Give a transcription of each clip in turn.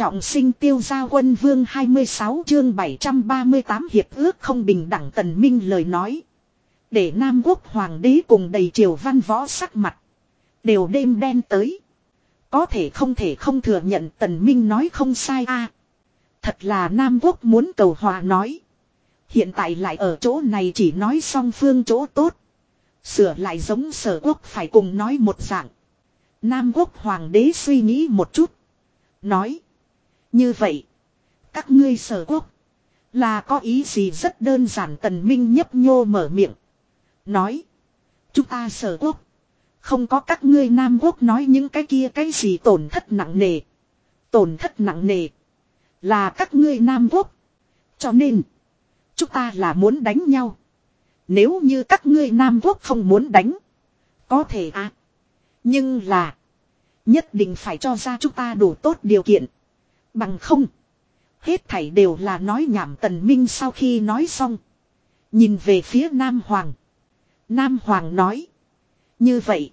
Trọng sinh tiêu gia quân vương 26 chương 738 hiệp ước không bình đẳng tần minh lời nói. Để Nam quốc hoàng đế cùng đầy triều văn võ sắc mặt. Đều đêm đen tới. Có thể không thể không thừa nhận tần minh nói không sai a Thật là Nam quốc muốn cầu hòa nói. Hiện tại lại ở chỗ này chỉ nói song phương chỗ tốt. Sửa lại giống sở quốc phải cùng nói một dạng. Nam quốc hoàng đế suy nghĩ một chút. Nói. Như vậy. Các ngươi sở quốc. Là có ý gì rất đơn giản tần minh nhấp nhô mở miệng. Nói. Chúng ta sở quốc. Không có các ngươi Nam quốc nói những cái kia cái gì tổn thất nặng nề. Tổn thất nặng nề. Là các ngươi Nam quốc. Cho nên. Chúng ta là muốn đánh nhau. Nếu như các ngươi Nam quốc không muốn đánh. Có thể à. Nhưng là. Nhất định phải cho ra chúng ta đủ tốt điều kiện. Bằng không. Hết thảy đều là nói nhảm tần minh sau khi nói xong. Nhìn về phía Nam Hoàng. Nam Hoàng nói. Như vậy.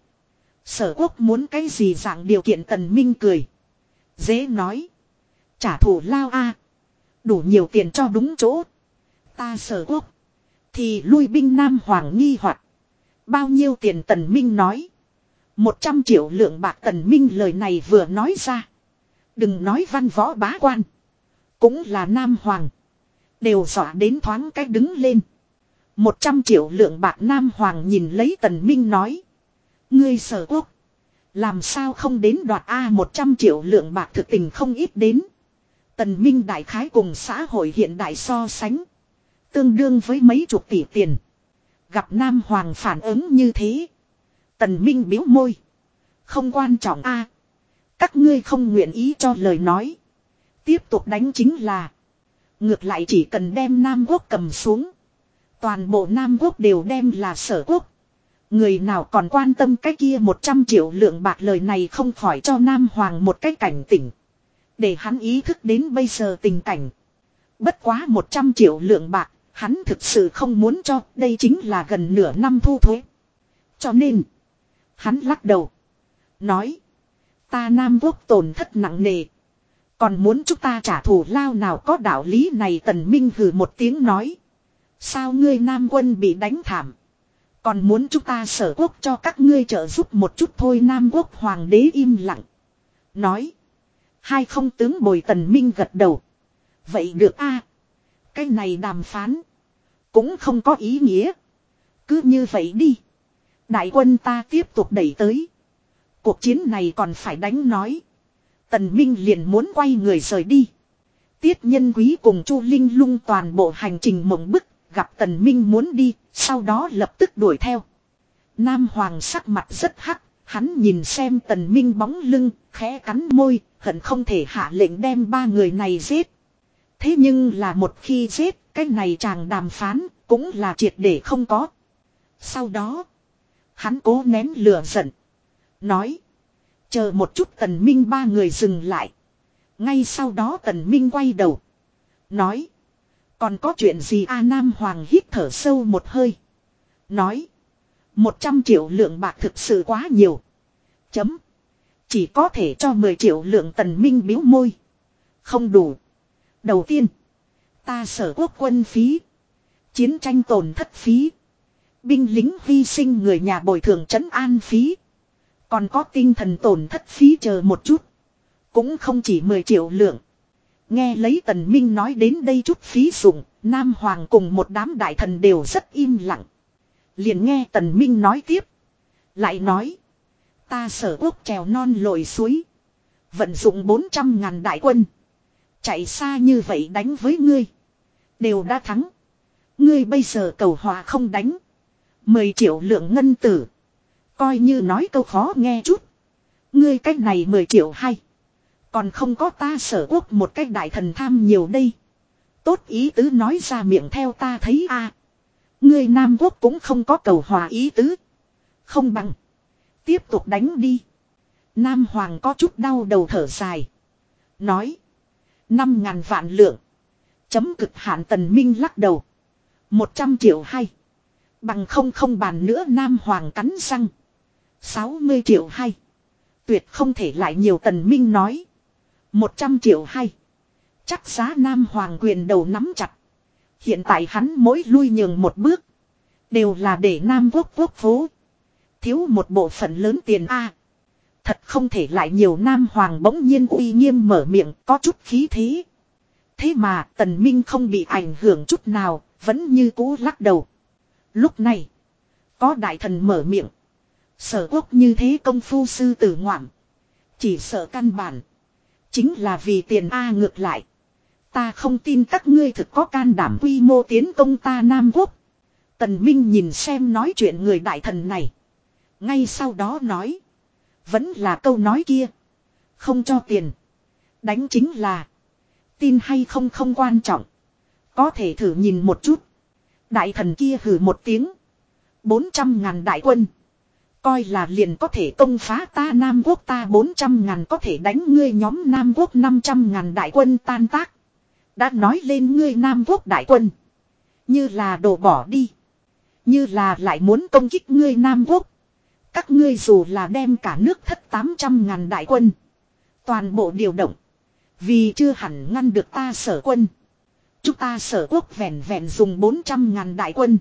Sở quốc muốn cái gì dạng điều kiện tần minh cười. Dễ nói. Trả thù lao a Đủ nhiều tiền cho đúng chỗ. Ta sở quốc. Thì lui binh Nam Hoàng nghi hoặc Bao nhiêu tiền tần minh nói. Một trăm triệu lượng bạc tần minh lời này vừa nói ra. Đừng nói văn võ bá quan. Cũng là Nam Hoàng. Đều dọa đến thoáng cách đứng lên. Một trăm triệu lượng bạc Nam Hoàng nhìn lấy Tần Minh nói. Ngươi sở quốc. Làm sao không đến đoạt A một trăm triệu lượng bạc thực tình không ít đến. Tần Minh đại khái cùng xã hội hiện đại so sánh. Tương đương với mấy chục tỷ tiền. Gặp Nam Hoàng phản ứng như thế. Tần Minh biếu môi. Không quan trọng A. Các ngươi không nguyện ý cho lời nói. Tiếp tục đánh chính là. Ngược lại chỉ cần đem Nam Quốc cầm xuống. Toàn bộ Nam Quốc đều đem là sở quốc. Người nào còn quan tâm cái kia 100 triệu lượng bạc lời này không khỏi cho Nam Hoàng một cái cảnh tỉnh. Để hắn ý thức đến bây giờ tình cảnh. Bất quá 100 triệu lượng bạc, hắn thực sự không muốn cho, đây chính là gần nửa năm thu thuế. Cho nên, hắn lắc đầu. Nói, Ta Nam Quốc tổn thất nặng nề. Còn muốn chúng ta trả thù lao nào có đạo lý này tần minh hừ một tiếng nói. Sao ngươi Nam quân bị đánh thảm. Còn muốn chúng ta sở quốc cho các ngươi trợ giúp một chút thôi Nam quốc hoàng đế im lặng. Nói. Hai không tướng bồi tần minh gật đầu. Vậy được a Cái này đàm phán. Cũng không có ý nghĩa. Cứ như vậy đi. Đại quân ta tiếp tục đẩy tới. Cuộc chiến này còn phải đánh nói. Tần Minh liền muốn quay người rời đi. Tiết nhân quý cùng Chu Linh lung toàn bộ hành trình mộng bức, gặp Tần Minh muốn đi, sau đó lập tức đuổi theo. Nam Hoàng sắc mặt rất hắc, hắn nhìn xem Tần Minh bóng lưng, khẽ cắn môi, hận không thể hạ lệnh đem ba người này giết. Thế nhưng là một khi giết, cái này chàng đàm phán, cũng là triệt để không có. Sau đó, hắn cố nén lửa giận. Nói. Chờ một chút tần minh ba người dừng lại. Ngay sau đó tần minh quay đầu. Nói. Còn có chuyện gì A Nam Hoàng hít thở sâu một hơi. Nói. Một trăm triệu lượng bạc thực sự quá nhiều. Chấm. Chỉ có thể cho 10 triệu lượng tần minh biếu môi. Không đủ. Đầu tiên. Ta sở quốc quân phí. Chiến tranh tổn thất phí. Binh lính hy sinh người nhà bồi thường trấn an phí. Còn có tinh thần tổn thất phí chờ một chút. Cũng không chỉ 10 triệu lượng. Nghe lấy tần minh nói đến đây chút phí dụng, Nam Hoàng cùng một đám đại thần đều rất im lặng. Liền nghe tần minh nói tiếp. Lại nói. Ta sở quốc trèo non lội suối. Vận dụng 400 ngàn đại quân. Chạy xa như vậy đánh với ngươi. Đều đã thắng. Ngươi bây giờ cầu hòa không đánh. 10 triệu lượng ngân tử. Coi như nói câu khó nghe chút. Ngươi cách này 10 triệu hay. Còn không có ta sở quốc một cách đại thần tham nhiều đây. Tốt ý tứ nói ra miệng theo ta thấy a Ngươi Nam quốc cũng không có cầu hòa ý tứ. Không bằng. Tiếp tục đánh đi. Nam Hoàng có chút đau đầu thở dài. Nói. Năm ngàn vạn lượng. Chấm cực hạn tần minh lắc đầu. Một trăm triệu hay. Bằng không không bàn nữa Nam Hoàng cắn răng. 60 triệu hay. Tuyệt không thể lại nhiều tần minh nói. 100 triệu hay. Chắc giá Nam Hoàng quyền đầu nắm chặt. Hiện tại hắn mỗi lui nhường một bước. Đều là để Nam quốc quốc phố. Thiếu một bộ phận lớn tiền A. Thật không thể lại nhiều Nam Hoàng bỗng nhiên uy nghiêm mở miệng có chút khí thế. Thế mà tần minh không bị ảnh hưởng chút nào, vẫn như cũ lắc đầu. Lúc này, có đại thần mở miệng. Sở quốc như thế công phu sư tử ngoạm. Chỉ sợ căn bản. Chính là vì tiền A ngược lại. Ta không tin các ngươi thực có can đảm quy mô tiến công ta Nam Quốc. Tần Minh nhìn xem nói chuyện người đại thần này. Ngay sau đó nói. Vẫn là câu nói kia. Không cho tiền. Đánh chính là. Tin hay không không quan trọng. Có thể thử nhìn một chút. Đại thần kia hử một tiếng. Bốn trăm ngàn đại quân. Coi là liền có thể công phá ta Nam Quốc ta bốn trăm ngàn có thể đánh ngươi nhóm Nam Quốc năm trăm ngàn đại quân tan tác. Đã nói lên ngươi Nam Quốc đại quân. Như là đổ bỏ đi. Như là lại muốn công kích ngươi Nam Quốc. Các ngươi dù là đem cả nước thất 800 ngàn đại quân. Toàn bộ điều động. Vì chưa hẳn ngăn được ta sở quân. Chúng ta sở quốc vẹn vẹn dùng 400 ngàn đại quân.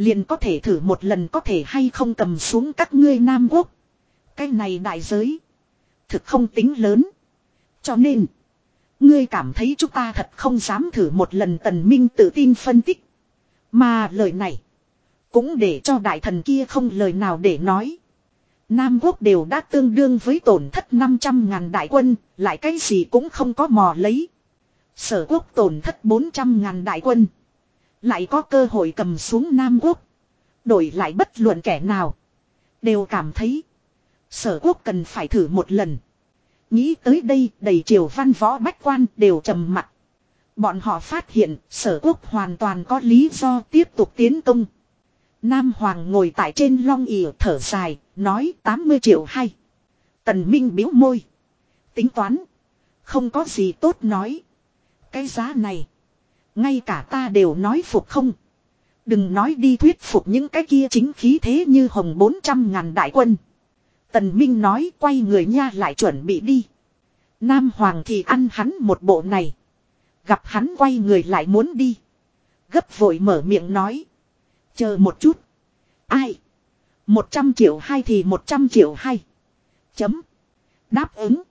Liền có thể thử một lần có thể hay không cầm xuống các ngươi Nam Quốc. Cái này đại giới. Thực không tính lớn. Cho nên. Ngươi cảm thấy chúng ta thật không dám thử một lần tần minh tự tin phân tích. Mà lời này. Cũng để cho đại thần kia không lời nào để nói. Nam quốc đều đã tương đương với tổn thất 500 ngàn đại quân, lại cái gì cũng không có mò lấy. Sở quốc tổn thất 400 ngàn đại quân. Lại có cơ hội cầm xuống Nam quốc. Đổi lại bất luận kẻ nào. Đều cảm thấy. Sở quốc cần phải thử một lần. Nghĩ tới đây đầy triều văn võ bách quan đều trầm mặt. Bọn họ phát hiện sở quốc hoàn toàn có lý do tiếp tục tiến công. Nam Hoàng ngồi tại trên long ỉa thở dài, nói 80 triệu hay. Tần Minh biếu môi. Tính toán. Không có gì tốt nói. Cái giá này. Ngay cả ta đều nói phục không. Đừng nói đi thuyết phục những cái kia chính khí thế như hồng 400 ngàn đại quân. Tần Minh nói quay người nha lại chuẩn bị đi. Nam Hoàng thì ăn hắn một bộ này. Gặp hắn quay người lại muốn đi. Gấp vội mở miệng nói. Chờ một chút. Ai? Một trăm triệu hay thì một trăm triệu hay. Chấm. Đáp ứng.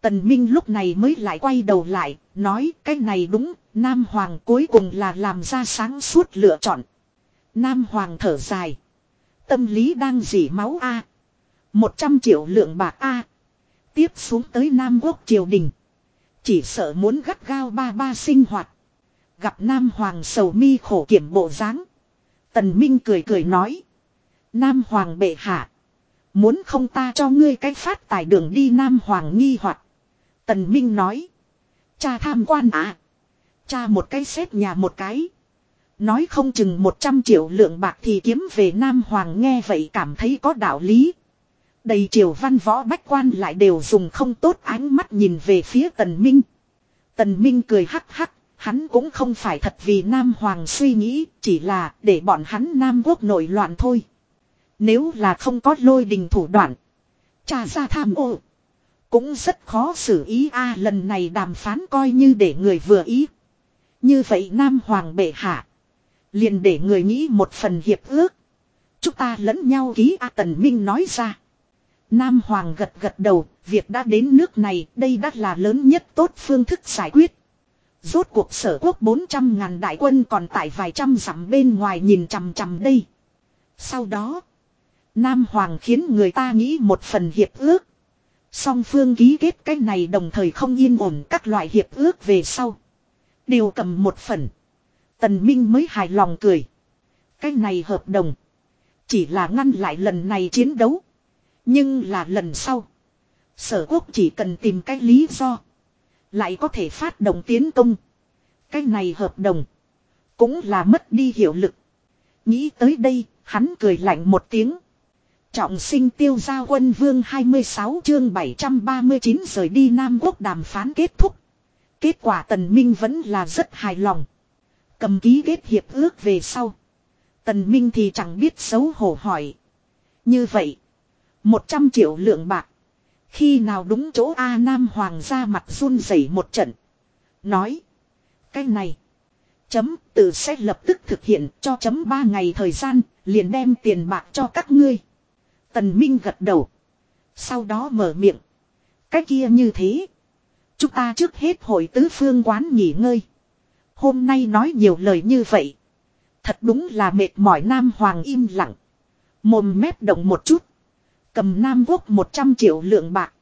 Tần Minh lúc này mới lại quay đầu lại, nói cái này đúng, Nam Hoàng cuối cùng là làm ra sáng suốt lựa chọn. Nam Hoàng thở dài. Tâm lý đang dỉ máu A. Một trăm triệu lượng bạc A. Tiếp xuống tới Nam Quốc triều đình. Chỉ sợ muốn gắt gao ba ba sinh hoạt. Gặp Nam Hoàng sầu mi khổ kiểm bộ dáng Tần Minh cười cười nói. Nam Hoàng bệ hạ. Muốn không ta cho ngươi cách phát tài đường đi Nam Hoàng nghi hoặc Tần Minh nói. Cha tham quan à. Cha một cái xếp nhà một cái. Nói không chừng 100 triệu lượng bạc thì kiếm về Nam Hoàng nghe vậy cảm thấy có đạo lý. Đầy triều văn võ bách quan lại đều dùng không tốt ánh mắt nhìn về phía Tần Minh. Tần Minh cười hắc hắc, hắn cũng không phải thật vì Nam Hoàng suy nghĩ, chỉ là để bọn hắn Nam Quốc nổi loạn thôi. Nếu là không có lôi đình thủ đoạn. Cha ra tham ô. Cũng rất khó xử ý a lần này đàm phán coi như để người vừa ý. Như vậy Nam Hoàng bệ hạ. Liền để người nghĩ một phần hiệp ước. Chúng ta lẫn nhau ký A Tần Minh nói ra. Nam Hoàng gật gật đầu, việc đã đến nước này, đây đã là lớn nhất tốt phương thức giải quyết. Rốt cuộc sở quốc 400 ngàn đại quân còn tại vài trăm dặm bên ngoài nhìn chằm chằm đây. Sau đó, Nam Hoàng khiến người ta nghĩ một phần hiệp ước. Song phương ký kết cái này đồng thời không yên ổn các loại hiệp ước về sau. Đều cầm một phần. Tần Minh mới hài lòng cười. Cái này hợp đồng. Chỉ là ngăn lại lần này chiến đấu. Nhưng là lần sau. Sở quốc chỉ cần tìm cái lý do. Lại có thể phát động tiến công. Cái này hợp đồng. Cũng là mất đi hiệu lực. Nghĩ tới đây, hắn cười lạnh một tiếng. Trọng sinh tiêu gia quân vương 26 chương 739 rời đi Nam Quốc đàm phán kết thúc. Kết quả Tần Minh vẫn là rất hài lòng. Cầm ký kết hiệp ước về sau. Tần Minh thì chẳng biết xấu hổ hỏi. Như vậy. 100 triệu lượng bạc. Khi nào đúng chỗ A Nam Hoàng ra mặt run rẩy một trận. Nói. Cái này. Chấm tự sẽ lập tức thực hiện cho chấm ba ngày thời gian. Liền đem tiền bạc cho các ngươi. Tần Minh gật đầu. Sau đó mở miệng. Cái kia như thế. Chúng ta trước hết hội tứ phương quán nghỉ ngơi. Hôm nay nói nhiều lời như vậy. Thật đúng là mệt mỏi Nam Hoàng im lặng. Mồm mép động một chút. Cầm Nam Quốc 100 triệu lượng bạc.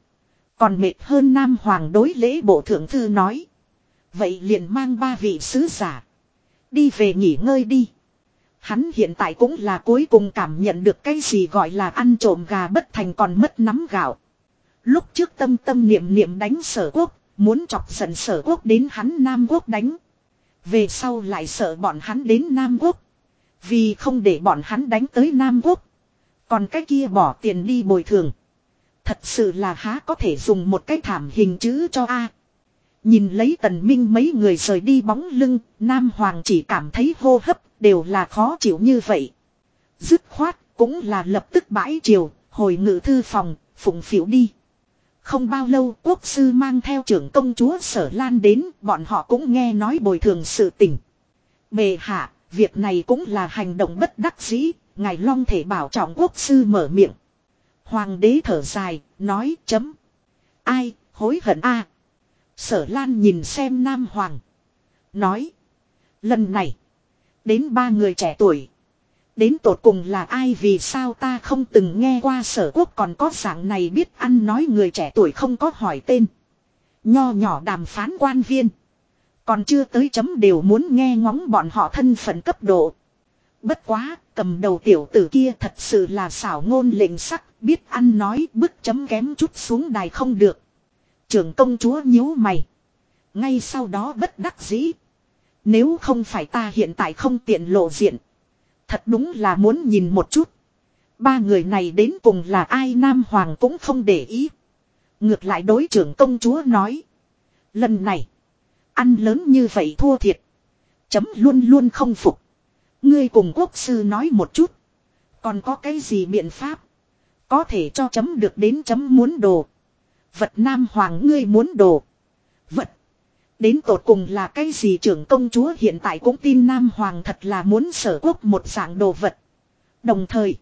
Còn mệt hơn Nam Hoàng đối lễ bộ thượng thư nói. Vậy liền mang ba vị sứ giả. Đi về nghỉ ngơi đi. Hắn hiện tại cũng là cuối cùng cảm nhận được cái gì gọi là ăn trộm gà bất thành còn mất nắm gạo. Lúc trước tâm tâm niệm niệm đánh sở quốc, muốn chọc giận sở quốc đến hắn Nam quốc đánh. Về sau lại sợ bọn hắn đến Nam quốc. Vì không để bọn hắn đánh tới Nam quốc. Còn cái kia bỏ tiền đi bồi thường. Thật sự là há có thể dùng một cái thảm hình chữ cho A. Nhìn lấy tần minh mấy người rời đi bóng lưng, Nam Hoàng chỉ cảm thấy hô hấp, đều là khó chịu như vậy. Dứt khoát, cũng là lập tức bãi chiều, hồi ngự thư phòng, phụng phiểu đi. Không bao lâu quốc sư mang theo trưởng công chúa sở lan đến, bọn họ cũng nghe nói bồi thường sự tình. Bề hạ, việc này cũng là hành động bất đắc dĩ, ngài long thể bảo trọng quốc sư mở miệng. Hoàng đế thở dài, nói chấm. Ai, hối hận a Sở Lan nhìn xem Nam Hoàng. Nói. Lần này. Đến ba người trẻ tuổi. Đến tột cùng là ai vì sao ta không từng nghe qua sở quốc còn có dạng này biết ăn nói người trẻ tuổi không có hỏi tên. Nho nhỏ đàm phán quan viên. Còn chưa tới chấm đều muốn nghe ngóng bọn họ thân phận cấp độ. Bất quá, cầm đầu tiểu tử kia thật sự là xảo ngôn lệnh sắc, biết ăn nói bức chấm kém chút xuống đài không được. Trưởng công chúa nhíu mày. Ngay sau đó bất đắc dĩ. Nếu không phải ta hiện tại không tiện lộ diện. Thật đúng là muốn nhìn một chút. Ba người này đến cùng là ai Nam Hoàng cũng không để ý. Ngược lại đối trưởng công chúa nói. Lần này. Ăn lớn như vậy thua thiệt. Chấm luôn luôn không phục. Ngươi cùng quốc sư nói một chút. Còn có cái gì biện pháp. Có thể cho chấm được đến chấm muốn đồ. Vật Nam Hoàng ngươi muốn đồ. Vật. Đến tột cùng là cái gì trưởng công chúa hiện tại cũng tin Nam Hoàng thật là muốn sở quốc một dạng đồ vật. Đồng thời.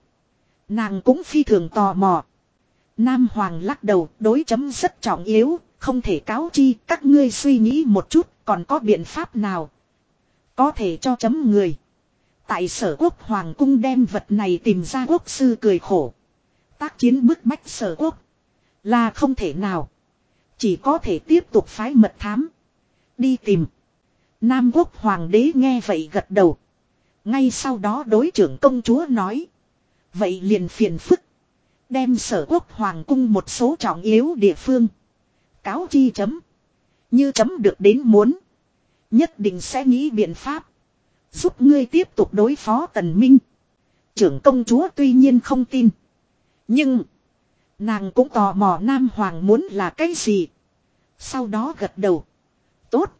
Nàng cũng phi thường tò mò. Nam Hoàng lắc đầu, đối chấm rất trọng yếu. Không thể cáo chi, các ngươi suy nghĩ một chút, còn có biện pháp nào. Có thể cho chấm người. Tại sở quốc Hoàng cung đem vật này tìm ra quốc sư cười khổ. Tác chiến bức bách sở quốc. Là không thể nào. Chỉ có thể tiếp tục phái mật thám. Đi tìm. Nam quốc hoàng đế nghe vậy gật đầu. Ngay sau đó đối trưởng công chúa nói. Vậy liền phiền phức. Đem sở quốc hoàng cung một số trọng yếu địa phương. Cáo chi chấm. Như chấm được đến muốn. Nhất định sẽ nghĩ biện pháp. Giúp ngươi tiếp tục đối phó tần minh. Trưởng công chúa tuy nhiên không tin. Nhưng. Nàng cũng tò mò Nam Hoàng muốn là cái gì. Sau đó gật đầu. Tốt.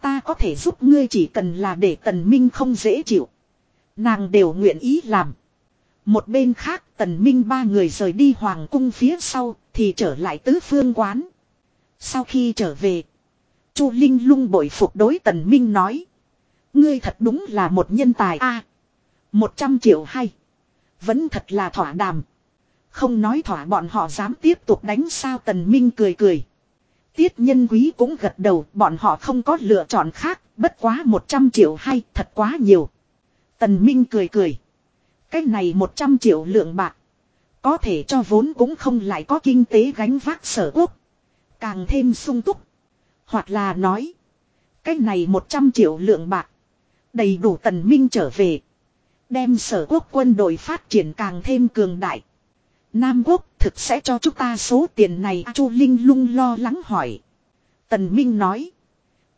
Ta có thể giúp ngươi chỉ cần là để tần minh không dễ chịu. Nàng đều nguyện ý làm. Một bên khác, tần minh ba người rời đi hoàng cung phía sau, thì trở lại tứ phương quán. Sau khi trở về. Chu Linh lung bội phục đối tần minh nói. Ngươi thật đúng là một nhân tài a Một trăm triệu hay. Vẫn thật là thỏa đàm. Không nói thỏa bọn họ dám tiếp tục đánh sao tần minh cười cười. Tiết nhân quý cũng gật đầu, bọn họ không có lựa chọn khác, bất quá 100 triệu hay, thật quá nhiều. Tần minh cười cười. Cái này 100 triệu lượng bạc. Có thể cho vốn cũng không lại có kinh tế gánh vác sở quốc. Càng thêm sung túc. Hoặc là nói. Cái này 100 triệu lượng bạc. Đầy đủ tần minh trở về. Đem sở quốc quân đội phát triển càng thêm cường đại. Nam Quốc thực sẽ cho chúng ta số tiền này Chu Linh lung lo lắng hỏi. Tần Minh nói.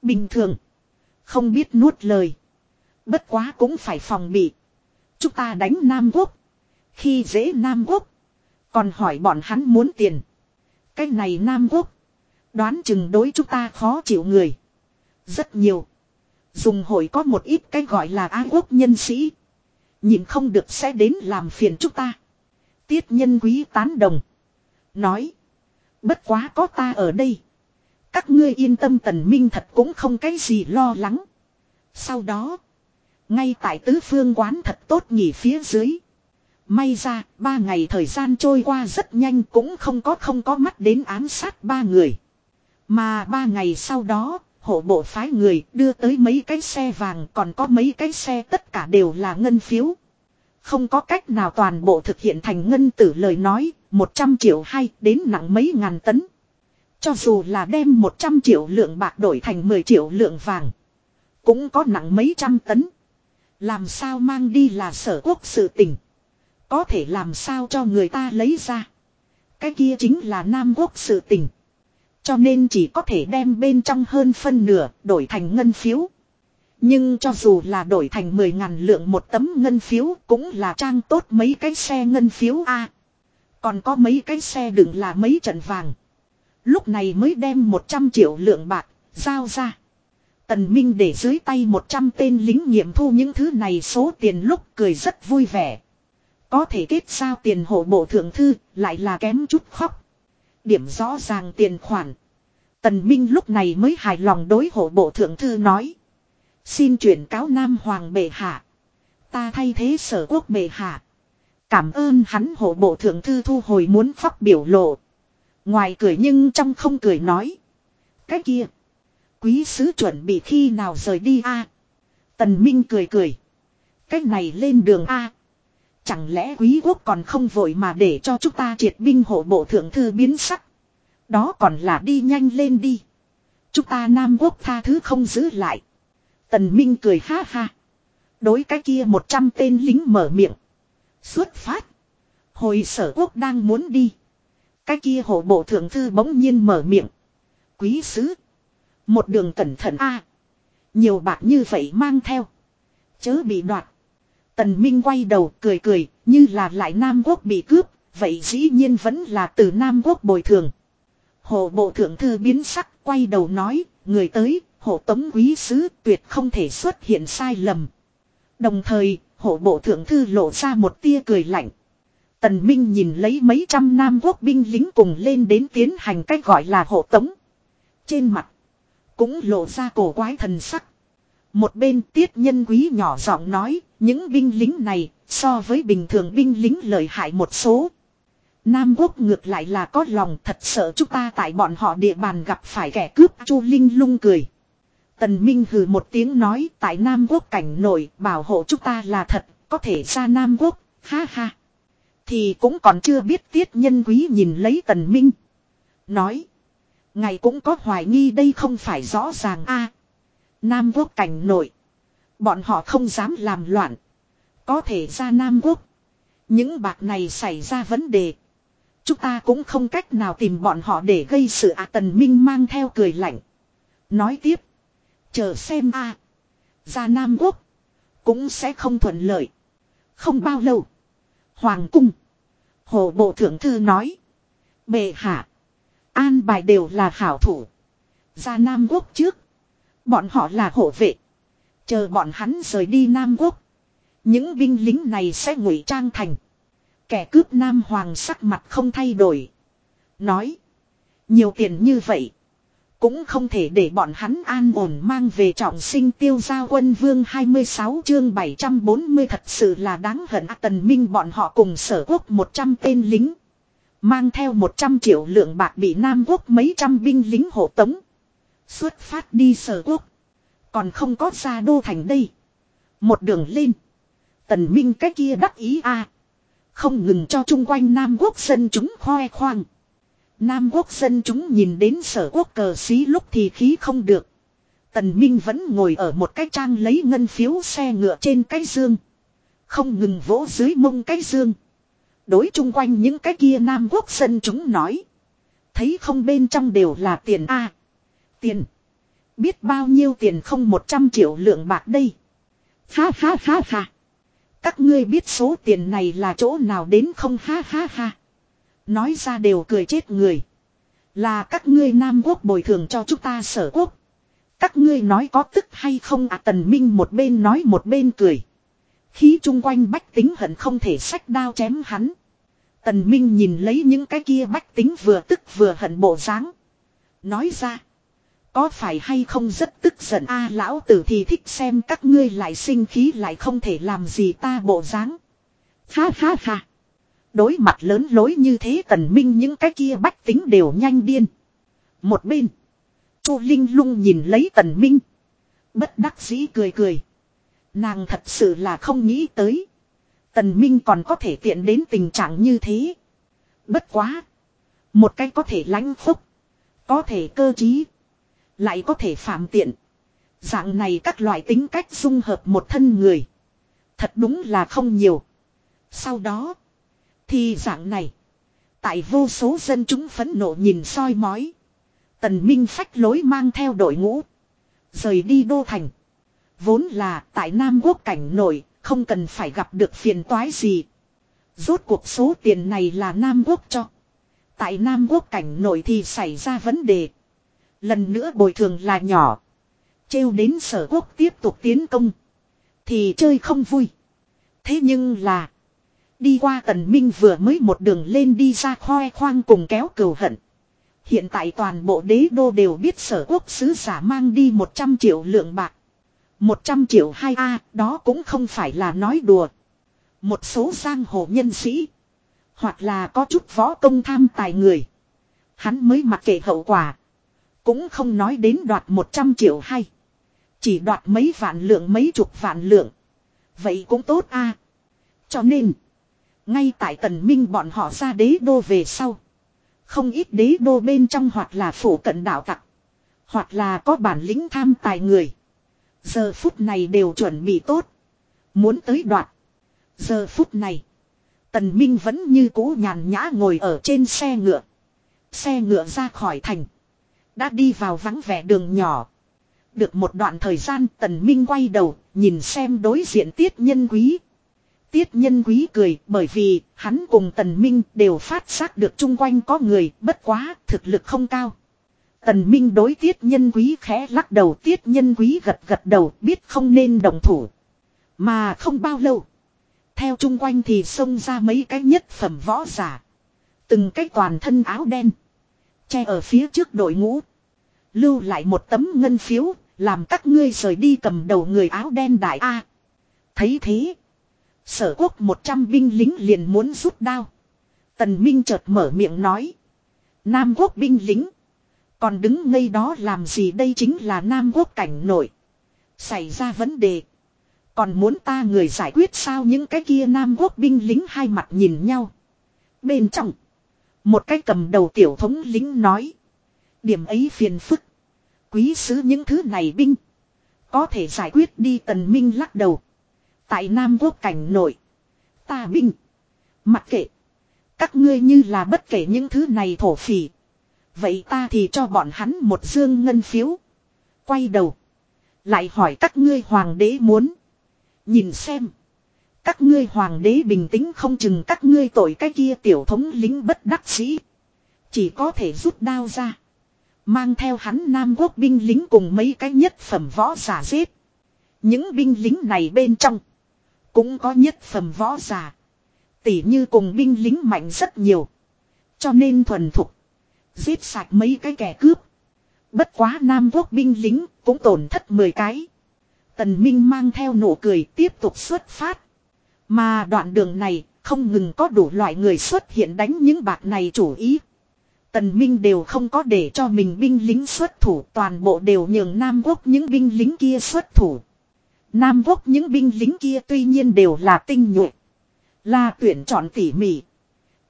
Bình thường. Không biết nuốt lời. Bất quá cũng phải phòng bị. Chúng ta đánh Nam Quốc. Khi dễ Nam Quốc. Còn hỏi bọn hắn muốn tiền. Cái này Nam Quốc. Đoán chừng đối chúng ta khó chịu người. Rất nhiều. Dùng hội có một ít cái gọi là Á Quốc nhân sĩ. Nhìn không được sẽ đến làm phiền chúng ta. Tiết nhân quý tán đồng. Nói. Bất quá có ta ở đây. Các ngươi yên tâm tần minh thật cũng không cái gì lo lắng. Sau đó. Ngay tại tứ phương quán thật tốt nghỉ phía dưới. May ra, ba ngày thời gian trôi qua rất nhanh cũng không có không có mắt đến ám sát ba người. Mà ba ngày sau đó, hộ bộ phái người đưa tới mấy cái xe vàng còn có mấy cái xe tất cả đều là ngân phiếu. Không có cách nào toàn bộ thực hiện thành ngân tử lời nói, 100 triệu hay đến nặng mấy ngàn tấn. Cho dù là đem 100 triệu lượng bạc đổi thành 10 triệu lượng vàng. Cũng có nặng mấy trăm tấn. Làm sao mang đi là sở quốc sự tình. Có thể làm sao cho người ta lấy ra. Cái kia chính là Nam quốc sự tình. Cho nên chỉ có thể đem bên trong hơn phân nửa đổi thành ngân phiếu. Nhưng cho dù là đổi thành 10 ngàn lượng một tấm ngân phiếu cũng là trang tốt mấy cái xe ngân phiếu A. còn có mấy cái xe đựng là mấy trận vàng. Lúc này mới đem 100 triệu lượng bạc, giao ra. Tần Minh để dưới tay 100 tên lính nghiệm thu những thứ này số tiền lúc cười rất vui vẻ. Có thể kết giao tiền hộ bộ thượng thư, lại là kém chút khóc. Điểm rõ ràng tiền khoản. Tần Minh lúc này mới hài lòng đối hộ bộ thượng thư nói. Xin chuyển cáo Nam Hoàng bệ hạ. Ta thay thế sở quốc bệ hạ. Cảm ơn hắn hộ bộ thượng thư thu hồi muốn phát biểu lộ. Ngoài cười nhưng trong không cười nói. Cái kia. Quý sứ chuẩn bị khi nào rời đi a Tần Minh cười cười. Cái này lên đường a Chẳng lẽ quý quốc còn không vội mà để cho chúng ta triệt binh hộ bộ thượng thư biến sắc. Đó còn là đi nhanh lên đi. Chúng ta Nam quốc tha thứ không giữ lại. Tần Minh cười ha ha. Đối cái kia một trăm tên lính mở miệng. Xuất phát. Hồi sở quốc đang muốn đi. Cái kia hộ bộ thượng thư bỗng nhiên mở miệng. Quý sứ. Một đường cẩn thận a Nhiều bạc như vậy mang theo. Chớ bị đoạt. Tần Minh quay đầu cười cười, như là lại Nam Quốc bị cướp, vậy dĩ nhiên vẫn là từ Nam Quốc bồi thường. Hộ bộ thượng thư biến sắc, quay đầu nói, người tới, hộ tống quý sứ tuyệt không thể xuất hiện sai lầm. Đồng thời, hộ bộ thượng thư lộ ra một tia cười lạnh. Tần Minh nhìn lấy mấy trăm Nam Quốc binh lính cùng lên đến tiến hành cách gọi là hộ tống. Trên mặt, cũng lộ ra cổ quái thần sắc. Một bên tiết nhân quý nhỏ giọng nói, những binh lính này so với bình thường binh lính lợi hại một số. Nam quốc ngược lại là có lòng thật sợ chúng ta tại bọn họ địa bàn gặp phải kẻ cướp Chu Linh lung cười. Tần Minh hừ một tiếng nói tại Nam quốc cảnh nổi bảo hộ chúng ta là thật, có thể ra Nam quốc, ha ha. Thì cũng còn chưa biết tiết nhân quý nhìn lấy Tần Minh. Nói. Ngày cũng có hoài nghi đây không phải rõ ràng a Nam quốc cảnh nội. Bọn họ không dám làm loạn. Có thể ra Nam quốc. Những bạc này xảy ra vấn đề. Chúng ta cũng không cách nào tìm bọn họ để gây sự à tần minh mang theo cười lạnh. Nói tiếp. Chờ xem a Ra Nam quốc. Cũng sẽ không thuận lợi. Không bao lâu. Hoàng cung. Hồ bộ thượng thư nói. Bệ hạ. An bài đều là hảo thủ. Ra Nam quốc trước. Bọn họ là hộ vệ. Chờ bọn hắn rời đi Nam Quốc. Những binh lính này sẽ ngụy trang thành. Kẻ cướp Nam Hoàng sắc mặt không thay đổi. Nói. Nhiều tiền như vậy. Cũng không thể để bọn hắn an ổn mang về trọng sinh tiêu giao quân vương 26 chương 740 thật sự là đáng hận à, tần minh bọn họ cùng sở quốc 100 tên lính. Mang theo 100 triệu lượng bạc bị Nam quốc mấy trăm binh lính hộ tống. Xuất phát đi sở quốc. Còn không có ra đô thành đây. Một đường lên. Tần Minh cái kia đắc ý a Không ngừng cho chung quanh Nam quốc dân chúng khoe khoang. Nam quốc dân chúng nhìn đến sở quốc cờ xí lúc thì khí không được. Tần Minh vẫn ngồi ở một cái trang lấy ngân phiếu xe ngựa trên cái dương. Không ngừng vỗ dưới mông cái dương. Đối chung quanh những cái kia Nam quốc dân chúng nói. Thấy không bên trong đều là tiền A. Tiền. Biết bao nhiêu tiền không 100 triệu lượng bạc đây. Ha ha ha ha. Các ngươi biết số tiền này là chỗ nào đến không ha ha ha. Nói ra đều cười chết người. Là các ngươi Nam Quốc bồi thường cho chúng ta sở quốc. Các ngươi nói có tức hay không à tần minh một bên nói một bên cười. Khí chung quanh bách tính hận không thể sách đao chém hắn. Tần Minh nhìn lấy những cái kia bách tính vừa tức vừa hận bộ dáng, Nói ra. Có phải hay không rất tức giận a lão tử thì thích xem các ngươi lại sinh khí lại không thể làm gì ta bộ dáng. Ha ha ha. Đối mặt lớn lối như thế tần minh những cái kia bách tính đều nhanh điên. Một bên. Chu Linh lung nhìn lấy tần minh. Bất đắc dĩ cười cười. Nàng thật sự là không nghĩ tới. Tần Minh còn có thể tiện đến tình trạng như thế. Bất quá. Một cái có thể lãnh phúc. Có thể cơ trí. Lại có thể phạm tiện. Dạng này các loại tính cách dung hợp một thân người. Thật đúng là không nhiều. Sau đó. Thì dạng này. Tại vô số dân chúng phẫn nộ nhìn soi mói. Tần Minh phách lối mang theo đội ngũ. Rời đi đô thành. Vốn là tại Nam Quốc cảnh nổi. Không cần phải gặp được phiền toái gì. Rốt cuộc số tiền này là Nam Quốc cho. Tại Nam Quốc cảnh nổi thì xảy ra vấn đề. Lần nữa bồi thường là nhỏ. Trêu đến sở quốc tiếp tục tiến công. Thì chơi không vui. Thế nhưng là. Đi qua tần minh vừa mới một đường lên đi ra khoe khoang cùng kéo cừu hận. Hiện tại toàn bộ đế đô đều biết sở quốc sứ giả mang đi 100 triệu lượng bạc. 100 triệu 2A đó cũng không phải là nói đùa. Một số giang hồ nhân sĩ. Hoặc là có chút võ công tham tài người. Hắn mới mặc kệ hậu quả. Cũng không nói đến đoạt 100 triệu hay. Chỉ đoạt mấy vạn lượng mấy chục vạn lượng. Vậy cũng tốt a. Cho nên. Ngay tại tần minh bọn họ ra đế đô về sau. Không ít đế đô bên trong hoặc là phủ cận đạo tặc. Hoặc là có bản lĩnh tham tài người. Giờ phút này đều chuẩn bị tốt. Muốn tới đoạt. Giờ phút này. Tần Minh vẫn như cũ nhàn nhã ngồi ở trên xe ngựa. Xe ngựa ra khỏi thành. Đã đi vào vắng vẻ đường nhỏ. Được một đoạn thời gian tần minh quay đầu, nhìn xem đối diện tiết nhân quý. Tiết nhân quý cười bởi vì hắn cùng tần minh đều phát giác được chung quanh có người bất quá thực lực không cao. Tần minh đối tiết nhân quý khẽ lắc đầu tiết nhân quý gật gật đầu biết không nên đồng thủ. Mà không bao lâu. Theo chung quanh thì xông ra mấy cái nhất phẩm võ giả. Từng cái toàn thân áo đen. Che ở phía trước đội ngũ. Lưu lại một tấm ngân phiếu, làm các ngươi rời đi cầm đầu người áo đen đại A. Thấy thế. Sở quốc 100 binh lính liền muốn rút đao. Tần Minh chợt mở miệng nói. Nam quốc binh lính. Còn đứng ngây đó làm gì đây chính là Nam quốc cảnh nổi. Xảy ra vấn đề. Còn muốn ta người giải quyết sao những cái kia Nam quốc binh lính hai mặt nhìn nhau. Bên trong. Một cái cầm đầu tiểu thống lính nói. Điểm ấy phiền phức. Quý sứ những thứ này binh. Có thể giải quyết đi tần minh lắc đầu. Tại Nam Quốc cảnh nội. Ta binh. Mặc kệ. Các ngươi như là bất kể những thứ này thổ phỉ. Vậy ta thì cho bọn hắn một dương ngân phiếu. Quay đầu. Lại hỏi các ngươi hoàng đế muốn. Nhìn xem. Các ngươi hoàng đế bình tĩnh không chừng các ngươi tội cái kia tiểu thống lính bất đắc sĩ. Chỉ có thể rút đao ra. Mang theo hắn Nam Quốc binh lính cùng mấy cái nhất phẩm võ giả giết. Những binh lính này bên trong. Cũng có nhất phẩm võ giả. Tỉ như cùng binh lính mạnh rất nhiều. Cho nên thuần thục. Giết sạch mấy cái kẻ cướp. Bất quá Nam Quốc binh lính cũng tổn thất 10 cái. Tần Minh mang theo nụ cười tiếp tục xuất phát. Mà đoạn đường này không ngừng có đủ loại người xuất hiện đánh những bạc này chủ ý. Tần Minh đều không có để cho mình binh lính xuất thủ, toàn bộ đều nhường Nam Quốc những binh lính kia xuất thủ. Nam Quốc những binh lính kia tuy nhiên đều là tinh nhuệ. Là tuyển chọn tỉ mỉ.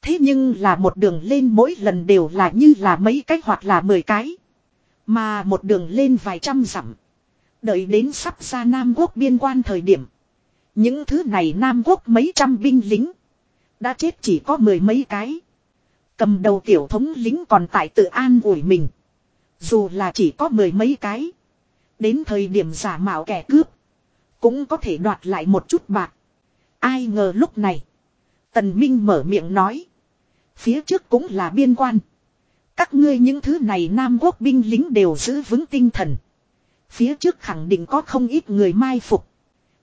Thế nhưng là một đường lên mỗi lần đều là như là mấy cách hoặc là mười cái. Mà một đường lên vài trăm dặm. Đợi đến sắp ra Nam Quốc biên quan thời điểm. Những thứ này Nam Quốc mấy trăm binh lính. Đã chết chỉ có mười mấy cái. Cầm đầu tiểu thống lính còn tại tự an ủi mình. Dù là chỉ có mười mấy cái. Đến thời điểm giả mạo kẻ cướp. Cũng có thể đoạt lại một chút bạc. Ai ngờ lúc này. Tần Minh mở miệng nói. Phía trước cũng là biên quan. Các ngươi những thứ này Nam Quốc binh lính đều giữ vững tinh thần. Phía trước khẳng định có không ít người mai phục.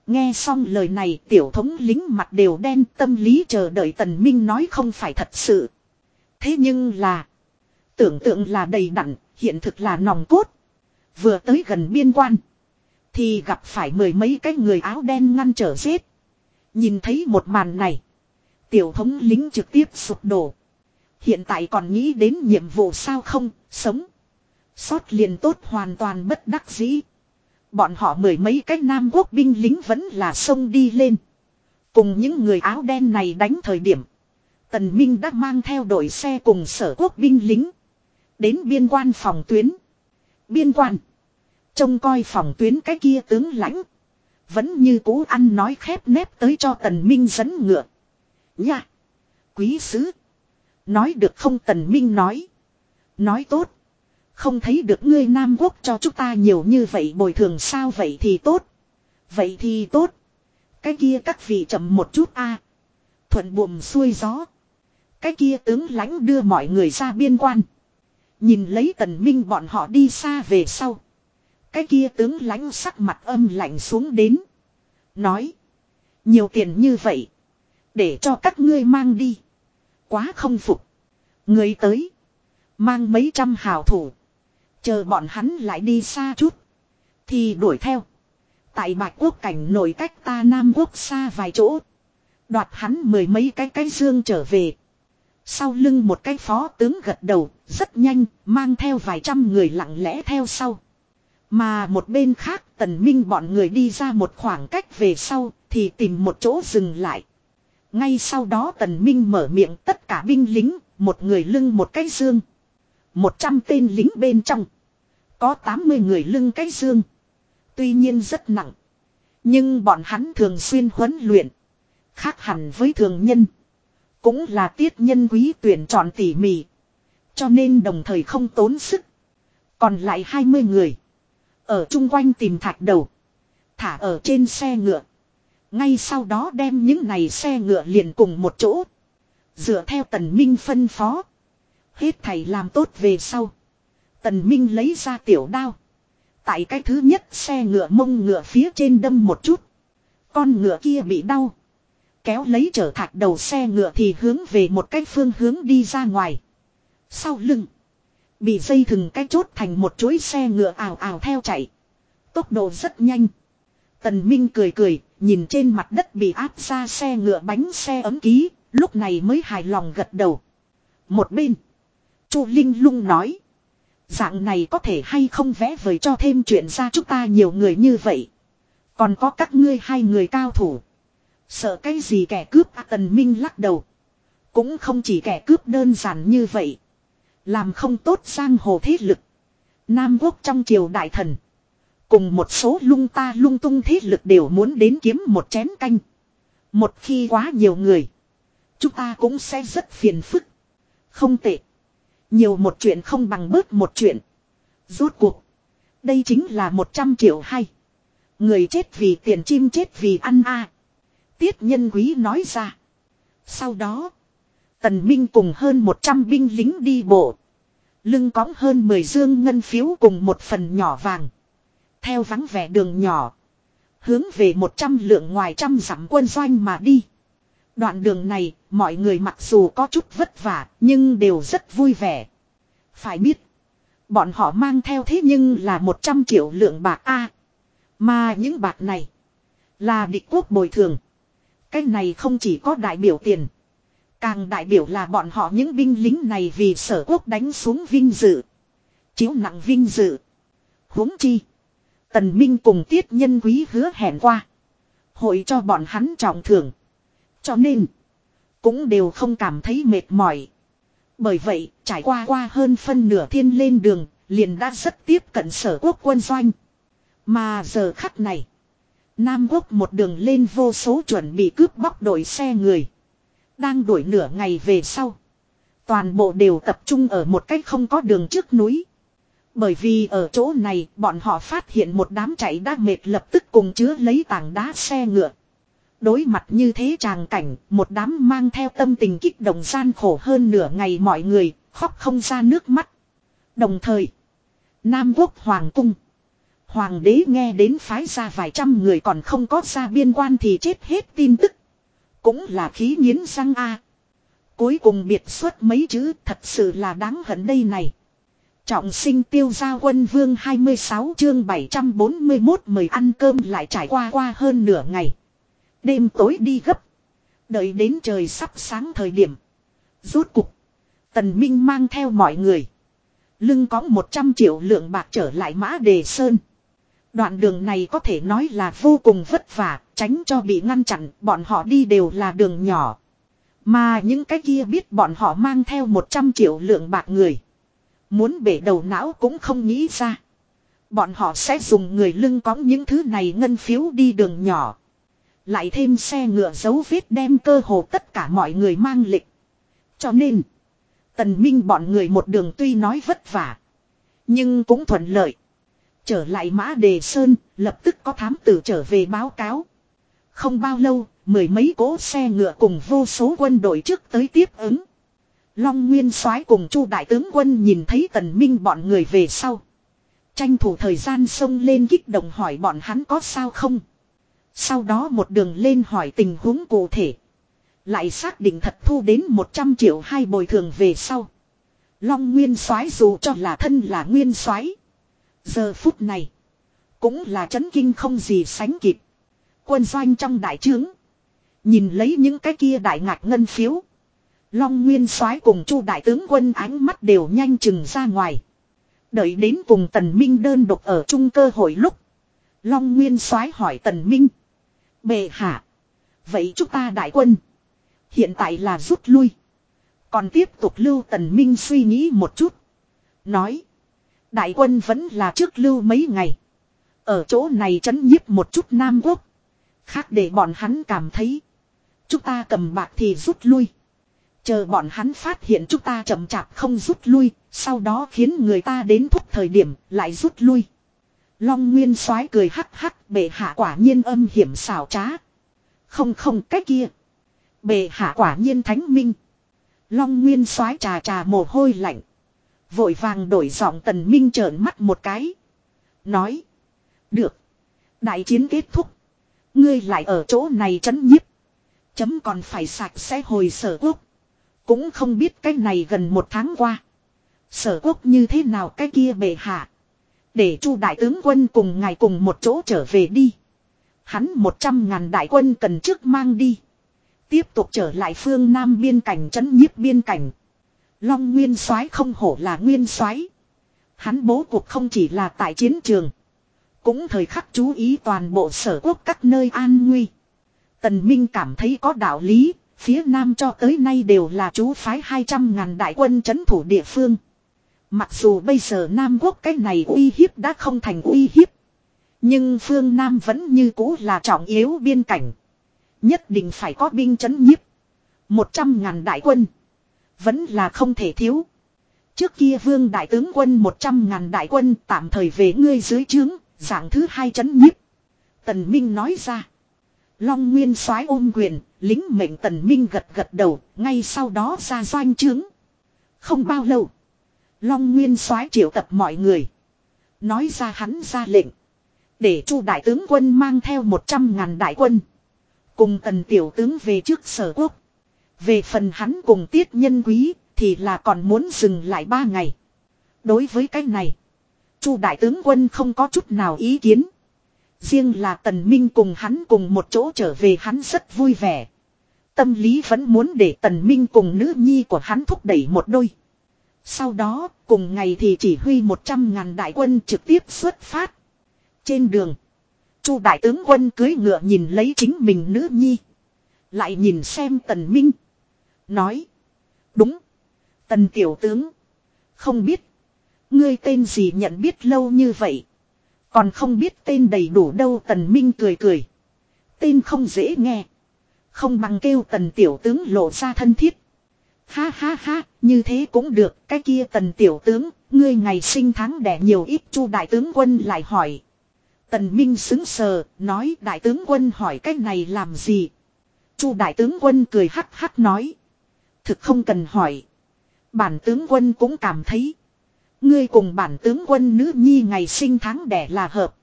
Nghe xong lời này tiểu thống lính mặt đều đen tâm lý chờ đợi tần minh nói không phải thật sự. Thế nhưng là. Tưởng tượng là đầy đặn, hiện thực là nòng cốt. Vừa tới gần biên quan. Thì gặp phải mười mấy cái người áo đen ngăn trở giết. Nhìn thấy một màn này. Tiểu thống lính trực tiếp sụp đổ. Hiện tại còn nghĩ đến nhiệm vụ sao không, sống. Sót liền tốt hoàn toàn bất đắc dĩ. Bọn họ mười mấy cái nam quốc binh lính vẫn là sông đi lên. Cùng những người áo đen này đánh thời điểm. Tần Minh đã mang theo đội xe cùng sở quốc binh lính. Đến biên quan phòng tuyến. Biên quan. Trông coi phòng tuyến cái kia tướng lãnh. Vẫn như cũ ăn nói khép nép tới cho tần minh dẫn ngựa. Nha. Quý sứ. Nói được không tần minh nói. Nói tốt. Không thấy được ngươi Nam Quốc cho chúng ta nhiều như vậy bồi thường sao vậy thì tốt. Vậy thì tốt. Cái kia các vị chậm một chút a Thuận buồm xuôi gió. Cái kia tướng lãnh đưa mọi người ra biên quan. Nhìn lấy tần minh bọn họ đi xa về sau. Cái kia tướng lãnh sắc mặt âm lạnh xuống đến. Nói. Nhiều tiền như vậy. Để cho các ngươi mang đi. Quá không phục. Người tới. Mang mấy trăm hào thủ. Chờ bọn hắn lại đi xa chút. Thì đuổi theo. Tại bạch quốc cảnh nổi cách ta Nam quốc xa vài chỗ. Đoạt hắn mười mấy cái cái dương trở về. Sau lưng một cái phó tướng gật đầu, rất nhanh, mang theo vài trăm người lặng lẽ theo sau. Mà một bên khác tần minh bọn người đi ra một khoảng cách về sau, thì tìm một chỗ dừng lại. Ngay sau đó tần minh mở miệng tất cả binh lính, một người lưng một cái dương. Một trăm tên lính bên trong. Có tám mươi người lưng cái dương. Tuy nhiên rất nặng. Nhưng bọn hắn thường xuyên huấn luyện. Khác hẳn với thường nhân. Cũng là tiết nhân quý tuyển chọn tỉ mỉ. Cho nên đồng thời không tốn sức. Còn lại 20 người. Ở chung quanh tìm thạch đầu. Thả ở trên xe ngựa. Ngay sau đó đem những này xe ngựa liền cùng một chỗ. Dựa theo tần minh phân phó. Hết thầy làm tốt về sau. Tần minh lấy ra tiểu đao. Tại cái thứ nhất xe ngựa mông ngựa phía trên đâm một chút. Con ngựa kia bị đau. Kéo lấy trở thạch đầu xe ngựa thì hướng về một cái phương hướng đi ra ngoài. Sau lưng. Bị dây thừng cái chốt thành một chuỗi xe ngựa ảo ảo theo chạy. Tốc độ rất nhanh. Tần Minh cười cười, nhìn trên mặt đất bị áp ra xe ngựa bánh xe ấm ký, lúc này mới hài lòng gật đầu. Một bên. Chu Linh lung nói. Dạng này có thể hay không vẽ vời cho thêm chuyện ra chúng ta nhiều người như vậy. Còn có các ngươi hai người cao thủ. Sợ cái gì kẻ cướp à, tần minh lắc đầu. Cũng không chỉ kẻ cướp đơn giản như vậy. Làm không tốt giang hồ thế lực. Nam quốc trong triều đại thần. Cùng một số lung ta lung tung thế lực đều muốn đến kiếm một chén canh. Một khi quá nhiều người. Chúng ta cũng sẽ rất phiền phức. Không tệ. Nhiều một chuyện không bằng bớt một chuyện. Rốt cuộc. Đây chính là 100 triệu hay. Người chết vì tiền chim chết vì ăn a Tiết nhân quý nói ra. Sau đó. Tần Minh cùng hơn 100 binh lính đi bộ. Lưng cõng hơn 10 dương ngân phiếu cùng một phần nhỏ vàng. Theo vắng vẻ đường nhỏ. Hướng về 100 lượng ngoài trăm dặm quân doanh mà đi. Đoạn đường này, mọi người mặc dù có chút vất vả, nhưng đều rất vui vẻ. Phải biết, bọn họ mang theo thế nhưng là 100 triệu lượng bạc A. Mà những bạc này, là địch quốc bồi thường. Cái này không chỉ có đại biểu tiền. Càng đại biểu là bọn họ những binh lính này vì sở quốc đánh xuống vinh dự. Chiếu nặng vinh dự. huống chi. Tần Minh cùng tiết nhân quý hứa hẹn qua. Hội cho bọn hắn trọng thưởng. Cho nên. Cũng đều không cảm thấy mệt mỏi. Bởi vậy, trải qua qua hơn phân nửa thiên lên đường, liền đã rất tiếp cận sở quốc quân doanh. Mà giờ khắc này. Nam quốc một đường lên vô số chuẩn bị cướp bóc đội xe người. Đang đuổi nửa ngày về sau. Toàn bộ đều tập trung ở một cách không có đường trước núi. Bởi vì ở chỗ này bọn họ phát hiện một đám chạy đã mệt lập tức cùng chứa lấy tảng đá xe ngựa. Đối mặt như thế tràng cảnh, một đám mang theo tâm tình kích động gian khổ hơn nửa ngày mọi người, khóc không ra nước mắt. Đồng thời, Nam Quốc Hoàng Cung. Hoàng đế nghe đến phái ra vài trăm người còn không có ra biên quan thì chết hết tin tức. Cũng là khí nghiến răng a. Cuối cùng biệt xuất mấy chữ thật sự là đáng hận đây này. Trọng sinh tiêu gia quân vương 26 chương 741 mời ăn cơm lại trải qua qua hơn nửa ngày. Đêm tối đi gấp. Đợi đến trời sắp sáng thời điểm. Rốt cục. Tần Minh mang theo mọi người. Lưng có 100 triệu lượng bạc trở lại mã đề sơn. Đoạn đường này có thể nói là vô cùng vất vả, tránh cho bị ngăn chặn, bọn họ đi đều là đường nhỏ. Mà những cái kia biết bọn họ mang theo 100 triệu lượng bạc người. Muốn bể đầu não cũng không nghĩ ra. Bọn họ sẽ dùng người lưng cõng những thứ này ngân phiếu đi đường nhỏ. Lại thêm xe ngựa dấu vết đem cơ hồ tất cả mọi người mang lịch. Cho nên, tần minh bọn người một đường tuy nói vất vả. Nhưng cũng thuận lợi. Trở lại mã đề sơn, lập tức có thám tử trở về báo cáo. Không bao lâu, mười mấy cỗ xe ngựa cùng vô số quân đội trước tới tiếp ứng. Long Nguyên soái cùng Chu đại tướng quân nhìn thấy Tần Minh bọn người về sau, tranh thủ thời gian xông lên kích động hỏi bọn hắn có sao không. Sau đó một đường lên hỏi tình huống cụ thể, lại xác định thật thu đến 100 triệu hai bồi thường về sau. Long Nguyên soái dù cho là thân là Nguyên soái, giờ phút này cũng là chấn kinh không gì sánh kịp. Quân doanh trong đại trướng, nhìn lấy những cái kia đại ngạc ngân phiếu, Long Nguyên soái cùng Chu đại tướng quân ánh mắt đều nhanh chừng ra ngoài. Đợi đến cùng Tần Minh đơn độc ở chung cơ hội lúc, Long Nguyên soái hỏi Tần Minh: "Bệ hạ, vậy chúng ta đại quân hiện tại là rút lui, còn tiếp tục lưu Tần Minh suy nghĩ một chút, nói: Đại quân vẫn là trước lưu mấy ngày, ở chỗ này chấn nhiếp một chút Nam Quốc, khác để bọn hắn cảm thấy chúng ta cầm bạc thì rút lui." Chờ bọn hắn phát hiện chúng ta chậm chạp không rút lui, sau đó khiến người ta đến thúc thời điểm lại rút lui. Long Nguyên soái cười hắc hắc, bệ hạ quả nhiên âm hiểm xảo trá. Không không cái kia. Bệ hạ quả nhiên thánh minh. Long Nguyên soái trà trà mồ hôi lạnh. Vội vàng đổi giọng tần minh trợn mắt một cái. Nói. Được. Đại chiến kết thúc. Ngươi lại ở chỗ này chấn nhiếp. Chấm còn phải sạch sẽ hồi sở quốc. Cũng không biết cái này gần một tháng qua. Sở quốc như thế nào cái kia bệ hạ. Để chu đại tướng quân cùng ngài cùng một chỗ trở về đi. Hắn một trăm ngàn đại quân cần trước mang đi. Tiếp tục trở lại phương Nam biên cảnh chấn nhiếp biên cảnh. Long Nguyên soái không hổ là Nguyên soái. Hắn bố cuộc không chỉ là tại chiến trường. Cũng thời khắc chú ý toàn bộ sở quốc các nơi an nguy. Tần Minh cảm thấy có đạo lý, Phía Nam cho tới nay đều là chú phái 200 ngàn đại quân chấn thủ địa phương. Mặc dù bây giờ Nam quốc cái này uy hiếp đã không thành uy hiếp. Nhưng phương Nam vẫn như cũ là trọng yếu biên cảnh. Nhất định phải có binh chấn nhiếp. 100 ngàn đại quân. Vẫn là không thể thiếu. Trước kia vương đại tướng quân 100 ngàn đại quân tạm thời về ngươi dưới trướng, dạng thứ hai chấn nhiếp. Tần Minh nói ra. Long Nguyên soái ôm quyền, lính mệnh tần minh gật gật đầu, ngay sau đó ra doanh trướng. Không bao lâu, Long Nguyên soái triệu tập mọi người. Nói ra hắn ra lệnh. Để chu đại tướng quân mang theo 100 ngàn đại quân. Cùng tần tiểu tướng về trước sở quốc. Về phần hắn cùng tiết nhân quý, thì là còn muốn dừng lại ba ngày. Đối với cái này, chu đại tướng quân không có chút nào ý kiến. Riêng là tần minh cùng hắn cùng một chỗ trở về hắn rất vui vẻ. Tâm lý vẫn muốn để tần minh cùng nữ nhi của hắn thúc đẩy một đôi. Sau đó, cùng ngày thì chỉ huy 100 ngàn đại quân trực tiếp xuất phát. Trên đường, Chu đại tướng quân cưới ngựa nhìn lấy chính mình nữ nhi. Lại nhìn xem tần minh. Nói. Đúng. Tần tiểu tướng. Không biết. Ngươi tên gì nhận biết lâu như vậy. Còn không biết tên đầy đủ đâu tần minh cười cười. Tên không dễ nghe. Không bằng kêu tần tiểu tướng lộ ra thân thiết. Ha ha ha, như thế cũng được, cái kia tần tiểu tướng, ngươi ngày sinh tháng đẻ nhiều ít chu đại tướng quân lại hỏi. Tần Minh xứng sờ, nói đại tướng quân hỏi cái này làm gì? Chu đại tướng quân cười hắc hắc nói. Thực không cần hỏi. Bản tướng quân cũng cảm thấy. Ngươi cùng bản tướng quân nữ nhi ngày sinh tháng đẻ là hợp.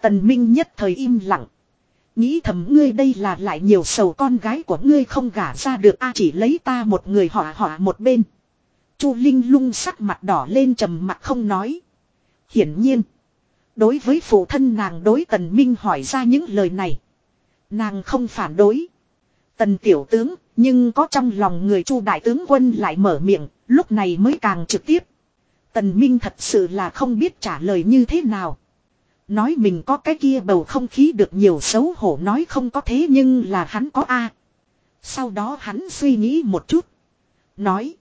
Tần Minh nhất thời im lặng. Nghĩ thầm ngươi đây là lại nhiều sầu con gái của ngươi không gả ra được, a chỉ lấy ta một người họa họa một bên. Chu Linh lung sắc mặt đỏ lên trầm mặt không nói. Hiển nhiên. Đối với phụ thân nàng đối tần minh hỏi ra những lời này. Nàng không phản đối. Tần tiểu tướng nhưng có trong lòng người chu đại tướng quân lại mở miệng, lúc này mới càng trực tiếp. Tần minh thật sự là không biết trả lời như thế nào. Nói mình có cái kia bầu không khí được nhiều xấu hổ nói không có thế nhưng là hắn có A. Sau đó hắn suy nghĩ một chút. Nói.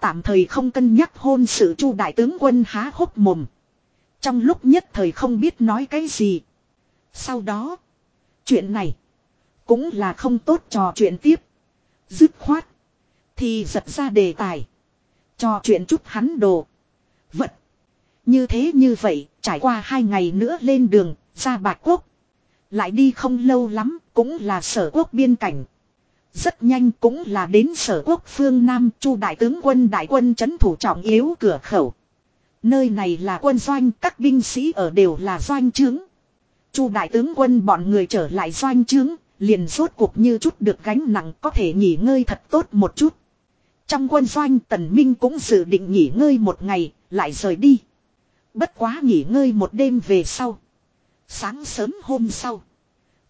Tạm thời không cân nhắc hôn sự chu đại tướng quân há hốc mồm. Trong lúc nhất thời không biết nói cái gì. Sau đó. Chuyện này. Cũng là không tốt trò chuyện tiếp. Dứt khoát. Thì giật ra đề tài. cho chuyện chút hắn đồ. Vật. Như thế như vậy, trải qua hai ngày nữa lên đường, ra bạc quốc. Lại đi không lâu lắm, cũng là sở quốc biên cảnh. Rất nhanh cũng là đến sở quốc phương Nam chu đại tướng quân đại quân chấn thủ trọng yếu cửa khẩu. Nơi này là quân doanh, các binh sĩ ở đều là doanh trướng. chu đại tướng quân bọn người trở lại doanh trướng, liền rốt cuộc như chút được gánh nặng có thể nghỉ ngơi thật tốt một chút. Trong quân doanh tần minh cũng dự định nghỉ ngơi một ngày, lại rời đi. Bất quá nghỉ ngơi một đêm về sau. Sáng sớm hôm sau.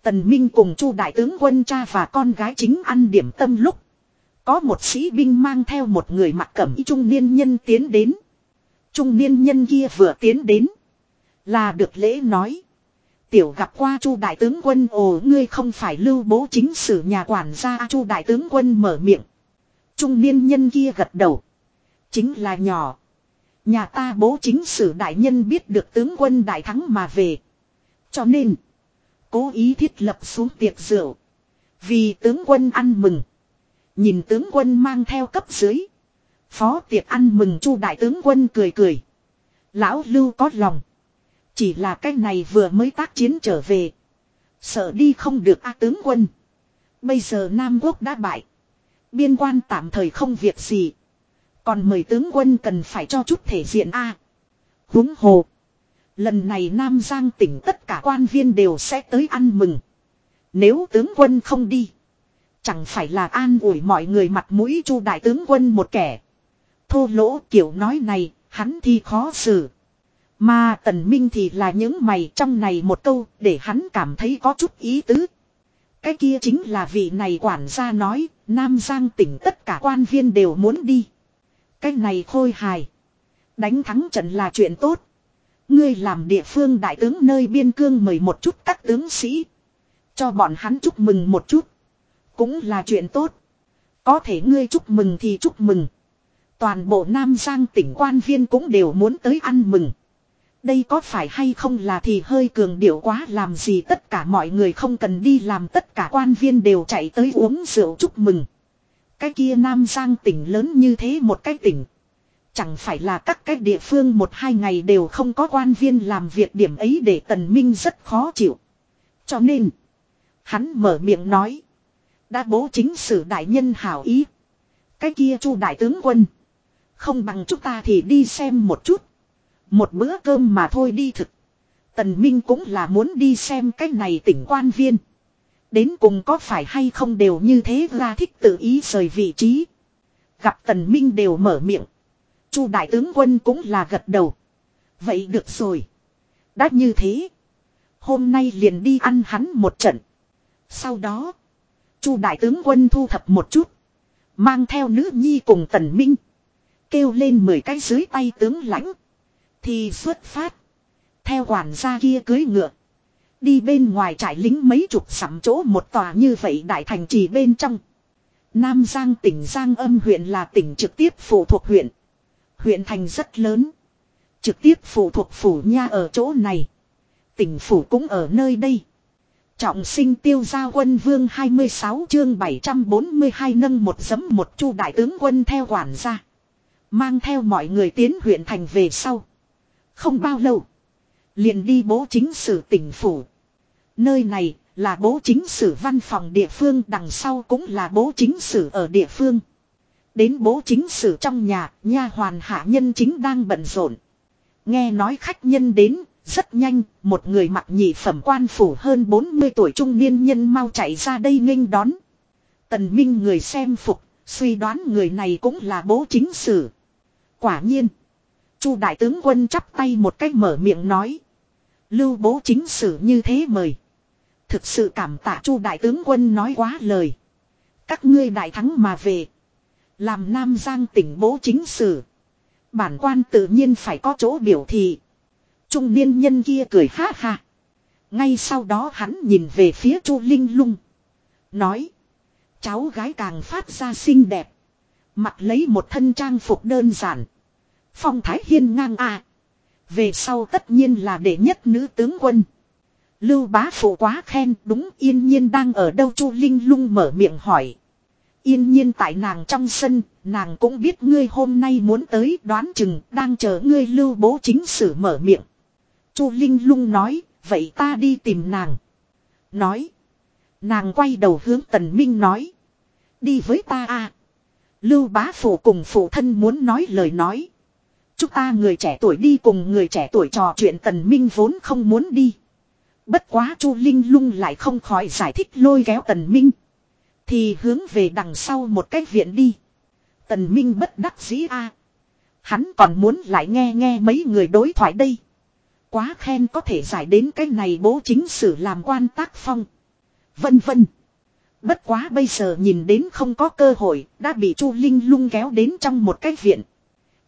Tần Minh cùng Chu đại tướng quân cha và con gái chính ăn điểm tâm lúc. Có một sĩ binh mang theo một người mặc cẩm y trung niên nhân tiến đến. Trung niên nhân kia vừa tiến đến. Là được lễ nói. Tiểu gặp qua Chu đại tướng quân, ồ, ngươi không phải lưu bố chính sử nhà quản gia, Chu đại tướng quân mở miệng. Trung niên nhân kia gật đầu. Chính là nhỏ. Nhà ta bố chính sử đại nhân biết được tướng quân đại thắng mà về. Cho nên. Cố ý thiết lập xuống tiệc rượu. Vì tướng quân ăn mừng. Nhìn tướng quân mang theo cấp dưới. Phó tiệc ăn mừng chu đại tướng quân cười cười. Lão lưu có lòng. Chỉ là cái này vừa mới tác chiến trở về. Sợ đi không được a tướng quân. Bây giờ Nam Quốc đã bại. Biên quan tạm thời không việc gì. Còn mời tướng quân cần phải cho chút thể diện a. Húng hồ. Lần này Nam Giang tỉnh tất cả quan viên đều sẽ tới ăn mừng. Nếu tướng quân không đi. Chẳng phải là an ủi mọi người mặt mũi chu đại tướng quân một kẻ. Thô lỗ kiểu nói này, hắn thì khó xử. Mà tần minh thì là những mày trong này một câu để hắn cảm thấy có chút ý tứ. Cái kia chính là vị này quản gia nói, Nam Giang tỉnh tất cả quan viên đều muốn đi. Cái này khôi hài. Đánh thắng trận là chuyện tốt. Ngươi làm địa phương đại tướng nơi biên cương mời một chút các tướng sĩ. Cho bọn hắn chúc mừng một chút. Cũng là chuyện tốt. Có thể ngươi chúc mừng thì chúc mừng. Toàn bộ Nam Giang tỉnh quan viên cũng đều muốn tới ăn mừng. Đây có phải hay không là thì hơi cường điệu quá làm gì tất cả mọi người không cần đi làm tất cả quan viên đều chạy tới uống rượu chúc mừng. Cái kia Nam Giang tỉnh lớn như thế một cái tỉnh. Chẳng phải là các cái địa phương một hai ngày đều không có quan viên làm việc điểm ấy để tần minh rất khó chịu. Cho nên, hắn mở miệng nói. Đã bố chính sử đại nhân hảo ý. Cái kia chu đại tướng quân. Không bằng chúng ta thì đi xem một chút. Một bữa cơm mà thôi đi thực. Tần Minh cũng là muốn đi xem cái này tỉnh quan viên. Đến cùng có phải hay không đều như thế ra thích tự ý rời vị trí. Gặp Tần Minh đều mở miệng. Chu đại tướng quân cũng là gật đầu. Vậy được rồi. Đã như thế. Hôm nay liền đi ăn hắn một trận. Sau đó. Chu đại tướng quân thu thập một chút. Mang theo nữ nhi cùng Tần Minh. Kêu lên mười cái dưới tay tướng lãnh. Thì xuất phát. Theo quản gia kia cưới ngựa. Đi bên ngoài trại lính mấy chục sắm chỗ một tòa như vậy đại thành trì bên trong. Nam Giang tỉnh Giang âm huyện là tỉnh trực tiếp phụ thuộc huyện. Huyện thành rất lớn. Trực tiếp phụ thuộc phủ nha ở chỗ này. Tỉnh phủ cũng ở nơi đây. Trọng sinh tiêu gia quân vương 26 chương 742 nâng một giấm một chu đại tướng quân theo quản gia. Mang theo mọi người tiến huyện thành về sau. Không bao lâu. Liền đi bố chính sử tỉnh phủ. Nơi này là bố chính sử văn phòng địa phương đằng sau cũng là bố chính sử ở địa phương. Đến bố chính sử trong nhà, nha hoàn hạ nhân chính đang bận rộn. Nghe nói khách nhân đến, Rất nhanh, một người mặc nhị phẩm quan phủ hơn 40 tuổi trung niên nhân mau chạy ra đây nghênh đón. Tần Minh người xem phục, suy đoán người này cũng là bố chính sử. Quả nhiên, Chu đại tướng quân chắp tay một cách mở miệng nói. Lưu bố chính sử như thế mời. Thực sự cảm tạ Chu đại tướng quân nói quá lời. Các ngươi đại thắng mà về. Làm Nam Giang tỉnh bố chính sử. Bản quan tự nhiên phải có chỗ biểu thị. Trung niên nhân kia cười ha ha. Ngay sau đó hắn nhìn về phía Chu Linh Lung. Nói. Cháu gái càng phát ra xinh đẹp. Mặc lấy một thân trang phục đơn giản. Phong thái hiên ngang à Về sau tất nhiên là đệ nhất nữ tướng quân. Lưu bá phụ quá khen đúng yên nhiên đang ở đâu Chu Linh lung mở miệng hỏi. Yên nhiên tại nàng trong sân, nàng cũng biết ngươi hôm nay muốn tới đoán chừng đang chờ ngươi lưu bố chính sử mở miệng. Chu Linh lung nói, vậy ta đi tìm nàng. Nói. Nàng quay đầu hướng tần minh nói. Đi với ta a Lưu bá phụ cùng phụ thân muốn nói lời nói. Chúng ta người trẻ tuổi đi cùng người trẻ tuổi trò chuyện tần minh vốn không muốn đi. Bất quá Chu Linh lung lại không khỏi giải thích lôi kéo tần minh. Thì hướng về đằng sau một cái viện đi. Tần minh bất đắc dĩ a à, Hắn còn muốn lại nghe nghe mấy người đối thoại đây. Quá khen có thể giải đến cái này bố chính sử làm quan tác phong. Vân vân. Bất quá bây giờ nhìn đến không có cơ hội, đã bị Chu Linh lung kéo đến trong một cái viện.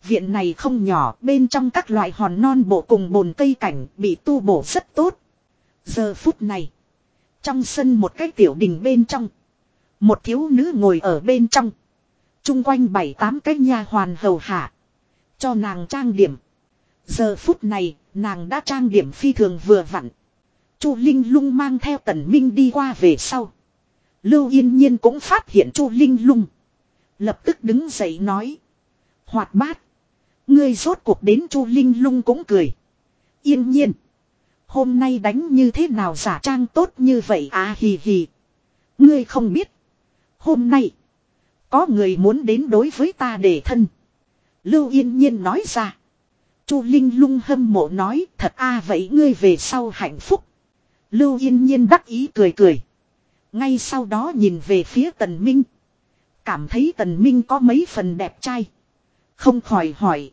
Viện này không nhỏ, bên trong các loại hòn non bộ cùng bồn cây cảnh bị tu bổ rất tốt. Giờ phút này, trong sân một cái tiểu đình bên trong, một thiếu nữ ngồi ở bên trong. Trung quanh bảy tám cái nha hoàn hầu hạ. Cho nàng trang điểm. Giờ phút này, nàng đã trang điểm phi thường vừa vặn. Chu Linh lung mang theo tần minh đi qua về sau. Lưu Yên Nhiên cũng phát hiện Chu Linh lung. Lập tức đứng dậy nói. Hoạt bát. Ngươi rốt cuộc đến Chu Linh lung cũng cười. Yên nhiên. Hôm nay đánh như thế nào giả trang tốt như vậy à hì hì. Ngươi không biết. Hôm nay. Có người muốn đến đối với ta để thân. Lưu Yên Nhiên nói ra. Chu Linh lung hâm mộ nói thật a à, vậy ngươi về sau hạnh phúc. Lưu Yên Nhiên đắc ý cười cười. Ngay sau đó nhìn về phía Tần Minh. Cảm thấy Tần Minh có mấy phần đẹp trai. Không khỏi hỏi.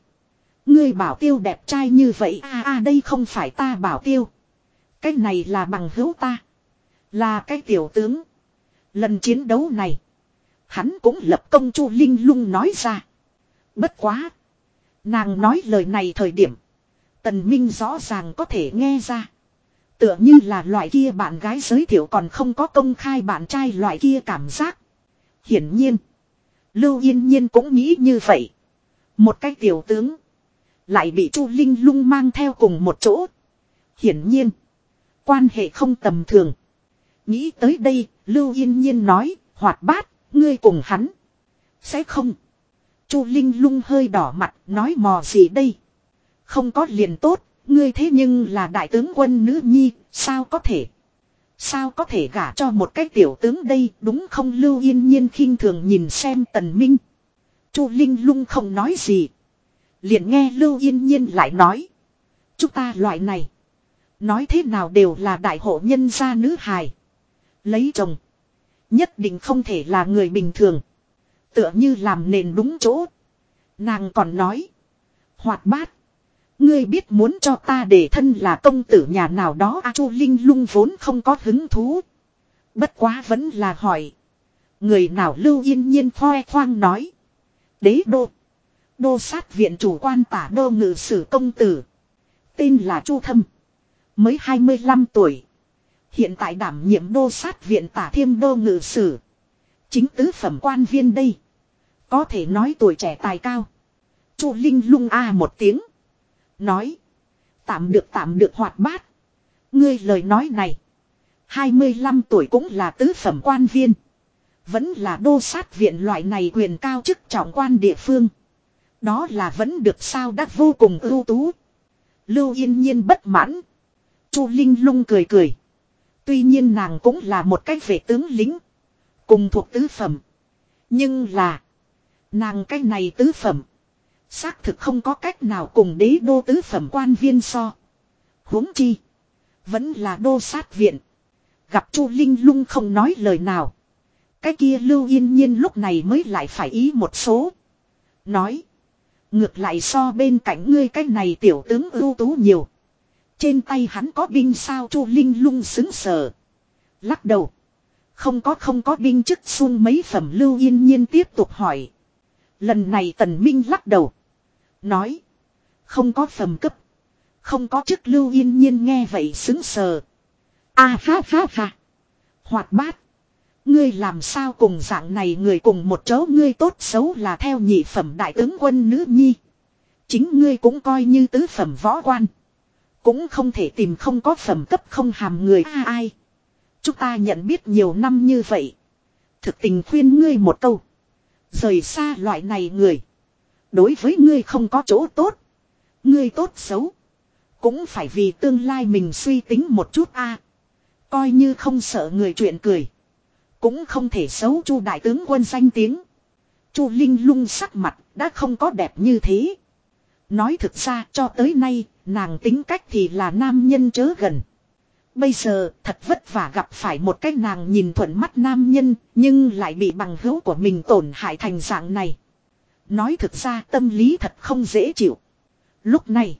Ngươi bảo tiêu đẹp trai như vậy, a a, đây không phải ta bảo tiêu. Cái này là bằng hữu ta. Là cái tiểu tướng. Lần chiến đấu này. Hắn cũng lập công chu Linh lung nói ra. Bất quá. Nàng nói lời này thời điểm. Tần Minh rõ ràng có thể nghe ra. Tựa như là loại kia bạn gái giới thiệu còn không có công khai bạn trai loại kia cảm giác. Hiển nhiên. Lưu Yên Nhiên cũng nghĩ như vậy. Một cái tiểu tướng. Lại bị Chu Linh lung mang theo cùng một chỗ. Hiển nhiên. Quan hệ không tầm thường. Nghĩ tới đây, Lưu Yên Nhiên nói, hoạt bát, ngươi cùng hắn. Sẽ không. Chu Linh lung hơi đỏ mặt, nói mò gì đây. Không có liền tốt, ngươi thế nhưng là đại tướng quân nữ nhi, sao có thể. Sao có thể gả cho một cái tiểu tướng đây, đúng không Lưu Yên Nhiên khinh thường nhìn xem Tần Minh. Chu Linh lung không nói gì. Liền nghe Lưu Yên Nhiên lại nói. Chúng ta loại này. Nói thế nào đều là đại hộ nhân gia nữ hài. Lấy chồng. Nhất định không thể là người bình thường. Tựa như làm nền đúng chỗ. Nàng còn nói. Hoạt bát. Ngươi biết muốn cho ta để thân là công tử nhà nào đó A Chu Linh lung vốn không có hứng thú. Bất quá vẫn là hỏi. Người nào lưu yên nhiên khoe khoang nói. Đế đô. Đô sát viện chủ quan tả đô ngự sử công tử. Tên là Chu Thâm. Mới 25 tuổi. Hiện tại đảm nhiệm đô sát viện tả thiêm đô ngự sử. Chính tứ phẩm quan viên đây. Có thể nói tuổi trẻ tài cao. Chu Linh lung a một tiếng. Nói. Tạm được tạm được hoạt bát. Ngươi lời nói này. 25 tuổi cũng là tứ phẩm quan viên. Vẫn là đô sát viện loại này quyền cao chức trọng quan địa phương. Đó là vẫn được sao đắt vô cùng ưu tú. Lưu yên nhiên bất mãn. Chu Linh lung cười cười. Tuy nhiên nàng cũng là một cách vệ tướng lính. Cùng thuộc tứ phẩm. Nhưng là. Nàng cái này tứ phẩm. Xác thực không có cách nào cùng đế đô tứ phẩm quan viên so. huống chi. Vẫn là đô sát viện. Gặp Chu Linh lung không nói lời nào. Cái kia Lưu Yên Nhiên lúc này mới lại phải ý một số. Nói. Ngược lại so bên cạnh ngươi cái này tiểu tướng ưu tú nhiều. Trên tay hắn có binh sao Chu Linh lung xứng sờ. Lắc đầu. Không có không có binh chức sung mấy phẩm Lưu Yên Nhiên tiếp tục hỏi. Lần này Tần Minh lắc đầu. Nói. Không có phẩm cấp. Không có chức Lưu Yên Nhiên nghe vậy xứng sờ. À ha ha ha. Hoạt bát. Ngươi làm sao cùng dạng này người cùng một chỗ ngươi tốt xấu là theo nhị phẩm đại tướng quân nữ nhi. Chính ngươi cũng coi như tứ phẩm võ quan. Cũng không thể tìm không có phẩm cấp không hàm người a ai. Chúng ta nhận biết nhiều năm như vậy. Thực tình khuyên ngươi một câu. Rời xa loại này người. Đối với ngươi không có chỗ tốt. Ngươi tốt xấu. Cũng phải vì tương lai mình suy tính một chút a Coi như không sợ người chuyện cười. Cũng không thể xấu chu đại tướng quân danh tiếng. chu Linh lung sắc mặt đã không có đẹp như thế. Nói thực ra cho tới nay, nàng tính cách thì là nam nhân chớ gần. Bây giờ thật vất vả gặp phải một cái nàng nhìn thuận mắt nam nhân, nhưng lại bị bằng hữu của mình tổn hại thành dạng này. Nói thực ra tâm lý thật không dễ chịu. Lúc này,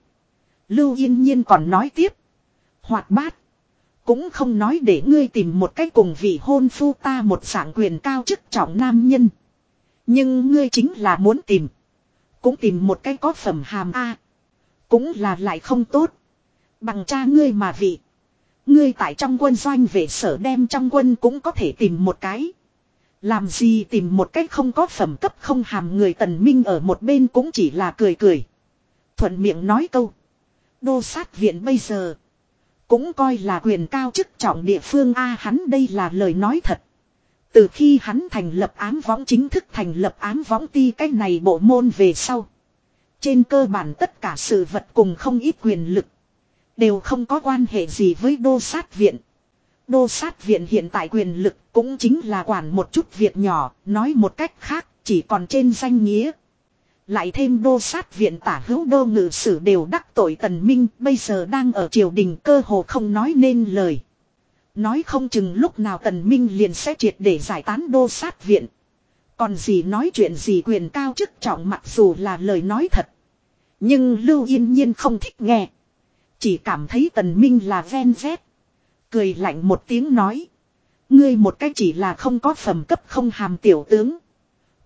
Lưu Yên Nhiên còn nói tiếp. Hoạt bát. Cũng không nói để ngươi tìm một cách cùng vị hôn phu ta một dạng quyền cao chức trọng nam nhân. Nhưng ngươi chính là muốn tìm. Cũng tìm một cái có phẩm hàm A. Cũng là lại không tốt. Bằng cha ngươi mà vị. Ngươi tại trong quân doanh về sở đem trong quân cũng có thể tìm một cái. Làm gì tìm một cách không có phẩm cấp không hàm người tần minh ở một bên cũng chỉ là cười cười. Thuận miệng nói câu. Đô sát viện bây giờ. Cũng coi là quyền cao chức trọng địa phương A hắn đây là lời nói thật. Từ khi hắn thành lập ám võng chính thức thành lập ám võng ti cái này bộ môn về sau. Trên cơ bản tất cả sự vật cùng không ít quyền lực. Đều không có quan hệ gì với đô sát viện. Đô sát viện hiện tại quyền lực cũng chính là quản một chút việc nhỏ, nói một cách khác, chỉ còn trên danh nghĩa. Lại thêm đô sát viện tả hữu đô ngự sử đều đắc tội tần minh, bây giờ đang ở triều đình cơ hồ không nói nên lời. Nói không chừng lúc nào tần minh liền sẽ triệt để giải tán đô sát viện. Còn gì nói chuyện gì quyền cao chức trọng mặc dù là lời nói thật. Nhưng Lưu Yên Nhiên không thích nghe. Chỉ cảm thấy tần minh là ven vét. Cười lạnh một tiếng nói. Ngươi một cách chỉ là không có phẩm cấp không hàm tiểu tướng.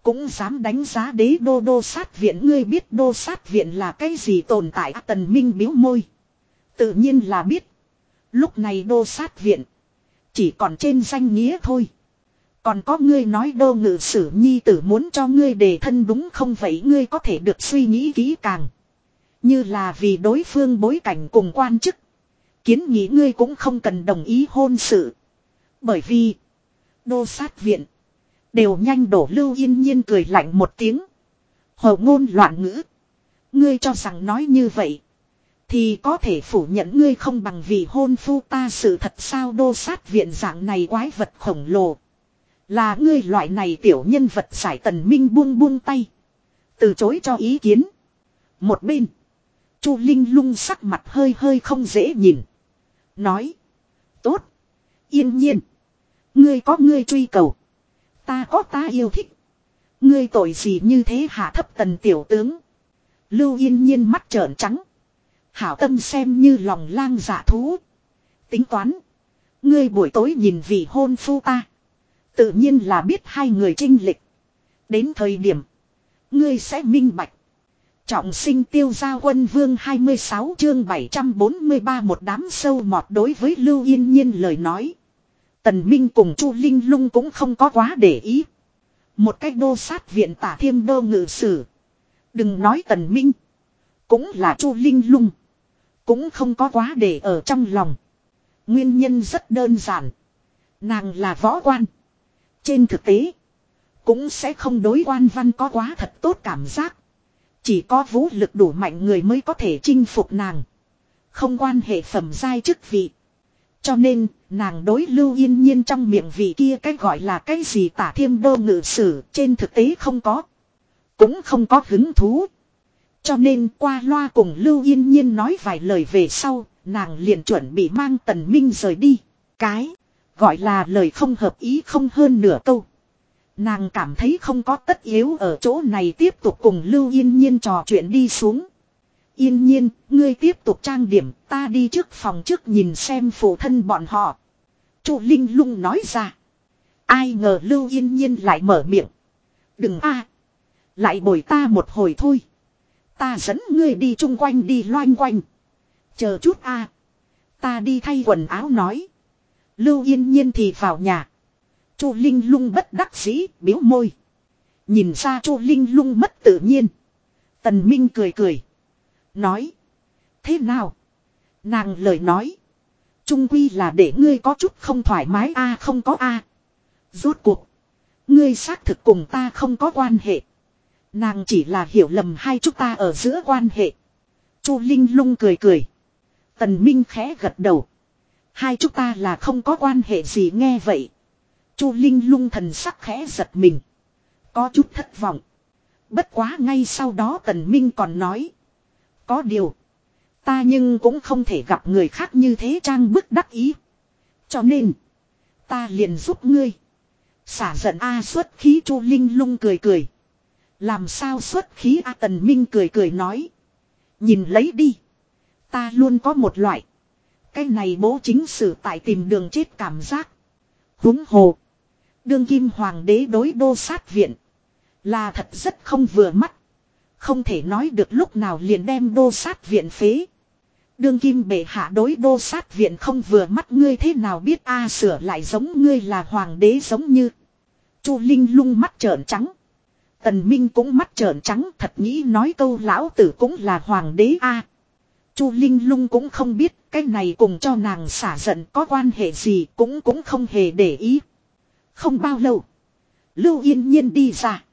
Cũng dám đánh giá đế đô đô sát viện ngươi biết đô sát viện là cái gì tồn tại tần minh biếu môi. Tự nhiên là biết. Lúc này đô sát viện. Chỉ còn trên danh nghĩa thôi. Còn có ngươi nói đô ngự sử nhi tử muốn cho ngươi đề thân đúng không vậy ngươi có thể được suy nghĩ kỹ càng. Như là vì đối phương bối cảnh cùng quan chức. Kiến nghị ngươi cũng không cần đồng ý hôn sự. Bởi vì. Đô sát viện. Đều nhanh đổ lưu yên nhiên cười lạnh một tiếng. Hồ ngôn loạn ngữ. Ngươi cho rằng nói như vậy. Thì có thể phủ nhận ngươi không bằng vì hôn phu ta sự thật sao đô sát viện dạng này quái vật khổng lồ. Là ngươi loại này tiểu nhân vật giải tần minh buông buông tay. Từ chối cho ý kiến. Một bên. Chu Linh lung sắc mặt hơi hơi không dễ nhìn. Nói. Tốt. Yên nhiên. Ngươi có ngươi truy cầu. Ta có ta yêu thích. Ngươi tội gì như thế hạ thấp tần tiểu tướng. Lưu yên nhiên mắt trợn trắng. Hảo tâm xem như lòng lang dạ thú. Tính toán. Ngươi buổi tối nhìn vị hôn phu ta. Tự nhiên là biết hai người trinh lịch. Đến thời điểm. Ngươi sẽ minh bạch. Trọng sinh tiêu gia quân vương 26 chương 743 một đám sâu mọt đối với Lưu Yên Nhiên lời nói. Tần Minh cùng Chu Linh Lung cũng không có quá để ý. Một cách đô sát viện tả thiêm đô ngự sử. Đừng nói Tần Minh. Cũng là Chu Linh Lung. Cũng không có quá để ở trong lòng. Nguyên nhân rất đơn giản. Nàng là võ quan. Trên thực tế. Cũng sẽ không đối quan văn có quá thật tốt cảm giác. Chỉ có vũ lực đủ mạnh người mới có thể chinh phục nàng. Không quan hệ phẩm giai chức vị. Cho nên, nàng đối lưu yên nhiên trong miệng vị kia cái gọi là cái gì tả thiêm đô ngự sử trên thực tế không có. Cũng không có hứng thú. Cho nên qua loa cùng lưu yên nhiên nói vài lời về sau, nàng liền chuẩn bị mang tần minh rời đi. Cái, gọi là lời không hợp ý không hơn nửa câu. Nàng cảm thấy không có tất yếu ở chỗ này tiếp tục cùng Lưu Yên Nhiên trò chuyện đi xuống. Yên nhiên, ngươi tiếp tục trang điểm, ta đi trước phòng trước nhìn xem phụ thân bọn họ. Chu Linh lung nói ra. Ai ngờ Lưu Yên nhiên lại mở miệng. Đừng a Lại bồi ta một hồi thôi. Ta dẫn ngươi đi chung quanh đi loanh quanh. Chờ chút a Ta đi thay quần áo nói. Lưu Yên nhiên thì vào nhà. Chu Linh lung bất đắc dĩ, biếu môi. Nhìn ra Chu Linh lung mất tự nhiên. Tần Minh cười cười. Nói. Thế nào? Nàng lời nói. Trung quy là để ngươi có chút không thoải mái a, không có a Rốt cuộc. Ngươi xác thực cùng ta không có quan hệ. Nàng chỉ là hiểu lầm hai chúng ta ở giữa quan hệ. Chu Linh lung cười cười. Tần Minh khẽ gật đầu. Hai chúng ta là không có quan hệ gì nghe vậy. Chu Linh lung thần sắc khẽ giật mình. Có chút thất vọng. Bất quá ngay sau đó Tần Minh còn nói. Có điều. Ta nhưng cũng không thể gặp người khác như thế trang bức đắc ý. Cho nên. Ta liền giúp ngươi. Xả giận A xuất khí chu linh lung cười cười. Làm sao xuất khí A tần minh cười cười nói. Nhìn lấy đi. Ta luôn có một loại. Cái này bố chính sử tại tìm đường chết cảm giác. Húng hồ. Đương kim hoàng đế đối đô sát viện. Là thật rất không vừa mắt. Không thể nói được lúc nào liền đem đô sát viện phế. Đương kim bệ hạ đối đô sát viện không vừa mắt, ngươi thế nào biết a sửa lại giống ngươi là hoàng đế giống như. Chu Linh lung mắt trợn trắng. Tần Minh cũng mắt trợn trắng, thật nghĩ nói câu lão tử cũng là hoàng đế a. Chu Linh lung cũng không biết, cái này cùng cho nàng xả giận có quan hệ gì cũng cũng không hề để ý. Không bao lâu. Lưu yên nhiên đi ra.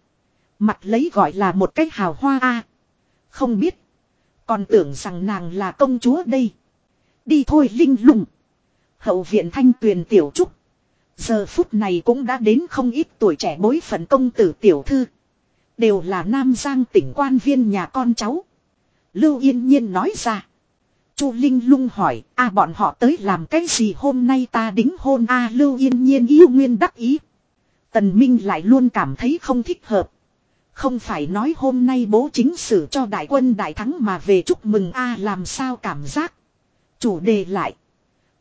Mặt lấy gọi là một cái hào hoa a Không biết. Còn tưởng rằng nàng là công chúa đây. Đi thôi linh lùng Hậu viện thanh tuyền tiểu trúc. Giờ phút này cũng đã đến không ít tuổi trẻ bối phận công tử tiểu thư. Đều là Nam Giang tỉnh quan viên nhà con cháu. Lưu Yên Nhiên nói ra. Chu Linh lung hỏi, a bọn họ tới làm cái gì hôm nay ta đính hôn a Lưu Yên Nhiên yêu nguyên đắc ý. Tần Minh lại luôn cảm thấy không thích hợp. Không phải nói hôm nay bố chính sử cho đại quân đại thắng mà về chúc mừng a làm sao cảm giác. Chủ đề lại.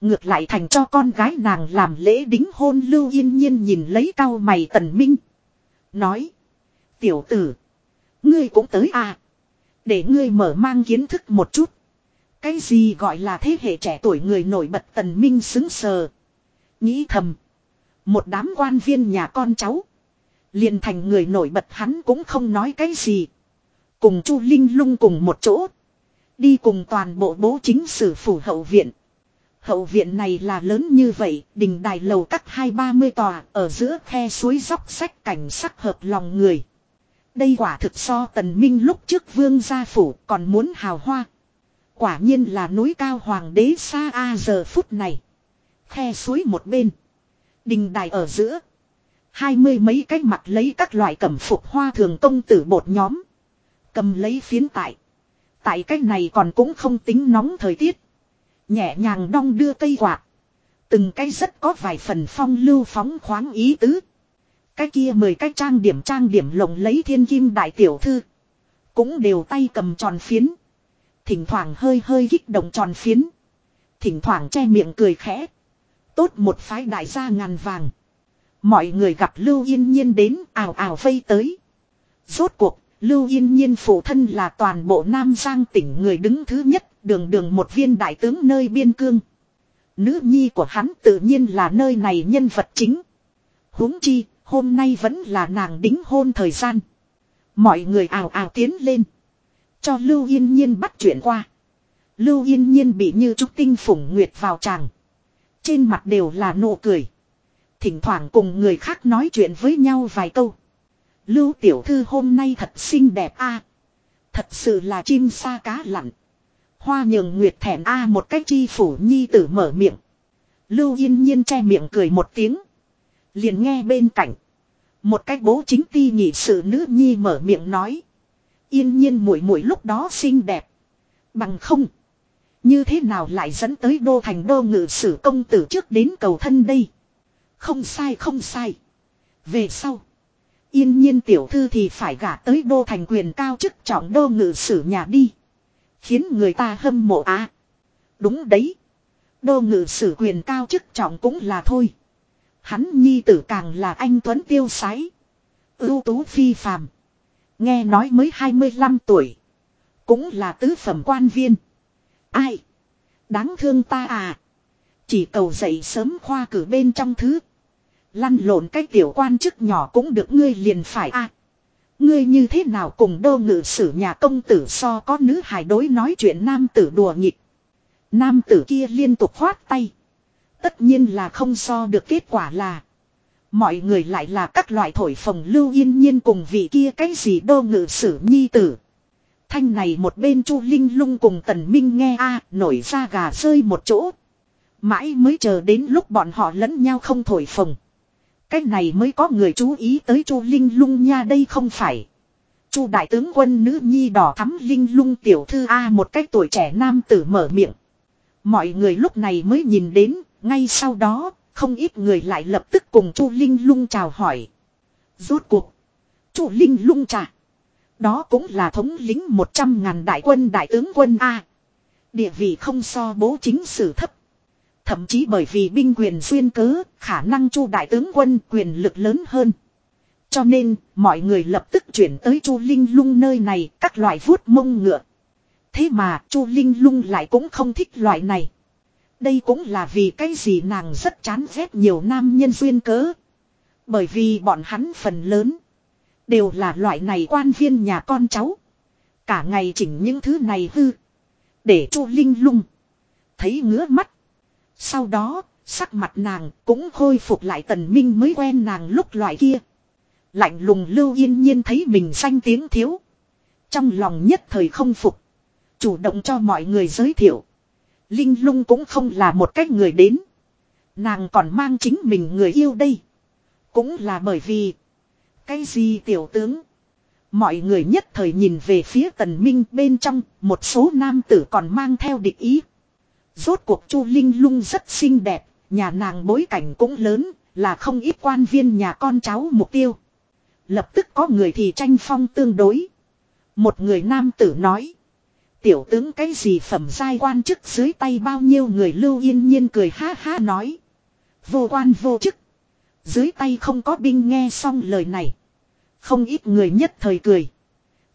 Ngược lại thành cho con gái nàng làm lễ đính hôn lưu yên nhiên nhìn lấy cao mày tần minh. Nói. Tiểu tử. Ngươi cũng tới à. Để ngươi mở mang kiến thức một chút. Cái gì gọi là thế hệ trẻ tuổi người nổi bật tần minh xứng sờ. Nghĩ thầm. Một đám quan viên nhà con cháu. Liền thành người nổi bật hắn cũng không nói cái gì. Cùng Chu Linh lung cùng một chỗ. Đi cùng toàn bộ bố chính sử phủ hậu viện. Hậu viện này là lớn như vậy, đình đài lầu các hai ba mươi tòa, ở giữa khe suối dốc sách cảnh sắc hợp lòng người. Đây quả thực so tần minh lúc trước vương gia phủ còn muốn hào hoa. Quả nhiên là núi cao hoàng đế xa a giờ phút này. Khe suối một bên. Đình đài ở giữa. Hai mươi mấy cách mặt lấy các loại cẩm phục hoa thường công tử bột nhóm. Cầm lấy phiến tại. Tại cách này còn cũng không tính nóng thời tiết. Nhẹ nhàng đong đưa cây quạt. Từng cái rất có vài phần phong lưu phóng khoáng ý tứ. Cái kia mười cái trang điểm trang điểm lồng lấy thiên kim đại tiểu thư. Cũng đều tay cầm tròn phiến. Thỉnh thoảng hơi hơi kích động tròn phiến. Thỉnh thoảng che miệng cười khẽ. Tốt một phái đại gia ngàn vàng. Mọi người gặp Lưu Yên Nhiên đến ảo ảo vây tới. Rốt cuộc, Lưu Yên Nhiên phụ thân là toàn bộ Nam Giang tỉnh người đứng thứ nhất, đường đường một viên đại tướng nơi biên cương. Nữ nhi của hắn tự nhiên là nơi này nhân vật chính. huống chi, hôm nay vẫn là nàng đính hôn thời gian. Mọi người ảo ảo tiến lên. Cho Lưu Yên Nhiên bắt chuyện qua. Lưu Yên Nhiên bị như trúc tinh phủng nguyệt vào tràng. Trên mặt đều là nụ cười. Thỉnh thoảng cùng người khác nói chuyện với nhau vài câu. Lưu tiểu thư hôm nay thật xinh đẹp a Thật sự là chim sa cá lặn. Hoa nhường nguyệt thẹn a một cách chi phủ nhi tử mở miệng. Lưu yên nhiên che miệng cười một tiếng. Liền nghe bên cạnh. Một cách bố chính ti nhị sự nữ nhi mở miệng nói. Yên nhiên muội muội lúc đó xinh đẹp. Bằng không. Như thế nào lại dẫn tới đô thành đô ngự sử công tử trước đến cầu thân đây. Không sai không sai. Về sau. Yên nhiên tiểu thư thì phải gả tới đô thành quyền cao chức trọng đô ngự sử nhà đi. Khiến người ta hâm mộ á. đúng đấy. Đô ngự sử quyền cao chức trọng cũng là thôi. Hắn nhi tử càng là anh Tuấn tiêu sái. ưu tú phi phàm. Nghe nói mới 25 tuổi. Cũng là tứ phẩm quan viên. Ai? Đáng thương ta à. Chỉ cầu dậy sớm khoa cử bên trong thứ. Lăn lộn cái tiểu quan chức nhỏ cũng được ngươi liền phải a. À, ngươi như thế nào cùng đô ngự sử nhà công tử so có nữ hài đối nói chuyện nam tử đùa nghịch. Nam tử kia liên tục khoát tay. Tất nhiên là không so được kết quả là. Mọi người lại là các loại thổi phồng lưu yên nhiên cùng vị kia cái gì đô ngự sử nhi tử. Thanh này một bên chu Linh lung cùng tần minh nghe a nổi ra gà rơi một chỗ. Mãi mới chờ đến lúc bọn họ lẫn nhau không thổi phồng. Cái này mới có người chú ý tới chu Linh lung nha đây không phải. chu đại tướng quân nữ nhi đỏ thắm Linh lung tiểu thư A một cái tuổi trẻ nam tử mở miệng. Mọi người lúc này mới nhìn đến, ngay sau đó, không ít người lại lập tức cùng chu Linh lung chào hỏi. Rốt cuộc. chu Linh lung trả. Đó cũng là thống lính một trăm ngàn đại quân đại tướng quân A. Địa vị không so bố chính sử thấp. Thậm chí bởi vì binh quyền xuyên cớ, khả năng chu đại tướng quân quyền lực lớn hơn. Cho nên, mọi người lập tức chuyển tới chu Linh lung nơi này, các loại vuốt mông ngựa. Thế mà, chu Linh lung lại cũng không thích loại này. Đây cũng là vì cái gì nàng rất chán ghét nhiều nam nhân xuyên cớ. Bởi vì bọn hắn phần lớn. Đều là loại này quan viên nhà con cháu. Cả ngày chỉnh những thứ này hư. Để chu Linh lung. Thấy ngứa mắt. Sau đó, sắc mặt nàng cũng khôi phục lại tần minh mới quen nàng lúc loại kia. Lạnh lùng lưu yên nhiên thấy mình xanh tiếng thiếu. Trong lòng nhất thời không phục. Chủ động cho mọi người giới thiệu. Linh lung cũng không là một cách người đến. Nàng còn mang chính mình người yêu đây. Cũng là bởi vì. Cái gì tiểu tướng. Mọi người nhất thời nhìn về phía tần minh bên trong. Một số nam tử còn mang theo địch ý. Rốt cuộc Chu Linh lung rất xinh đẹp, nhà nàng bối cảnh cũng lớn, là không ít quan viên nhà con cháu mục tiêu. Lập tức có người thì tranh phong tương đối. Một người nam tử nói. Tiểu tướng cái gì phẩm giai quan chức dưới tay bao nhiêu người lưu yên nhiên cười ha ha nói. Vô quan vô chức. Dưới tay không có binh nghe xong lời này. Không ít người nhất thời cười.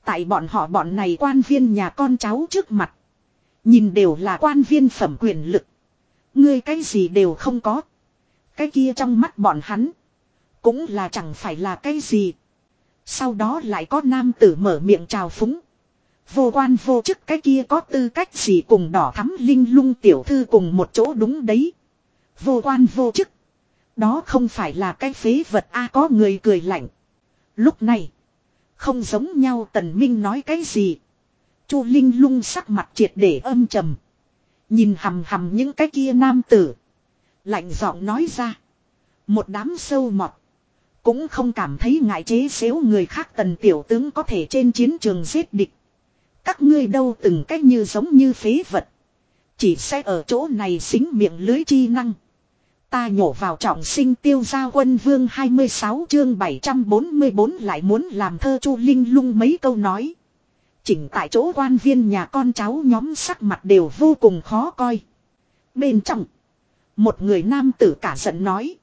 Tại bọn họ bọn này quan viên nhà con cháu trước mặt. Nhìn đều là quan viên phẩm quyền lực. Ngươi cái gì đều không có. Cái kia trong mắt bọn hắn. Cũng là chẳng phải là cái gì. Sau đó lại có nam tử mở miệng chào phúng. Vô quan vô chức cái kia có tư cách gì cùng đỏ thắm linh lung tiểu thư cùng một chỗ đúng đấy. Vô quan vô chức. Đó không phải là cái phế vật a có người cười lạnh. Lúc này. Không giống nhau tần minh nói cái gì. Chu Linh lung sắc mặt triệt để âm trầm. Nhìn hầm hầm những cái kia nam tử. Lạnh giọng nói ra. Một đám sâu mọt. Cũng không cảm thấy ngại chế xếu người khác tần tiểu tướng có thể trên chiến trường giết địch. Các ngươi đâu từng cách như giống như phế vật. Chỉ sẽ ở chỗ này xính miệng lưới chi năng. Ta nhổ vào trọng sinh tiêu gia quân vương 26 chương 744 lại muốn làm thơ chu linh lung mấy câu nói. Chỉnh tại chỗ quan viên nhà con cháu nhóm sắc mặt đều vô cùng khó coi. Bên trong. Một người nam tử cả giận nói.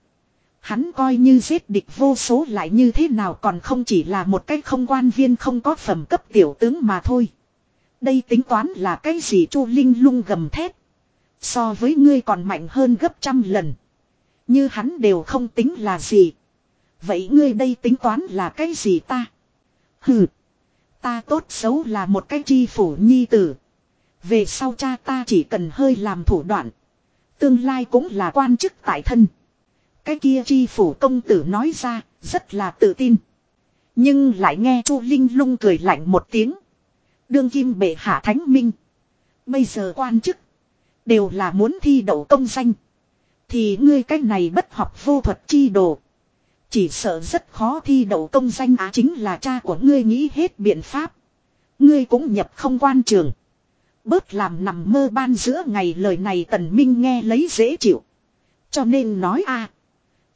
Hắn coi như giết địch vô số lại như thế nào còn không chỉ là một cái không quan viên không có phẩm cấp tiểu tướng mà thôi. Đây tính toán là cái gì chu linh lung gầm thét. So với ngươi còn mạnh hơn gấp trăm lần. Như hắn đều không tính là gì. Vậy ngươi đây tính toán là cái gì ta? Hừ. Ta tốt xấu là một cái chi phủ nhi tử. Về sau cha ta chỉ cần hơi làm thủ đoạn. Tương lai cũng là quan chức tại thân. Cái kia chi phủ công tử nói ra, rất là tự tin. Nhưng lại nghe Chu Linh lung cười lạnh một tiếng. Đương kim bệ hạ thánh minh. Bây giờ quan chức. Đều là muốn thi đậu công danh. Thì ngươi cách này bất học vô thuật chi đồ. Chỉ sợ rất khó thi đậu công danh á, chính là cha của ngươi nghĩ hết biện pháp. Ngươi cũng nhập không quan trường. Bớt làm nằm mơ ban giữa ngày lời này tần minh nghe lấy dễ chịu. Cho nên nói a,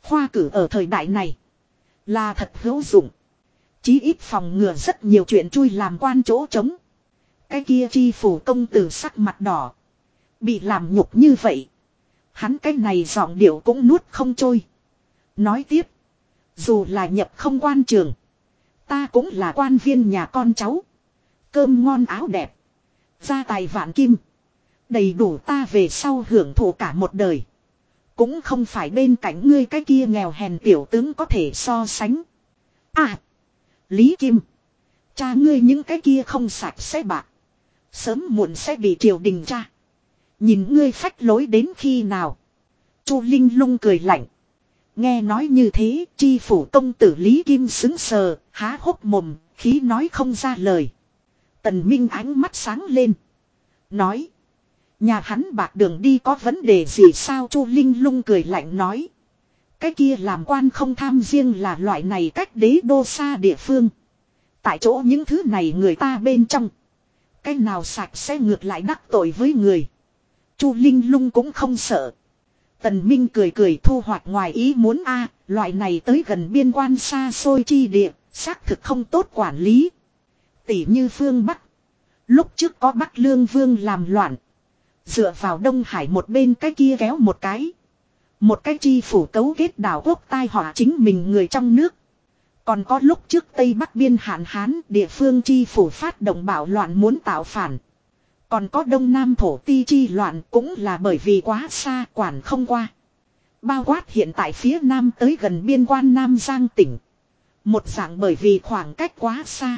Khoa cử ở thời đại này. Là thật hữu dụng. Chí ít phòng ngừa rất nhiều chuyện chui làm quan chỗ trống. Cái kia chi phủ công tử sắc mặt đỏ. Bị làm nhục như vậy. Hắn cái này giọng điệu cũng nuốt không trôi. Nói tiếp. Dù là nhập không quan trường. Ta cũng là quan viên nhà con cháu. Cơm ngon áo đẹp. Gia tài vạn kim. Đầy đủ ta về sau hưởng thụ cả một đời. Cũng không phải bên cạnh ngươi cái kia nghèo hèn tiểu tướng có thể so sánh. À. Lý Kim. Cha ngươi những cái kia không sạch sẽ bạc. Sớm muộn sẽ bị triều đình cha. Nhìn ngươi phách lối đến khi nào. Chu Linh lung cười lạnh. Nghe nói như thế, chi phủ công tử Lý Kim xứng sờ, há hốc mồm, khí nói không ra lời. Tần Minh ánh mắt sáng lên. Nói. Nhà hắn bạc đường đi có vấn đề gì sao Chu Linh lung cười lạnh nói. Cái kia làm quan không tham riêng là loại này cách đế đô xa địa phương. Tại chỗ những thứ này người ta bên trong. Cái nào sạch sẽ ngược lại đắc tội với người. Chu Linh lung cũng không sợ. Tần Minh cười cười thu hoạch ngoài ý muốn a loại này tới gần biên quan xa xôi chi địa, xác thực không tốt quản lý. Tỷ như phương Bắc. Lúc trước có Bắc Lương Vương làm loạn. Dựa vào Đông Hải một bên cái kia kéo một cái. Một cái chi phủ cấu kết đảo quốc tai họa chính mình người trong nước. Còn có lúc trước Tây Bắc biên hạn hán địa phương chi phủ phát động bạo loạn muốn tạo phản. Còn có Đông Nam thổ ti chi loạn cũng là bởi vì quá xa quản không qua. Bao quát hiện tại phía Nam tới gần biên quan Nam Giang tỉnh. Một dạng bởi vì khoảng cách quá xa.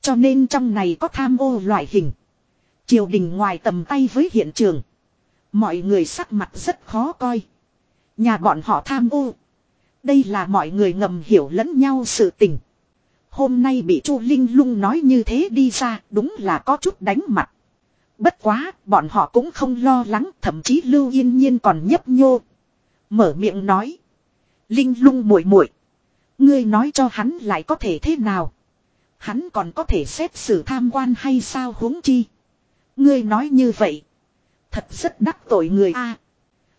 Cho nên trong này có tham ô loại hình. Triều đình ngoài tầm tay với hiện trường. Mọi người sắc mặt rất khó coi. Nhà bọn họ tham ô. Đây là mọi người ngầm hiểu lẫn nhau sự tình. Hôm nay bị Chu Linh lung nói như thế đi ra, đúng là có chút đánh mặt. Bất quá, bọn họ cũng không lo lắng, thậm chí Lưu Yên Nhiên còn nhấp nhô. Mở miệng nói. Linh lung muội muội Ngươi nói cho hắn lại có thể thế nào? Hắn còn có thể xét xử tham quan hay sao huống chi? Ngươi nói như vậy. Thật rất đắc tội người a.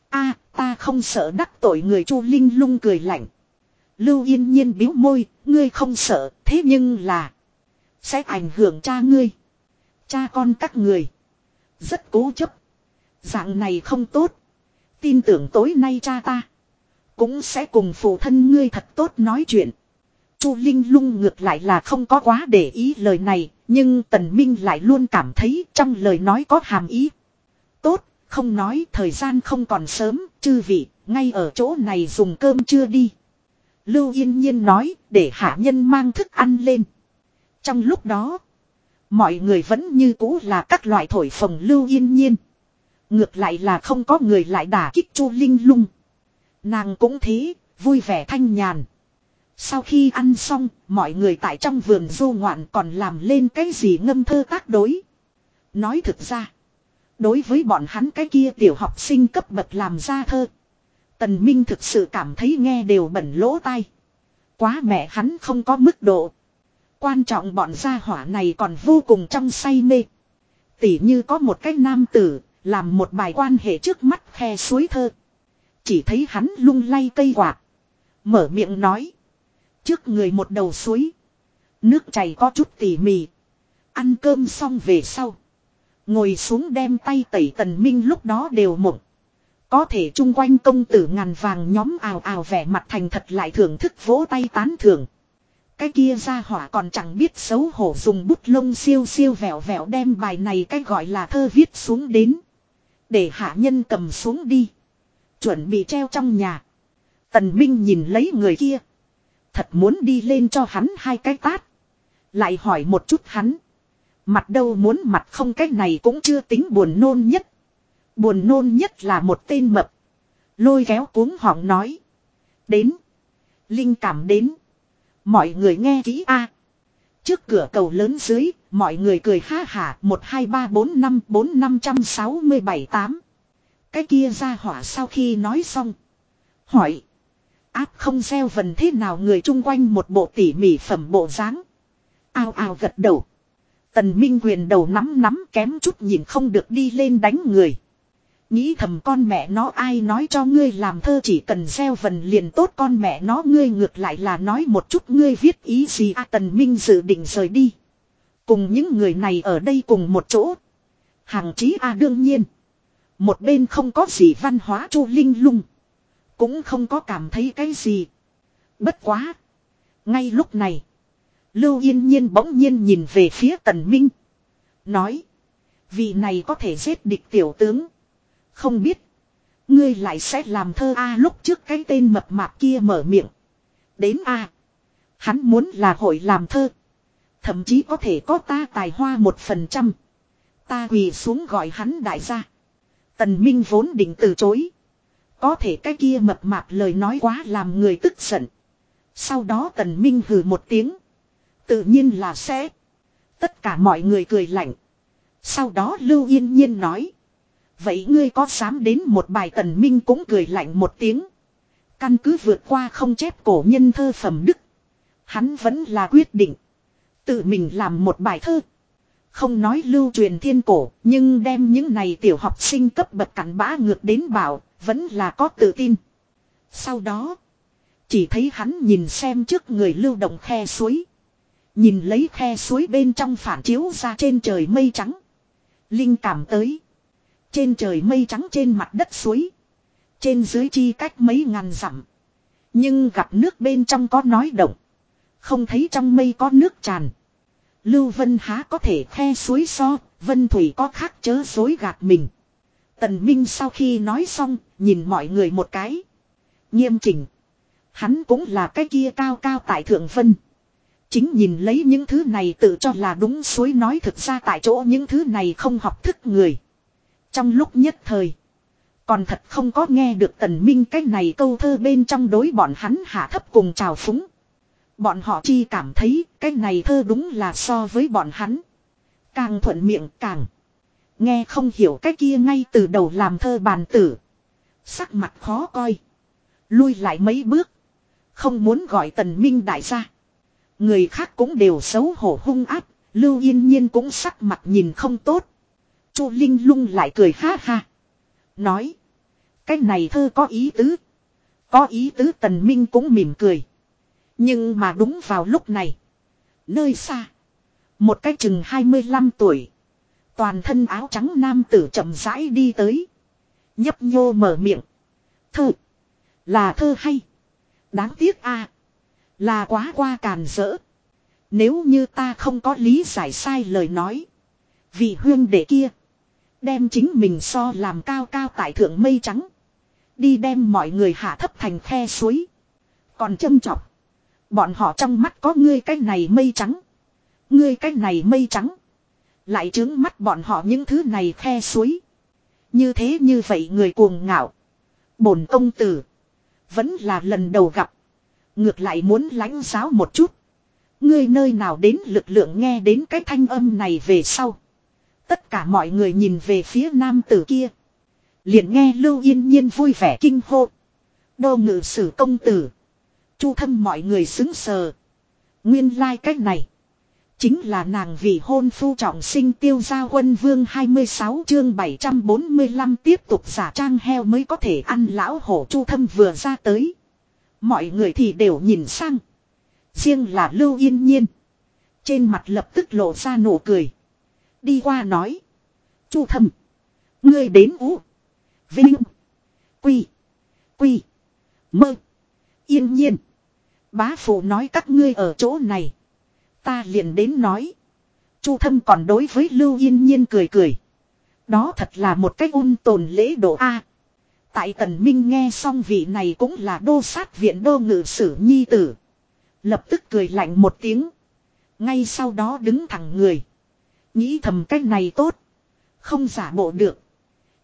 a, ta không sợ đắc tội người Chu Linh lung cười lạnh. Lưu Yên Nhiên biếu môi, ngươi không sợ, thế nhưng là sẽ ảnh hưởng cha ngươi. Cha con các người rất cố chấp. Dạng này không tốt. Tin tưởng tối nay cha ta. Cũng sẽ cùng phụ thân ngươi thật tốt nói chuyện. Chu Linh lung ngược lại là không có quá để ý lời này. Nhưng Tần Minh lại luôn cảm thấy trong lời nói có hàm ý. Tốt, không nói thời gian không còn sớm, chư vị, ngay ở chỗ này dùng cơm chưa đi. Lưu Yên Nhiên nói, để hạ nhân mang thức ăn lên. Trong lúc đó, Mọi người vẫn như cũ là các loại thổi phồng lưu yên nhiên. Ngược lại là không có người lại đả kích chu linh lung. Nàng cũng thế, vui vẻ thanh nhàn. Sau khi ăn xong, mọi người tại trong vườn du ngoạn còn làm lên cái gì ngâm thơ tác đối. Nói thực ra, đối với bọn hắn cái kia tiểu học sinh cấp bậc làm ra thơ. Tần Minh thực sự cảm thấy nghe đều bẩn lỗ tai. Quá mẹ hắn không có mức độ. Quan trọng bọn gia hỏa này còn vô cùng trong say mê. Tỉ như có một cái nam tử, làm một bài quan hệ trước mắt khe suối thơ. Chỉ thấy hắn lung lay cây quạt. Mở miệng nói. Trước người một đầu suối. Nước chảy có chút tỉ mỉ. Ăn cơm xong về sau. Ngồi xuống đem tay tẩy tần minh lúc đó đều mộng. Có thể chung quanh công tử ngàn vàng nhóm ào ào vẻ mặt thành thật lại thưởng thức vỗ tay tán thưởng. Cái kia ra hỏa còn chẳng biết xấu hổ dùng bút lông siêu siêu vẹo vẹo đem bài này cái gọi là thơ viết xuống đến. Để hạ nhân cầm xuống đi. Chuẩn bị treo trong nhà. Tần Minh nhìn lấy người kia. Thật muốn đi lên cho hắn hai cái tát. Lại hỏi một chút hắn. Mặt đâu muốn mặt không cái này cũng chưa tính buồn nôn nhất. Buồn nôn nhất là một tên mập. Lôi kéo cuống họng nói. Đến. Linh cảm đến. Mọi người nghe kỹ a. Trước cửa cầu lớn dưới, mọi người cười ha hả một hai ba bốn năm bốn năm trăm sáu mươi bảy tám. Cái kia ra hỏa sau khi nói xong. Hỏi. Áp không gieo vần thế nào người chung quanh một bộ tỉ mỉ phẩm bộ dáng. Ao ao gật đầu. Tần Minh quyền đầu nắm nắm kém chút nhìn không được đi lên đánh người. Nghĩ thầm con mẹ nó ai nói cho ngươi làm thơ chỉ cần gieo vần liền tốt con mẹ nó ngươi ngược lại là nói một chút ngươi viết ý gì à Tần Minh dự định rời đi. Cùng những người này ở đây cùng một chỗ. Hàng chí a à đương nhiên. Một bên không có gì văn hóa chu linh lung. Cũng không có cảm thấy cái gì. Bất quá. Ngay lúc này. Lưu yên nhiên bỗng nhiên nhìn về phía tần minh. Nói. Vị này có thể giết địch tiểu tướng. Không biết. Ngươi lại sẽ làm thơ A lúc trước cái tên mập mạp kia mở miệng. Đến A. Hắn muốn là hội làm thơ. Thậm chí có thể có ta tài hoa một phần trăm. Ta quỳ xuống gọi hắn đại gia. Tần Minh vốn định từ chối. Có thể cái kia mập mạp lời nói quá làm người tức giận. Sau đó Tần Minh hừ một tiếng. Tự nhiên là sẽ. Tất cả mọi người cười lạnh. Sau đó Lưu Yên Nhiên nói. Vậy ngươi có dám đến một bài Tần Minh cũng cười lạnh một tiếng. Căn cứ vượt qua không chép cổ nhân thơ phẩm đức. Hắn vẫn là quyết định. Tự mình làm một bài thơ. Không nói lưu truyền thiên cổ, nhưng đem những này tiểu học sinh cấp bậc cắn bã ngược đến bảo, vẫn là có tự tin. Sau đó, chỉ thấy hắn nhìn xem trước người lưu động khe suối. Nhìn lấy khe suối bên trong phản chiếu ra trên trời mây trắng. Linh cảm tới. Trên trời mây trắng trên mặt đất suối. Trên dưới chi cách mấy ngàn dặm. Nhưng gặp nước bên trong có nói động. Không thấy trong mây có nước tràn. Lưu Vân há có thể khe suối so, Vân Thủy có khác chớ dối gạt mình. Tần Minh sau khi nói xong, nhìn mọi người một cái. Nghiêm chỉnh. Hắn cũng là cái kia cao cao tại Thượng Vân. Chính nhìn lấy những thứ này tự cho là đúng suối nói thực ra tại chỗ những thứ này không học thức người. Trong lúc nhất thời. Còn thật không có nghe được tần minh cái này câu thơ bên trong đối bọn hắn hạ thấp cùng chào phúng. Bọn họ chi cảm thấy cái này thơ đúng là so với bọn hắn. Càng thuận miệng càng. Nghe không hiểu cái kia ngay từ đầu làm thơ bàn tử. Sắc mặt khó coi. Lui lại mấy bước. Không muốn gọi tần minh đại gia. Người khác cũng đều xấu hổ hung áp. Lưu yên nhiên cũng sắc mặt nhìn không tốt. Chu Linh lung lại cười ha ha. Nói. Cái này thơ có ý tứ. Có ý tứ tần minh cũng mỉm cười. Nhưng mà đúng vào lúc này. Nơi xa. Một cái chừng 25 tuổi. Toàn thân áo trắng nam tử chậm rãi đi tới. Nhấp nhô mở miệng. Thơ. Là thơ hay. Đáng tiếc a, Là quá qua càn rỡ. Nếu như ta không có lý giải sai lời nói. Vị huyên đệ kia. Đem chính mình so làm cao cao tại thượng mây trắng. Đi đem mọi người hạ thấp thành khe suối. Còn châm chọc. Bọn họ trong mắt có ngươi cái này mây trắng. Ngươi cái này mây trắng. Lại trướng mắt bọn họ những thứ này khe suối. Như thế như vậy người cuồng ngạo. Bổn công tử. Vẫn là lần đầu gặp. Ngược lại muốn lãnh giáo một chút. Ngươi nơi nào đến lực lượng nghe đến cái thanh âm này về sau. Tất cả mọi người nhìn về phía nam tử kia. liền nghe Lưu Yên Nhiên vui vẻ kinh hô. Đô ngự sử công tử. Chu thâm mọi người xứng sờ. Nguyên lai like cách này. Chính là nàng vì hôn phu trọng sinh tiêu gia quân vương 26 chương 745 tiếp tục giả trang heo mới có thể ăn lão hổ chu thâm vừa ra tới. Mọi người thì đều nhìn sang. Riêng là lưu yên nhiên. Trên mặt lập tức lộ ra nụ cười. Đi qua nói. Chu thâm. Ngươi đến ú. Vinh. Quy. Quy. Mơ. Yên nhiên. Bá phụ nói các ngươi ở chỗ này. Ta liền đến nói. Chu thâm còn đối với Lưu Yên Nhiên cười cười. Đó thật là một cách ôn tồn lễ độ A. tại tần minh nghe xong vị này cũng là đô sát viện đô ngự sử nhi tử. Lập tức cười lạnh một tiếng. Ngay sau đó đứng thẳng người. Nghĩ thầm cách này tốt. Không giả bộ được.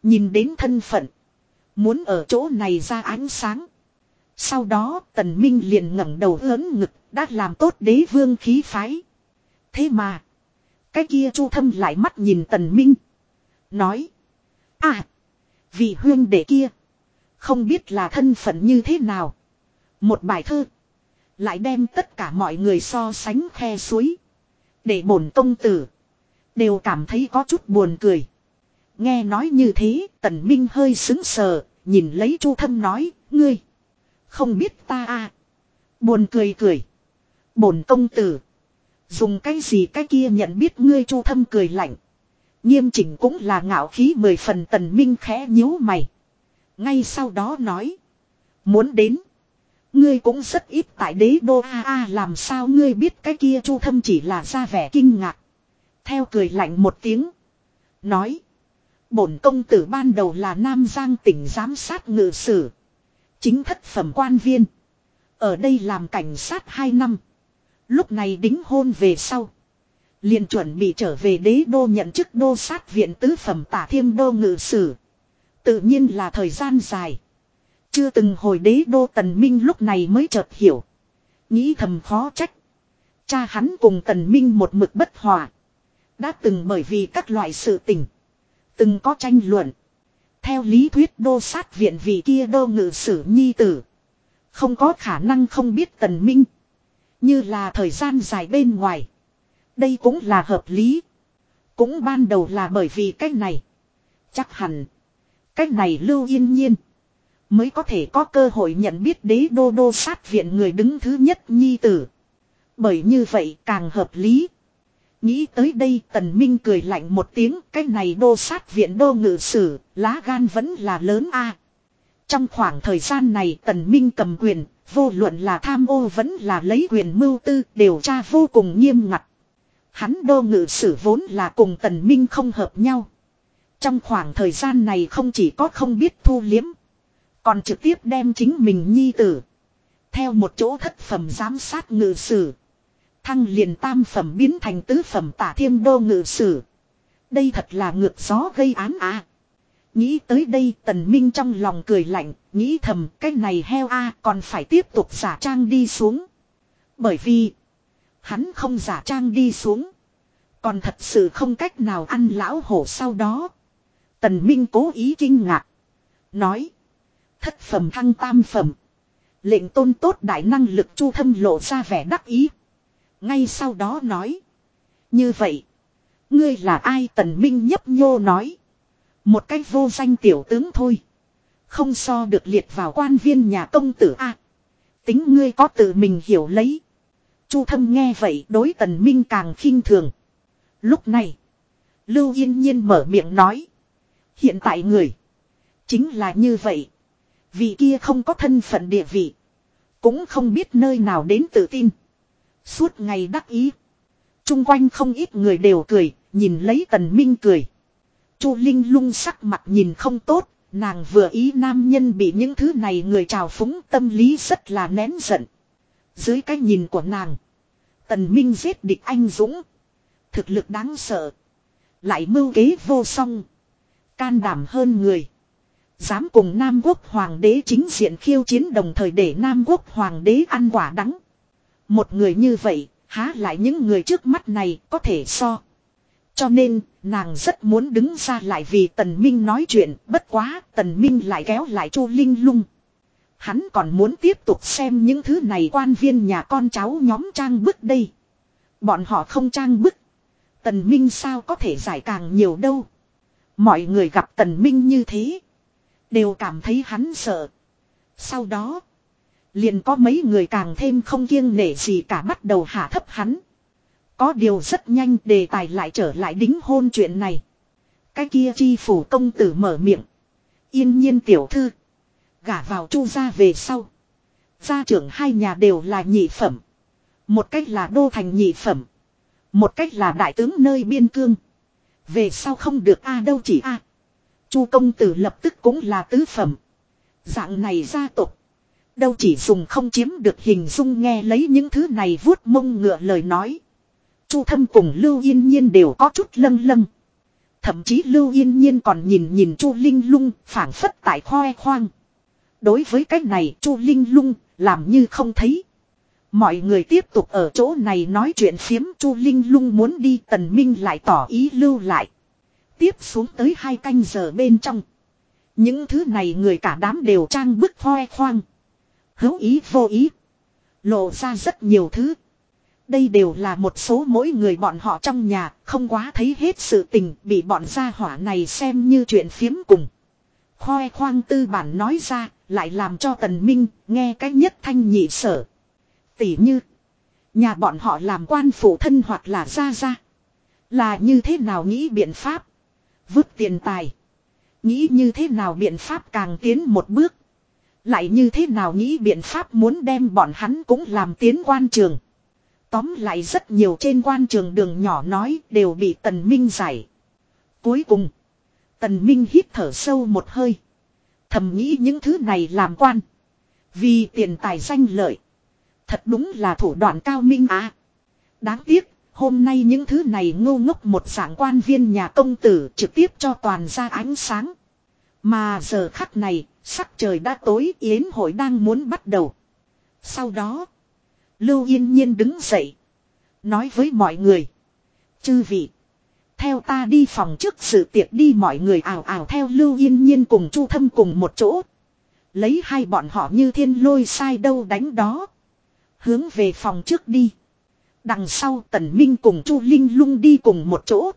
Nhìn đến thân phận. Muốn ở chỗ này ra ánh sáng. Sau đó, tần minh liền ngẩng đầu lớn ngực, đã làm tốt đế vương khí phái. Thế mà. Cái kia chu thâm lại mắt nhìn tần minh. Nói. À. Vì huyên đệ kia. Không biết là thân phận như thế nào. Một bài thơ. Lại đem tất cả mọi người so sánh khe suối. Để bổn công tử. Đều cảm thấy có chút buồn cười. Nghe nói như thế, tần minh hơi sững sờ, nhìn lấy chu thâm nói, ngươi. Không biết ta à. Buồn cười cười. Bổn công tử. Dùng cái gì cái kia nhận biết ngươi chu thâm cười lạnh. Nghiêm chỉnh cũng là ngạo khí mười phần tần minh khẽ nhíu mày. Ngay sau đó nói. Muốn đến. Ngươi cũng rất ít tại đế đô a a làm sao ngươi biết cái kia chu thâm chỉ là ra vẻ kinh ngạc. Theo cười lạnh một tiếng. Nói. Bổn công tử ban đầu là Nam Giang tỉnh giám sát ngự sử. Chính thất phẩm quan viên. Ở đây làm cảnh sát 2 năm. Lúc này đính hôn về sau. liền chuẩn bị trở về đế đô nhận chức đô sát viện tứ phẩm tả thiêm đô ngự sử. Tự nhiên là thời gian dài. Chưa từng hồi đế đô tần minh lúc này mới chợt hiểu. Nghĩ thầm khó trách. Cha hắn cùng tần minh một mực bất hòa. Đã từng bởi vì các loại sự tình. Từng có tranh luận. Theo lý thuyết đô sát viện vị kia đô ngự sử nhi tử. Không có khả năng không biết tần minh. Như là thời gian dài bên ngoài. Đây cũng là hợp lý. Cũng ban đầu là bởi vì cách này. Chắc hẳn. Cách này lưu yên nhiên. Mới có thể có cơ hội nhận biết đế đô đô sát viện người đứng thứ nhất nhi tử. Bởi như vậy càng hợp lý. Nghĩ tới đây tần minh cười lạnh một tiếng. Cái này đô sát viện đô ngự sử. Lá gan vẫn là lớn a Trong khoảng thời gian này tần minh cầm quyền. Vô luận là tham ô vẫn là lấy quyền mưu tư. Điều tra vô cùng nghiêm ngặt. Hắn đô ngự sử vốn là cùng tần minh không hợp nhau. Trong khoảng thời gian này không chỉ có không biết thu liếm. Còn trực tiếp đem chính mình nhi tử. Theo một chỗ thất phẩm giám sát ngự sử. Thăng liền tam phẩm biến thành tứ phẩm tả thiêm đô ngự sử. Đây thật là ngược gió gây án à. Nghĩ tới đây tần minh trong lòng cười lạnh, nghĩ thầm cái này heo a còn phải tiếp tục giả trang đi xuống. Bởi vì, hắn không giả trang đi xuống. Còn thật sự không cách nào ăn lão hổ sau đó. Tần minh cố ý kinh ngạc. Nói, thất phẩm thăng tam phẩm. Lệnh tôn tốt đại năng lực chu thâm lộ ra vẻ đắc ý. Ngay sau đó nói. Như vậy. Ngươi là ai tần minh nhấp nhô nói. Một cách vô danh tiểu tướng thôi. Không so được liệt vào quan viên nhà công tử A. tính ngươi có tự mình hiểu lấy. Chu thâm nghe vậy đối tần minh càng khinh thường. Lúc này. Lưu yên nhiên mở miệng nói. Hiện tại người. Chính là như vậy. Vị kia không có thân phận địa vị. Cũng không biết nơi nào đến tự tin. Suốt ngày đắc ý. Trung quanh không ít người đều cười, nhìn lấy tần minh cười. Chu Linh lung sắc mặt nhìn không tốt, nàng vừa ý nam nhân bị những thứ này người trào phúng tâm lý rất là nén giận. Dưới cái nhìn của nàng, tần minh giết địch anh dũng. Thực lực đáng sợ. Lại mưu kế vô song. Can đảm hơn người. Dám cùng Nam quốc hoàng đế chính diện khiêu chiến đồng thời để Nam quốc hoàng đế ăn quả đắng. Một người như vậy, há lại những người trước mắt này có thể so. Cho nên, nàng rất muốn đứng ra lại vì Tần Minh nói chuyện, bất quá, Tần Minh lại kéo lại Chu Linh lung. Hắn còn muốn tiếp tục xem những thứ này quan viên nhà con cháu nhóm trang bức đây. Bọn họ không trang bức. Tần Minh sao có thể giải càng nhiều đâu. Mọi người gặp Tần Minh như thế. Đều cảm thấy hắn sợ. Sau đó. Liền có mấy người càng thêm không kiêng nể gì cả bắt đầu hạ thấp hắn. Có điều rất nhanh đề tài lại trở lại đính hôn chuyện này. Cái kia chi phủ công tử mở miệng. Yên nhiên tiểu thư. Gả vào chu gia về sau. Gia trưởng hai nhà đều là nhị phẩm. Một cách là đô thành nhị phẩm. Một cách là đại tướng nơi biên cương. Về sau không được a đâu chỉ a. Chu công tử lập tức cũng là tứ phẩm. Dạng này gia tộc Đâu chỉ dùng không chiếm được hình dung nghe lấy những thứ này vuốt mông ngựa lời nói. Chu thâm cùng Lưu Yên Nhiên đều có chút lâng lâng. Thậm chí Lưu Yên Nhiên còn nhìn nhìn Chu Linh Lung, phảng phất tại khoe khoang. Đối với cách này, Chu Linh Lung, làm như không thấy. Mọi người tiếp tục ở chỗ này nói chuyện phiếm, Chu Linh Lung muốn đi, Tần Minh lại tỏ ý lưu lại. Tiếp xuống tới hai canh giờ bên trong. Những thứ này người cả đám đều trang bức khoe khoang. Hữu ý vô ý. Lộ ra rất nhiều thứ. Đây đều là một số mỗi người bọn họ trong nhà, không quá thấy hết sự tình, bị bọn gia hỏa này xem như chuyện phiếm cùng. Khoe khoang tư bản nói ra, lại làm cho tần minh, nghe cách nhất thanh nhị sở. Tỷ như, nhà bọn họ làm quan phụ thân hoặc là gia gia. Là như thế nào nghĩ biện pháp? Vứt tiền tài. Nghĩ như thế nào biện pháp càng tiến một bước. Lại như thế nào nghĩ biện pháp muốn đem bọn hắn cũng làm tiến quan trường. Tóm lại rất nhiều trên quan trường đường nhỏ nói đều bị Tần Minh giải. Cuối cùng, Tần Minh hít thở sâu một hơi. Thầm nghĩ những thứ này làm quan. Vì tiền tài danh lợi. Thật đúng là thủ đoạn cao minh á. Đáng tiếc, hôm nay những thứ này ngô ngốc một dạng quan viên nhà công tử trực tiếp cho toàn ra ánh sáng. Mà giờ khắc này, sắc trời đã tối yến hội đang muốn bắt đầu. Sau đó, Lưu Yên Nhiên đứng dậy. Nói với mọi người. Chư vị. Theo ta đi phòng trước sự tiệc đi mọi người ảo ảo theo Lưu Yên Nhiên cùng Chu Thâm cùng một chỗ. Lấy hai bọn họ như thiên lôi sai đâu đánh đó. Hướng về phòng trước đi. Đằng sau Tần Minh cùng Chu Linh lung đi cùng một chỗ.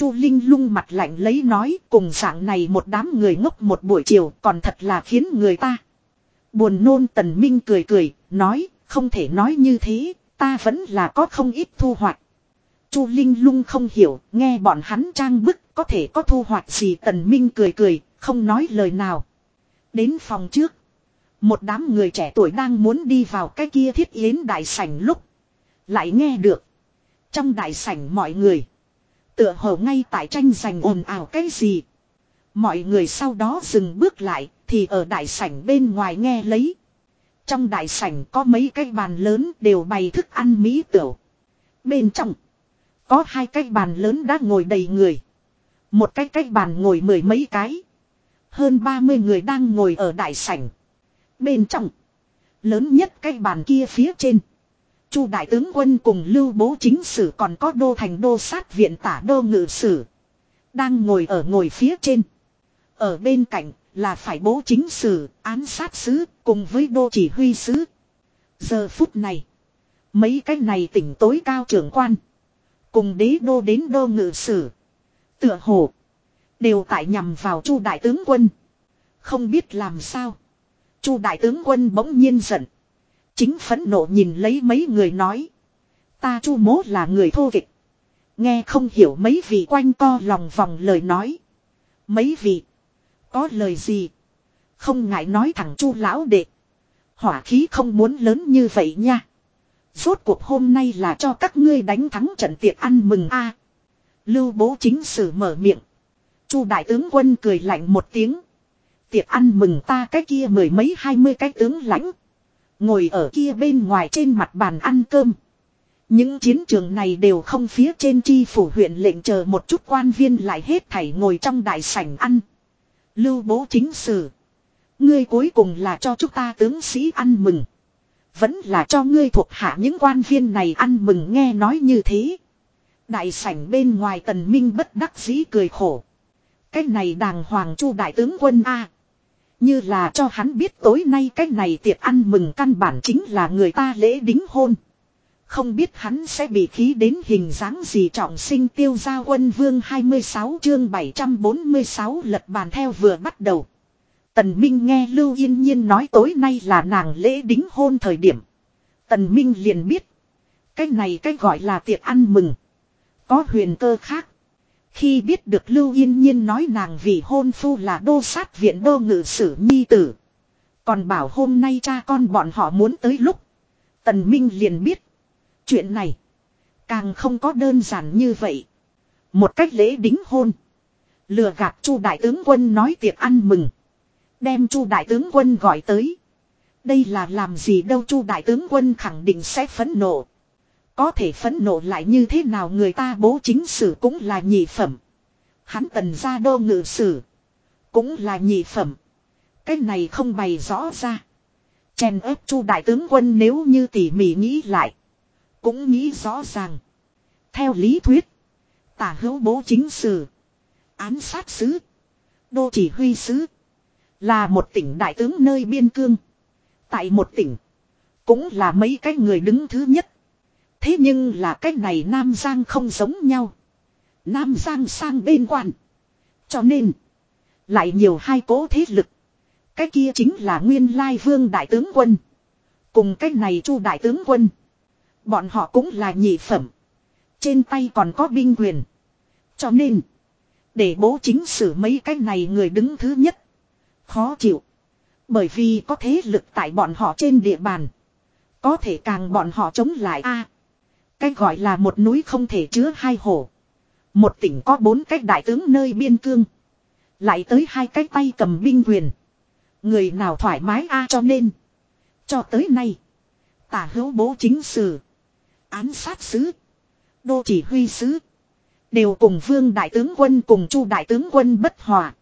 Chu Linh lung mặt lạnh lấy nói cùng dạng này một đám người ngốc một buổi chiều còn thật là khiến người ta. Buồn nôn Tần Minh cười cười, nói, không thể nói như thế, ta vẫn là có không ít thu hoạch. Chu Linh lung không hiểu, nghe bọn hắn trang bức, có thể có thu hoạch gì Tần Minh cười cười, không nói lời nào. Đến phòng trước, một đám người trẻ tuổi đang muốn đi vào cái kia thiết yến đại sảnh lúc. Lại nghe được, trong đại sảnh mọi người, tựa hồ ngay tại tranh giành ồn ào cái gì. Mọi người sau đó dừng bước lại, thì ở đại sảnh bên ngoài nghe lấy. Trong đại sảnh có mấy cái bàn lớn đều bày thức ăn mỹ tửu. Bên trong có hai cái bàn lớn đã ngồi đầy người. Một cái cái bàn ngồi mười mấy cái. Hơn ba mươi người đang ngồi ở đại sảnh. Bên trong. Lớn nhất cái bàn kia phía trên. Chu đại tướng quân cùng lưu bố chính sử còn có đô thành đô sát viện tả đô ngự sử. Đang ngồi ở ngồi phía trên. Ở bên cạnh là phải bố chính sử, án sát sứ cùng với đô chỉ huy sứ. Giờ phút này. Mấy cái này tỉnh tối cao trưởng quan. Cùng đế đô đến đô ngự sử. Tựa hồ. Đều tại nhằm vào chu đại tướng quân. Không biết làm sao. chu đại tướng quân bỗng nhiên giận. Chính phẫn nộ nhìn lấy mấy người nói. Ta chu mố là người thô kịch. Nghe không hiểu mấy vị quanh co lòng vòng lời nói. Mấy vị. Có lời gì. Không ngại nói thẳng chu lão đệ. Hỏa khí không muốn lớn như vậy nha. Rốt cuộc hôm nay là cho các ngươi đánh thắng trận tiệc ăn mừng a. Lưu bố chính sử mở miệng. Chu đại tướng quân cười lạnh một tiếng. Tiệc ăn mừng ta cái kia mười mấy hai mươi cái tướng lãnh. Ngồi ở kia bên ngoài trên mặt bàn ăn cơm. Những chiến trường này đều không phía trên chi phủ huyện lệnh chờ một chút quan viên lại hết thảy ngồi trong đại sảnh ăn. Lưu bố chính sử. Ngươi cuối cùng là cho chúng ta tướng sĩ ăn mừng. Vẫn là cho ngươi thuộc hạ những quan viên này ăn mừng nghe nói như thế. Đại sảnh bên ngoài tần minh bất đắc dĩ cười khổ. Cái này đàng hoàng chu đại tướng quân A. Như là cho hắn biết tối nay cái này tiệc ăn mừng căn bản chính là người ta lễ đính hôn. Không biết hắn sẽ bị khí đến hình dáng gì trọng sinh tiêu gia quân vương 26 chương 746 lật bàn theo vừa bắt đầu. Tần Minh nghe Lưu Yên Nhiên nói tối nay là nàng lễ đính hôn thời điểm. Tần Minh liền biết. Cái này cái gọi là tiệc ăn mừng. Có huyền cơ khác. Khi biết được Lưu Yên Nhiên nói nàng vì hôn phu là đô sát viện đô ngự sử nhi tử. Còn bảo hôm nay cha con bọn họ muốn tới lúc. Tần Minh liền biết. Chuyện này. Càng không có đơn giản như vậy. Một cách lễ đính hôn. Lừa gạt chu đại tướng quân nói tiệc ăn mừng. Đem chu đại tướng quân gọi tới. Đây là làm gì đâu, chu đại tướng quân khẳng định sẽ phẫn nộ. Có thể phẫn nộ lại như thế nào người ta bố chính sử cũng là nhị phẩm. Hắn tần ra đô ngự sử. Cũng là nhị phẩm. Cái này không bày rõ ra. Chèn ép chu đại tướng quân nếu như tỉ mỉ nghĩ lại. Cũng nghĩ rõ ràng. Theo lý thuyết. Tả hữu bố chính sử. Án sát sứ. Đô chỉ huy sứ. Là một tỉnh đại tướng nơi biên cương. Tại một tỉnh. Cũng là mấy cái người đứng thứ nhất. Thế nhưng là cách này Nam Giang không giống nhau. Nam Giang sang bên quan. Cho nên. Lại nhiều hai cố thế lực. Cái kia chính là nguyên lai vương đại tướng quân. Cùng cách này chu đại tướng quân. Bọn họ cũng là nhị phẩm. Trên tay còn có binh quyền. Cho nên. Để bố chính xử mấy cái này người đứng thứ nhất. Khó chịu. Bởi vì có thế lực tại bọn họ trên địa bàn. Có thể càng bọn họ chống lại a cái gọi là một núi không thể chứa hai hổ. Một tỉnh có bốn cách đại tướng nơi biên cương. Lại tới hai cái tay cầm binh quyền. Người nào thoải mái a cho nên. Cho tới nay. Tả hữu bố chính sử. Án sát sứ. Đô chỉ huy sứ. Đều cùng vương đại tướng quân cùng chu đại tướng quân bất hòa.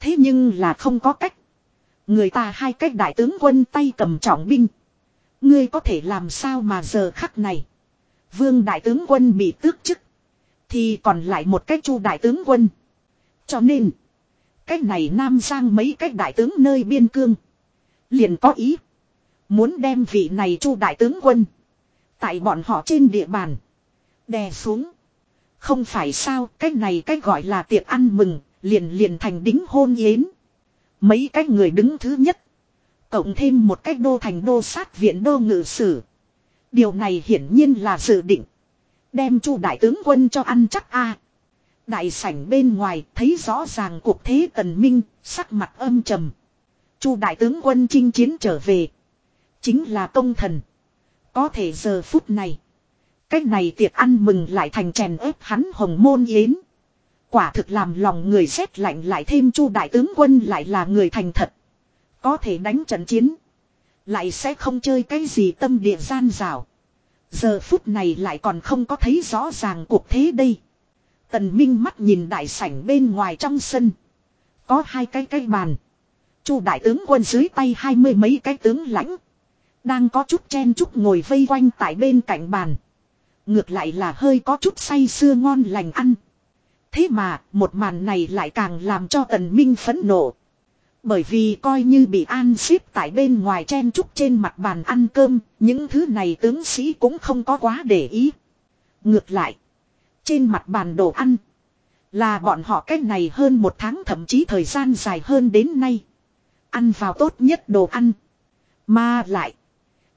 Thế nhưng là không có cách. Người ta hai cách đại tướng quân tay cầm trọng binh. Ngươi có thể làm sao mà giờ khắc này. Vương đại tướng quân bị tước chức. Thì còn lại một cách chu đại tướng quân. Cho nên. Cách này Nam Giang mấy cách đại tướng nơi biên cương. Liền có ý. Muốn đem vị này chu đại tướng quân. Tại bọn họ trên địa bàn. Đè xuống. Không phải sao cách này cách gọi là tiệc ăn mừng. Liền liền thành đính hôn yến. Mấy cách người đứng thứ nhất. Cộng thêm một cách đô thành đô sát viện đô ngự sử. Điều này hiển nhiên là dự định. Đem chu đại tướng quân cho ăn chắc a Đại sảnh bên ngoài thấy rõ ràng cuộc thế tần minh, sắc mặt âm trầm. Chu đại tướng quân chinh chiến trở về. Chính là công thần. Có thể giờ phút này. Cách này tiệc ăn mừng lại thành chèn ép hắn hồng môn yến. Quả thực làm lòng người xét lạnh lại thêm chu đại tướng quân lại là người thành thật. Có thể đánh trận chiến. Lại sẽ không chơi cái gì tâm địa gian rào. Giờ phút này lại còn không có thấy rõ ràng cuộc thế đây. Tần Minh mắt nhìn đại sảnh bên ngoài trong sân. Có hai cái cái bàn. Chu đại tướng quân dưới tay hai mươi mấy cái tướng lãnh. Đang có chút chen chút ngồi vây quanh tại bên cạnh bàn. Ngược lại là hơi có chút say sưa ngon lành ăn. Thế mà, một màn này lại càng làm cho tần minh phẫn nộ. Bởi vì coi như bị an xếp tại bên ngoài chen trúc trên mặt bàn ăn cơm, những thứ này tướng sĩ cũng không có quá để ý. Ngược lại, trên mặt bàn đồ ăn, là bọn họ cách này hơn một tháng thậm chí thời gian dài hơn đến nay. Ăn vào tốt nhất đồ ăn. Mà lại,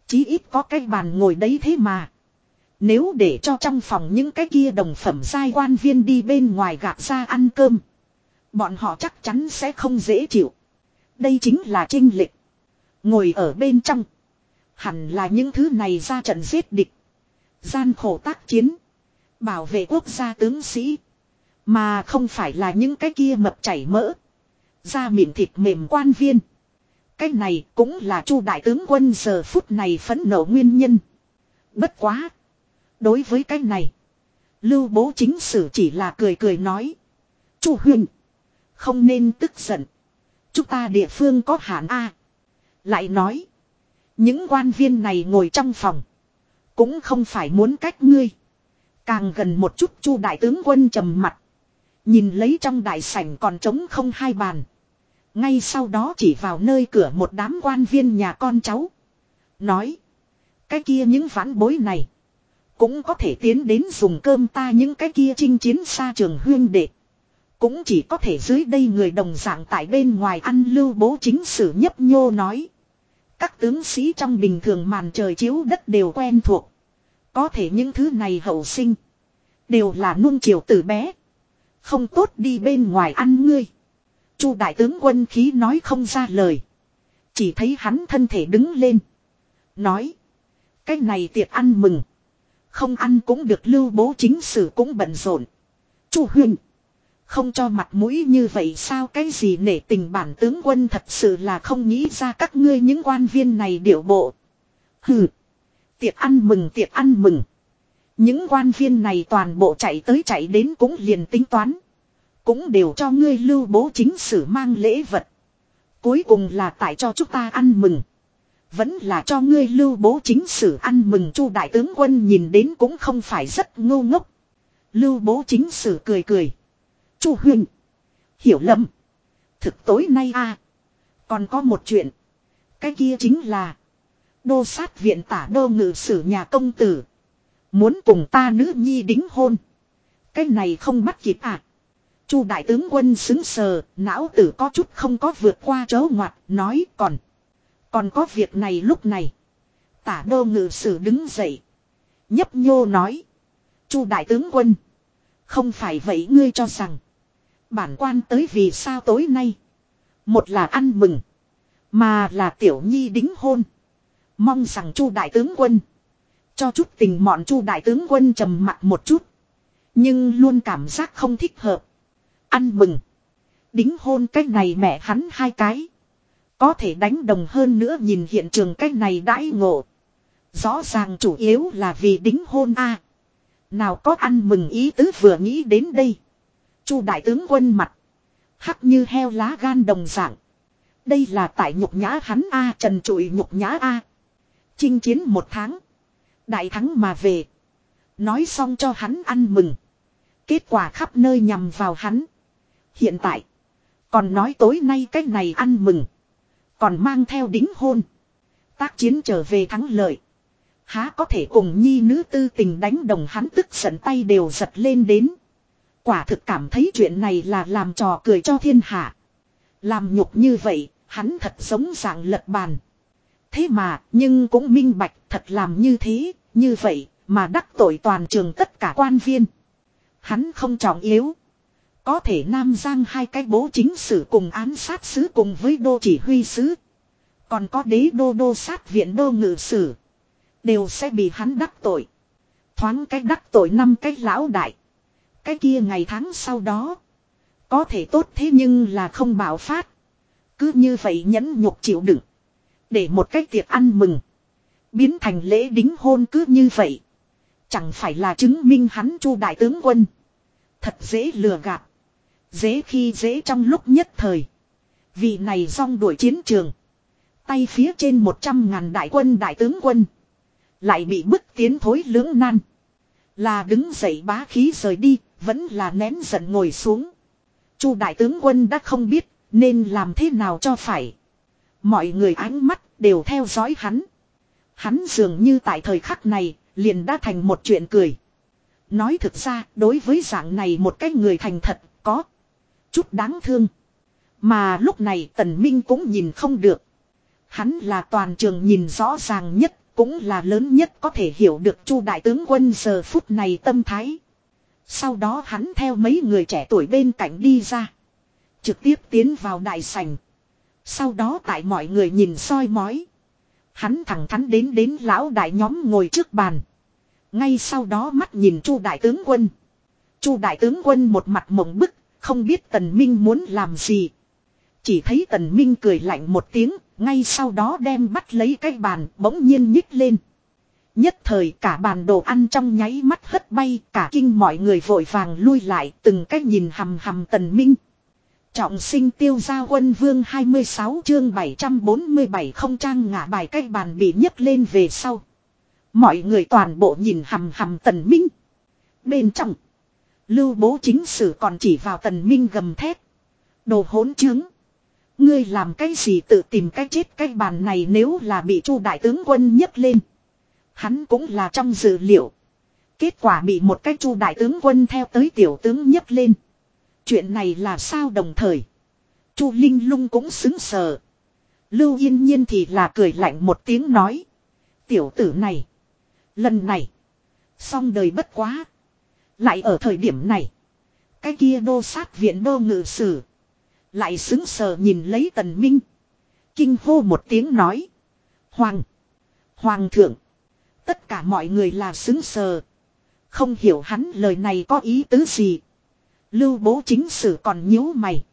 chí ít có cái bàn ngồi đấy thế mà. Nếu để cho trong phòng những cái kia đồng phẩm sai quan viên đi bên ngoài gạt ra ăn cơm. Bọn họ chắc chắn sẽ không dễ chịu. Đây chính là trinh lịch. Ngồi ở bên trong. Hẳn là những thứ này ra trận giết địch. Gian khổ tác chiến. Bảo vệ quốc gia tướng sĩ. Mà không phải là những cái kia mập chảy mỡ. Da miệng thịt mềm quan viên. Cái này cũng là chu đại tướng quân giờ phút này phấn nộ nguyên nhân. Bất quá. Đối với cái này. Lưu bố chính sử chỉ là cười cười nói. Chu huyền. Không nên tức giận. Chúng ta địa phương có hạn A. Lại nói. Những quan viên này ngồi trong phòng. Cũng không phải muốn cách ngươi. Càng gần một chút chu đại tướng quân trầm mặt. Nhìn lấy trong đại sảnh còn trống không hai bàn. Ngay sau đó chỉ vào nơi cửa một đám quan viên nhà con cháu. Nói. Cái kia những vãn bối này. Cũng có thể tiến đến dùng cơm ta những cái kia chinh chiến xa trường huyên đệ. Cũng chỉ có thể dưới đây người đồng dạng tại bên ngoài ăn lưu bố chính sử nhấp nhô nói. Các tướng sĩ trong bình thường màn trời chiếu đất đều quen thuộc. Có thể những thứ này hậu sinh. Đều là nuông chiều từ bé. Không tốt đi bên ngoài ăn ngươi. Chu đại tướng quân khí nói không ra lời. Chỉ thấy hắn thân thể đứng lên. Nói. Cái này tiệc ăn mừng. Không ăn cũng được lưu bố chính sử cũng bận rộn. Chu huyền. Không cho mặt mũi như vậy sao cái gì nể tình bản tướng quân thật sự là không nghĩ ra các ngươi những quan viên này điệu bộ. Hừ. Tiệc ăn mừng, tiệc ăn mừng. Những quan viên này toàn bộ chạy tới chạy đến cũng liền tính toán. Cũng đều cho ngươi lưu bố chính sử mang lễ vật. Cuối cùng là tại cho chúng ta ăn mừng. Vẫn là cho ngươi lưu bố chính sử ăn mừng chu đại tướng quân nhìn đến cũng không phải rất ngu ngốc. Lưu bố chính sử cười cười. Chu Huyền. Hiểu lầm. Thực tối nay a Còn có một chuyện. Cái kia chính là. Đô sát viện tả đô ngự sử nhà công tử. Muốn cùng ta nữ nhi đính hôn. Cái này không bắt kịp à. Chu đại tướng quân xứng sờ, não tử có chút không có vượt qua chớ ngoặt, nói còn. Còn có việc này lúc này. Tả đô ngự sử đứng dậy. Nhấp nhô nói. Chu đại tướng quân. Không phải vậy ngươi cho rằng. Bản quan tới vì sao tối nay. Một là ăn mừng. Mà là tiểu nhi đính hôn. Mong rằng chu đại tướng quân. Cho chút tình mọn chu đại tướng quân trầm mặt một chút. Nhưng luôn cảm giác không thích hợp. Ăn mừng. Đính hôn cái này mẹ hắn hai cái. Có thể đánh đồng hơn nữa nhìn hiện trường cái này đãi ngộ. Rõ ràng chủ yếu là vì đính hôn a. Nào có ăn mừng ý tứ vừa nghĩ đến đây. Chu đại tướng quân mặt. Hắc như heo lá gan đồng dạng. Đây là tại nhục nhã hắn a, trần trụi nhục nhã a. Chinh chiến một tháng. Đại thắng mà về. Nói xong cho hắn ăn mừng. Kết quả khắp nơi nhằm vào hắn. Hiện tại. Còn nói tối nay cái này ăn mừng. Còn mang theo đính hôn. Tác chiến trở về thắng lợi. Há có thể cùng nhi nữ tư tình đánh đồng hắn tức giận tay đều giật lên đến. Quả thực cảm thấy chuyện này là làm trò cười cho thiên hạ. Làm nhục như vậy, hắn thật sống dạng lật bàn. Thế mà, nhưng cũng minh bạch thật làm như thế, như vậy, mà đắc tội toàn trường tất cả quan viên. Hắn không trọng yếu. Có thể Nam Giang hai cái bố chính sử cùng án sát sứ cùng với đô chỉ huy sứ. Còn có đế đô đô sát viện đô ngự sử. Đều sẽ bị hắn đắc tội. Thoáng cái đắc tội năm cái lão đại. Cái kia ngày tháng sau đó. Có thể tốt thế nhưng là không bạo phát. Cứ như vậy nhẫn nhục chịu đựng. Để một cái tiệc ăn mừng. Biến thành lễ đính hôn cứ như vậy. Chẳng phải là chứng minh hắn chu đại tướng quân. Thật dễ lừa gạt. Dễ khi dễ trong lúc nhất thời. Vị này rong đuổi chiến trường. Tay phía trên một trăm ngàn đại quân đại tướng quân. Lại bị bức tiến thối lưỡng nan. Là đứng dậy bá khí rời đi, vẫn là nén giận ngồi xuống. Chu đại tướng quân đã không biết nên làm thế nào cho phải. Mọi người ánh mắt đều theo dõi hắn. Hắn dường như tại thời khắc này liền đã thành một chuyện cười. Nói thực ra, đối với dạng này một cái người thành thật có chút đáng thương. Mà lúc này tần minh cũng nhìn không được. Hắn là toàn trường nhìn rõ ràng nhất, cũng là lớn nhất có thể hiểu được chu đại tướng quân giờ phút này tâm thái. Sau đó hắn theo mấy người trẻ tuổi bên cạnh đi ra. Trực tiếp tiến vào đại sảnh. Sau đó tại mọi người nhìn soi mói. Hắn thẳng thắn đến đến lão đại nhóm ngồi trước bàn. Ngay sau đó mắt nhìn chu đại tướng quân. chu đại tướng quân một mặt mộng bức, không biết tần minh muốn làm gì. Chỉ thấy tần minh cười lạnh một tiếng, ngay sau đó đem bắt lấy cái bàn bỗng nhiên nhích lên. Nhất thời cả bàn đồ ăn trong nháy mắt hất bay, cả kinh mọi người vội vàng lui lại, từng cách nhìn hầm hầm tần minh. Trọng sinh tiêu gia quân vương 26 chương 747 không trang ngả bài cách bàn bị nhấc lên về sau. Mọi người toàn bộ nhìn hầm hầm tần minh. Bên trong. Lưu bố chính sử còn chỉ vào tần minh gầm thét. Đồ hỗn chứng. Ngươi làm cái gì tự tìm cái chết cái bàn này nếu là bị chu đại tướng quân nhấc lên. Hắn cũng là trong dự liệu. Kết quả bị một cái chu đại tướng quân theo tới tiểu tướng nhấc lên. Chuyện này là sao đồng thời. chu Linh lung cũng xứng sờ. Lưu yên nhiên thì là cười lạnh một tiếng nói. Tiểu tử này. Lần này. Xong đời bất quá. Lại ở thời điểm này. Cái kia đô sát viện đô ngự sử. Lại xứng sờ nhìn lấy tần minh. Kinh hô một tiếng nói. Hoàng. Hoàng thượng. Tất cả mọi người là xứng sờ. Không hiểu hắn lời này có ý tứ gì. Lưu bố chính sử còn nhíu mày.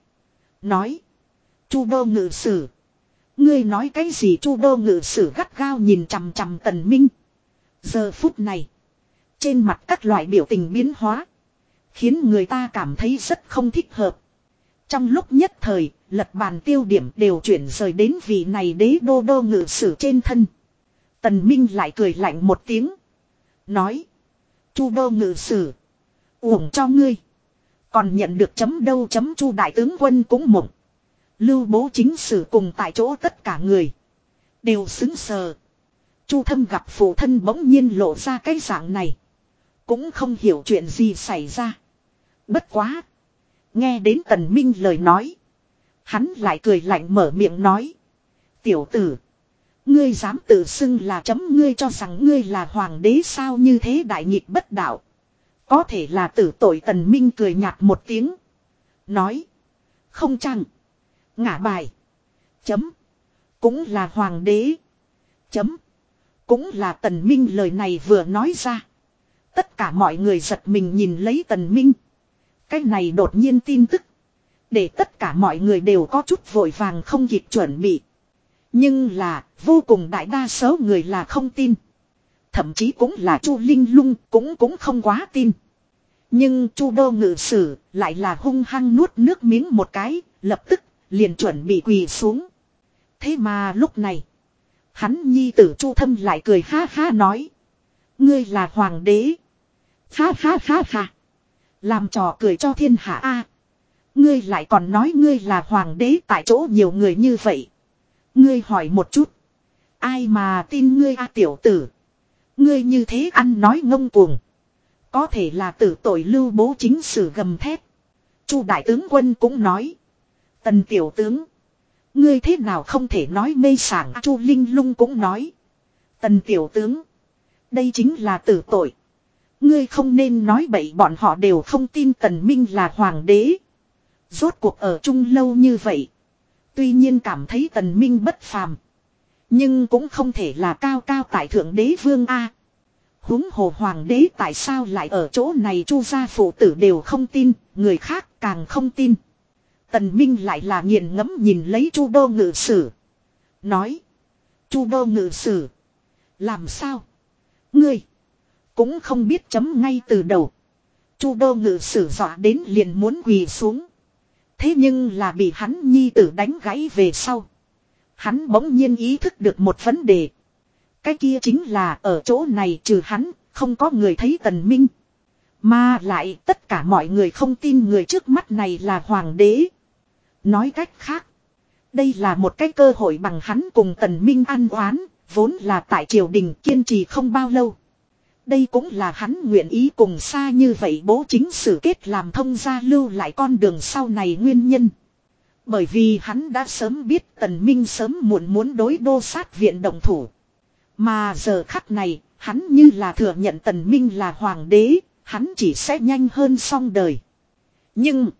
Nói. Chu đô ngự sử. Ngươi nói cái gì chu đô ngự sử gắt gao nhìn chằm chằm tần minh. Giờ phút này. Trên mặt các loại biểu tình biến hóa. Khiến người ta cảm thấy rất không thích hợp. Trong lúc nhất thời, lật bàn tiêu điểm đều chuyển rời đến vị này đế đô đô ngự sử trên thân. Tần Minh lại cười lạnh một tiếng. Nói. Chu đô ngự sử. Uổng cho ngươi. Còn nhận được chấm đâu chấm chu đại tướng quân cũng mộng. Lưu bố chính sử cùng tại chỗ tất cả người. Đều xứng sờ. Chu thâm gặp phụ thân bỗng nhiên lộ ra cái dạng này. Cũng không hiểu chuyện gì xảy ra. Bất quá. Nghe đến tần minh lời nói. Hắn lại cười lạnh mở miệng nói. Tiểu tử. Ngươi dám tự xưng là chấm, ngươi cho rằng ngươi là hoàng đế sao như thế đại nghịch bất đạo. Có thể là tử tội tần minh cười nhạt một tiếng. Nói. Không chăng. Ngả bài. Chấm. Cũng là hoàng đế. Chấm. Cũng là tần minh lời này vừa nói ra. Tất cả mọi người giật mình nhìn lấy tần minh. Cái này đột nhiên tin tức. Để tất cả mọi người đều có chút vội vàng không kịp chuẩn bị. Nhưng là vô cùng đại đa số người là không tin. Thậm chí cũng là Chu Linh Lung cũng cũng không quá tin. Nhưng Chu Đô ngự sử lại là hung hăng nuốt nước miếng một cái, lập tức liền chuẩn bị quỳ xuống. Thế mà lúc này, hắn nhi tử Chu Thâm lại cười ha ha nói: "Ngươi là hoàng đế." Ha ha ha ha. Làm trò cười cho thiên hạ a. ngươi lại còn nói ngươi là hoàng đế tại chỗ nhiều người như vậy. Ngươi hỏi một chút. Ai mà tin ngươi a tiểu tử. Ngươi như thế ăn nói ngông cuồng. Có thể là tử tội lưu bố chính sử gầm thép. Chu đại tướng quân cũng nói. Tần tiểu tướng. Ngươi thế nào không thể nói mê sảng Chu Linh Lung cũng nói. Tần tiểu tướng. Đây chính là tử tội. Ngươi không nên nói bậy, bọn họ đều không tin tần minh là hoàng đế. Rốt cuộc ở chung lâu như vậy. Tuy nhiên cảm thấy tần minh bất phàm. Nhưng cũng không thể là cao cao tại thượng đế vương A. Húng hồ hoàng đế tại sao lại ở chỗ này chu gia phụ tử đều không tin, người khác càng không tin. Tần Minh lại là nghiền ngẫm nhìn lấy chu đô ngự sử. Nói. chu đô ngự sử. Làm sao? Ngươi. Cũng không biết chấm ngay từ đầu. Chu đô ngự sử dọa đến liền muốn quỳ xuống. Thế nhưng là bị hắn nhi tử đánh gãy về sau. Hắn bỗng nhiên ý thức được một vấn đề. Cái kia chính là ở chỗ này trừ hắn, không có người thấy tần minh. Mà lại tất cả mọi người không tin người trước mắt này là hoàng đế. Nói cách khác. Đây là một cái cơ hội bằng hắn cùng tần minh ăn oán, vốn là tại triều đình kiên trì không bao lâu. Đây cũng là hắn nguyện ý cùng xa như vậy bố chính sử kết làm thông gia lưu lại con đường sau này nguyên nhân. Bởi vì hắn đã sớm biết tần minh sớm muộn muốn đối đô sát viện đồng thủ. Mà giờ khắc này, hắn như là thừa nhận tần minh là hoàng đế, hắn chỉ sẽ nhanh hơn xong đời. Nhưng,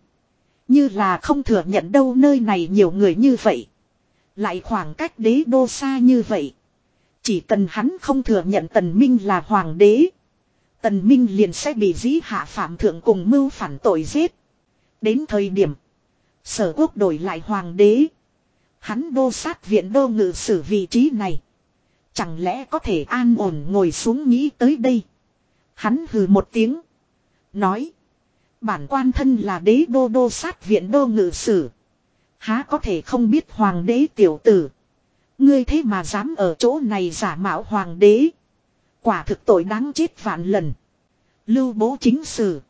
như là không thừa nhận đâu nơi này nhiều người như vậy. Lại khoảng cách đế đô xa như vậy. Chỉ cần hắn không thừa nhận tần minh là hoàng đế. Tần minh liền sẽ bị dĩ hạ phạm thượng cùng mưu phản tội giết. Đến thời điểm. Sở quốc đổi lại hoàng đế. Hắn đô sát viện đô ngự sử vị trí này. Chẳng lẽ có thể an ổn ngồi xuống nghĩ tới đây. Hắn hừ một tiếng. Nói. Bản quan thân là đế đô đô sát viện đô ngự sử. Há có thể không biết hoàng đế tiểu tử. Ngươi thế mà dám ở chỗ này giả mạo hoàng đế. Quả thực tội đáng chết vạn lần. Lưu bố chính sử.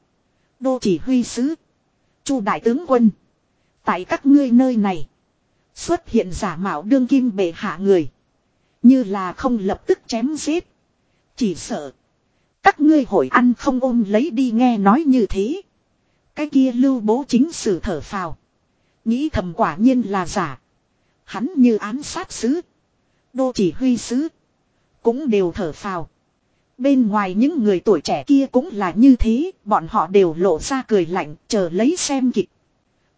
Đô chỉ huy sứ. Chu đại tướng quân. Tại các ngươi nơi này. Xuất hiện giả mạo đương kim bệ hạ người. Như là không lập tức chém giết. Chỉ sợ. Các ngươi hội ăn không ôm lấy đi nghe nói như thế. Cái kia lưu bố chính sử thở phào. Nghĩ thầm quả nhiên là giả. Hắn như án sát sứ. Đô chỉ huy sứ. Cũng đều thở phào. Bên ngoài những người tuổi trẻ kia cũng là như thế. Bọn họ đều lộ ra cười lạnh, chờ lấy xem kịch.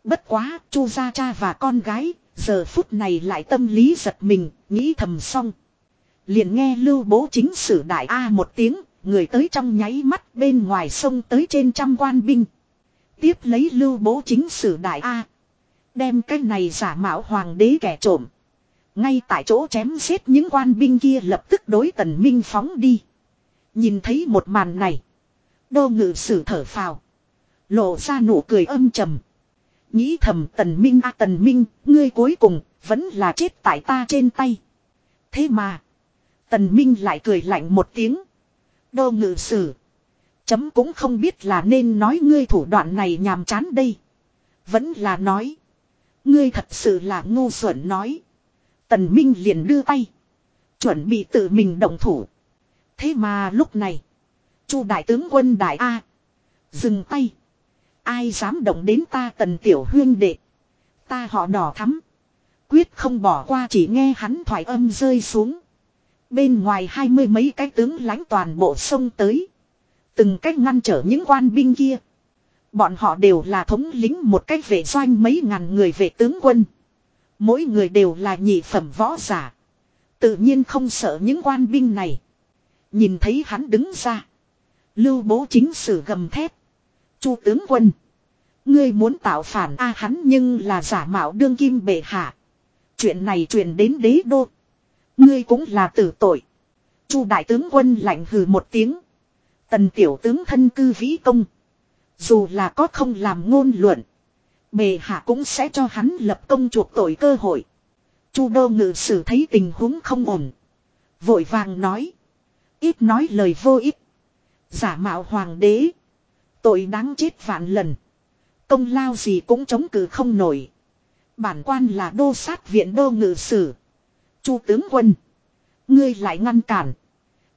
Bất quá, chu gia cha và con gái. Giờ phút này lại tâm lý giật mình. Nghĩ thầm xong. Liền nghe lưu bố chính sử đại A một tiếng. Người tới trong nháy mắt bên ngoài sông tới trên trăm quan binh. Tiếp lấy lưu bố chính sử đại A Đem cái này giả mạo hoàng đế kẻ trộm. Ngay tại chỗ chém giết những quan binh kia lập tức đối tần minh phóng đi. Nhìn thấy một màn này. Đô ngự sử thở phào. Lộ ra nụ cười âm trầm. Nghĩ thầm tần minh a tần minh, ngươi cuối cùng, vẫn là chết tại ta trên tay. Thế mà. Tần minh lại cười lạnh một tiếng. Đô ngự sử. Chấm cũng không biết là nên nói ngươi thủ đoạn này nhàm chán đây. Vẫn là nói. Ngươi thật sự là ngu xuẩn nói. Tần Minh liền đưa tay. Chuẩn bị tự mình động thủ. Thế mà lúc này. Chu đại tướng quân đại A. Dừng tay. Ai dám động đến ta tần tiểu huyên đệ. Ta họ đỏ thắm. Quyết không bỏ qua chỉ nghe hắn thoại âm rơi xuống. Bên ngoài hai mươi mấy cái tướng lãnh toàn bộ sông tới. Từng cách ngăn trở những quan binh kia. Bọn họ đều là thống lính một cách vệ doanh mấy ngàn người vệ tướng quân. Mỗi người đều là nhị phẩm võ giả. Tự nhiên không sợ những quan binh này. Nhìn thấy hắn đứng ra. Lưu bố chính sử gầm thép. Chu tướng quân. Ngươi muốn tạo phản a hắn nhưng là giả mạo đương kim bệ hạ. Chuyện này truyền đến đế đô. Ngươi cũng là tử tội. Chu đại tướng quân lạnh hừ một tiếng. Tần tiểu tướng thân cư vĩ công. Dù là có không làm ngôn luận. Bề hạ cũng sẽ cho hắn lập công chuộc tội cơ hội. Chu đô ngự sử thấy tình huống không ổn. Vội vàng nói. Ít nói lời vô ích. Giả mạo hoàng đế. Tội đáng chết vạn lần. Công lao gì cũng chống cự không nổi. Bản quan là đô sát viện đô ngự sử. Chu tướng quân. Ngươi lại ngăn cản.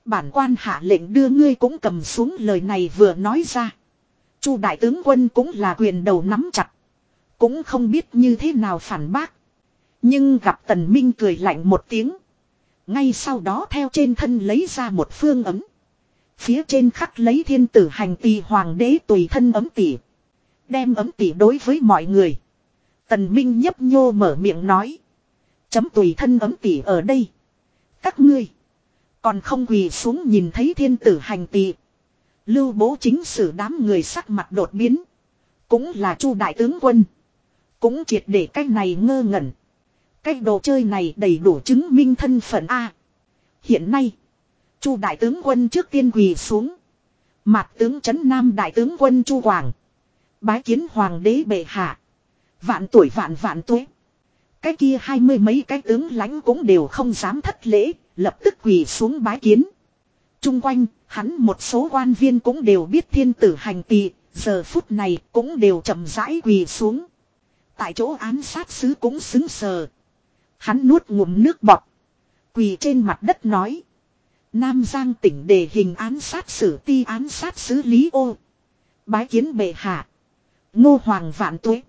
Bản quan hạ lệnh đưa ngươi cũng cầm xuống lời này vừa nói ra. Chu đại tướng quân cũng là quyền đầu nắm chặt. Cũng không biết như thế nào phản bác. Nhưng gặp tần minh cười lạnh một tiếng. Ngay sau đó theo trên thân lấy ra một phương ấm. Phía trên khắc lấy thiên tử hành tỳ hoàng đế tùy thân ấm tỉ. Đem ấm tỉ đối với mọi người. Tần Minh nhấp nhô mở miệng nói. Chấm tùy thân ấm tỉ ở đây. Các ngươi. Còn không quỳ xuống nhìn thấy thiên tử hành tỳ. Lưu bố chính sử đám người sắc mặt đột biến. Cũng là chu đại tướng quân. Cũng triệt để cách này ngơ ngẩn. Cái đồ chơi này đầy đủ chứng minh thân phận A. Hiện nay. Chu đại tướng quân trước tiên quỳ xuống. Mặt tướng chấn nam đại tướng quân Chu hoàng Bái kiến hoàng đế bệ hạ. Vạn tuổi vạn vạn tuế. Cái kia hai mươi mấy cái tướng lãnh cũng đều không dám thất lễ, lập tức quỳ xuống bái kiến. Trung quanh, hắn một số quan viên cũng đều biết thiên tử hành tỳ, giờ phút này cũng đều chậm rãi quỳ xuống. Tại chỗ án sát sứ cũng xứng sờ. Hắn nuốt ngụm nước bọt. Quỳ trên mặt đất nói. Nam Giang tỉnh đề hình án sát xử ti án sát sứ Lý Ô. Bái kiến bệ hạ. Ngô Hoàng Vạn Tuế.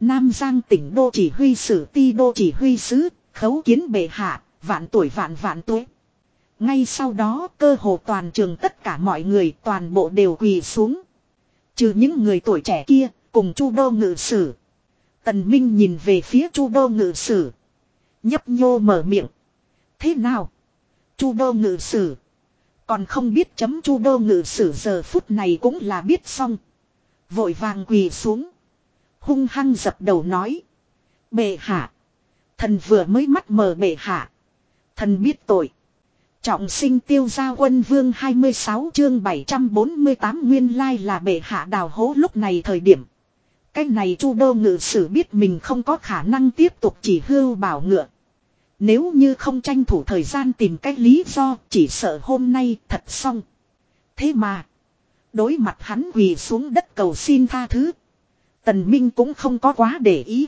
Nam Giang tỉnh đô chỉ huy sử ti đô chỉ huy sứ, khấu kiến bệ hạ, vạn tuổi vạn vạn tuế. Ngay sau đó cơ hồ toàn trường tất cả mọi người toàn bộ đều quỳ xuống. Trừ những người tuổi trẻ kia, cùng chu đô ngự sử. Tần Minh nhìn về phía chu đô ngự sử. Nhấp nhô mở miệng. Thế nào? Chu đô ngự sử. Còn không biết chấm chu đô ngự sử giờ phút này cũng là biết xong. Vội vàng quỳ xuống. Hung hăng dập đầu nói. Bệ hạ. Thần vừa mới mắt mờ bệ hạ. Thần biết tội. Trọng sinh tiêu gia quân vương 26 chương 748 nguyên lai là bệ hạ đào hố lúc này thời điểm. Cái này chu đô ngự sử biết mình không có khả năng tiếp tục chỉ hưu bảo ngựa. Nếu như không tranh thủ thời gian tìm cách lý do, chỉ sợ hôm nay thật xong. Thế mà. Đối mặt hắn quỳ xuống đất cầu xin tha thứ. Tần Minh cũng không có quá để ý.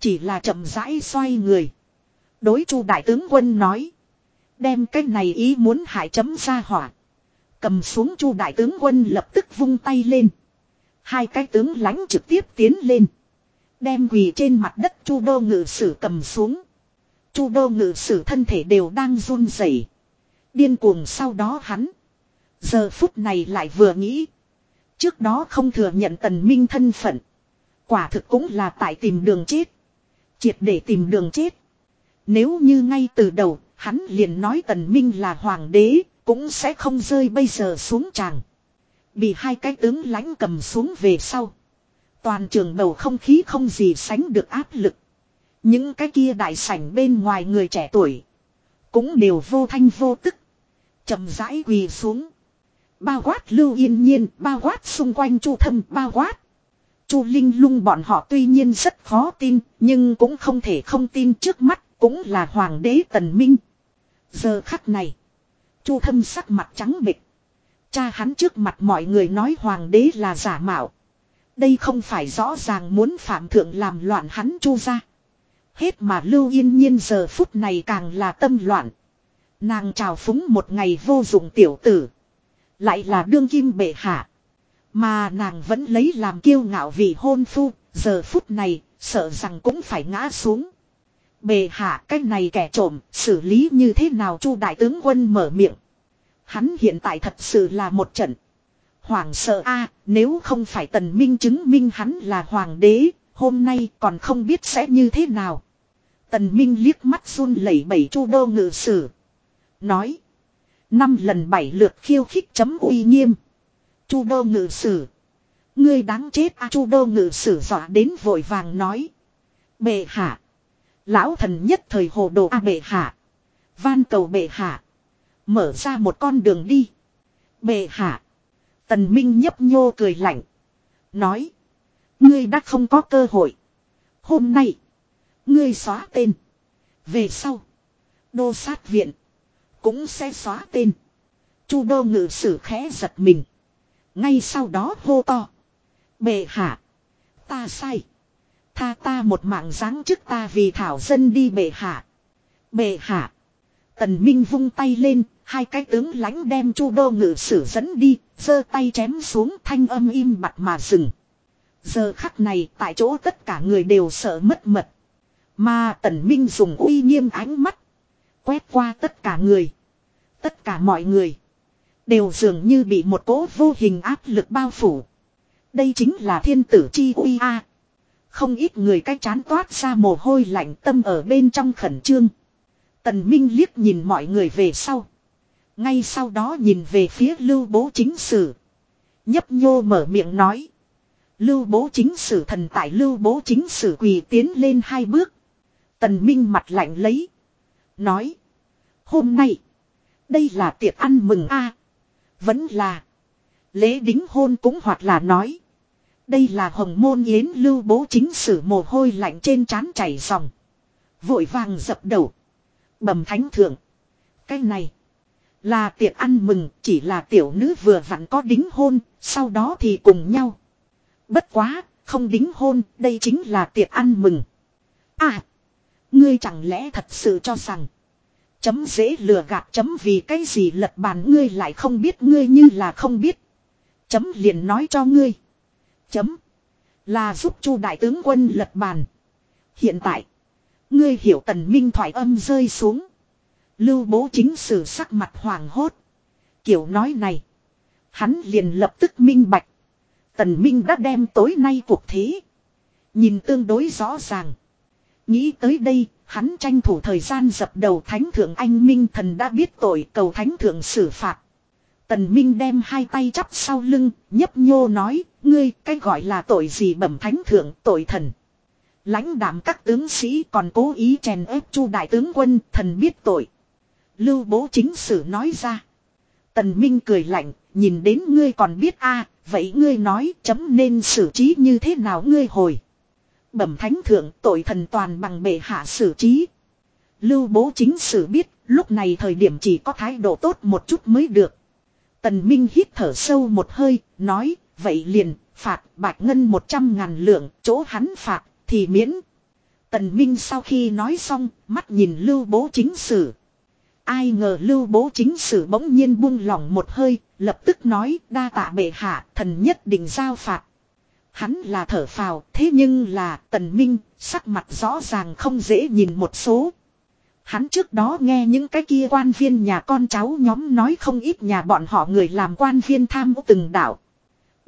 Chỉ là chậm rãi xoay người. Đối chu đại tướng quân nói. Đem cái này ý muốn hại chấm ra hỏa. Cầm xuống chu đại tướng quân lập tức vung tay lên. Hai cái tướng lãnh trực tiếp tiến lên. Đem quỳ trên mặt đất chu đô ngự sử cầm xuống. Chu đô ngự sử thân thể đều đang run rẩy, Điên cuồng sau đó hắn. Giờ phút này lại vừa nghĩ. Trước đó không thừa nhận tần minh thân phận. Quả thực cũng là tại tìm đường chết. Triệt để tìm đường chết. Nếu như ngay từ đầu, hắn liền nói tần minh là hoàng đế, cũng sẽ không rơi bây giờ xuống tràng. Bị hai cái tướng lãnh cầm xuống về sau. Toàn trường bầu không khí không gì sánh được áp lực. Những cái kia đại sảnh bên ngoài người trẻ tuổi. Cũng đều vô thanh vô tức. chậm rãi quỳ xuống. Bao quát lưu yên nhiên, bao quát xung quanh chu thâm, bao quát. Chu Linh lung bọn họ tuy nhiên rất khó tin, nhưng cũng không thể không tin trước mắt, cũng là hoàng đế tần minh. Giờ khắc này, Chu thâm sắc mặt trắng bệch. Cha hắn trước mặt mọi người nói hoàng đế là giả mạo. Đây không phải rõ ràng muốn phạm thượng làm loạn hắn chu ra. Hết mà lưu yên nhiên giờ phút này càng là tâm loạn. Nàng trào phúng một ngày vô dụng tiểu tử. Lại là đương kim bệ hạ. Mà nàng vẫn lấy làm kiêu ngạo vì hôn phu, giờ phút này, sợ rằng cũng phải ngã xuống. Bề hạ cái này kẻ trộm, xử lý như thế nào chu đại tướng quân mở miệng. Hắn hiện tại thật sự là một trận. Hoàng sợ a nếu không phải tần minh chứng minh hắn là hoàng đế, hôm nay còn không biết sẽ như thế nào. Tần minh liếc mắt run lẩy bẩy chu đô ngự sử. Nói. Năm lần bảy lượt khiêu khích chấm uy nghiêm. Chu đô ngự sử. Ngươi đáng chết a chu đô ngự sử dọa đến vội vàng nói. Bệ hạ. Lão thần nhất thời hồ đồ a bệ hạ. Van cầu bệ hạ. Mở ra một con đường đi. Bệ hạ. Tần Minh nhấp nhô cười lạnh. Nói. Ngươi đã không có cơ hội. Hôm nay. Ngươi xóa tên. Về sau. Đô sát viện. Cũng sẽ xóa tên. Chu đô ngự sử khẽ giật mình. Ngay sau đó hô to. Bệ hạ. Ta sai. Tha ta một mạng dáng trước ta vì thảo dân đi bệ hạ. Bệ hạ. Tần Minh vung tay lên, hai cái tướng lãnh đem chu đô ngự sử dẫn đi, giơ tay chém xuống thanh âm im bặt mà dừng. Giờ khắc này tại chỗ tất cả người đều sợ mất mật. Mà tần minh dùng uy nghiêm ánh mắt. Quét qua tất cả người. Tất cả mọi người. Đều dường như bị một cỗ vô hình áp lực bao phủ. Đây chính là thiên tử chi uy a. Không ít người cái chán toát ra mồ hôi lạnh tâm ở bên trong khẩn trương. Tần Minh liếc nhìn mọi người về sau. Ngay sau đó nhìn về phía lưu bố chính sử. Nhấp nhô mở miệng nói. Lưu bố chính sử thần tại lưu bố chính sử quỳ tiến lên hai bước. Tần Minh mặt lạnh lấy. Nói. Hôm nay. Đây là tiệc ăn mừng a Vẫn là. Lễ đính hôn cũng hoặc là nói. Đây là hồng môn yến lưu bố chính sử mồ hôi lạnh trên trán chảy dòng. Vội vàng dập đầu. Bầm thánh thượng. Cái này. Là tiệc ăn mừng, chỉ là tiểu nữ vừa vặn có đính hôn. Sau đó thì cùng nhau. Bất quá. Không đính hôn. Đây chính là tiệc ăn mừng. À. Ngươi chẳng lẽ thật sự cho rằng. Chấm dễ lừa gạt chấm vì cái gì lật bàn ngươi lại không biết, ngươi như là không biết. Chấm liền nói cho ngươi. Chấm. Là giúp chu đại tướng quân lật bàn. Hiện tại. Ngươi hiểu tần minh thoại âm rơi xuống. Lưu bố chính sử sắc mặt hoàng hốt. Kiểu nói này. Hắn liền lập tức minh bạch. Tần minh đã đem tối nay cuộc thế. Nhìn tương đối rõ ràng. Nghĩ tới đây, hắn tranh thủ thời gian dập đầu thánh thượng anh minh thần đã biết tội cầu thánh thượng xử phạt. Tần Minh đem hai tay chắp sau lưng, nhấp nhô nói, ngươi cái gọi là tội gì bẩm thánh thượng, tội thần. lãnh đạm các tướng sĩ còn cố ý chèn ép chu đại tướng quân, thần biết tội. Lưu bố chính sử nói ra. Tần Minh cười lạnh, nhìn đến ngươi còn biết a vậy ngươi nói chấm nên xử trí như thế nào ngươi hồi. Bẩm thánh thượng tội thần toàn bằng bệ hạ xử trí. Lưu bố chính sử biết, lúc này thời điểm chỉ có thái độ tốt một chút mới được. Tần Minh hít thở sâu một hơi, nói, vậy liền, phạt bạch ngân một trăm ngàn lượng, chỗ hắn phạt, thì miễn. Tần Minh sau khi nói xong, mắt nhìn lưu bố chính sử. Ai ngờ lưu bố chính sử bỗng nhiên buông lỏng một hơi, lập tức nói, đa tạ bệ hạ, thần nhất định giao phạt. Hắn là thở phào, thế nhưng là, tần minh, sắc mặt rõ ràng không dễ nhìn một số. Hắn trước đó nghe những cái kia quan viên nhà con cháu nhóm nói không ít nhà bọn họ người làm quan viên tham ô từng đảo.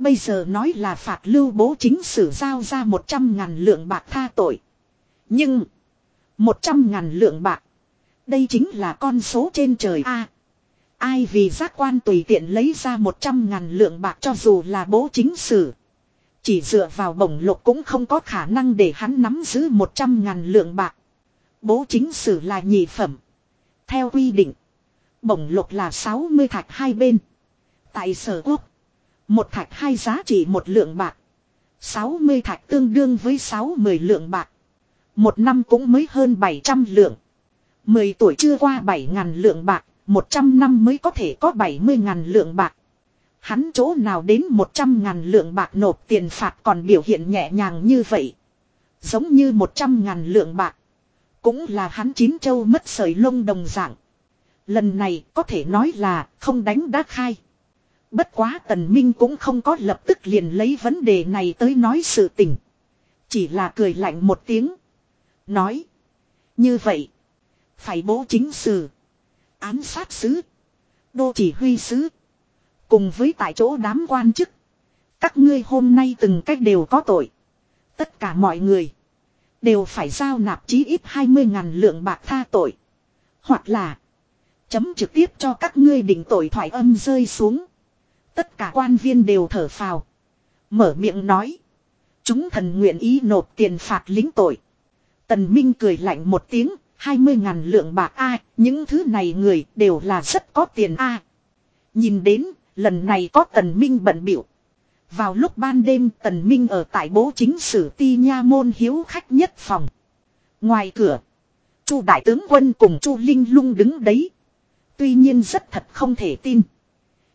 Bây giờ nói là phạt lưu bố chính sử giao ra 100 ngàn lượng bạc tha tội. Nhưng, 100 ngàn lượng bạc. Đây chính là con số trên trời A. ai vì giác quan tùy tiện lấy ra 100 ngàn lượng bạc cho dù là bố chính sử. Chỉ dựa vào bổng lục cũng không có khả năng để hắn nắm giữ 100 ngàn lượng bạc. Bố chính sử là nhị phẩm. Theo quy định. Bổng lục là 60 thạch hai bên. Tại sở quốc. Một thạch hai giá trị một lượng bạc. 60 thạch tương đương với 60 lượng bạc. Một năm cũng mới hơn 700 lượng. 10 tuổi chưa qua 7.000 lượng bạc. 100 năm mới có thể có 70.000 lượng bạc. Hắn chỗ nào đến 100.000 lượng bạc nộp tiền phạt còn biểu hiện nhẹ nhàng như vậy. Giống như 100.000 lượng bạc. Cũng là hắn chín châu mất sợi lông đồng dạng. Lần này có thể nói là không đánh đá khai. Bất quá tần minh cũng không có lập tức liền lấy vấn đề này tới nói sự tình. Chỉ là cười lạnh một tiếng. Nói. Như vậy. Phải bố chính sử. Án sát sứ. Đô chỉ huy sứ. Cùng với tại chỗ đám quan chức. Các ngươi hôm nay từng cách đều có tội. Tất cả mọi người. Đều phải giao nạp chí ít 20 ngàn lượng bạc tha tội. Hoặc là. Chấm trực tiếp cho các ngươi định tội thoại âm rơi xuống. Tất cả quan viên đều thở phào. Mở miệng nói. Chúng thần nguyện ý nộp tiền phạt lính tội. Tần Minh cười lạnh một tiếng. 20 ngàn lượng bạc A. những thứ này người đều là rất có tiền A. Nhìn đến. Lần này có tần Minh bận biểu. Vào lúc ban đêm, tần Minh ở tại bố chính sử ti nha môn hiếu khách nhất phòng. Ngoài cửa. Chu đại tướng quân cùng Chu Linh lung đứng đấy. Tuy nhiên rất thật không thể tin.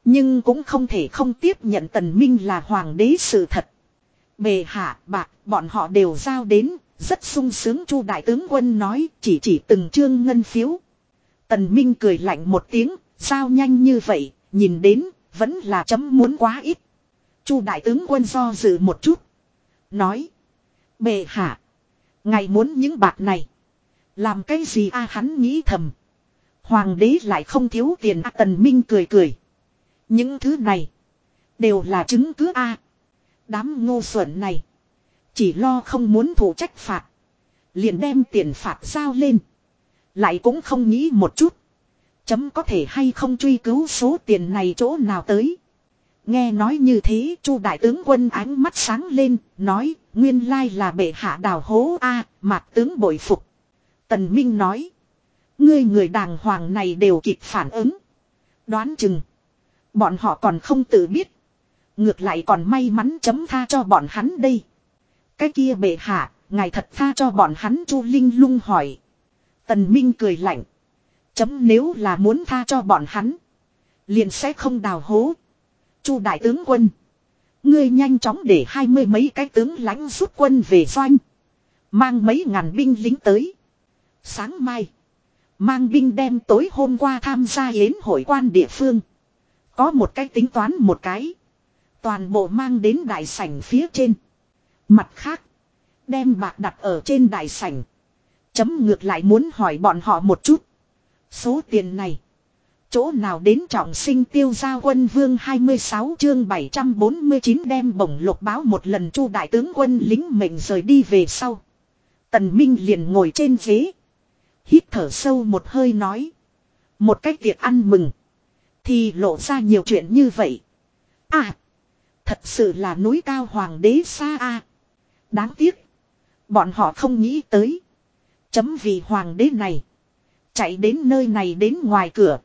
Nhưng cũng không thể không tiếp nhận tần minh là hoàng đế sự thật. Bề hạ, bạc, bọn họ đều giao đến. Rất sung sướng chu đại tướng quân nói, chỉ chỉ từng chương ngân phiếu. Tần minh cười lạnh một tiếng. Giao nhanh như vậy. Nhìn đến, vẫn là chấm muốn quá ít. chu đại tướng quân do dự một chút. Nói. Bề hạ. Ngài muốn những bạc này. Làm cái gì a hắn nghĩ thầm. Hoàng đế lại không thiếu tiền a, tần minh cười cười. Những thứ này. Đều là chứng cứ a Đám ngô xuẩn này. Chỉ lo không muốn thủ trách phạt. Liền đem tiền phạt giao lên. Lại cũng không nghĩ một chút. Chấm có thể hay không truy cứu số tiền này chỗ nào tới. Nghe nói như thế, chu đại tướng quân ánh mắt sáng lên. Nói, nguyên lai là bệ hạ đào hố a, mạc tướng bội phục. Tần Minh nói. Ngươi người đàng hoàng này đều kịp phản ứng. Đoán chừng. Bọn họ còn không tự biết. Ngược lại còn may mắn chấm tha cho bọn hắn đây. Cái kia bệ hạ, ngài thật tha cho bọn hắn Chu Linh lung hỏi. Tần Minh cười lạnh. Chấm nếu là muốn tha cho bọn hắn. Liền sẽ không đào hố. Chu đại tướng quân. Ngươi nhanh chóng để hai mươi mấy cái tướng lãnh rút quân về doanh. Mang mấy ngàn binh lính tới. Sáng mai. Mang binh đem tối hôm qua tham gia yến hội quan địa phương. Có một cái tính toán một cái. Toàn bộ mang đến đại sảnh phía trên. Mặt khác. Đem bạc đặt ở trên đại sảnh. Chấm ngược lại muốn hỏi bọn họ một chút. Số tiền này. Chỗ nào đến trọng sinh tiêu gia quân vương 26 chương 749 đem bổng lục báo một lần chu đại tướng quân lính mệnh rời đi về sau. Tần Minh liền ngồi trên ghế. Hít thở sâu một hơi nói. Một cách tiệc ăn mừng. Thì lộ ra nhiều chuyện như vậy. À. Thật sự là núi cao hoàng đế xa a. Đáng tiếc. Bọn họ không nghĩ tới. Chấm vì hoàng đế này. Chạy đến nơi này đến ngoài cửa.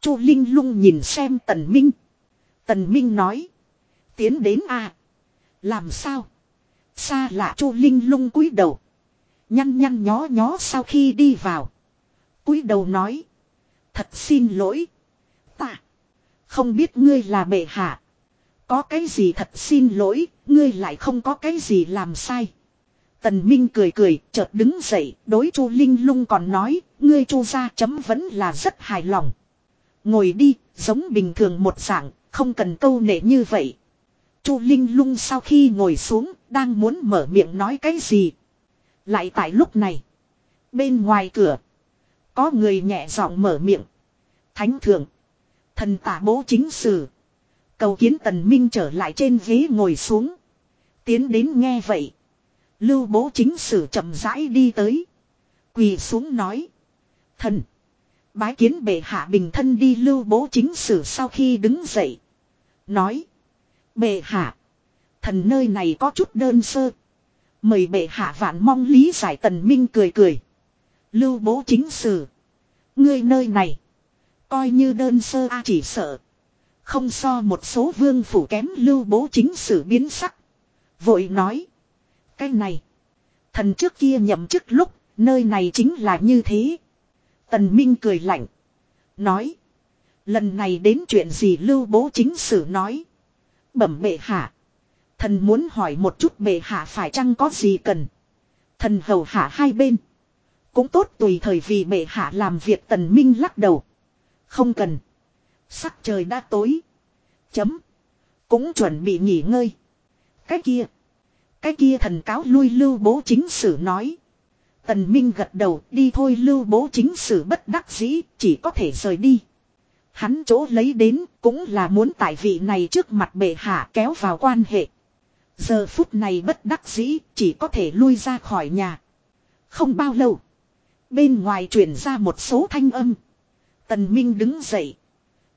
Chu Linh lung nhìn xem Tần Minh. Tần Minh nói. Tiến đến a. Làm sao? Xa lạ Chu Linh lung cúi đầu. Nhăn nhăn nhó nhó sau khi đi vào. cúi đầu nói. Thật xin lỗi. Ta. Không biết ngươi là bệ hạ. Có cái gì thật xin lỗi, ngươi lại không có cái gì làm sai. Tần Minh cười cười, chợt đứng dậy, đối Chu Linh Lung còn nói, ngươi Chu gia chấm vẫn là rất hài lòng. Ngồi đi, giống bình thường một dạng, không cần câu nệ như vậy. Chu Linh Lung sau khi ngồi xuống, đang muốn mở miệng nói cái gì. Lại tại lúc này, bên ngoài cửa, có người nhẹ giọng mở miệng. Thánh thượng, thần tả bố chính sử. Cầu kiến tần minh trở lại trên ghế ngồi xuống. Tiến đến nghe vậy. Lưu bố chính sử chậm rãi đi tới. Quỳ xuống nói. Thần. Bái kiến bệ hạ bình thân đi lưu bố chính sử sau khi đứng dậy. Nói. Bệ hạ. Thần nơi này có chút đơn sơ. Mời bệ hạ vạn mong lý giải tần minh cười cười. Lưu bố chính sử. Ngươi nơi này. Coi như đơn sơ a chỉ sợ. Không so một số vương phủ kém lưu bố chính sử biến sắc. Vội nói. Cái này. Thần trước kia nhậm chức lúc. Nơi này chính là như thế. Tần Minh cười lạnh. Nói. Lần này đến chuyện gì lưu bố chính sử nói. Bẩm bệ hạ. Thần muốn hỏi một chút bệ hạ phải chăng có gì cần. Thần hầu hạ hai bên. Cũng tốt tùy thời vì bệ hạ làm việc tần minh lắc đầu. Không cần. Sắc trời đã tối. Chấm. Cũng chuẩn bị nghỉ ngơi. Cái kia. Cái kia thần cáo lui lưu bố chính sử nói. Tần Minh gật đầu, đi thôi lưu bố chính sử bất đắc dĩ, chỉ có thể rời đi. Hắn chỗ lấy đến cũng là muốn tại vị này trước mặt bệ hạ kéo vào quan hệ. Giờ phút này bất đắc dĩ, chỉ có thể lui ra khỏi nhà. Không bao lâu. Bên ngoài truyền ra một số thanh âm. Tần Minh đứng dậy.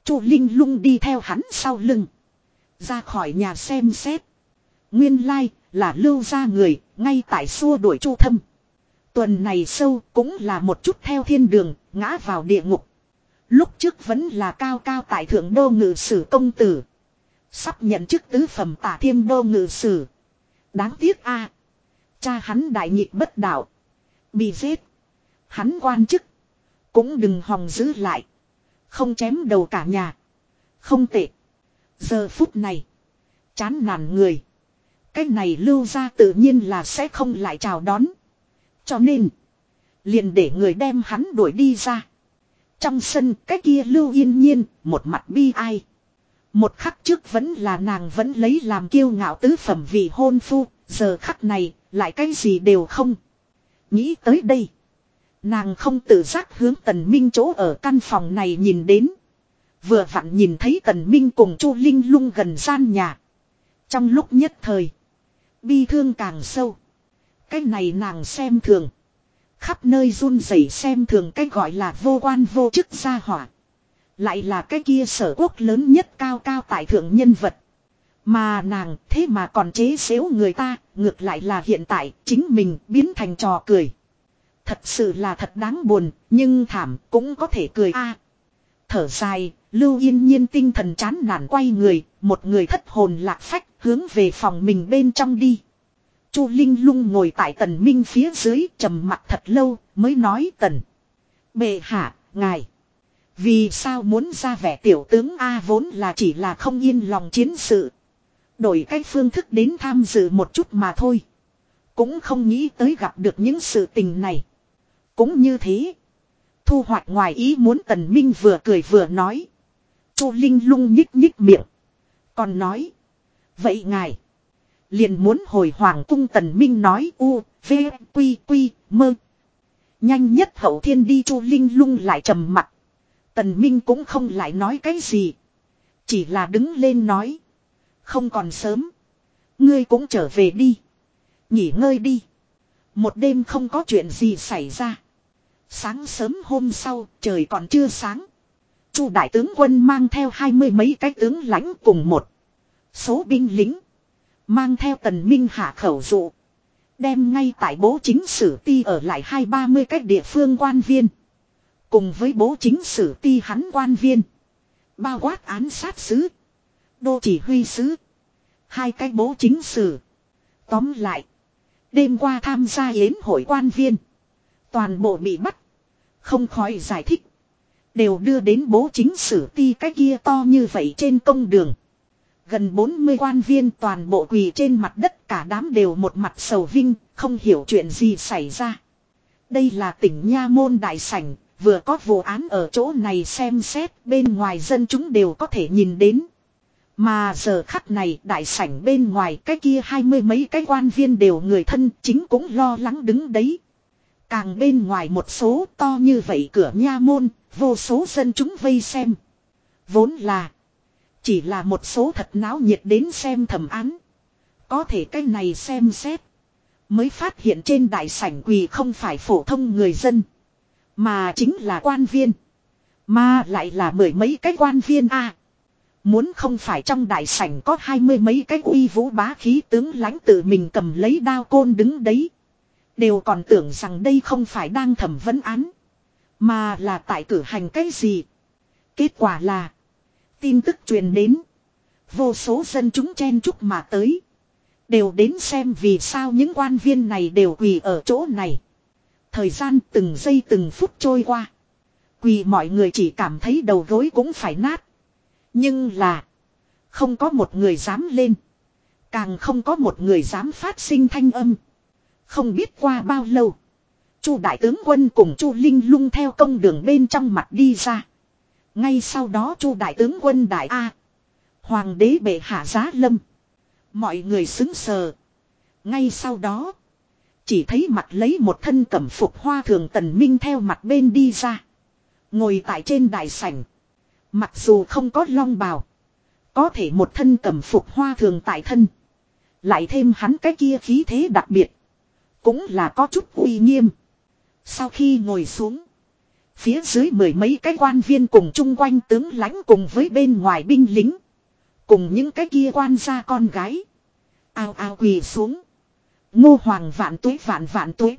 Chu Linh lung đi theo hắn sau lưng. Ra khỏi nhà xem xét. Nguyên lai là lưu ra người, ngay tại xua đuổi Chu Thâm. Tuần này sâu cũng là một chút theo thiên đường, ngã vào địa ngục. Lúc trước vẫn là cao cao tại thượng đô ngự sử công tử. Sắp nhận chức tứ phẩm tả thiêm đô ngự sử. Đáng tiếc a Cha hắn đại nhịp bất đạo. Bị giết. Hắn quan chức. Cũng đừng hòng giữ lại. Không chém đầu cả nhà. Không tệ. Giờ phút này. Chán nản người. Cái này lưu ra tự nhiên là sẽ không lại chào đón. Cho nên. Liền để người đem hắn đuổi đi ra. Trong sân, cái kia lưu yên nhiên. Một mặt bi ai. Một khắc trước vẫn là nàng vẫn lấy làm kiêu ngạo tứ phẩm vì hôn phu. Giờ khắc này, lại cái gì đều không. Nghĩ tới đây. Nàng không tự giác hướng tần minh chỗ ở căn phòng này nhìn đến. Vừa vặn nhìn thấy tần minh cùng chu Linh lung gần gian nhà. Trong lúc nhất thời. Bi thương càng sâu. Cái này nàng xem thường. Khắp nơi run rẩy xem thường cái gọi là vô quan vô chức gia hỏa. Lại là cái kia sở quốc lớn nhất cao cao tại thượng nhân vật. Mà nàng thế mà còn chế xếu người ta, ngược lại là hiện tại chính mình biến thành trò cười. Thật sự là thật đáng buồn, nhưng thảm cũng có thể cười a. thở dài, Lưu Yên Nhiên tinh thần chán nản quay người, một người thất hồn lạc phách hướng về phòng mình bên trong đi. Chu Linh lung ngồi tại tần minh phía dưới trầm mặt thật lâu mới nói tần. Bệ hạ, ngài. Vì sao muốn ra vẻ tiểu tướng A vốn là chỉ là không yên lòng chiến sự. Đổi cách phương thức đến tham dự một chút mà thôi. Cũng không nghĩ tới gặp được những sự tình này. Cũng như thế. Thu hoạch ngoài ý muốn tần minh vừa cười vừa nói. Chu Linh lung nhích nhích miệng. Còn nói. Vậy ngài. Liền muốn hồi hoàng cung tần minh nói u, v, quy, quy, mơ. Nhanh nhất hậu thiên đi chu Linh lung lại trầm mặt. Tần minh cũng không lại nói cái gì. Chỉ là đứng lên nói. Không còn sớm. Ngươi cũng trở về đi. Nghỉ ngơi đi. Một đêm không có chuyện gì xảy ra. Sáng sớm hôm sau, trời còn chưa sáng. Chu đại tướng quân mang theo hai mươi mấy cái tướng lãnh cùng một số binh lính. Mang theo tần minh hạ khẩu dụ. Đem ngay tại bố chính sử ti ở lại hai ba mươi cái địa phương quan viên. Cùng với bố chính sử ti hắn quan viên. Bao quát án sát sứ. Đô chỉ huy sứ. Hai cái bố chính sử. Tóm lại. Đêm qua tham gia yến hội quan viên. Toàn bộ bị bắt. Không khỏi giải thích. Đều đưa đến bố chính sử ti cái kia to như vậy trên công đường. Gần 40 quan viên toàn bộ quỳ trên mặt đất cả đám đều một mặt sầu vinh, không hiểu chuyện gì xảy ra. Đây là tỉnh Nha Môn Đại Sảnh, vừa có vụ án ở chỗ này xem xét, bên ngoài dân chúng đều có thể nhìn đến. Mà giờ khắc này đại sảnh bên ngoài cái kia hai mươi mấy cái quan viên đều người thân chính cũng lo lắng đứng đấy. Càng bên ngoài một số to như vậy cửa nha môn, vô số dân chúng vây xem. Vốn là chỉ là một số thật náo nhiệt đến xem thẩm án. Có thể cái này xem xét. Mới phát hiện trên đại sảnh quỳ không phải phổ thông người dân. Mà chính là quan viên. Mà lại là mười mấy cái quan viên a Muốn không phải trong đại sảnh có hai mươi mấy cái uy vũ bá khí tướng lãnh tự mình cầm lấy đao côn đứng đấy. Đều còn tưởng rằng đây không phải đang thẩm vấn án. Mà là tại cử hành cái gì. Kết quả là. Tin tức truyền đến. Vô số dân chúng chen chúc mà tới. Đều đến xem vì sao những quan viên này đều quỳ ở chỗ này. Thời gian từng giây từng phút trôi qua. Quỳ mọi người chỉ cảm thấy đầu gối cũng phải nát. Nhưng là. Không có một người dám lên. Càng không có một người dám phát sinh thanh âm. Không biết qua bao lâu. Chu đại tướng quân cùng Chu Linh lung theo công đường bên trong mặt đi ra. Ngay sau đó Chu đại tướng quân đại A. Hoàng đế bệ hạ giá lâm. Mọi người xứng sờ. Ngay sau đó. Chỉ thấy mặt lấy một thân cẩm phục hoa thường tần minh theo mặt bên đi ra. Ngồi tại trên đại sảnh. Mặc dù không có long bào. Có thể một thân cẩm phục hoa thường tại thân. Lại thêm hắn cái kia khí thế đặc biệt. Cũng là có chút uy nghiêm. Sau khi ngồi xuống. Phía dưới mười mấy cái quan viên cùng chung quanh tướng lãnh cùng với bên ngoài binh lính. Cùng những cái kia quan gia con gái. Ao ao quỳ xuống. Ngô hoàng vạn tuế vạn vạn tuế.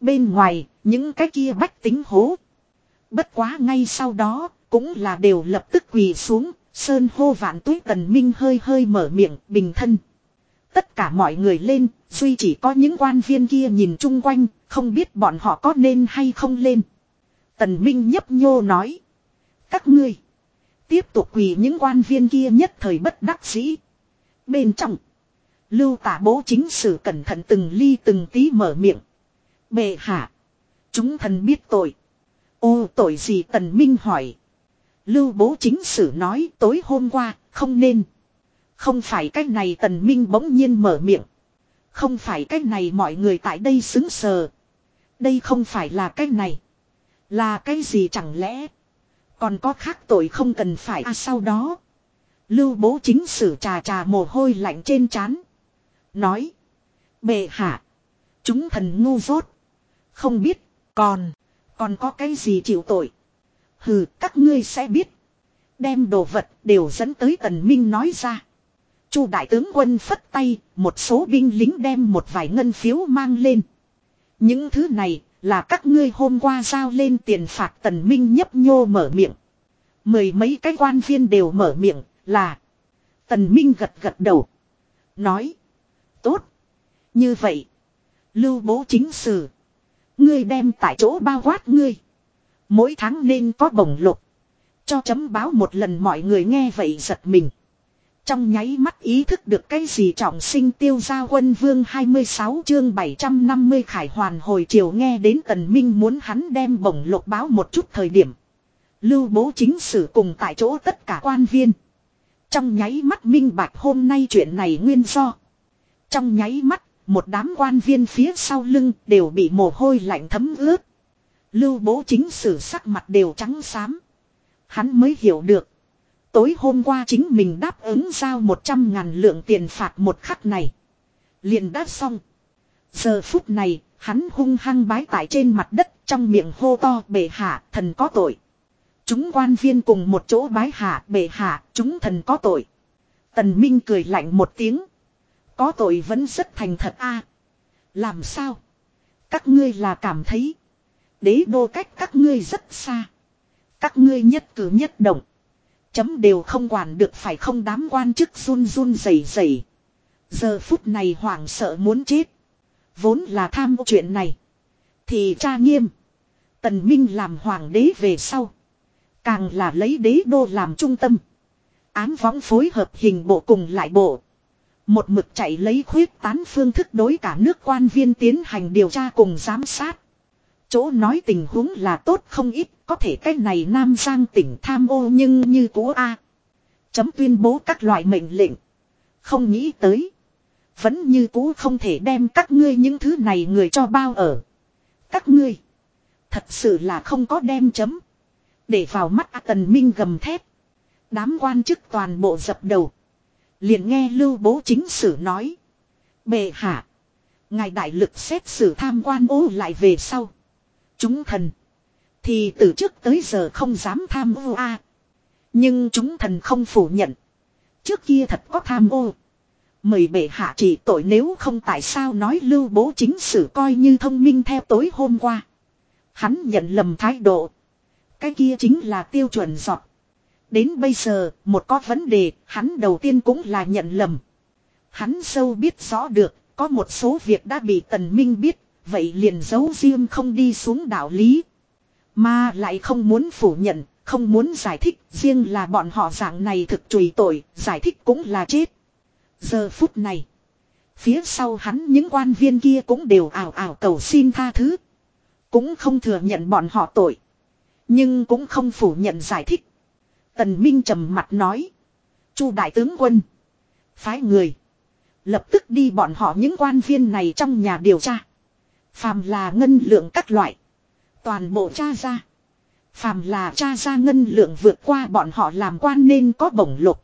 Bên ngoài, những cái kia bách tính hố. Bất quá ngay sau đó, cũng là đều lập tức quỳ xuống, sơn hô vạn tuế tần minh hơi hơi mở miệng, bình thân. Tất cả mọi người lên, duy chỉ có những quan viên kia nhìn chung quanh, không biết bọn họ có nên hay không lên. Tần Minh nhấp nhô nói. Các ngươi. Tiếp tục quỳ những quan viên kia nhất thời bất đắc dĩ. Bên trong. Lưu tả bố chính sử cẩn thận từng ly từng tí mở miệng. Bệ hạ. Chúng thần biết tội. Ô tội gì tần minh hỏi. Lưu bố chính sử nói tối hôm qua không nên. Không phải cách này tần minh bỗng nhiên mở miệng. Không phải cách này mọi người tại đây xứng sờ. Đây không phải là cách này. Là cái gì chẳng lẽ. Còn có khác tội không cần phải à sau đó. Lưu bố chính sử trà trà mồ hôi lạnh trên trán Nói. Bệ hạ. Chúng thần ngu dốt. Không biết. Còn. Còn có cái gì chịu tội. Hừ, các ngươi sẽ biết. Đem đồ vật đều dẫn tới tần minh nói ra. Chu đại tướng quân phất tay, một số binh lính đem một vài ngân phiếu mang lên. Những thứ này là các ngươi hôm qua giao lên tiền phạt tần minh nhấp nhô mở miệng. Mười mấy cái quan viên đều mở miệng là. Tần minh gật gật đầu. Nói. Tốt. Như vậy. Lưu bố chính sử. Ngươi đem tại chỗ bao quát ngươi. Mỗi tháng nên có bổng lục. Cho chấm báo một lần mọi người nghe vậy giật mình. Trong nháy mắt ý thức được cái gì trọng sinh tiêu gia quân vương 26 chương 750 khải hoàn hồi chiều nghe đến tần minh muốn hắn đem bổng lục báo một chút thời điểm. Lưu bố chính sử cùng tại chỗ tất cả quan viên. Trong nháy mắt minh bạch hôm nay chuyện này nguyên do. Trong nháy mắt, một đám quan viên phía sau lưng đều bị mồ hôi lạnh thấm ướt. Lưu bố chính sử sắc mặt đều trắng xám. Hắn mới hiểu được. Tối hôm qua chính mình đáp ứng giao 100 ngàn lượng tiền phạt một khắc này. liền đã xong. Giờ phút này, hắn hung hăng bái tại trên mặt đất trong miệng hô to bệ hạ thần có tội. Chúng quan viên cùng một chỗ bái hạ bệ hạ chúng thần có tội. Tần Minh cười lạnh một tiếng. Có tội vẫn rất thành thật a. làm sao? Các ngươi là cảm thấy. Đế đô cách các ngươi rất xa. Các ngươi nhất cử nhất động. Chấm đều không quản được phải không đám quan chức run run rẩy rẩy. Giờ phút này hoảng sợ muốn chết. Vốn là tham chuyện này. Thì cha nghiêm. Tần Minh làm hoàng đế về sau. Càng là lấy đế đô làm trung tâm. Ám võng phối hợp hình bộ cùng lại bộ. Một mực chạy lấy khuyết tán phương thức đối cả nước quan viên tiến hành điều tra cùng giám sát. Chỗ nói tình huống là tốt không ít, có thể cái này Nam Giang tỉnh tham ô nhưng như cũ A. Chấm tuyên bố các loại mệnh lệnh. Không nghĩ tới. Vẫn như cũ không thể đem các ngươi những thứ này người cho bao ở. Các ngươi. Thật sự là không có đem chấm. Để vào mắt A Tần Minh gầm thép. Đám quan chức toàn bộ dập đầu. Liền nghe lưu bố chính sử nói. Bệ hạ. Ngài đại lực xét xử tham quan ô lại về sau. Chúng thần. Thì từ trước tới giờ không dám tham ô a. Nhưng chúng thần không phủ nhận. Trước kia thật có tham ô. Mời bệ hạ chỉ tội nếu không tại sao nói lưu bố chính sử coi như thông minh theo tối hôm qua. Hắn nhận lầm thái độ. Cái kia chính là tiêu chuẩn giọt. Đến bây giờ, một có vấn đề, hắn đầu tiên cũng là nhận lầm. Hắn sâu biết rõ được, có một số việc đã bị tần minh biết, vậy liền giấu riêng không đi xuống đạo lý. Mà lại không muốn phủ nhận, không muốn giải thích, riêng là bọn họ dạng này thực trùy tội, giải thích cũng là chết. Giờ phút này, phía sau hắn những quan viên kia cũng đều ảo ảo cầu xin tha thứ. Cũng không thừa nhận bọn họ tội. Nhưng cũng không phủ nhận giải thích. Tần Minh trầm mặt nói. Chu đại tướng quân. Phái người. Lập tức đi bọn họ những quan viên này trong nhà điều tra. Phàm là ngân lượng các loại. Toàn bộ tra ra. Phàm là tra ra ngân lượng vượt qua bọn họ làm quan nên có bổng lục.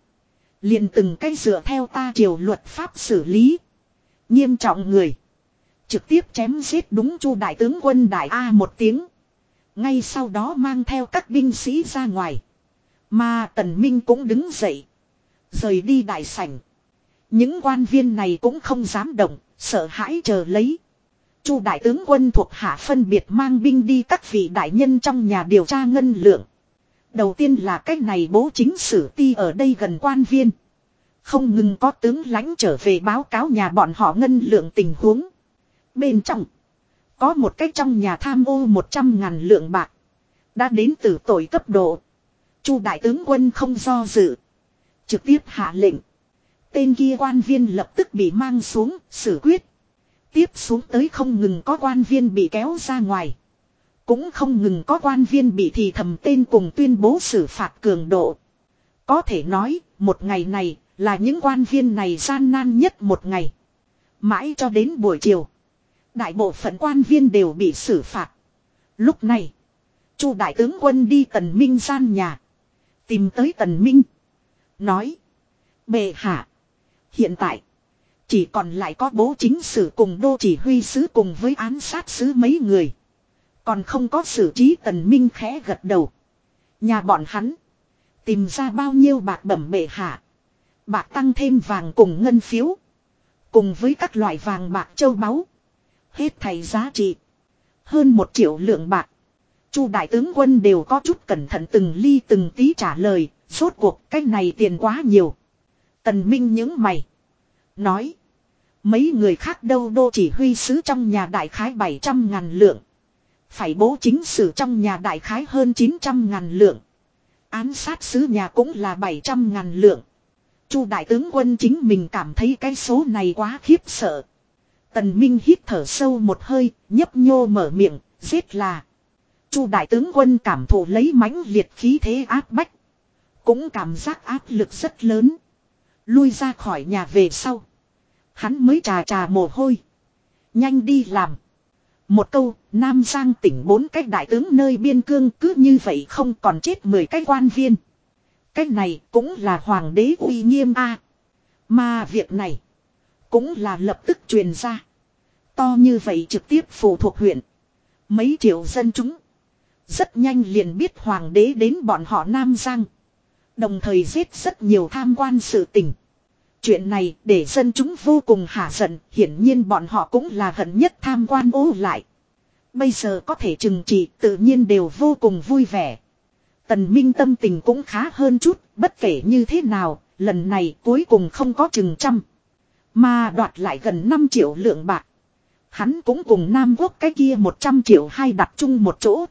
liền từng cái dựa theo ta triều luật pháp xử lý. Nghiêm trọng người. Trực tiếp chém giết đúng chu đại tướng quân đại A một tiếng. Ngay sau đó mang theo các binh sĩ ra ngoài. Mà tần minh cũng đứng dậy. Rời đi đại sảnh. Những quan viên này cũng không dám động, sợ hãi chờ lấy. Chu đại tướng quân thuộc hạ phân biệt mang binh đi các vị đại nhân trong nhà điều tra ngân lượng. Đầu tiên là cách này bố chính sử ti ở đây gần quan viên. Không ngừng có tướng lãnh trở về báo cáo nhà bọn họ ngân lượng tình huống. Bên trong. Có một cách trong nhà tham ô 100 ngàn lượng bạc. Đã đến từ tội cấp độ. Chu đại tướng quân không do dự. Trực tiếp hạ lệnh. Tên kia quan viên lập tức bị mang xuống, xử quyết. Tiếp xuống tới không ngừng có quan viên bị kéo ra ngoài. Cũng không ngừng có quan viên bị thì thầm tên cùng tuyên bố xử phạt cường độ. Có thể nói, một ngày này, là những quan viên này gian nan nhất một ngày. Mãi cho đến buổi chiều. Đại bộ phận quan viên đều bị xử phạt. Lúc này, Chu đại tướng quân đi tần minh gian nhà. Tìm tới tần minh. Nói. Bệ hạ. Hiện tại. Chỉ còn lại có bố chính sử cùng đô chỉ huy sứ cùng với án sát sứ mấy người. Còn không có xử trí tần minh khẽ gật đầu. Nhà bọn hắn. Tìm ra bao nhiêu bạc bẩm bệ hạ. Bạc tăng thêm vàng cùng ngân phiếu. Cùng với các loại vàng bạc châu báu. Hết thầy giá trị. Hơn một triệu lượng bạc. Chu đại tướng quân đều có chút cẩn thận từng ly từng tí trả lời. Rốt cuộc cách này tiền quá nhiều. Tần Minh những mày. Nói. Mấy người khác đâu đô chỉ huy sứ trong nhà đại khái 700 ngàn lượng. Phải bố chính sử trong nhà đại khái hơn 900 ngàn lượng. Án sát sứ nhà cũng là 700 ngàn lượng. Chu đại tướng quân chính mình cảm thấy cái số này quá khiếp sợ. Tần Minh hít thở sâu một hơi, nhấp nhô mở miệng, giết là. Chu đại tướng quân cảm thụ lấy mãnh liệt khí thế áp bách. Cũng cảm giác áp lực rất lớn. Lui ra khỏi nhà về sau. Hắn mới trà trà mồ hôi. Nhanh đi làm. Một câu, Nam Giang tỉnh bốn cách đại tướng nơi biên cương cứ như vậy không còn chết mười cái quan viên. Cách này cũng là hoàng đế uy nghiêm a. Mà việc này cũng là lập tức truyền ra. To như vậy trực tiếp phụ thuộc huyện. Mấy triệu dân chúng. Rất nhanh liền biết hoàng đế đến bọn họ Nam Giang. Đồng thời giết rất nhiều tham quan sự tình. Chuyện này để dân chúng vô cùng hả giận, hiển nhiên bọn họ cũng là hận nhất tham quan ô lại. Bây giờ có thể trừng trị tự nhiên đều vô cùng vui vẻ. Tần Minh tâm tình cũng khá hơn chút, bất kể như thế nào, lần này cuối cùng không có chừng trăm. Mà đoạt lại gần 5 triệu lượng bạc. Hắn cũng cùng Nam Quốc cái kia 100 triệu hai đặt chung một chỗ.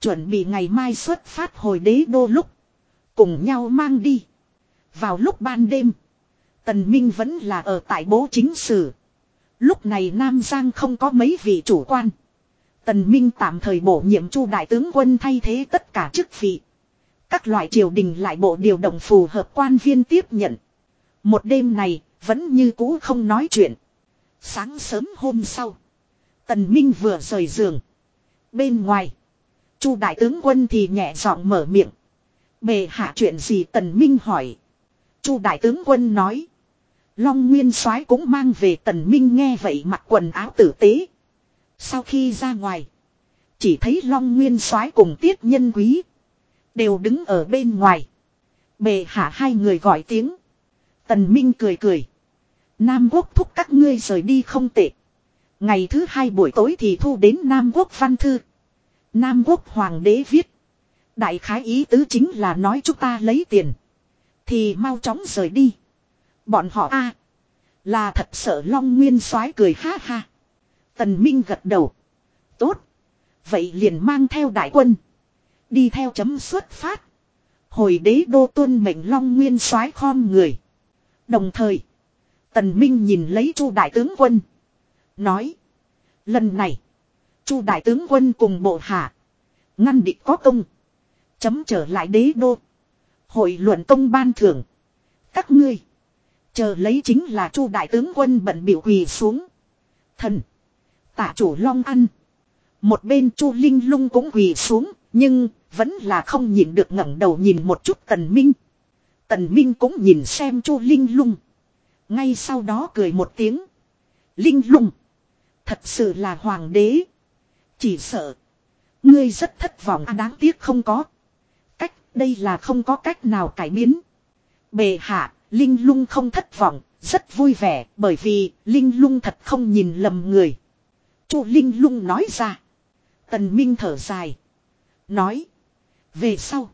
Chuẩn bị ngày mai xuất phát hồi đế đô lúc. Cùng nhau mang đi. Vào lúc ban đêm. Tần Minh vẫn là ở tại bố chính sử. Lúc này Nam Giang không có mấy vị chủ quan. Tần Minh tạm thời bổ nhiệm chu đại tướng quân thay thế tất cả chức vị. Các loại triều đình lại bộ điều động phù hợp quan viên tiếp nhận. Một đêm này, vẫn như cũ không nói chuyện. Sáng sớm hôm sau. Tần Minh vừa rời giường. Bên ngoài. chu đại tướng quân thì nhẹ giọng mở miệng. Bề hạ chuyện gì Tần Minh hỏi. chu đại tướng quân nói. Long Nguyên soái cũng mang về Tần Minh nghe vậy mặc quần áo tử tế. Sau khi ra ngoài, chỉ thấy Long Nguyên soái cùng Tiết Nhân Quý đều đứng ở bên ngoài. Bệ hạ hai người gọi tiếng. Tần Minh cười cười. Nam Quốc thúc các ngươi rời đi không tệ. Ngày thứ hai buổi tối thì thu đến Nam Quốc văn thư. Nam Quốc hoàng đế viết. Đại khái ý tứ chính là nói chúng ta lấy tiền. Thì mau chóng rời đi. Bọn họ a Là thật sợ Long Nguyên soái cười ha ha. Tần Minh gật đầu. Tốt. Vậy liền mang theo đại quân. Đi theo chấm xuất phát. Hồi đế đô tuân mệnh Long Nguyên soái khom người. Đồng thời. Tần Minh nhìn lấy chu đại tướng quân. Nói. Lần này. chu đại tướng quân cùng bộ hạ. Ngăn địch có công. Chấm trở lại đế đô. Hội luận công ban thưởng. Các ngươi. Chờ lấy chính là chu đại tướng quân bận biểu quỳ xuống. Thần. Tạ chủ long ăn. Một bên chu linh lung cũng quỳ xuống. Nhưng vẫn là không nhìn được ngẩng đầu nhìn một chút tần minh. Tần minh cũng nhìn xem chu linh lung. Ngay sau đó cười một tiếng. Linh lung. Thật sự là hoàng đế. Chỉ sợ. Ngươi rất thất vọng à đáng tiếc không có. Cách đây là không có cách nào cải biến. Bề hạ, Linh lung không thất vọng, rất vui vẻ bởi vì Linh lung thật không nhìn lầm người. Chu Linh lung nói ra. Tần Minh thở dài. Nói. Về sau.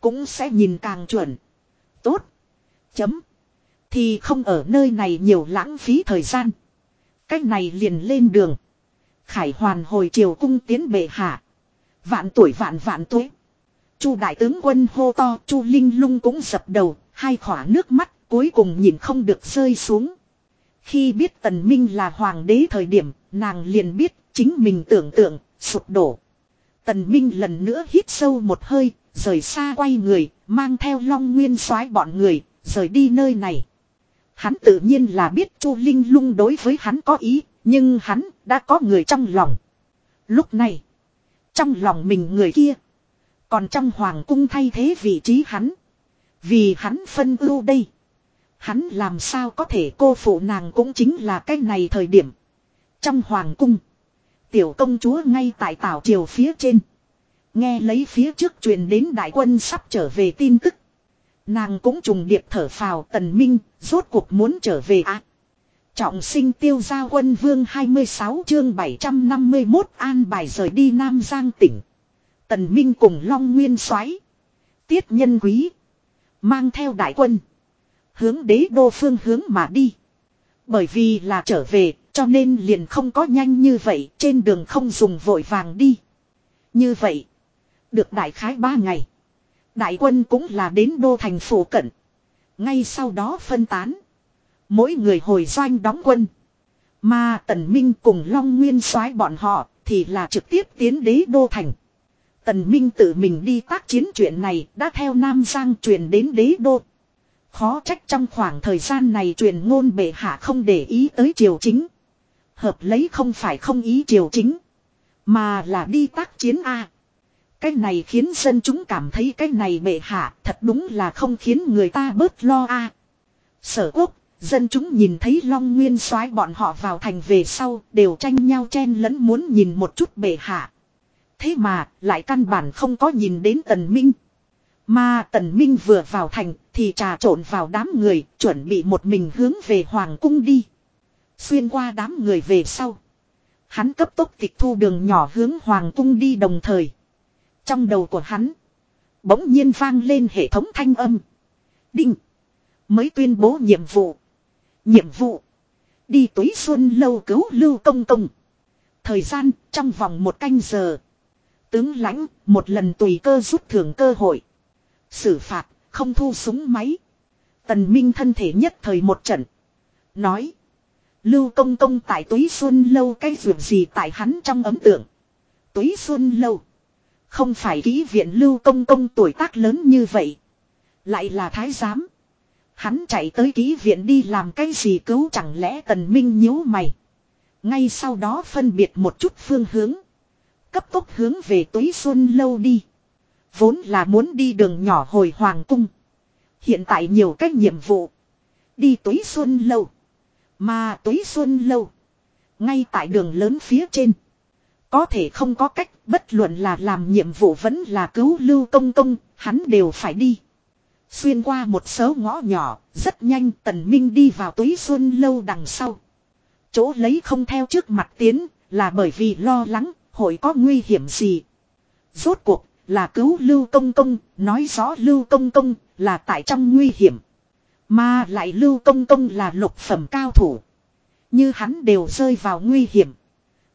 Cũng sẽ nhìn càng chuẩn. Tốt. Chấm. Thì không ở nơi này nhiều lãng phí thời gian. Cách này liền lên đường. Khải hoàn hồi triều cung tiến bệ hạ. Vạn tuổi vạn vạn tuổi. Chu đại tướng quân hô to, Chu Linh Lung cũng dập đầu, hai khỏa nước mắt cuối cùng nhìn không được rơi xuống. Khi biết Tần Minh là hoàng đế thời điểm, nàng liền biết chính mình tưởng tượng, sụp đổ. Tần Minh lần nữa hít sâu một hơi, rời xa quay người, mang theo Long Nguyên soái bọn người, rời đi nơi này. Hắn tự nhiên là biết Chu Linh Lung đối với hắn có ý, nhưng hắn đã có người trong lòng. Lúc này, trong lòng mình người kia, còn trong hoàng cung thay thế vị trí hắn. Vì hắn phân ưu đây. Hắn làm sao có thể cô phụ nàng cũng chính là cái này thời điểm. Trong hoàng cung. Tiểu công chúa ngay tại tảo triều phía trên. Nghe lấy phía trước truyền đến đại quân sắp trở về tin tức. Nàng cũng trùng điệp thở phào tần minh, rốt cuộc muốn trở về ạ. Trọng sinh tiêu gia quân vương 26 chương 751 an bài rời đi Nam Giang tỉnh. Tần Minh cùng Long Nguyên xoáy. Tiết nhân quý. Mang theo đại quân. Hướng đế đô phương hướng mà đi. Bởi vì là trở về, cho nên liền không có nhanh như vậy, trên đường không dùng vội vàng đi. Như vậy, được đại khái ba ngày. Đại quân cũng là đến đô thành phủ cận. Ngay sau đó phân tán. Mỗi người hồi doanh đóng quân. Mà Tần Minh cùng Long Nguyên soái bọn họ thì là trực tiếp tiến đế đô thành. Tần Minh tự mình đi tác chiến chuyện này đã theo Nam Giang truyền đến đế đô. Khó trách trong khoảng thời gian này truyền ngôn bệ hạ không để ý tới triều chính. Hợp lấy không phải không ý triều chính. Mà là đi tác chiến A. Cái này khiến dân chúng cảm thấy cái này bệ hạ thật đúng là không khiến người ta bớt lo A. Sở quốc, dân chúng nhìn thấy Long Nguyên soái bọn họ vào thành về sau đều tranh nhau chen lẫn muốn nhìn một chút bệ hạ. Thế mà, lại căn bản không có nhìn đến Tần Minh. Mà Tần Minh vừa vào thành, thì trà trộn vào đám người, chuẩn bị một mình hướng về Hoàng cung đi. Xuyên qua đám người về sau. Hắn cấp tốc tịch thu đường nhỏ hướng Hoàng cung đi đồng thời. Trong đầu của hắn, bỗng nhiên vang lên hệ thống thanh âm. Đinh! Mới tuyên bố nhiệm vụ. Nhiệm vụ! Đi túy xuân lâu cứu lưu công công. Thời gian trong vòng một canh giờ. Tướng lãnh, một lần tùy cơ rút thưởng cơ hội. Xử phạt, không thu súng máy. Tần Minh thân thể nhất thời một trận. Nói. Lưu công công tại túy xuân lâu cái việc gì tại hắn trong ấm tượng. Túy xuân lâu. Không phải ký viện lưu công công tuổi tác lớn như vậy. Lại là thái giám. Hắn chạy tới ký viện đi làm cái gì cứu chẳng lẽ tần minh nhíu mày. Ngay sau đó phân biệt một chút phương hướng. Cấp tốc hướng về túy xuân lâu đi. Vốn là muốn đi đường nhỏ hồi hoàng cung. Hiện tại nhiều cách nhiệm vụ. Đi túy xuân lâu. Mà túy xuân lâu. Ngay tại đường lớn phía trên. Có thể không có cách, bất luận là làm nhiệm vụ vẫn là cứu lưu công công. Hắn đều phải đi. Xuyên qua một số ngõ nhỏ. Rất nhanh tần minh đi vào túy xuân lâu đằng sau. Chỗ lấy không theo trước mặt tiến. Là bởi vì lo lắng hội có nguy hiểm gì. Rốt cuộc là cứu Lưu Công Công, nói rõ Lưu Công Công là tại trong nguy hiểm. Mà lại Lưu Công Công là lục phẩm cao thủ. Như hắn đều rơi vào nguy hiểm.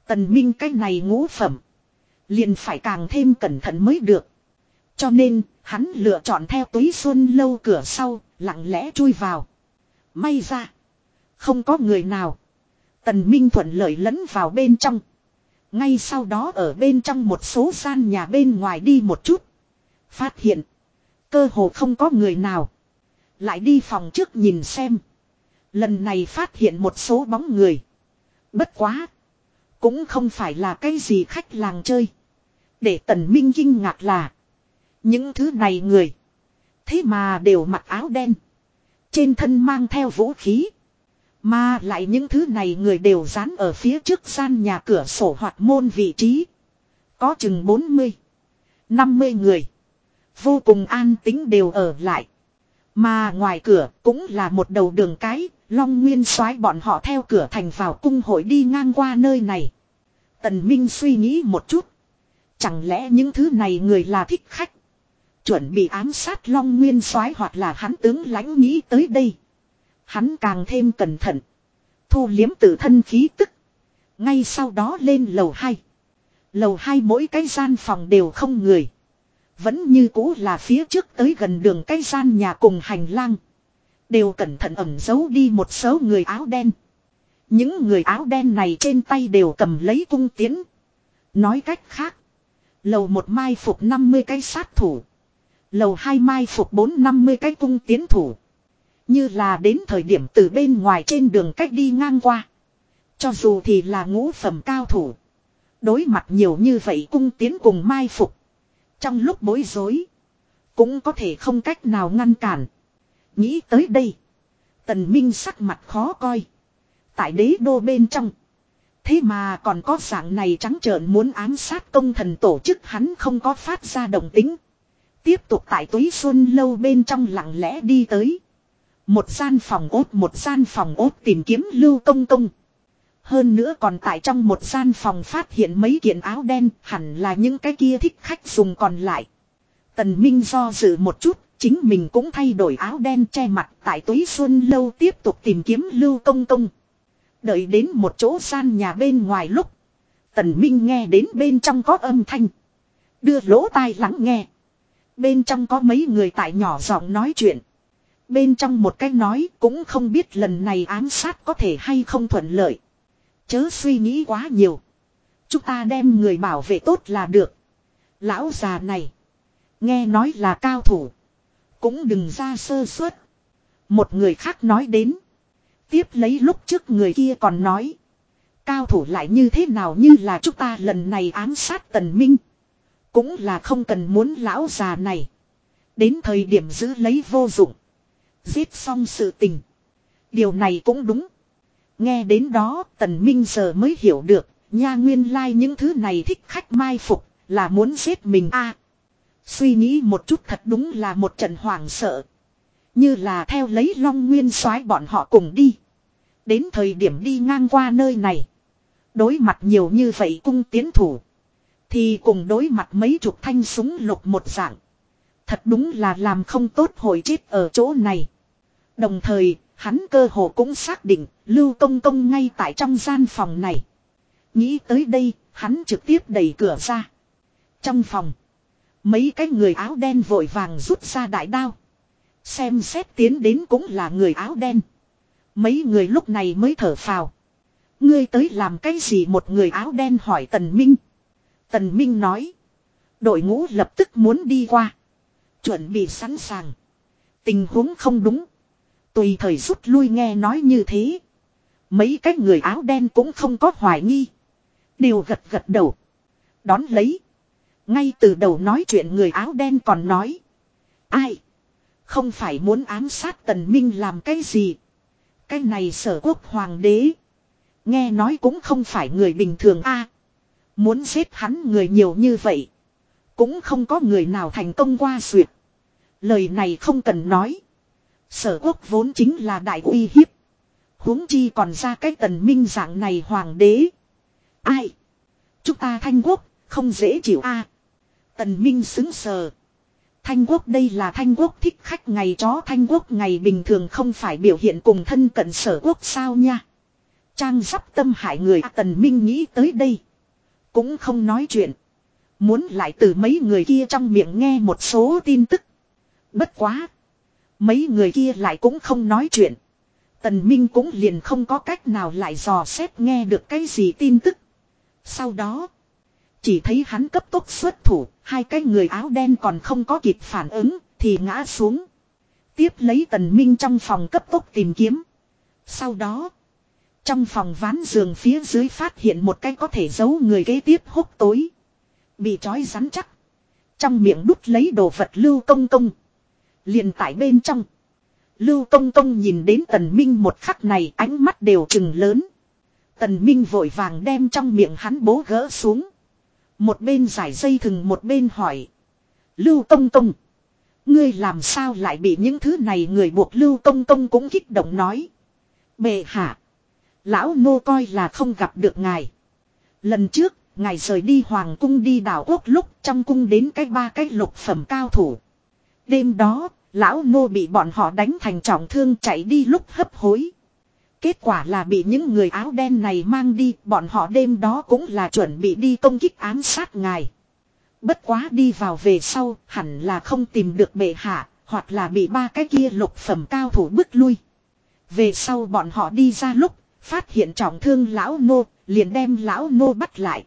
Tần Minh cái này ngũ phẩm. Liền phải càng thêm cẩn thận mới được. Cho nên, hắn lựa chọn theo túy xuân lâu cửa sau, lặng lẽ chui vào. May ra. Không có người nào. Tần Minh thuận lợi lẫn vào bên trong. Ngay sau đó ở bên trong một số gian nhà bên ngoài đi một chút. Phát hiện. Cơ hồ không có người nào. Lại đi phòng trước nhìn xem. Lần này phát hiện một số bóng người. Bất quá. Cũng không phải là cái gì khách làng chơi. Để tần minh kinh ngạc là. Những thứ này người. Thế mà đều mặc áo đen. Trên thân mang theo vũ khí. Mà lại những thứ này người đều dán ở phía trước gian nhà cửa sổ hoặc môn vị trí. Có chừng 40. 50 người. Vô cùng an tính đều ở lại. Mà ngoài cửa cũng là một đầu đường cái. Long Nguyên soái bọn họ theo cửa thành vào cung hội đi ngang qua nơi này. Tần Minh suy nghĩ một chút. Chẳng lẽ những thứ này người là thích khách. Chuẩn bị ám sát Long Nguyên soái hoặc là hắn tướng lãnh nghĩ tới đây. Hắn càng thêm cẩn thận. Thu liếm tự thân khí tức. Ngay sau đó lên lầu 2. Lầu 2 mỗi cái gian phòng đều không người. Vẫn như cũ là phía trước tới gần đường cái gian nhà cùng hành lang. Đều cẩn thận ẩn giấu đi một số người áo đen. Những người áo đen này trên tay đều cầm lấy cung tiến. Nói cách khác. Lầu một mai phục 50 cái sát thủ. Lầu hai mai phục 450 cái cung tiến thủ. Như là đến thời điểm từ bên ngoài trên đường cách đi ngang qua. Cho dù thì là ngũ phẩm cao thủ. Đối mặt nhiều như vậy cung tiến cùng mai phục. Trong lúc bối rối. Cũng có thể không cách nào ngăn cản. Nghĩ tới đây. Tần Minh sắc mặt khó coi. Tại đế đô bên trong. Thế mà còn có dạng này trắng trợn muốn ám sát công thần tổ chức hắn không có phát ra đồng tính. Tiếp tục tại túy xuân lâu bên trong lặng lẽ đi tới. Một gian phòng ốt một gian phòng ốt tìm kiếm lưu công công. Hơn nữa còn tại trong một gian phòng phát hiện mấy kiện áo đen hẳn là những cái kia thích khách dùng còn lại. Tần Minh do dự một chút, chính mình cũng thay đổi áo đen che mặt tại túy xuân lâu tiếp tục tìm kiếm lưu công công. Đợi đến một chỗ gian nhà bên ngoài lúc. Tần Minh nghe đến bên trong có âm thanh. Đưa lỗ tai lắng nghe. Bên trong có mấy người tại nhỏ giọng nói chuyện. Bên trong một cái nói cũng không biết lần này ám sát có thể hay không thuận lợi. Chớ suy nghĩ quá nhiều. Chúng ta đem người bảo vệ tốt là được. Lão già này. Nghe nói là cao thủ. Cũng đừng ra sơ suất. Một người khác nói đến. Tiếp lấy lúc trước người kia còn nói. Cao thủ lại như thế nào như là chúng ta lần này ám sát tần minh. Cũng là không cần muốn lão già này. Đến thời điểm giữ lấy vô dụng. Giết xong sự tình. Điều này cũng đúng. Nghe đến đó, tần minh giờ mới hiểu được. Nha nguyên lai like những thứ này thích khách mai phục. Là muốn giết mình a Suy nghĩ một chút thật đúng là một trận hoảng sợ. Như là theo lấy long nguyên soái bọn họ cùng đi. Đến thời điểm đi ngang qua nơi này. Đối mặt nhiều như vậy cung tiến thủ. Thì cùng đối mặt mấy chục thanh súng lục một dạng. Thật đúng là làm không tốt hồi chết ở chỗ này. Đồng thời, hắn cơ hồ cũng xác định, Lưu Công Công ngay tại trong gian phòng này. Nghĩ tới đây, hắn trực tiếp đẩy cửa ra. Trong phòng, mấy cái người áo đen vội vàng rút ra đại đao. Xem xét tiến đến cũng là người áo đen. Mấy người lúc này mới thở phào. Ngươi tới làm cái gì một người áo đen hỏi Tần Minh. Tần Minh nói. Đội ngũ lập tức muốn đi qua. Chuẩn bị sẵn sàng. Tình huống không đúng. Tùy thời rút lui nghe nói như thế. Mấy cái người áo đen cũng không có hoài nghi. Đều gật gật đầu. Đón lấy. Ngay từ đầu nói chuyện người áo đen còn nói. Ai? Không phải muốn ám sát tần minh làm cái gì. Cái này sở quốc hoàng đế. Nghe nói cũng không phải người bình thường a Muốn giết hắn người nhiều như vậy. Cũng không có người nào thành công qua duyệt. Lời này không cần nói. Sở quốc vốn chính là đại uy hiếp. huống chi còn ra cái tần minh dạng này hoàng đế. Ai? Chúng ta thanh quốc, không dễ chịu a Tần minh xứng sờ. Thanh quốc đây là thanh quốc thích khách ngày chó thanh quốc ngày bình thường không phải biểu hiện cùng thân cận sở quốc sao nha. Trang sắp tâm hại người tần minh nghĩ tới đây. Cũng không nói chuyện. Muốn lại từ mấy người kia trong miệng nghe một số tin tức. Bất quá. Mấy người kia lại cũng không nói chuyện. Tần Minh cũng liền không có cách nào lại dò xét nghe được cái gì tin tức. Sau đó. Chỉ thấy hắn cấp tốc xuất thủ. Hai cái người áo đen còn không có kịp phản ứng. Thì ngã xuống. Tiếp lấy tần minh trong phòng cấp tốc tìm kiếm. Sau đó. Trong phòng ván giường phía dưới phát hiện một cái có thể giấu người kế tiếp hốc tối. Bị trói rắn chắc. Trong miệng đút lấy đồ vật lưu công công liền tại bên trong. Lưu công công nhìn đến tần minh một khắc này ánh mắt đều trừng lớn. Tần minh vội vàng đem trong miệng hắn bố gỡ xuống. Một bên giải dây thừng một bên hỏi. Lưu công công. Ngươi làm sao lại bị những thứ này người buộc lưu công công cũng kích động nói. Bệ hạ. Lão nô coi là không gặp được ngài. Lần trước, ngài rời đi hoàng cung đi đảo quốc lúc trong cung đến cái ba cái lục phẩm cao thủ. Đêm đó, lão Ngô bị bọn họ đánh thành trọng thương chạy đi lúc hấp hối. Kết quả là bị những người áo đen này mang đi, bọn họ đêm đó cũng là chuẩn bị đi công kích ám sát ngài. Bất quá đi vào về sau, hẳn là không tìm được bệ hạ, hoặc là bị ba cái kia lục phẩm cao thủ bức lui. Về sau bọn họ đi ra lúc, phát hiện trọng thương lão nô, liền đem lão nô bắt lại.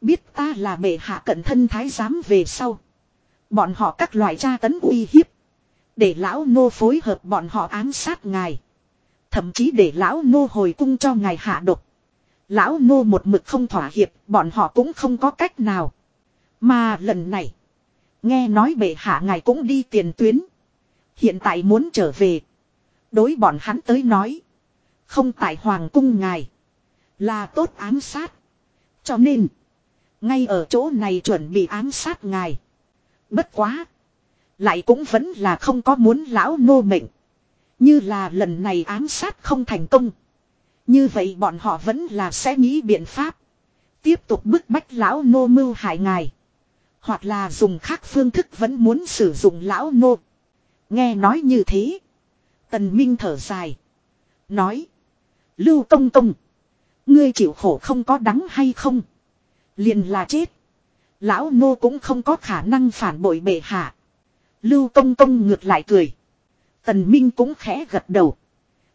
Biết ta là bệ hạ cận thân thái giám về sau. Bọn họ các loại tra tấn uy hiếp. Để lão nô phối hợp bọn họ ám sát ngài. Thậm chí để lão nô hồi cung cho ngài hạ độc. Lão nô một mực không thỏa hiệp, bọn họ cũng không có cách nào. Mà lần này, nghe nói bệ hạ ngài cũng đi tiền tuyến. Hiện tại muốn trở về. Đối bọn hắn tới nói. Không tại hoàng cung ngài. Là tốt ám sát. Cho nên. Ngay ở chỗ này chuẩn bị ám sát ngài. Bất quá. Lại cũng vẫn là không có muốn lão nô mệnh. Như là lần này ám sát không thành công. Như vậy bọn họ vẫn là sẽ nghĩ biện pháp. Tiếp tục bức bách lão nô mưu hại ngài. Hoặc là dùng khác phương thức vẫn muốn sử dụng lão nô. Nghe nói như thế. Tần Minh thở dài. Nói. Lưu công công. Ngươi chịu khổ không có đắng hay không. Liền là chết. Lão nô cũng không có khả năng phản bội bệ hạ. Lưu công công ngược lại cười. Tần Minh cũng khẽ gật đầu.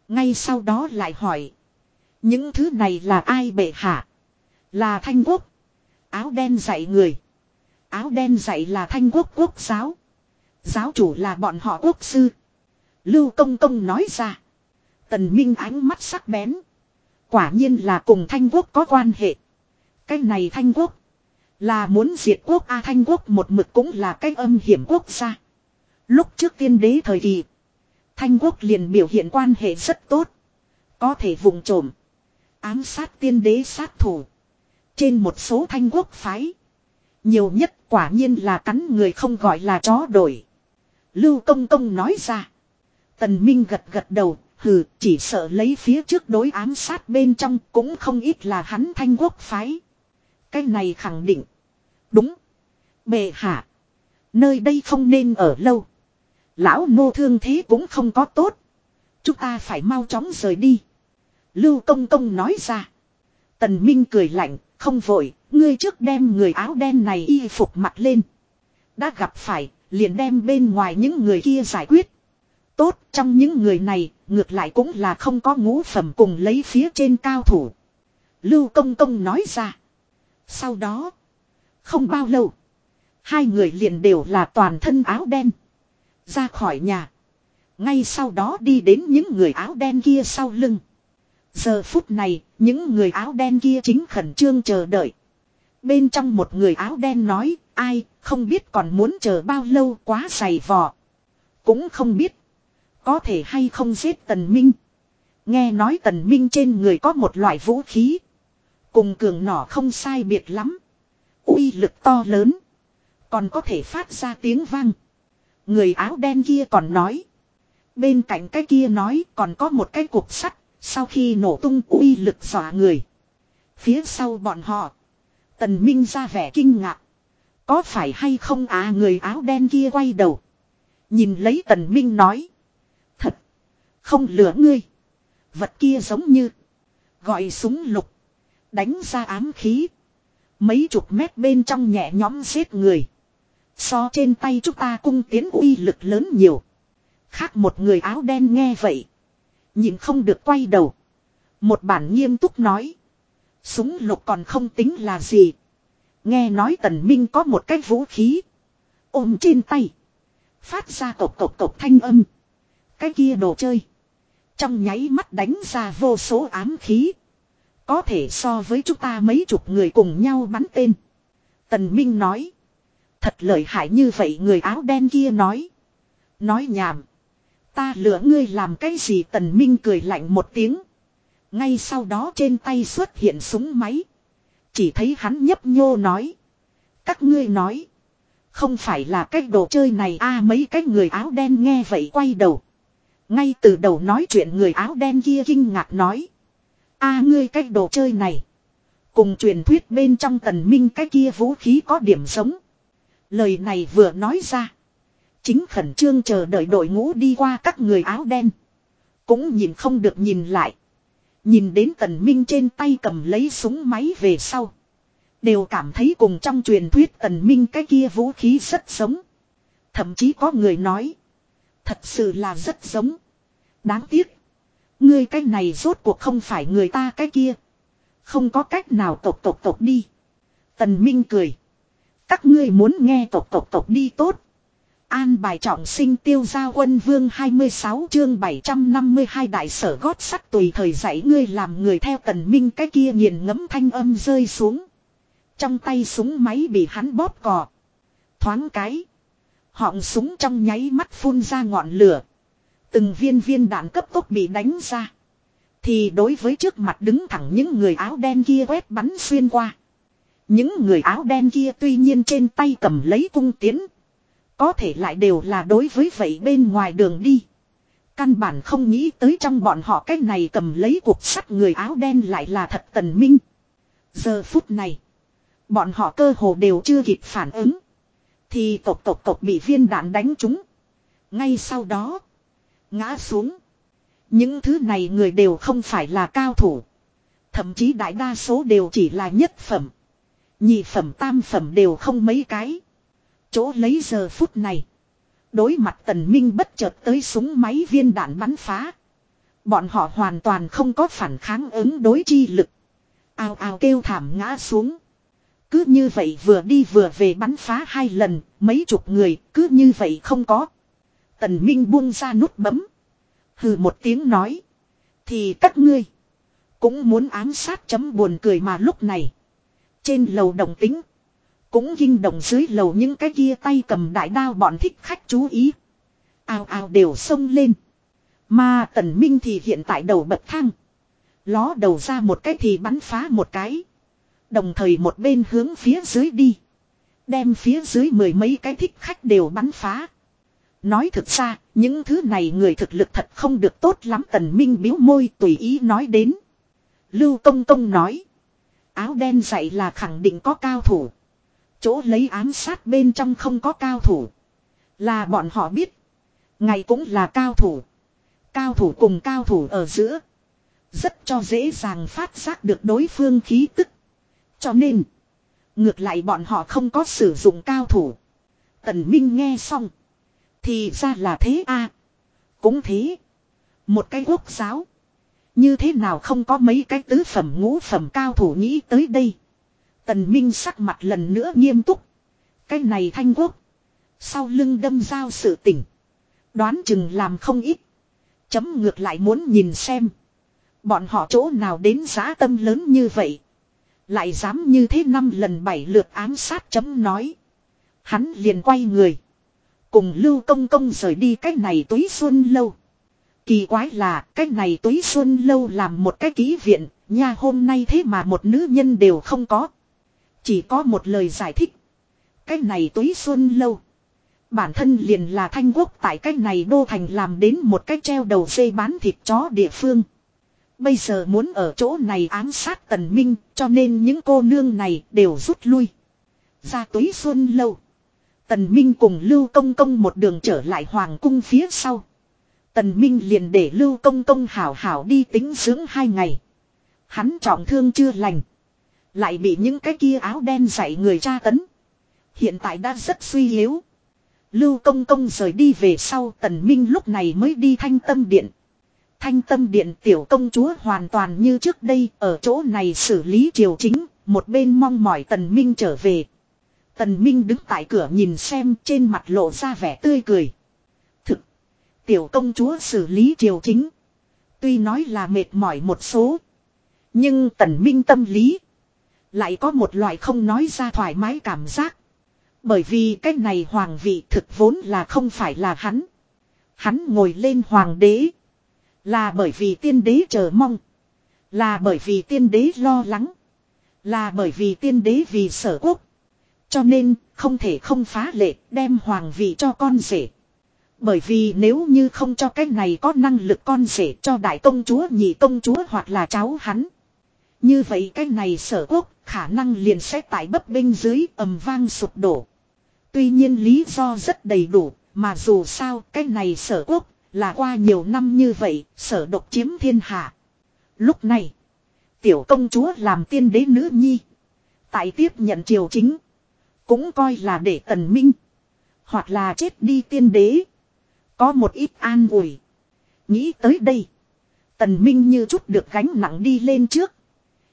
Ngay sau đó lại hỏi. Những thứ này là ai bệ hạ? Là thanh quốc. Áo đen dạy người. Áo đen dạy là thanh quốc quốc giáo. Giáo chủ là bọn họ quốc sư. Lưu công công nói ra. Tần Minh ánh mắt sắc bén. Quả nhiên là cùng thanh quốc có quan hệ. Cái này thanh quốc. Là muốn diệt quốc A thanh quốc một mực cũng là cái âm hiểm quốc gia. Lúc trước tiên đế thời kỳ. Thanh quốc liền biểu hiện quan hệ rất tốt. Có thể vùng trộm. Ám sát tiên đế sát thủ. Trên một số thanh quốc phái. Nhiều nhất quả nhiên là cắn người không gọi là chó đổi. Lưu công công nói ra. Tần Minh gật gật đầu. Hừ, chỉ sợ lấy phía trước đối ám sát bên trong cũng không ít là hắn thanh quốc phái. Cái này khẳng định. Đúng. Bệ hạ. Nơi đây không nên ở lâu. Lão nô thương thế cũng không có tốt. Chúng ta phải mau chóng rời đi. Lưu công công nói ra. Tần Minh cười lạnh, không vội, ngươi trước đem người áo đen này y phục mặt lên. Đã gặp phải, liền đem bên ngoài những người kia giải quyết. Tốt, trong những người này, ngược lại cũng là không có ngũ phẩm cùng lấy phía trên cao thủ. Lưu công công nói ra. Sau đó, không bao lâu, hai người liền đều là toàn thân áo đen. Ra khỏi nhà. Ngay sau đó đi đến những người áo đen kia sau lưng. Giờ phút này, những người áo đen kia chính khẩn trương chờ đợi. Bên trong một người áo đen nói, ai, không biết còn muốn chờ bao lâu quá dày vò. Cũng không biết, có thể hay không giết tần minh. Nghe nói tần minh trên người có một loại vũ khí. Cùng cường nỏ không sai biệt lắm. uy lực to lớn. Còn có thể phát ra tiếng vang. Người áo đen kia còn nói. Bên cạnh cái kia nói còn có một cái cục sắt. Sau khi nổ tung uy lực dọa người. Phía sau bọn họ. Tần Minh ra vẻ kinh ngạc. Có phải hay không à người áo đen kia quay đầu. Nhìn lấy Tần Minh nói. Thật. Không lừa ngươi. Vật kia giống như. Gọi súng lục. Đánh ra ám khí. Mấy chục mét bên trong nhẹ nhóm giết người. So trên tay chúng ta cung tiến uy lực lớn nhiều. Khác một người áo đen nghe vậy. Nhìn không được quay đầu. Một bản nghiêm túc nói. Súng lục còn không tính là gì. Nghe nói tần minh có một cái vũ khí. Ôm trên tay. Phát ra cộc cộc cộc thanh âm. Cái kia đồ chơi. Trong nháy mắt đánh ra vô số ám khí. Có thể so với chúng ta mấy chục người cùng nhau bắn tên. Tần Minh nói. Thật lợi hại như vậy người áo đen kia nói. Nói nhảm. Ta lửa ngươi làm cái gì tần minh cười lạnh một tiếng. Ngay sau đó trên tay xuất hiện súng máy. Chỉ thấy hắn nhấp nhô nói. Các ngươi nói. Không phải là cái đồ chơi này a, mấy cái người áo đen nghe vậy quay đầu. Ngay từ đầu nói chuyện người áo đen kia kinh ngạc nói a ngươi cách đồ chơi này. Cùng truyền thuyết bên trong tần minh cái kia vũ khí có điểm giống. Lời này vừa nói ra. Chính khẩn trương chờ đợi đội ngũ đi qua các người áo đen. Cũng nhìn không được nhìn lại. Nhìn đến tần minh trên tay cầm lấy súng máy về sau. Đều cảm thấy cùng trong truyền thuyết tần minh cái kia vũ khí rất giống. Thậm chí có người nói. Thật sự là rất giống. Đáng tiếc. Ngươi cái này rốt cuộc không phải người ta cái kia. Không có cách nào tộc tộc tộc đi. Tần Minh cười. Các ngươi muốn nghe tộc tộc tộc đi tốt. An bài trọng sinh tiêu gia quân vương 26 chương 752 đại sở gót sắt tùy thời dạy ngươi làm người theo tần minh cái kia nghiền ngẫm thanh âm rơi xuống. Trong tay súng máy bị hắn bóp cò. Thoáng cái. Họng súng trong nháy mắt phun ra ngọn lửa. Từng viên viên đạn cấp tốc bị đánh ra. Thì đối với trước mặt đứng thẳng những người áo đen kia quét bắn xuyên qua. Những người áo đen kia tuy nhiên trên tay cầm lấy cung tiến. Có thể lại đều là đối với vậy bên ngoài đường đi. Căn bản không nghĩ tới trong bọn họ cái này cầm lấy cuộc sắt người áo đen lại là thật tần minh. Giờ phút này. Bọn họ cơ hồ đều chưa kịp phản ứng. Thì tộc tộc tộc bị viên đạn đánh trúng. Ngay sau đó. Ngã xuống. Những thứ này người đều không phải là cao thủ. Thậm chí đại đa số đều chỉ là nhất phẩm. Nhị phẩm tam phẩm đều không mấy cái. Chỗ lấy giờ phút này. Đối mặt tần minh bất chợt tới súng máy viên đạn bắn phá. Bọn họ hoàn toàn không có phản kháng ứng đối chi lực. Ao ao kêu thảm ngã xuống. Cứ như vậy vừa đi vừa về bắn phá hai lần, mấy chục người, cứ như vậy không có. Tần Minh buông ra nút bấm. Hừ một tiếng nói. Thì các ngươi. Cũng muốn ám sát chấm buồn cười mà lúc này. Trên lầu đồng tính. Cũng kinh động dưới lầu những cái kia tay cầm đại đao bọn thích khách chú ý. Ao ao đều xông lên. Mà tần minh thì hiện tại đầu bậc thang. Ló đầu ra một cái thì bắn phá một cái. Đồng thời một bên hướng phía dưới đi. Đem phía dưới mười mấy cái thích khách đều bắn phá. Nói thực ra, những thứ này người thực lực thật không được tốt lắm tần minh biếu môi tùy ý nói đến. Lưu Công Công nói. Áo đen dạy là khẳng định có cao thủ. Chỗ lấy ám sát bên trong không có cao thủ. Là bọn họ biết. Ngày cũng là cao thủ. Cao thủ cùng cao thủ ở giữa. Rất cho dễ dàng phát giác được đối phương khí tức. Cho nên. Ngược lại bọn họ không có sử dụng cao thủ. Tần Minh nghe xong. Thì ra là thế a à, Cũng thế. Một cái quốc giáo. Như thế nào không có mấy cái tứ phẩm ngũ phẩm cao thủ nghĩ tới đây. Tần Minh sắc mặt lần nữa nghiêm túc. Cái này thanh quốc. Sau lưng đâm dao sự tỉnh. Đoán chừng làm không ít. Chấm ngược lại muốn nhìn xem. Bọn họ chỗ nào đến giá tâm lớn như vậy. Lại dám như thế năm lần bảy lượt ám sát chấm nói. Hắn liền quay người. Cùng lưu công công rời đi cái này túy xuân lâu. Kỳ quái là, cái này túy xuân lâu làm một cái ký viện. Nha hôm nay thế mà một nữ nhân đều không có. Chỉ có một lời giải thích. Cái này túy xuân lâu. Bản thân liền là thanh quốc tại cái này đô thành làm đến một cái treo đầu dây bán thịt chó địa phương. Bây giờ muốn ở chỗ này ám sát tần minh, cho nên những cô nương này đều rút lui. Ra túy xuân lâu. Tần Minh cùng Lưu Công Công một đường trở lại Hoàng cung phía sau. Tần Minh liền để Lưu Công Công hảo hảo đi tính dưỡng hai ngày. Hắn trọng thương chưa lành. Lại bị những cái kia áo đen dạy người tra tấn. Hiện tại đã rất suy yếu. Lưu Công Công rời đi về sau Tần Minh lúc này mới đi thanh tâm điện. Thanh tâm điện tiểu công chúa hoàn toàn như trước đây ở chỗ này xử lý triều chính, một bên mong mỏi Tần Minh trở về. Tần Minh đứng tại cửa nhìn xem trên mặt lộ ra vẻ tươi cười. Thực, Tiểu công chúa xử lý triều chính. Tuy nói là mệt mỏi một số. Nhưng tần minh tâm lý. Lại có một loại không nói ra thoải mái cảm giác. Bởi vì cái này hoàng vị thực vốn là không phải là hắn. Hắn ngồi lên hoàng đế. Là bởi vì tiên đế chờ mong. Là bởi vì tiên đế lo lắng. Là bởi vì tiên đế vì sở quốc. Cho nên không thể không phá lệ đem hoàng vị cho con rể. Bởi vì nếu như không cho cái này có năng lực con rể cho đại công chúa nhị công chúa hoặc là cháu hắn. Như vậy cái này sở quốc khả năng liền sẽ tại bấp bên dưới ầm vang sụp đổ. Tuy nhiên lý do rất đầy đủ, mà dù sao cái này sở quốc là qua nhiều năm như vậy, sở độc chiếm thiên hạ. Lúc này, tiểu công chúa làm tiên đế nữ nhi. Tại tiếp nhận triều chính, cũng coi là để tần minh. Hoặc là chết đi tiên đế. Có một ít an ủi. Nghĩ tới đây. Tần Minh như chút được gánh nặng đi lên trước.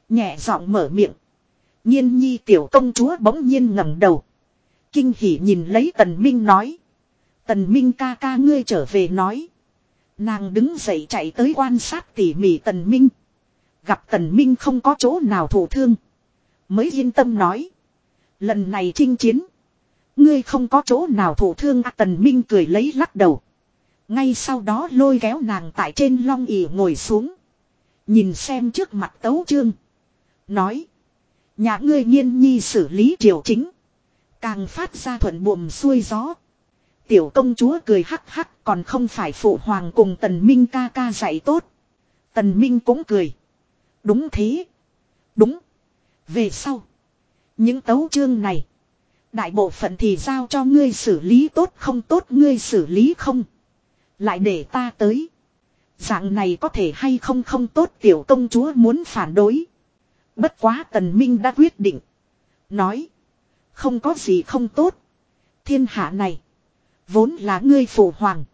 Nhẹ giọng mở miệng. Nhiên nhi tiểu công chúa bỗng nhiên ngẩng đầu. Kinh hỉ nhìn lấy tần minh nói. Tần minh ca ca ngươi trở về nói. Nàng đứng dậy chạy tới quan sát tỉ mỉ tần minh. Gặp tần minh không có chỗ nào thổ thương. Mới yên tâm nói. Lần này chinh chiến. Ngươi không có chỗ nào thổ thương à, tần minh cười lấy lắc đầu. Ngay sau đó lôi kéo nàng tại trên long ỉ ngồi xuống. Nhìn xem trước mặt tấu trương. Nói. Nhà ngươi nhiên nhi xử lý triều chính. Càng phát ra thuận buồm xuôi gió. Tiểu công chúa cười hắc hắc còn không phải phụ hoàng cùng tần minh ca ca dạy tốt. Tần minh cũng cười. Đúng thế. Đúng. Về sau. Những tấu chương này. Đại bộ phận thì giao cho ngươi xử lý tốt không tốt, ngươi xử lý không. Lại để ta tới. Dạng này có thể hay không không tốt, tiểu công chúa muốn phản đối. Bất quá tần minh đã quyết định. Nói. Không có gì không tốt. Thiên hạ này. Vốn là ngươi phụ hoàng.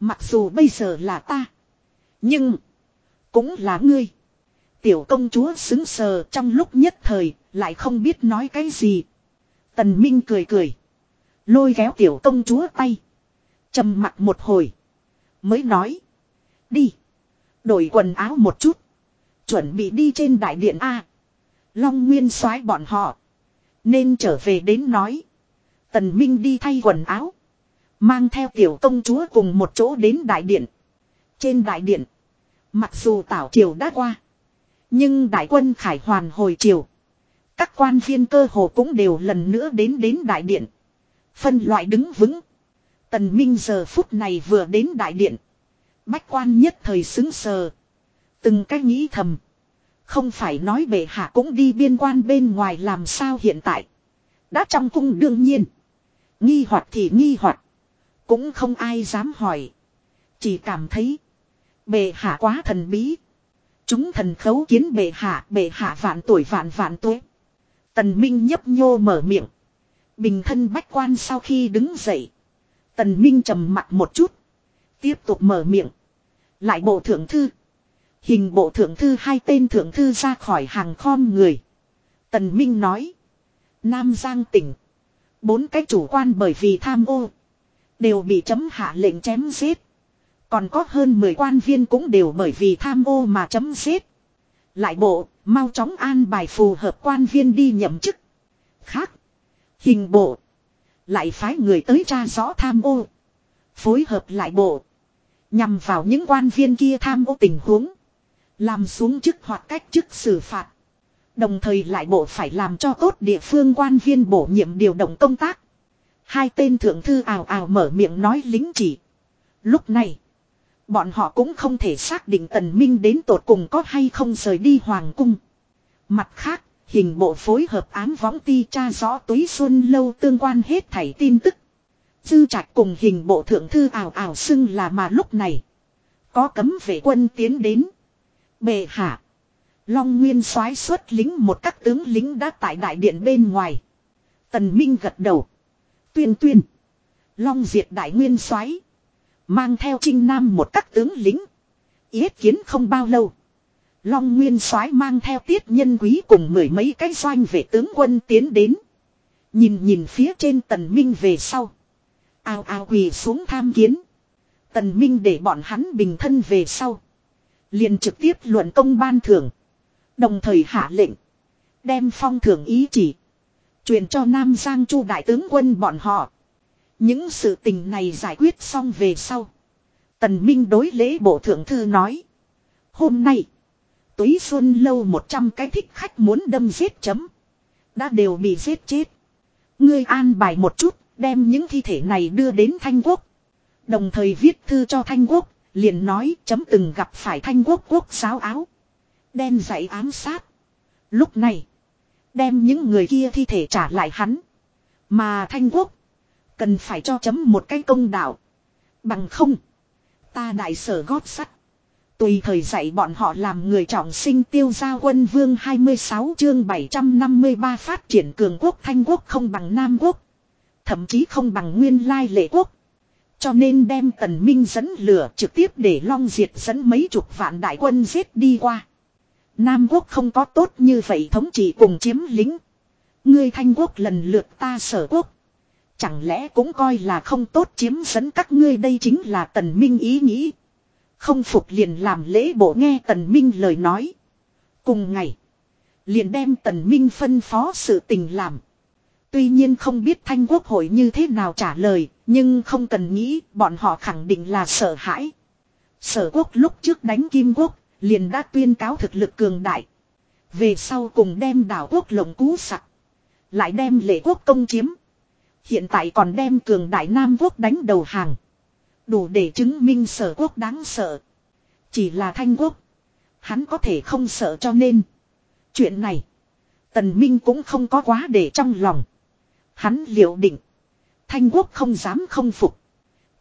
Mặc dù bây giờ là ta. Nhưng. Cũng là ngươi. Tiểu công chúa xứng sờ trong lúc nhất thời. Lại không biết nói cái gì. Tần Minh cười cười. Lôi kéo tiểu công chúa tay. trầm mặt một hồi. Mới nói. Đi. Đổi quần áo một chút. Chuẩn bị đi trên đại điện A. Long Nguyên soái bọn họ. Nên trở về đến nói. Tần Minh đi thay quần áo. Mang theo tiểu công chúa cùng một chỗ đến đại điện. Trên đại điện. Mặc dù tảo triều đã qua. Nhưng đại quân khải hoàn hồi triều. Các quan viên cơ hồ cũng đều lần nữa đến đến đại điện. Phân loại đứng vững. Tần Minh giờ phút này vừa đến đại điện. Bách quan nhất thời xứng sờ. Từng cách nghĩ thầm. Không phải nói bệ hạ cũng đi biên quan bên ngoài làm sao hiện tại. Đã trong cung đương nhiên. Nghi hoặc thì nghi hoặc Cũng không ai dám hỏi. Chỉ cảm thấy. Bệ hạ quá thần bí. Chúng thần khấu kiến bệ hạ. Bệ hạ vạn tuổi vạn vạn tuổi. Tần Minh nhấp nhô mở miệng. Bình thân bách quan sau khi đứng dậy. Tần Minh trầm mặt một chút. Tiếp tục mở miệng. Lại bộ thượng thư. Hình bộ thượng thư hai tên thượng thư ra khỏi hàng khom người. Tần Minh nói. Nam Giang tỉnh. Bốn cái chủ quan bởi vì tham ô. Đều bị chấm hạ lệnh chém giết. Còn có hơn 10 quan viên cũng đều bởi vì tham ô mà chấm xếp. Lại bộ, mau chóng an bài phù hợp quan viên đi nhậm chức. Khác. Hình bộ. Lại phái người tới tra rõ tham ô. Phối hợp lại bộ. Nhằm vào những quan viên kia tham ô tình huống. Làm xuống chức hoặc cách chức xử phạt. Đồng thời lại bộ phải làm cho tốt địa phương quan viên bổ nhiệm điều động công tác. Hai tên thượng thư ào ào mở miệng nói lính chỉ. Lúc này. Bọn họ cũng không thể xác định tần minh đến tột cùng có hay không rời đi hoàng cung. Mặt khác, hình bộ phối hợp án võng ti tra rõ túy xuân lâu tương quan hết thảy tin tức. Dư trạch cùng hình bộ thượng thư ảo ảo xưng là mà lúc này. Có cấm vệ quân tiến đến. Bệ hạ. Long Nguyên soái xuất lính một các tướng lính đã tại đại điện bên ngoài. Tần Minh gật đầu. Tuyên tuyên. Long diệt đại nguyên soái Mang theo trinh nam một các tướng lính. Yết kiến không bao lâu. Long Nguyên soái mang theo tiết nhân quý cùng mười mấy cái doanh vệ tướng quân tiến đến. Nhìn nhìn phía trên tần minh về sau. Ao ao quỳ xuống tham kiến. Tần Minh để bọn hắn bình thân về sau. liền trực tiếp luận công ban thưởng. Đồng thời hạ lệnh. Đem phong thưởng ý chỉ. truyền cho Nam Giang Chu đại tướng quân bọn họ. Những sự tình này giải quyết xong về sau. Tần Minh đối lễ bộ thượng thư nói. Hôm nay. Túy Xuân lâu 100 cái thích khách muốn đâm giết chấm. Đã đều bị giết chết. Ngươi an bài một chút. Đem những thi thể này đưa đến Thanh Quốc. Đồng thời viết thư cho Thanh Quốc. Liền nói chấm từng gặp phải Thanh Quốc quốc giáo áo. Đen dạy ám sát. Lúc này. Đem những người kia thi thể trả lại hắn. Mà Thanh Quốc. Cần phải cho chấm một cái công đạo. Bằng không. Ta đại sở gót sắt. Tùy thời dạy bọn họ làm người trọng sinh tiêu gia quân vương 26 chương 753 phát triển cường quốc thanh quốc không bằng nam quốc. Thậm chí không bằng nguyên lai lệ quốc. Cho nên đem tần minh dẫn lửa trực tiếp để long diệt dẫn mấy chục vạn đại quân giết đi qua. Nam quốc không có tốt như vậy thống trị cùng chiếm lính. Ngươi thanh quốc lần lượt ta sở quốc. Chẳng lẽ cũng coi là không tốt chiếm dẫn các ngươi đây chính là tần minh ý nghĩ. Không phục liền làm lễ bộ nghe tần minh lời nói. Cùng ngày. Liền đem tần minh phân phó sự tình làm. Tuy nhiên không biết thanh quốc hội như thế nào trả lời. Nhưng không cần nghĩ, bọn họ khẳng định là sợ hãi. Sở quốc lúc trước đánh kim quốc. Liền đã tuyên cáo thực lực cường đại. Về sau cùng đem đảo quốc lồng cú sặc. Lại đem lệ quốc công chiếm. Hiện tại còn đem cường đại Nam quốc đánh đầu hàng. Đủ để chứng minh sở quốc đáng sợ. Chỉ là thanh quốc. Hắn có thể không sợ cho nên. Chuyện này. Tần Minh cũng không có quá để trong lòng. Hắn liệu định. Thanh quốc không dám không phục.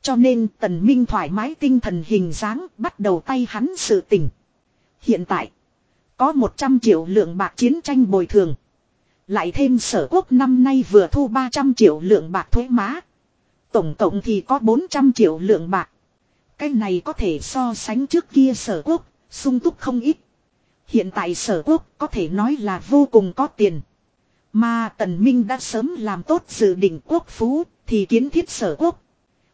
Cho nên tần minh thoải mái tinh thần hình dáng bắt đầu tay hắn sự tình. Hiện tại. Có 100 triệu lượng bạc chiến tranh bồi thường. Lại thêm sở quốc năm nay vừa thu 300 triệu lượng bạc thuế má. Tổng cộng thì có 400 triệu lượng bạc. Cái này có thể so sánh trước kia sở quốc, sung túc không ít. Hiện tại sở quốc có thể nói là vô cùng có tiền. Mà Tần Minh đã sớm làm tốt dự định quốc phú, thì kiến thiết sở quốc.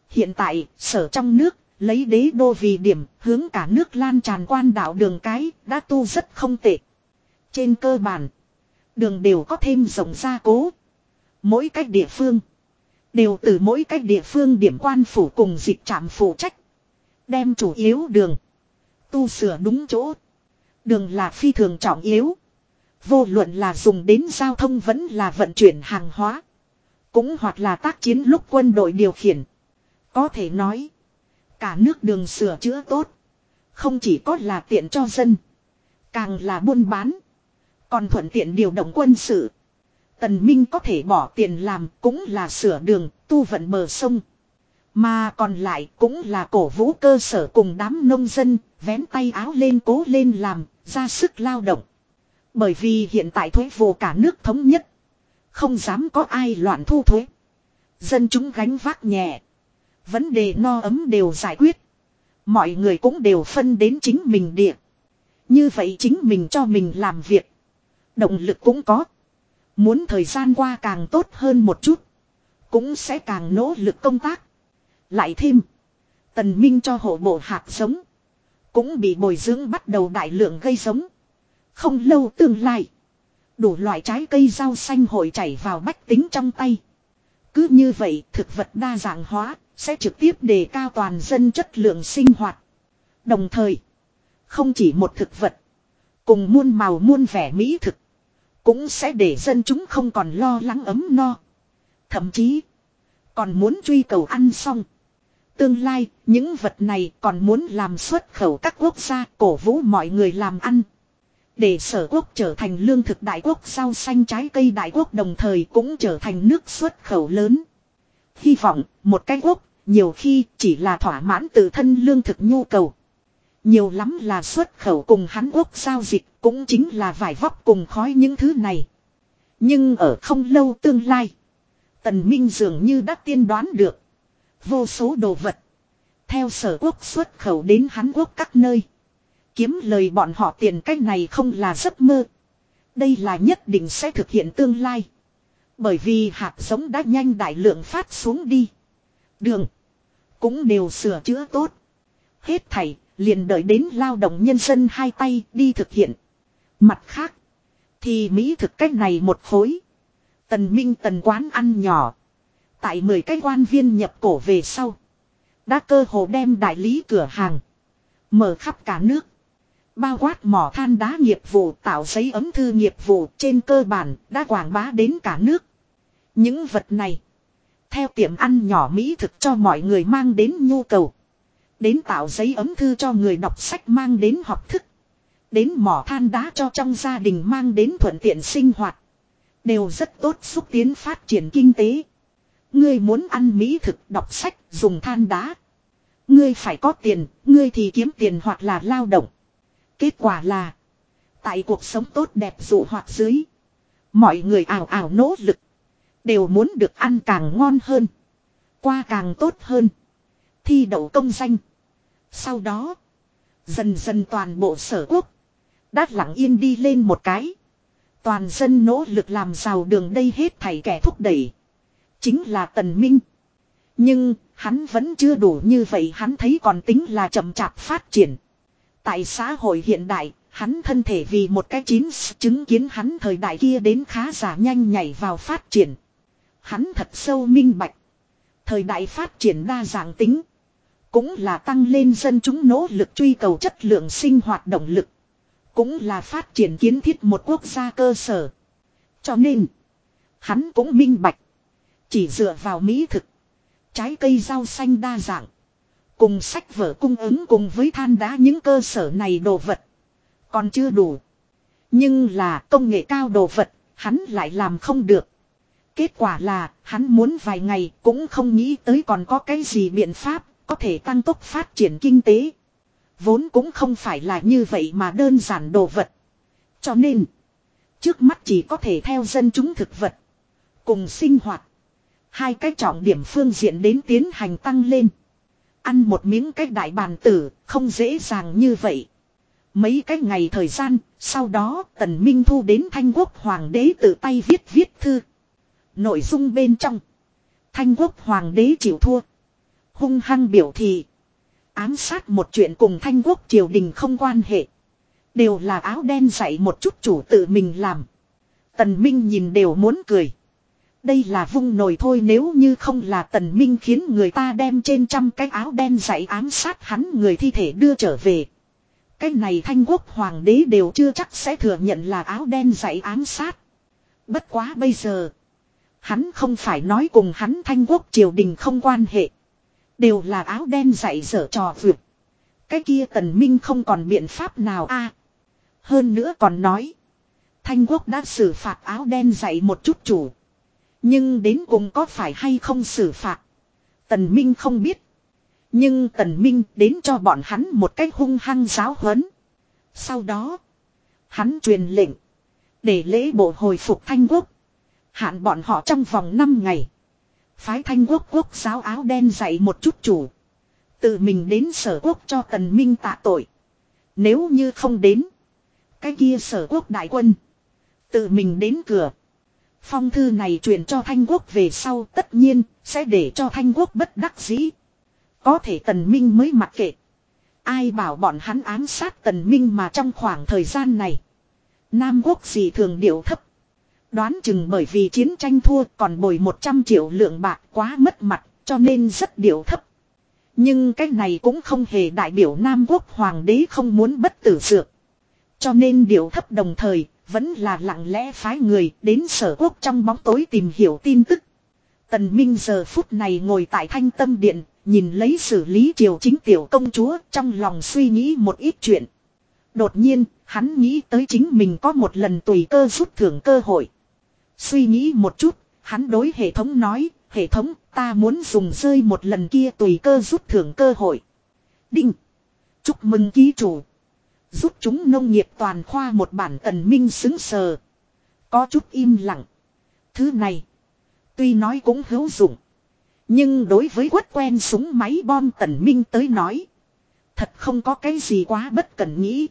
Hiện tại, sở trong nước, lấy đế đô vì điểm, hướng cả nước lan tràn quan đạo đường cái, đã tu rất không tệ. Trên cơ bản, đường đều có thêm rộng gia cố. Mỗi cách địa phương, đều từ mỗi cách địa phương điểm quan phủ cùng dịch trạm phụ trách. Đem chủ yếu đường, tu sửa đúng chỗ. Đường là phi thường trọng yếu. Vô luận là dùng đến giao thông vẫn là vận chuyển hàng hóa. Cũng hoặc là tác chiến lúc quân đội điều khiển. Có thể nói. Cả nước đường sửa chữa tốt. Không chỉ có là tiện cho dân. Càng là buôn bán. Còn thuận tiện điều động quân sự. Tần Minh có thể bỏ tiền làm cũng là sửa đường, tu vận bờ sông. Mà còn lại cũng là cổ vũ cơ sở cùng đám nông dân, vén tay áo lên cố lên làm, ra sức lao động. Bởi vì hiện tại thuế vô cả nước thống nhất. Không dám có ai loạn thu thuế. Dân chúng gánh vác nhẹ. Vấn đề no ấm đều giải quyết. Mọi người cũng đều phân đến chính mình địa. Như vậy chính mình cho mình làm việc. Động lực cũng có. Muốn thời gian qua càng tốt hơn một chút. Cũng sẽ càng nỗ lực công tác. Lại thêm. Tần Minh cho hộ bộ hạt giống. Cũng bị bồi dưỡng bắt đầu đại lượng gây giống. Không lâu tương lai. Đủ loại trái cây rau xanh hội chảy vào bách tính trong tay. Cứ như vậy, thực vật đa dạng hóa, sẽ trực tiếp đề cao toàn dân chất lượng sinh hoạt. Đồng thời. Không chỉ một thực vật. Cùng muôn màu muôn vẻ mỹ thực. Cũng sẽ để dân chúng không còn lo lắng ấm no. Thậm chí. Còn muốn truy cầu ăn xong. Tương lai, những vật này còn muốn làm xuất khẩu các quốc gia cổ vũ mọi người làm ăn. Để sở quốc trở thành lương thực đại quốc rau xanh trái cây đại quốc đồng thời cũng trở thành nước xuất khẩu lớn. Hy vọng, một cái quốc, nhiều khi chỉ là thỏa mãn tự thân lương thực nhu cầu. Nhiều lắm là xuất khẩu cùng hắn quốc giao dịch cũng chính là vải vóc cùng khói những thứ này. Nhưng ở không lâu tương lai, Tần Minh dường như đã tiên đoán được. Vô số đồ vật. Theo sở quốc xuất khẩu đến hắn quốc các nơi. Kiếm lời bọn họ tiền cách này không là giấc mơ. Đây là nhất định sẽ thực hiện tương lai. Bởi vì hạt giống đã nhanh đại lượng phát xuống đi. Đường. Cũng đều sửa chữa tốt. Hết thảy, liền đợi đến lao động nhân dân hai tay đi thực hiện. Mặt khác, thì Mỹ thực cách này một khối. Tần Minh tần quán ăn nhỏ. Tại 10 cái quan viên nhập cổ về sau. Đã cơ hồ đem đại lý cửa hàng. Mở khắp cả nước. Bao quát mỏ than đá nghiệp vụ tạo giấy ấm thư nghiệp vụ trên cơ bản đã quảng bá đến cả nước. Những vật này. Theo tiệm ăn nhỏ Mỹ thực cho mọi người mang đến nhu cầu. Đến tạo giấy ấm thư cho người đọc sách mang đến học thức. Đến mỏ than đá cho trong gia đình mang đến thuận tiện sinh hoạt. Đều rất tốt xúc tiến phát triển kinh tế. Ngươi muốn ăn mỹ thực đọc sách dùng than đá. Ngươi phải có tiền, ngươi thì kiếm tiền hoặc là lao động. Kết quả là. Tại cuộc sống tốt đẹp dụ hoạt dưới. Mọi người ảo ảo nỗ lực. Đều muốn được ăn càng ngon hơn. Qua càng tốt hơn. Thi đậu công danh. Sau đó. Dần dần toàn bộ sở quốc. Đã lặng yên đi lên một cái. Toàn dân nỗ lực làm giàu đường đây hết thảy kẻ thúc đẩy. Chính là Tần Minh. Nhưng, hắn vẫn chưa đủ như vậy hắn thấy còn tính là chậm chạp phát triển. Tại xã hội hiện đại, hắn thân thể vì một cái chín chứng kiến hắn thời đại kia đến khá giả nhanh nhảy vào phát triển. Hắn thật sâu minh bạch. Thời đại phát triển đa dạng tính. Cũng là tăng lên dân chúng nỗ lực truy cầu chất lượng sinh hoạt động lực. Cũng là phát triển kiến thiết một quốc gia cơ sở. Cho nên, hắn cũng minh bạch. Chỉ dựa vào mỹ thực. Trái cây rau xanh đa dạng. Cùng sách vở cung ứng cùng với than đá những cơ sở này đồ vật. Còn chưa đủ. Nhưng là công nghệ cao đồ vật, hắn lại làm không được. Kết quả là, hắn muốn vài ngày cũng không nghĩ tới còn có cái gì biện pháp, có thể tăng tốc phát triển kinh tế. Vốn cũng không phải là như vậy mà đơn giản đồ vật. Cho nên, trước mắt chỉ có thể theo dân chúng thực vật. Cùng sinh hoạt. Hai cái trọng điểm phương diện đến tiến hành tăng lên. Ăn một miếng cách đại bàn tử, không dễ dàng như vậy. Mấy cái ngày thời gian, sau đó Tần Minh Thu đến Thanh Quốc Hoàng đế tự tay viết viết thư. Nội dung bên trong. Thanh Quốc Hoàng đế chịu thua. Hung hăng biểu thị. Ám sát một chuyện cùng Thanh Quốc triều đình không quan hệ. Đều là áo đen dạy một chút chủ tự mình làm. Tần Minh nhìn đều muốn cười. Đây là vung nổi thôi nếu như không là tần minh khiến người ta đem trên trăm cái áo đen dạy ám sát hắn người thi thể đưa trở về. Cái này thanh quốc hoàng đế đều chưa chắc sẽ thừa nhận là áo đen dạy ám sát. Bất quá bây giờ. Hắn không phải nói cùng hắn thanh quốc triều đình không quan hệ. Đều là áo đen dạy dở trò vượt. Cái kia tần minh không còn biện pháp nào a Hơn nữa còn nói. Thanh quốc đã xử phạt áo đen dạy một chút chủ. Nhưng đến cùng có phải hay không xử phạt. Tần Minh không biết. Nhưng Tần Minh đến cho bọn hắn một cách hung hăng giáo huấn. Sau đó. Hắn truyền lệnh. Để lễ bộ hồi phục Thanh Quốc. Hạn bọn họ trong vòng 5 ngày. Phái Thanh Quốc quốc giáo áo đen dạy một chút chủ. Tự mình đến sở quốc cho Tần Minh tạ tội. Nếu như không đến. Cái kia sở quốc đại quân. Tự mình đến cửa. Phong thư này truyền cho Thanh Quốc về sau tất nhiên sẽ để cho Thanh Quốc bất đắc dĩ. Có thể Tần Minh mới mặc kệ. Ai bảo bọn hắn ám sát Tần Minh mà trong khoảng thời gian này. Nam Quốc gì thường điệu thấp. Đoán chừng bởi vì chiến tranh thua còn bồi 100 triệu lượng bạc quá mất mặt cho nên rất điệu thấp. Nhưng cái này cũng không hề đại biểu Nam Quốc Hoàng đế không muốn bất tử dược. Cho nên điệu thấp đồng thời vẫn là lặng lẽ phái người đến sở quốc trong bóng tối tìm hiểu tin tức. Tần Minh giờ phút này ngồi tại thanh tâm điện, nhìn lấy xử lý triều chính tiểu công chúa trong lòng suy nghĩ một ít chuyện. Đột nhiên, hắn nghĩ tới chính mình có một lần tùy cơ rút thưởng cơ hội. Suy nghĩ một chút, hắn đối hệ thống nói, hệ thống ta muốn dùng rơi một lần kia tùy cơ rút thưởng cơ hội. Đinh! Chúc mừng ký chủ! rút chúng nông nghiệp toàn khoa một bản tần minh xứng sờ. Có chút im lặng. Thứ này. Tuy nói cũng hữu dụng. Nhưng đối với quất quen súng máy bom tần minh tới nói. Thật không có cái gì quá bất cần nghĩ.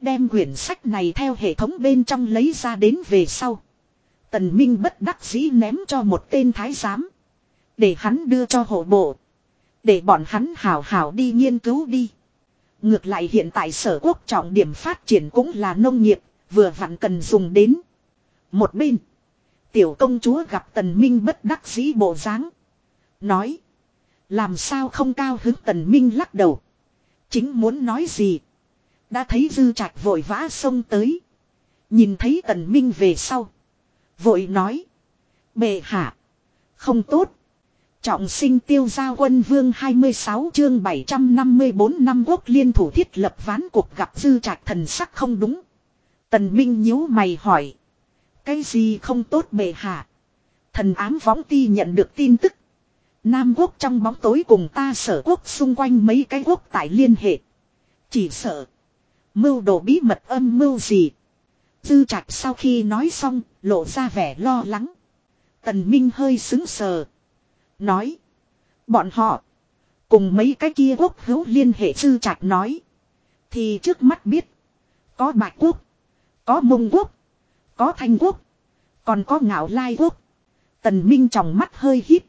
Đem quyển sách này theo hệ thống bên trong lấy ra đến về sau. Tần Minh bất đắc dĩ ném cho một tên thái giám. Để hắn đưa cho hộ bộ. Để bọn hắn hào hào đi nghiên cứu đi. Ngược lại hiện tại sở quốc trọng điểm phát triển cũng là nông nghiệp, vừa vặn cần dùng đến. Một bên, tiểu công chúa gặp tần minh bất đắc dĩ bộ dáng. Nói, làm sao không cao hứng tần minh lắc đầu. Chính muốn nói gì. Đã thấy dư trạch vội vã xông tới. Nhìn thấy tần minh về sau. Vội nói. Bệ hạ. Không tốt. Trọng sinh tiêu giao quân vương 26 chương 754 năm quốc liên thủ thiết lập ván cuộc gặp dư trạch thần sắc không đúng. Tần Minh nhíu mày hỏi. Cái gì không tốt bệ hạ? Thần ám võng ti nhận được tin tức. Nam quốc trong bóng tối cùng ta sở quốc xung quanh mấy cái quốc tại liên hệ. Chỉ sợ. Mưu đồ bí mật âm mưu gì. Dư trạch sau khi nói xong, lộ ra vẻ lo lắng. Tần Minh hơi xứng sờ. Nói. Bọn họ. Cùng mấy cái kia quốc hữu liên hệ dư trạch nói. Thì trước mắt biết. Có bạch quốc. Có mông quốc. Có thanh quốc. Còn có ngạo lai quốc. Tần Minh trong mắt hơi hít.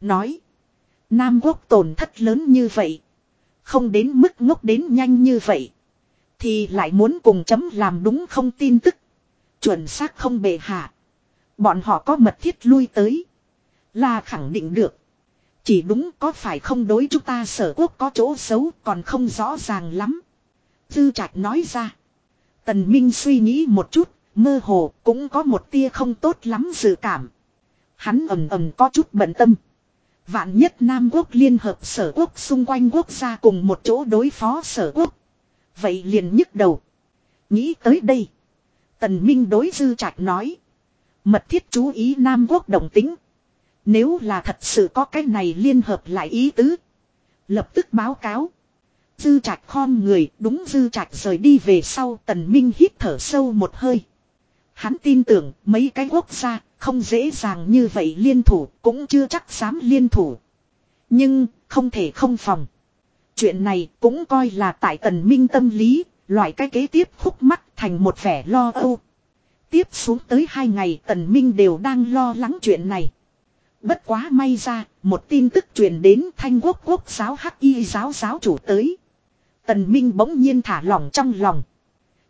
Nói. Nam quốc tổn thất lớn như vậy. Không đến mức ngốc đến nhanh như vậy. Thì lại muốn cùng chấm làm đúng không tin tức. Chuẩn xác không bề hạ. Bọn họ có mật thiết lui tới. Là khẳng định được. Chỉ đúng có phải không đối chúng ta sở quốc có chỗ xấu còn không rõ ràng lắm. Dư trạch nói ra. Tần Minh suy nghĩ một chút, mơ hồ cũng có một tia không tốt lắm dự cảm. Hắn ầm ầm có chút bận tâm. Vạn nhất Nam quốc liên hợp sở quốc xung quanh quốc gia cùng một chỗ đối phó sở quốc. Vậy liền nhức đầu. Nghĩ tới đây. Tần Minh đối dư trạch nói. Mật thiết chú ý Nam quốc đồng tính. Nếu là thật sự có cái này liên hợp lại ý tứ. Lập tức báo cáo. Dư trạch khom người, đúng dư trạch rời đi về sau tần minh hít thở sâu một hơi. Hắn tin tưởng mấy cái quốc gia không dễ dàng như vậy liên thủ cũng chưa chắc dám liên thủ. Nhưng không thể không phòng. Chuyện này cũng coi là tại tần minh tâm lý, loại cái kế tiếp khúc mắc thành một vẻ lo âu. Tiếp xuống tới hai ngày tần minh đều đang lo lắng chuyện này. Bất quá may ra, một tin tức truyền đến thanh quốc quốc giáo hắc y giáo giáo chủ tới. Tần Minh bỗng nhiên thả lỏng trong lòng.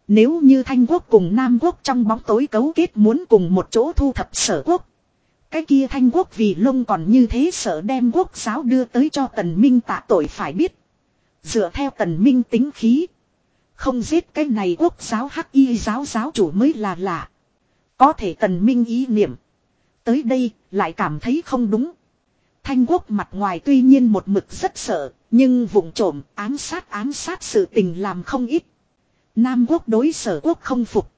Nếu như Thanh quốc cùng Nam quốc trong bóng tối cấu kết muốn cùng một chỗ thu thập sở quốc. Cái kia Thanh quốc vì lông còn như thế sợ đem quốc giáo đưa tới cho Tần Minh tạ tội phải biết. Dựa theo Tần Minh tính khí. Không giết cái này quốc giáo hắc y giáo giáo chủ mới là lạ. Có thể Tần Minh ý niệm. Tới đây lại cảm thấy không đúng. Thanh quốc mặt ngoài tuy nhiên một mực rất sợ, nhưng vùng trộm ám sát ám sát sự tình làm không ít. Nam quốc đối sở quốc không phục.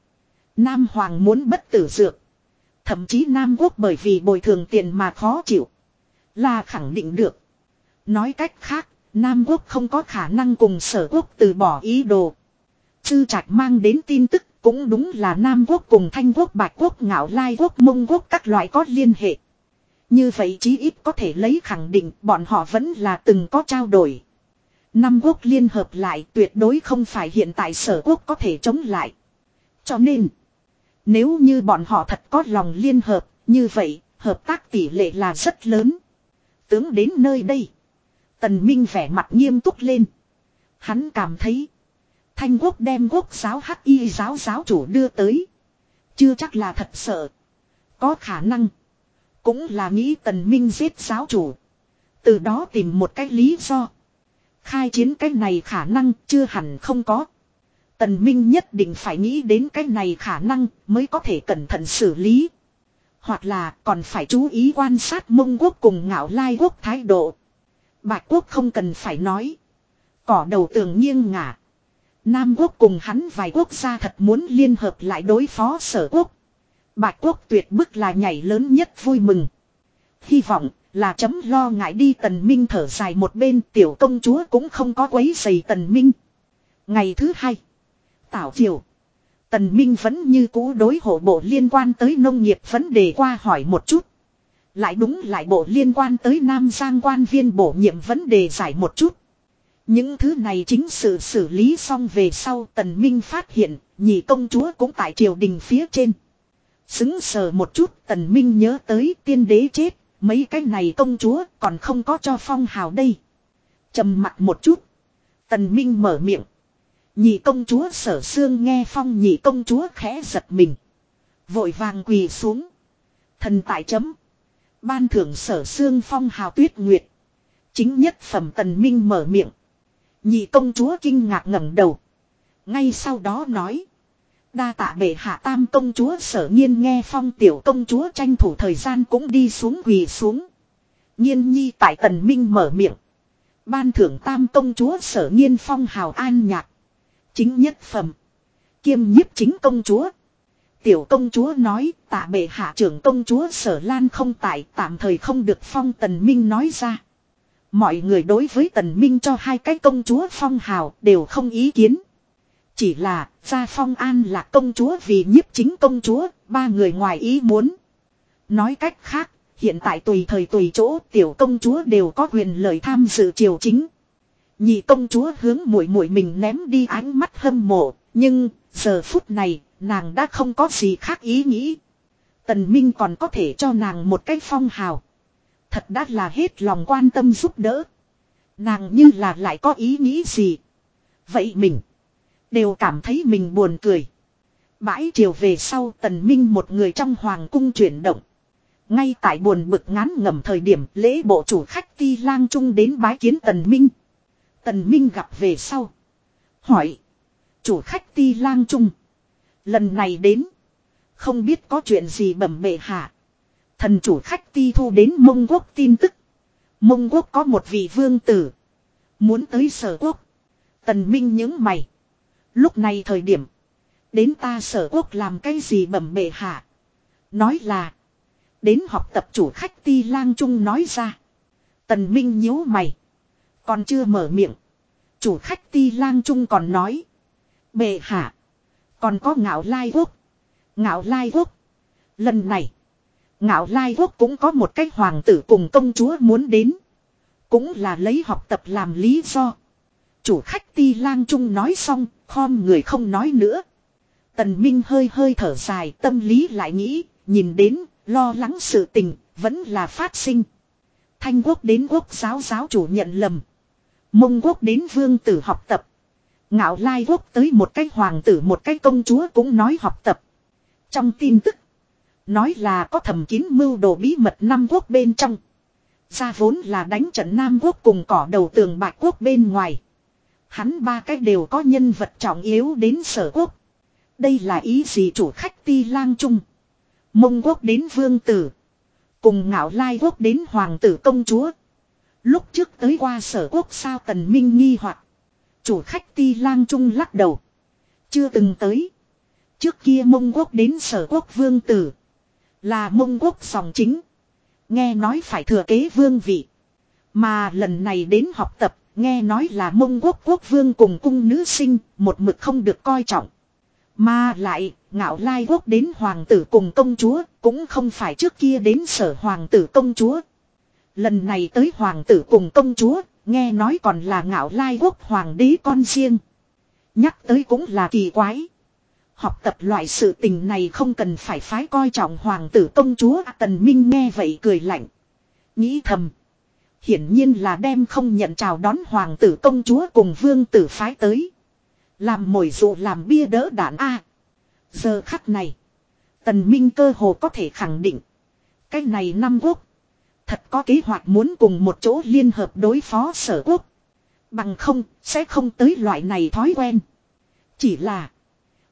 Nam hoàng muốn bất tử dược. Thậm chí Nam quốc bởi vì bồi thường tiền mà khó chịu. Là khẳng định được. Nói cách khác, Nam quốc không có khả năng cùng sở quốc từ bỏ ý đồ. Chư trạch mang đến tin tức cũng đúng là Nam quốc cùng Thanh quốc Bạch quốc ngạo lai quốc mông quốc các loại có liên hệ. Như vậy chí ít có thể lấy khẳng định bọn họ vẫn là từng có trao đổi. Năm quốc liên hợp lại tuyệt đối không phải hiện tại sở quốc có thể chống lại. Cho nên, nếu như bọn họ thật có lòng liên hợp, như vậy, hợp tác tỷ lệ là rất lớn. Tướng đến nơi đây. Tần Minh vẻ mặt nghiêm túc lên. Hắn cảm thấy, thanh quốc đem quốc giáo hắc y giáo giáo chủ đưa tới. Chưa chắc là thật sợ. Có khả năng. Cũng là nghĩ tần minh giết giáo chủ. Từ đó tìm một cách lý do. Khai chiến cái này khả năng chưa hẳn không có. Tần Minh nhất định phải nghĩ đến cái này khả năng mới có thể cẩn thận xử lý. Hoặc là còn phải chú ý quan sát mông quốc cùng ngạo lai quốc thái độ. Bạch quốc không cần phải nói. Cỏ đầu tường nghiêng ngả. Nam quốc cùng hắn vài quốc gia thật muốn liên hợp lại đối phó sở quốc. Bạch quốc tuyệt bức là nhảy lớn nhất vui mừng. Hy vọng là chấm lo ngại đi tần minh thở dài một bên, tiểu công chúa cũng không có quấy giày tần minh. Ngày thứ hai. Tảo chiều. Tần minh vẫn như cũ đối hộ bộ liên quan tới nông nghiệp vấn đề qua hỏi một chút. Lại đúng lại bộ liên quan tới Nam Giang quan viên bổ nhiệm vấn đề giải một chút. Những thứ này chính sự xử lý xong về sau tần minh phát hiện nhị công chúa cũng tại triều đình phía trên. Xứng sờ một chút tần minh nhớ tới tiên đế chết, mấy cái này công chúa còn không có cho phong hào đây. trầm mặt một chút. Tần Minh mở miệng. Nhị công chúa sở xương nghe phong nhị công chúa khẽ giật mình. Vội vàng quỳ xuống. Thần tại chấm. Ban thưởng sở xương phong hào tuyết nguyệt. Chính nhất phẩm tần minh mở miệng. Nhị công chúa kinh ngạc ngẩng đầu. Ngay sau đó nói. Đa tạ bệ hạ tam công chúa sở nhiên nghe phong tiểu công chúa tranh thủ thời gian cũng đi xuống quỳ xuống. Nhiên nhi tại tần minh mở miệng. Ban thưởng tam công chúa sở nhiên phong hào an nhạc. Chính nhất phẩm. Kiêm nhiếp chính công chúa. Tiểu công chúa nói tạ bệ hạ trưởng công chúa sở lan không tại tạm thời không được phong tần minh nói ra. Mọi người đối với tần minh cho hai cái công chúa phong hào đều không ý kiến. Chỉ là gia phong an là công chúa vì nhiếp chính công chúa, ba người ngoài ý muốn. Nói cách khác, hiện tại tùy thời tùy chỗ tiểu công chúa đều có quyền lợi tham dự triều chính. Nhị công chúa hướng mũi mũi mình ném đi ánh mắt hâm mộ, nhưng giờ phút này nàng đã không có gì khác ý nghĩ. Tần Minh còn có thể cho nàng một cái phong hào. Thật đã là hết lòng quan tâm giúp đỡ. Nàng như là lại có ý nghĩ gì. Vậy mình. Đều cảm thấy mình buồn cười. Bãi chiều về sau tần minh một người trong hoàng cung chuyển động. Ngay tại buồn bực ngán ngẩm thời điểm, lễ bộ chủ khách ti lang trung đến bái kiến tần minh. Tần minh gặp về sau. Hỏi. Chủ khách ti lang trung. Lần này đến. Không biết có chuyện gì bẩm bệ hạ. Thần chủ khách ti thu đến mông quốc tin tức. Mông quốc có một vị vương tử. Muốn tới sở quốc. Tần minh những mày. Lúc này thời điểm. Đến ta sở quốc làm cái gì bẩm bệ hạ. Nói là. Đến học tập chủ khách ti lang trung nói ra. Tần Minh nhíu mày. Còn chưa mở miệng. Chủ khách ti lang trung còn nói. Bệ hạ. Còn có ngạo lai quốc. Ngạo lai quốc. Lần này. Ngạo lai quốc cũng có một cái hoàng tử cùng công chúa muốn đến. Cũng là lấy học tập làm lý do. Chủ khách ti lang trung nói xong, khom người không nói nữa. Tần Minh hơi hơi thở dài tâm lý lại nghĩ, nhìn đến, lo lắng sự tình, vẫn là phát sinh. Thanh quốc đến quốc giáo giáo chủ nhận lầm. Mông quốc đến vương tử học tập. Ngạo lai quốc tới một cái hoàng tử một cái công chúa cũng nói học tập. Trong tin tức, nói là có thầm kín mưu đồ bí mật năm quốc bên trong. Ra vốn là đánh trận Nam quốc cùng cỏ đầu tường bạch quốc bên ngoài. Hắn ba cách đều có nhân vật trọng yếu đến sở quốc. Đây là ý gì chủ khách ti lang trung. Mông quốc đến vương tử. Cùng ngạo lai quốc đến hoàng tử công chúa. Lúc trước tới qua sở quốc sao tần minh nghi hoặc Chủ khách ti lang trung lắc đầu. Chưa từng tới. Trước kia mông quốc đến sở quốc vương tử. Là mông quốc dòng chính. Nghe nói phải thừa kế vương vị. Mà lần này đến học tập Nghe nói là mông quốc quốc vương cùng cung nữ sinh, một mực không được coi trọng. Mà lại, ngạo lai quốc đến hoàng tử cùng công chúa, cũng không phải trước kia đến sở hoàng tử công chúa. Lần này tới hoàng tử cùng công chúa, nghe nói còn là ngạo lai quốc hoàng đế con riêng. Nhắc tới cũng là kỳ quái. Học tập loại sự tình này không cần phải phái coi trọng hoàng tử công chúa. Tần Minh nghe vậy cười lạnh. Nghĩ thầm. Hiển nhiên là đem không nhận chào đón hoàng tử công chúa cùng vương tử phái tới. Làm mồi dụ làm bia đỡ đạn A. giờ khắc này. Tần Minh cơ hồ có thể khẳng định. Cái này năm quốc. Thật có kế hoạch muốn cùng một chỗ liên hợp đối phó sở quốc. Bằng không, sẽ không tới loại này thói quen. Chỉ là.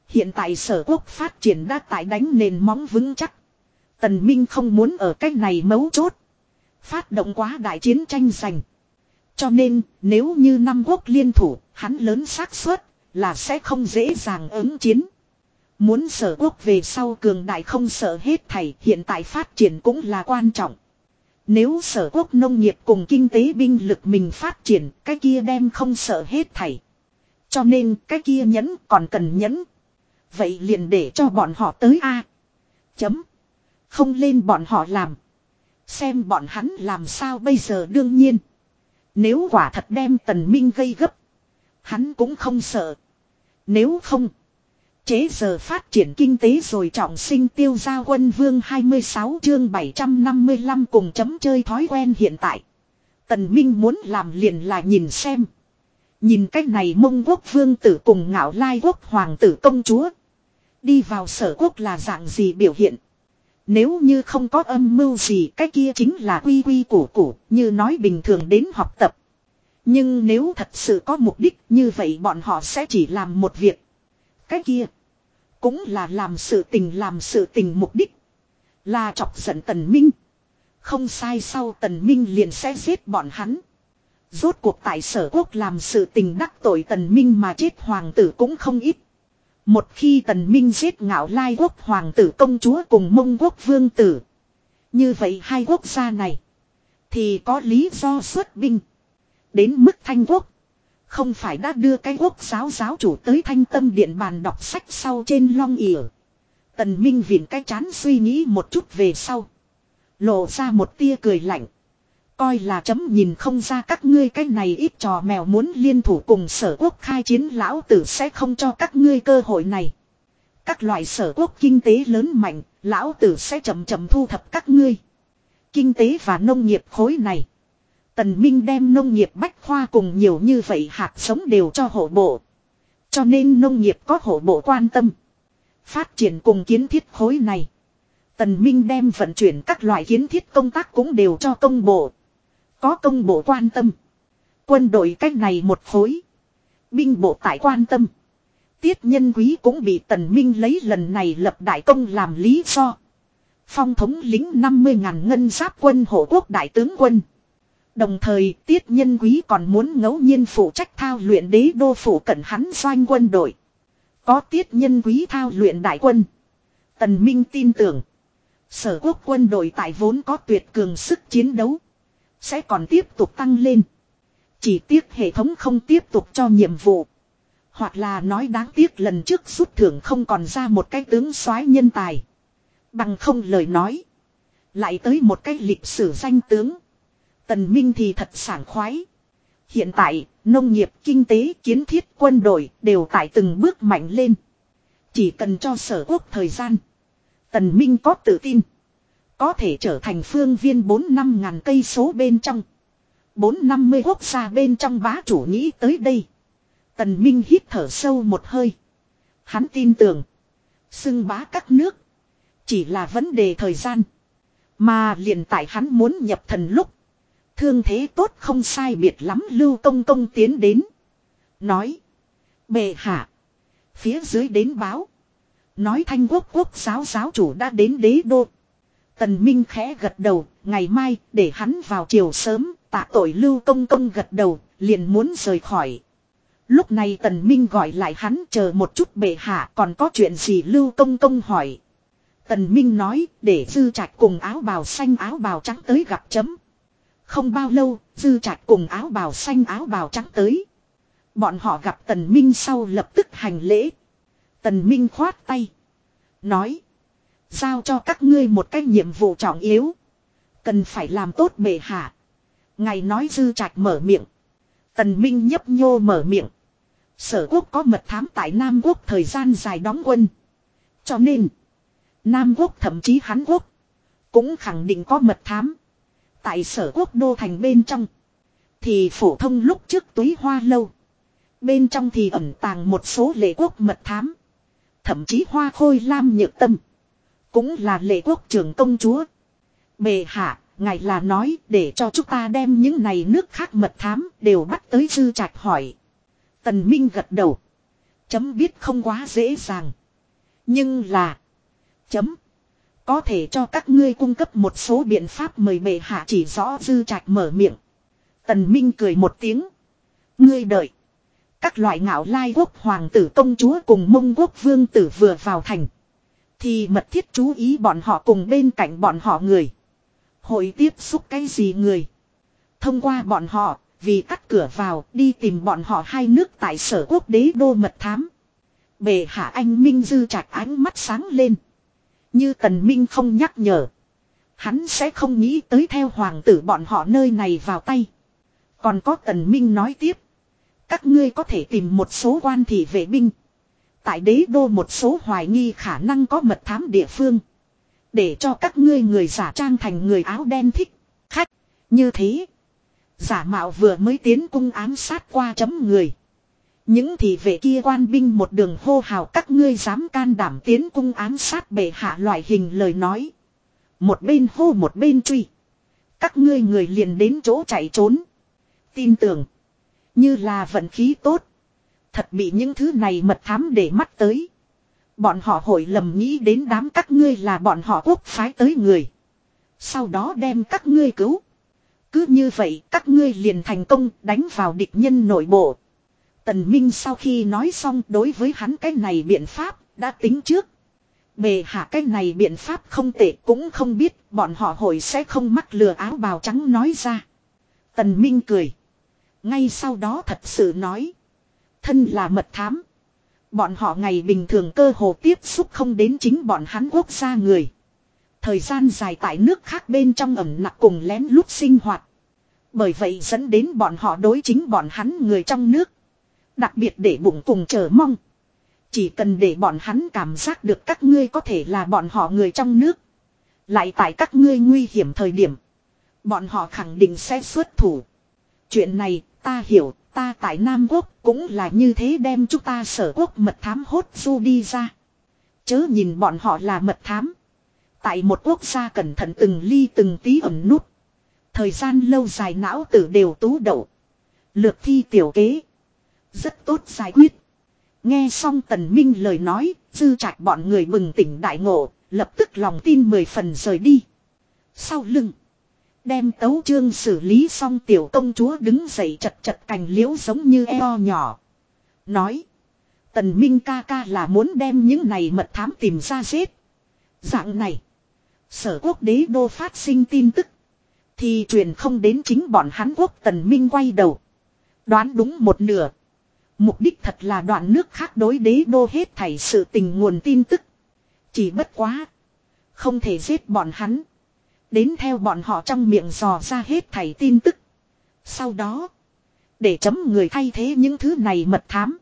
Hiện tại sở quốc phát triển đã tại đánh nền móng vững chắc. Tần Minh không muốn ở cách này mấu chốt. Phát động quá đại chiến tranh giành. Cho nên, nếu như năm quốc liên thủ, hắn lớn xác suất là sẽ không dễ dàng ứng chiến. Muốn sở quốc về sau cường đại không sợ hết thảy, hiện tại phát triển cũng là quan trọng. Nếu sở quốc nông nghiệp cùng kinh tế binh lực mình phát triển, cái kia đem không sợ hết thảy. Cho nên cái kia nhẫn còn cần nhẫn. Vậy liền để cho bọn họ tới A. Chấm. Không lên bọn họ làm. Xem bọn hắn làm sao bây giờ đương nhiên. Nếu quả thật đem tần minh gây gấp. Hắn cũng không sợ. Nếu không. Chế giờ phát triển kinh tế rồi trọng sinh tiêu gia quân vương 26 chương 755 cùng chấm chơi thói quen hiện tại. Tần Minh muốn làm liền là nhìn xem. Nhìn cách này mông quốc vương tử cùng ngạo lai quốc hoàng tử công chúa. Đi vào sở quốc là dạng gì biểu hiện. Nếu như không có âm mưu gì, cái kia chính là quy quy củ củ, như nói bình thường đến học tập. Nhưng nếu thật sự có mục đích như vậy, bọn họ sẽ chỉ làm một việc. Cái kia cũng là làm sự tình, làm sự tình mục đích. Là chọc giận tần minh. Không sai sau tần minh liền sẽ giết bọn hắn. Rốt cuộc tại sở quốc làm sự tình đắc tội tần minh mà chết hoàng tử cũng không ít. Một khi tần minh giết ngạo lai quốc hoàng tử công chúa cùng mông quốc vương tử. Như vậy hai quốc gia này. Thì có lý do xuất binh. Đến mức thanh quốc. Không phải đã đưa cái quốc giáo giáo chủ tới thanh tâm điện bàn đọc sách sau trên long ỉa. Tần Minh viện cái chán suy nghĩ một chút về sau. Lộ ra một tia cười lạnh. Coi là chấm nhìn không ra các ngươi cái này ít trò mèo muốn liên thủ cùng sở quốc khai chiến lão tử sẽ không cho các ngươi cơ hội này. Các loại sở quốc kinh tế lớn mạnh, lão tử sẽ chậm chậm thu thập các ngươi. Kinh tế và nông nghiệp khối này. Tần Minh đem nông nghiệp bách khoa cùng nhiều như vậy hạt sống đều cho hộ bộ. Cho nên nông nghiệp có hộ bộ quan tâm. Phát triển cùng kiến thiết khối này. Tần Minh đem vận chuyển các loại kiến thiết công tác cũng đều cho công bộ. Có công bộ quan tâm. Quân đội cách này một khối. Binh bộ tại quan tâm. Tiết nhân quý cũng bị tần minh lấy lần này lập đại công làm lý do. Phong thống lính 50.000 ngân giáp quân hộ quốc đại tướng quân. Đồng thời, tiết nhân quý còn muốn ngẫu nhiên phụ trách thao luyện đế đô phủ cận hắn doanh quân đội. Có tiết nhân quý thao luyện đại quân. Tần Minh tin tưởng. Sở quốc quân đội tại vốn có tuyệt cường sức chiến đấu. Sẽ còn tiếp tục tăng lên. Chỉ tiếc hệ thống không tiếp tục cho nhiệm vụ. Hoặc là nói đáng tiếc lần trước rút thưởng không còn ra một cái tướng soái nhân tài. Bằng không lời nói. Lại tới một cái lịch sử danh tướng. Tần Minh thì thật sảng khoái. Hiện tại, nông nghiệp, kinh tế, kiến thiết, quân đội đều tại từng bước mạnh lên. Chỉ cần cho sở quốc thời gian. Tần Minh có tự tin. Có thể trở thành phương viên 4 năm ngàn cây số bên trong. 450 quốc gia bên trong bá chủ nghĩ tới đây. Tần Minh hít thở sâu một hơi. Hắn tin tưởng. Xưng bá các nước. Chỉ là vấn đề thời gian. Mà liền tại hắn muốn nhập thần lúc. Thương thế tốt không sai biệt lắm lưu công công tiến đến. Nói. Bệ hạ. Phía dưới đến báo. Nói thanh quốc quốc giáo giáo chủ đã đến đế đô. Tần Minh khẽ gật đầu, ngày mai để hắn vào chiều sớm, tạ tội lưu công công gật đầu, liền muốn rời khỏi. Lúc này Tần Minh gọi lại hắn chờ một chút bệ hạ còn có chuyện gì lưu công công hỏi. Tần Minh nói để dư trạch cùng áo bào xanh áo bào trắng tới gặp chấm. Không bao lâu, dư trạch cùng áo bào xanh áo bào trắng tới. Bọn họ gặp Tần Minh sau lập tức hành lễ. Tần Minh khoát tay. Nói. Giao cho các ngươi một cái nhiệm vụ trọng yếu. Cần phải làm tốt bệ hạ. Ngày nói dư trạch mở miệng. Tần Minh nhấp nhô mở miệng. Sở quốc có mật thám tại Nam quốc thời gian dài đóng quân. Cho nên. Nam quốc thậm chí Hán quốc. Cũng khẳng định có mật thám. Tại sở quốc đô thành bên trong. Thì phổ thông lúc trước túy hoa lâu. Bên trong thì ẩn tàng một số lệ quốc mật thám. Thậm chí hoa khôi lam nhược tâm. Cũng là lệ quốc trưởng công chúa. Bề hạ, ngài là nói để cho chúng ta đem những này nước khác mật thám đều bắt tới dư trạch hỏi. Tần Minh gật đầu. Chấm biết không quá dễ dàng. Nhưng là. Chấm. Có thể cho các ngươi cung cấp một số biện pháp mời bệ hạ chỉ rõ dư trạch mở miệng. Tần Minh cười một tiếng. Ngươi đợi. Các loại ngạo lai quốc hoàng tử công chúa cùng mông quốc vương tử vừa vào thành. Thì mật thiết chú ý bọn họ cùng bên cạnh bọn họ người. Hội tiếp xúc cái gì người. Thông qua bọn họ, vì cắt cửa vào, đi tìm bọn họ hai nước tại sở quốc đế đô mật thám. Bề hạ anh Minh Dư chặt ánh mắt sáng lên. Như Tần Minh không nhắc nhở. Hắn sẽ không nghĩ tới theo hoàng tử bọn họ nơi này vào tay. Còn có Tần Minh nói tiếp. Các ngươi có thể tìm một số quan thị vệ binh. Tại đế đô một số hoài nghi khả năng có mật thám địa phương. Để cho các ngươi người giả trang thành người áo đen thích. Khách. Như thế. Giả mạo vừa mới tiến cung ám sát qua chấm người. Những thị vệ kia quan binh một đường hô hào các ngươi dám can đảm tiến cung ám sát bệ hạ loại hình lời nói. Một bên hô một bên truy. Các ngươi người liền đến chỗ chạy trốn. Tin tưởng. Như là vận khí tốt. Thật bị những thứ này mật thám để mắt tới. Bọn họ hội lầm nghĩ đến đám các ngươi là bọn họ quốc phái tới người. Sau đó đem các ngươi cứu. Cứ như vậy các ngươi liền thành công đánh vào địch nhân nội bộ. Tần Minh sau khi nói xong đối với hắn cái này biện pháp đã tính trước. Bề hạ cái này biện pháp không tệ cũng không biết bọn họ hội sẽ không mắc lừa áo bào trắng nói ra. Tần Minh cười. Ngay sau đó thật sự nói. Thân là mật thám. Bọn họ ngày bình thường cơ hồ tiếp xúc không đến chính bọn hắn quốc gia người. Thời gian dài tại nước khác bên trong ẩm nặng cùng lén lút sinh hoạt. Bởi vậy dẫn đến bọn họ đối chính bọn hắn người trong nước. Đặc biệt để bụng cùng chờ mong. Chỉ cần để bọn hắn cảm giác được các ngươi có thể là bọn họ người trong nước. Lại tại các ngươi nguy hiểm thời điểm. Bọn họ khẳng định sẽ xuất thủ. Chuyện này, ta hiểu, ta tại Nam Quốc cũng là như thế đem chúng ta sở quốc mật thám hốt du đi ra. Chớ nhìn bọn họ là mật thám. Tại một quốc gia cẩn thận từng ly từng tí ẩn nút. Thời gian lâu dài não tử đều tú đậu. Lược thi tiểu kế. Rất tốt giải quyết. Nghe xong tần minh lời nói, dư trạch bọn người bừng tỉnh đại ngộ, lập tức lòng tin mười phần rời đi. Sau lưng. Đem tấu chương xử lý xong tiểu công chúa đứng dậy chật chật cành liễu giống như eo nhỏ. Nói. Tần Minh ca ca là muốn đem những này mật thám tìm ra giết. Dạng này. Sở quốc đế đô phát sinh tin tức. Thì truyền không đến chính bọn hắn quốc tần Minh quay đầu. Đoán đúng một nửa. Mục đích thật là đoạn nước khác đối đế đô hết thảy sự tình nguồn tin tức. Chỉ bất quá. Không thể giết bọn hắn. Đến theo bọn họ trong miệng dò ra hết thảy tin tức. Sau đó. Để chấm người thay thế những thứ này mật thám.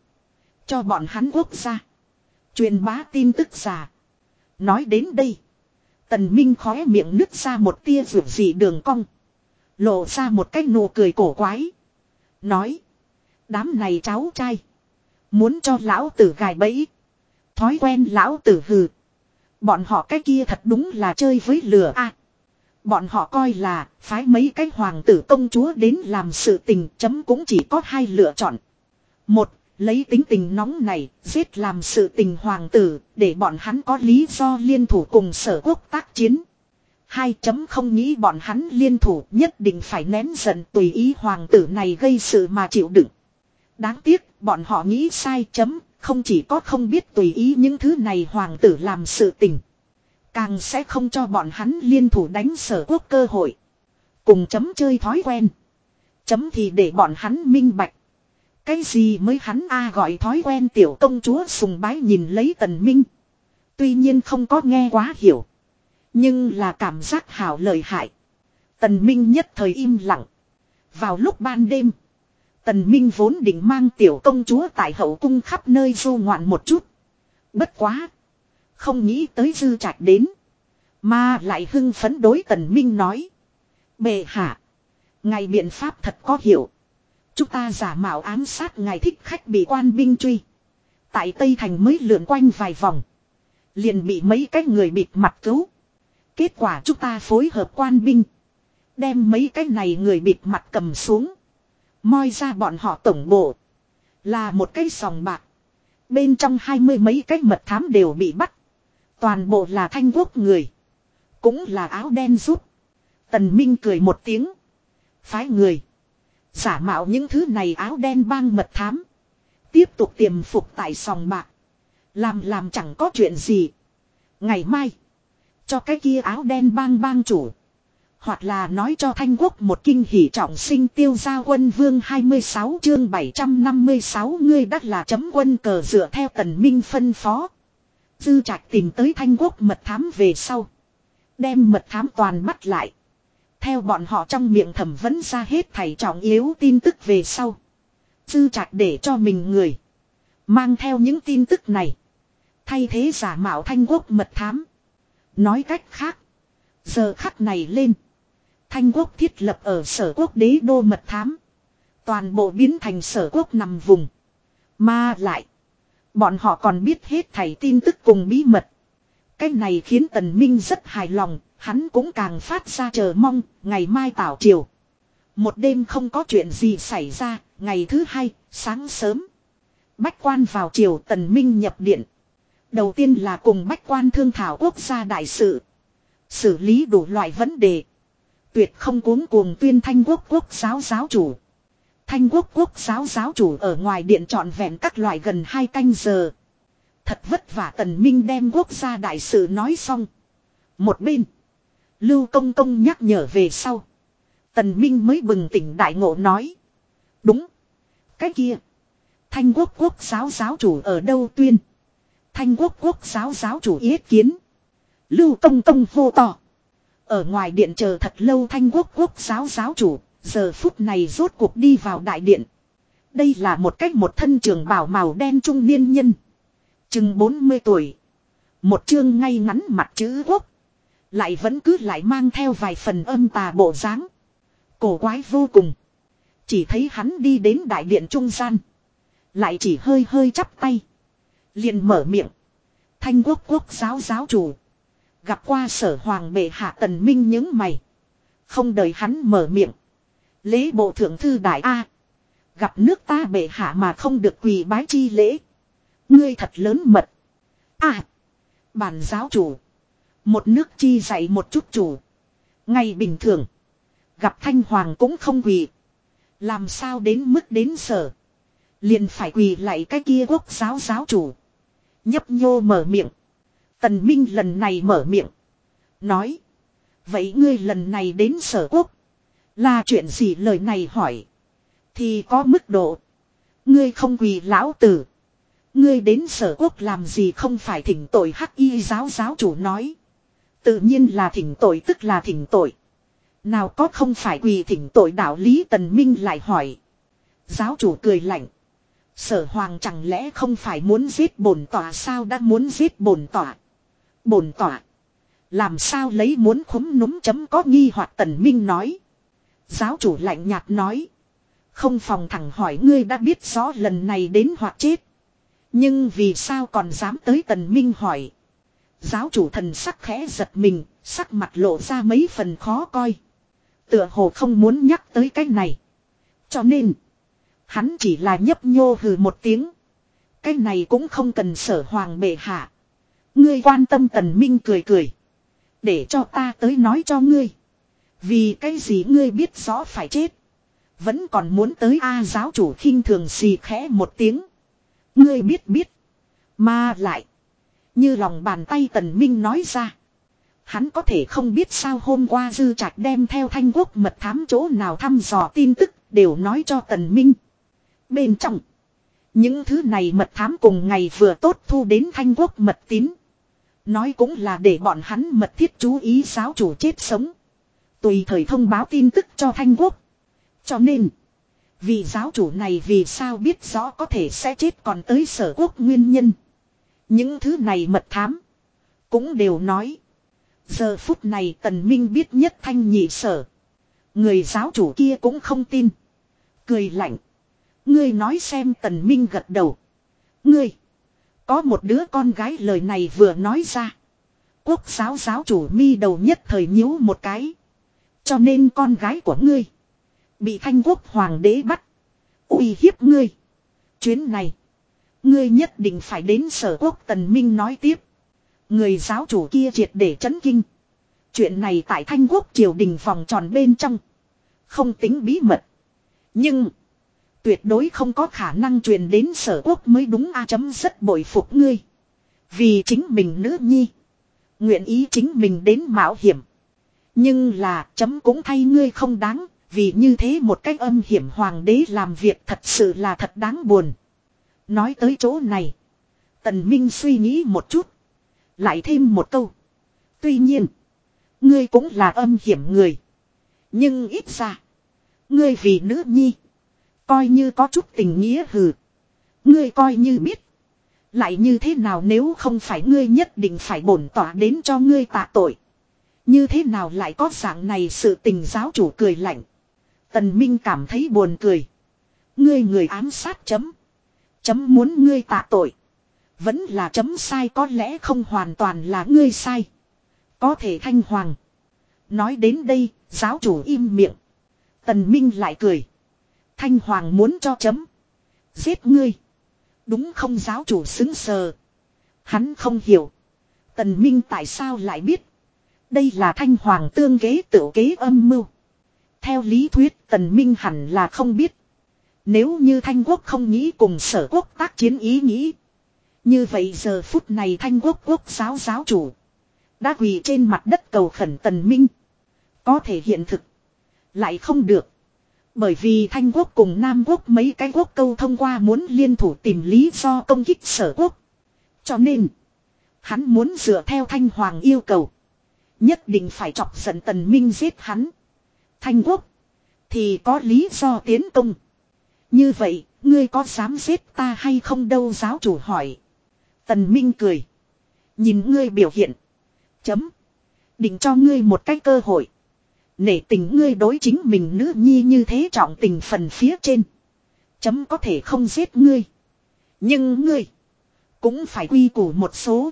Cho bọn hắn quốc gia. Truyền bá tin tức giả. Nói đến đây. Tần Minh khóe miệng nứt ra một tia rượu dị đường cong. Lộ ra một cái nụ cười cổ quái. Nói. Đám này cháu trai. Muốn cho lão tử gài bẫy. Thói quen lão tử hừ. Bọn họ cái kia thật đúng là chơi với lửa a. Bọn họ coi là phái mấy cái hoàng tử công chúa đến làm sự tình chấm cũng chỉ có hai lựa chọn. Một, lấy tính tình nóng này, giết làm sự tình hoàng tử, để bọn hắn có lý do liên thủ cùng sở quốc tác chiến. Hai chấm không nghĩ bọn hắn liên thủ nhất định phải nén giận tùy ý hoàng tử này gây sự mà chịu đựng. Đáng tiếc, bọn họ nghĩ sai chấm, không chỉ có không biết tùy ý những thứ này hoàng tử làm sự tình. Càng sẽ không cho bọn hắn liên thủ đánh sở quốc cơ hội. Cùng chấm chơi thói quen. Chấm thì để bọn hắn minh bạch. Cái gì mới hắn a gọi thói quen tiểu công chúa sùng bái nhìn lấy tần minh. Tuy nhiên không có nghe quá hiểu. Nhưng là cảm giác hảo lợi hại. Tần minh nhất thời im lặng. Vào lúc ban đêm. Tần minh vốn định mang tiểu công chúa tại hậu cung khắp nơi du ngoạn một chút. Bất quá. Không nghĩ tới dư trạch đến. Mà lại hưng phấn đối tần minh nói. Bệ hạ. Ngài biện pháp thật có hiệu. Chúng ta giả mạo ám sát ngài thích khách bị quan binh truy. Tại Tây Thành mới lượn quanh vài vòng. Liền bị mấy cái người bịt mặt cứu. Kết quả chúng ta phối hợp quan binh. Đem mấy cái này người bịt mặt cầm xuống. Moi ra bọn họ tổng bộ. Là một cái sòng bạc. Bên trong hai mươi mấy cái mật thám đều bị bắt. Toàn bộ là thanh quốc người. Cũng là áo đen rút. Tần Minh cười một tiếng. Phái người. Giả mạo những thứ này áo đen bang mật thám. Tiếp tục tiềm phục tại sòng bạc. Làm làm chẳng có chuyện gì. Ngày mai. Cho cái kia áo đen bang bang chủ. Hoặc là nói cho Thanh Quốc một kinh hỷ trọng sinh tiêu gia quân vương 26 chương 756 ngươi đắt là chấm quân cờ dựa theo tần minh phân phó. Dư trạch tìm tới Thanh Quốc mật thám về sau. Đem mật thám toàn bắt lại. Theo bọn họ trong miệng thẩm vấn ra hết thảy trọng yếu tin tức về sau. Dư trạch để cho mình người. Mang theo những tin tức này. Thay thế giả mạo Thanh Quốc mật thám. Nói cách khác. Giờ khắc này lên. Thanh quốc thiết lập ở sở quốc đế đô mật thám. Toàn bộ biến thành sở quốc nằm vùng. Mà lại. Bọn họ còn biết hết thảy tin tức cùng bí mật. Cái này khiến Tần Minh rất hài lòng, hắn cũng càng phát ra chờ mong, ngày mai tảo triều. Một đêm không có chuyện gì xảy ra, ngày thứ hai, sáng sớm. Bách quan vào triều Tần Minh nhập điện. Đầu tiên là cùng bách quan thương thảo quốc gia đại sự. Xử lý đủ loại vấn đề. Tuyệt không cuống cuồng tuyên thanh quốc quốc giáo giáo chủ. Thanh quốc quốc giáo giáo chủ ở ngoài điện trọn vẹn các loại gần hai canh giờ. Thật vất vả tần minh đem quốc gia đại sự nói xong. Một bên. Lưu công công nhắc nhở về sau. Tần minh mới bừng tỉnh đại ngộ nói. Đúng. Cái kia. Thanh quốc quốc giáo giáo chủ ở đâu tuyên. Thanh quốc quốc giáo giáo chủ yết kiến. Lưu công công vô to. Ở ngoài điện chờ thật lâu thanh quốc quốc giáo giáo chủ, giờ phút này rốt cuộc đi vào đại điện. Đây là một cách một thân trường bảo màu đen trung niên nhân. Chừng 40 tuổi. Một chương ngay ngắn mặt chữ quốc. Lại vẫn cứ lại mang theo vài phần âm tà bộ dáng. Cổ quái vô cùng. Chỉ thấy hắn đi đến đại điện trung gian. Lại chỉ hơi hơi chắp tay. liền mở miệng. Thanh quốc quốc giáo giáo chủ. Gặp qua sở hoàng bệ hạ tần minh những mày. Không đợi hắn mở miệng. Lễ bộ thượng thư đại A. Gặp nước ta bệ hạ mà không được quỳ bái chi lễ. Ngươi thật lớn mật. À. Bản giáo chủ. Một nước chi dạy một chút chủ. Ngày bình thường. Gặp thanh hoàng cũng không quỳ. Làm sao đến mức đến sở. Liền phải quỳ lại cái kia quốc giáo giáo chủ. Nhấp nhô mở miệng. Tần Minh lần này mở miệng. Nói. Vậy ngươi lần này đến sở quốc. Là chuyện gì lời này hỏi. Thì có mức độ. Ngươi không quỳ lão tử. Ngươi đến sở quốc làm gì không phải thỉnh tội hắc y giáo giáo chủ nói. Tự nhiên là thỉnh tội tức là thỉnh tội. Nào có không phải quỳ thỉnh tội đạo lý tần minh lại hỏi. Giáo chủ cười lạnh. Sở hoàng chẳng lẽ không phải muốn giết bổn tỏa sao đã muốn giết bổn tỏa. Bổn tỏa. Làm sao lấy muốn khúm núm chấm có nghi hoặc tần minh nói. Giáo chủ lạnh nhạt nói. Không phòng thẳng hỏi ngươi đã biết rõ lần này đến hoặc chết. Nhưng vì sao còn dám tới tần minh hỏi. Giáo chủ thần sắc khẽ giật mình, sắc mặt lộ ra mấy phần khó coi. Tựa hồ không muốn nhắc tới cái này. Cho nên, hắn chỉ là nhấp nhô hừ một tiếng. Cái này cũng không cần sở hoàng bệ hạ. Ngươi quan tâm tần minh cười cười. Để cho ta tới nói cho ngươi. Vì cái gì ngươi biết rõ phải chết. Vẫn còn muốn tới A giáo chủ khinh thường xì khẽ một tiếng. Ngươi biết biết. Mà lại. Như lòng bàn tay tần minh nói ra. Hắn có thể không biết sao hôm qua dư trạch đem theo thanh quốc mật thám chỗ nào thăm dò tin tức đều nói cho tần minh. Bên trong. Những thứ này mật thám cùng ngày vừa tốt thu đến thanh quốc mật tín. Nói cũng là để bọn hắn mật thiết chú ý giáo chủ chết sống. Tùy thời thông báo tin tức cho Thanh Quốc. Cho nên, vị giáo chủ này vì sao biết rõ có thể sẽ chết còn tới sở quốc nguyên nhân. Những thứ này mật thám. Cũng đều nói. Giờ phút này tần minh biết nhất thanh nhị sở. Người giáo chủ kia cũng không tin. Cười lạnh. Ngươi nói xem tần minh gật đầu. Ngươi. Có một đứa con gái lời này vừa nói ra. Quốc giáo giáo chủ mi đầu nhất thời nhíu một cái. Cho nên con gái của ngươi. Bị thanh quốc hoàng đế bắt. uy hiếp ngươi. Chuyến này. Ngươi nhất định phải đến sở quốc tần minh nói tiếp. Người giáo chủ kia triệt để chấn kinh. Chuyện này tại thanh quốc triều đình vòng tròn bên trong. Không tính bí mật. Nhưng. Tuyệt đối không có khả năng truyền đến sở quốc mới đúng a chấm rất bội phục ngươi. Vì chính mình nữ nhi. Nguyện ý chính mình đến mạo hiểm. Nhưng là, chấm cũng thay ngươi không đáng. Vì như thế một cách âm hiểm hoàng đế làm việc thật sự là thật đáng buồn. Nói tới chỗ này. Tần Minh suy nghĩ một chút. Lại thêm một câu. Tuy nhiên. Ngươi cũng là âm hiểm người. Nhưng ít ra. Ngươi vì nữ nhi. Coi như có chút tình nghĩa hừ. Ngươi coi như biết. Lại như thế nào nếu không phải ngươi nhất định phải bổn tỏa đến cho ngươi tạ tội. Như thế nào lại có dạng này sự tình giáo chủ cười lạnh. Tần Minh cảm thấy buồn cười. Ngươi người ám sát chấm. Chấm muốn ngươi tạ tội. Vẫn là chấm sai có lẽ không hoàn toàn là ngươi sai. Có thể thanh hoàng. Nói đến đây, giáo chủ im miệng. Tần Minh lại cười. Thanh hoàng muốn cho chấm. Giết ngươi. Đúng không giáo chủ xứng sờ. Hắn không hiểu. Tần Minh tại sao lại biết. Đây là thanh hoàng tương kế tự kế âm mưu. Theo lý thuyết, tần minh hẳn là không biết. Nếu như thanh quốc không nghĩ cùng sở quốc tác chiến ý nghĩ. Như vậy giờ phút này thanh quốc quốc giáo giáo chủ. Đã quỳ trên mặt đất cầu khẩn tần minh. Có thể hiện thực. Lại không được. Bởi vì thanh quốc cùng nam quốc mấy cái quốc câu thông qua muốn liên thủ tìm lý do công kích sở quốc. Cho nên. Hắn muốn dựa theo thanh hoàng yêu cầu. Nhất định phải chọc giận tần minh giết hắn. Thanh quốc. Thì có lý do tiến công. Như vậy, ngươi có dám giết ta hay không đâu giáo chủ hỏi. Tần minh cười. Nhìn ngươi biểu hiện. Chấm. Định cho ngươi một cái cơ hội. Nể tình ngươi đối chính mình nữ nhi như thế trọng tình phần phía trên. Chấm có thể không giết ngươi. Nhưng ngươi. Cũng phải quy củ một số.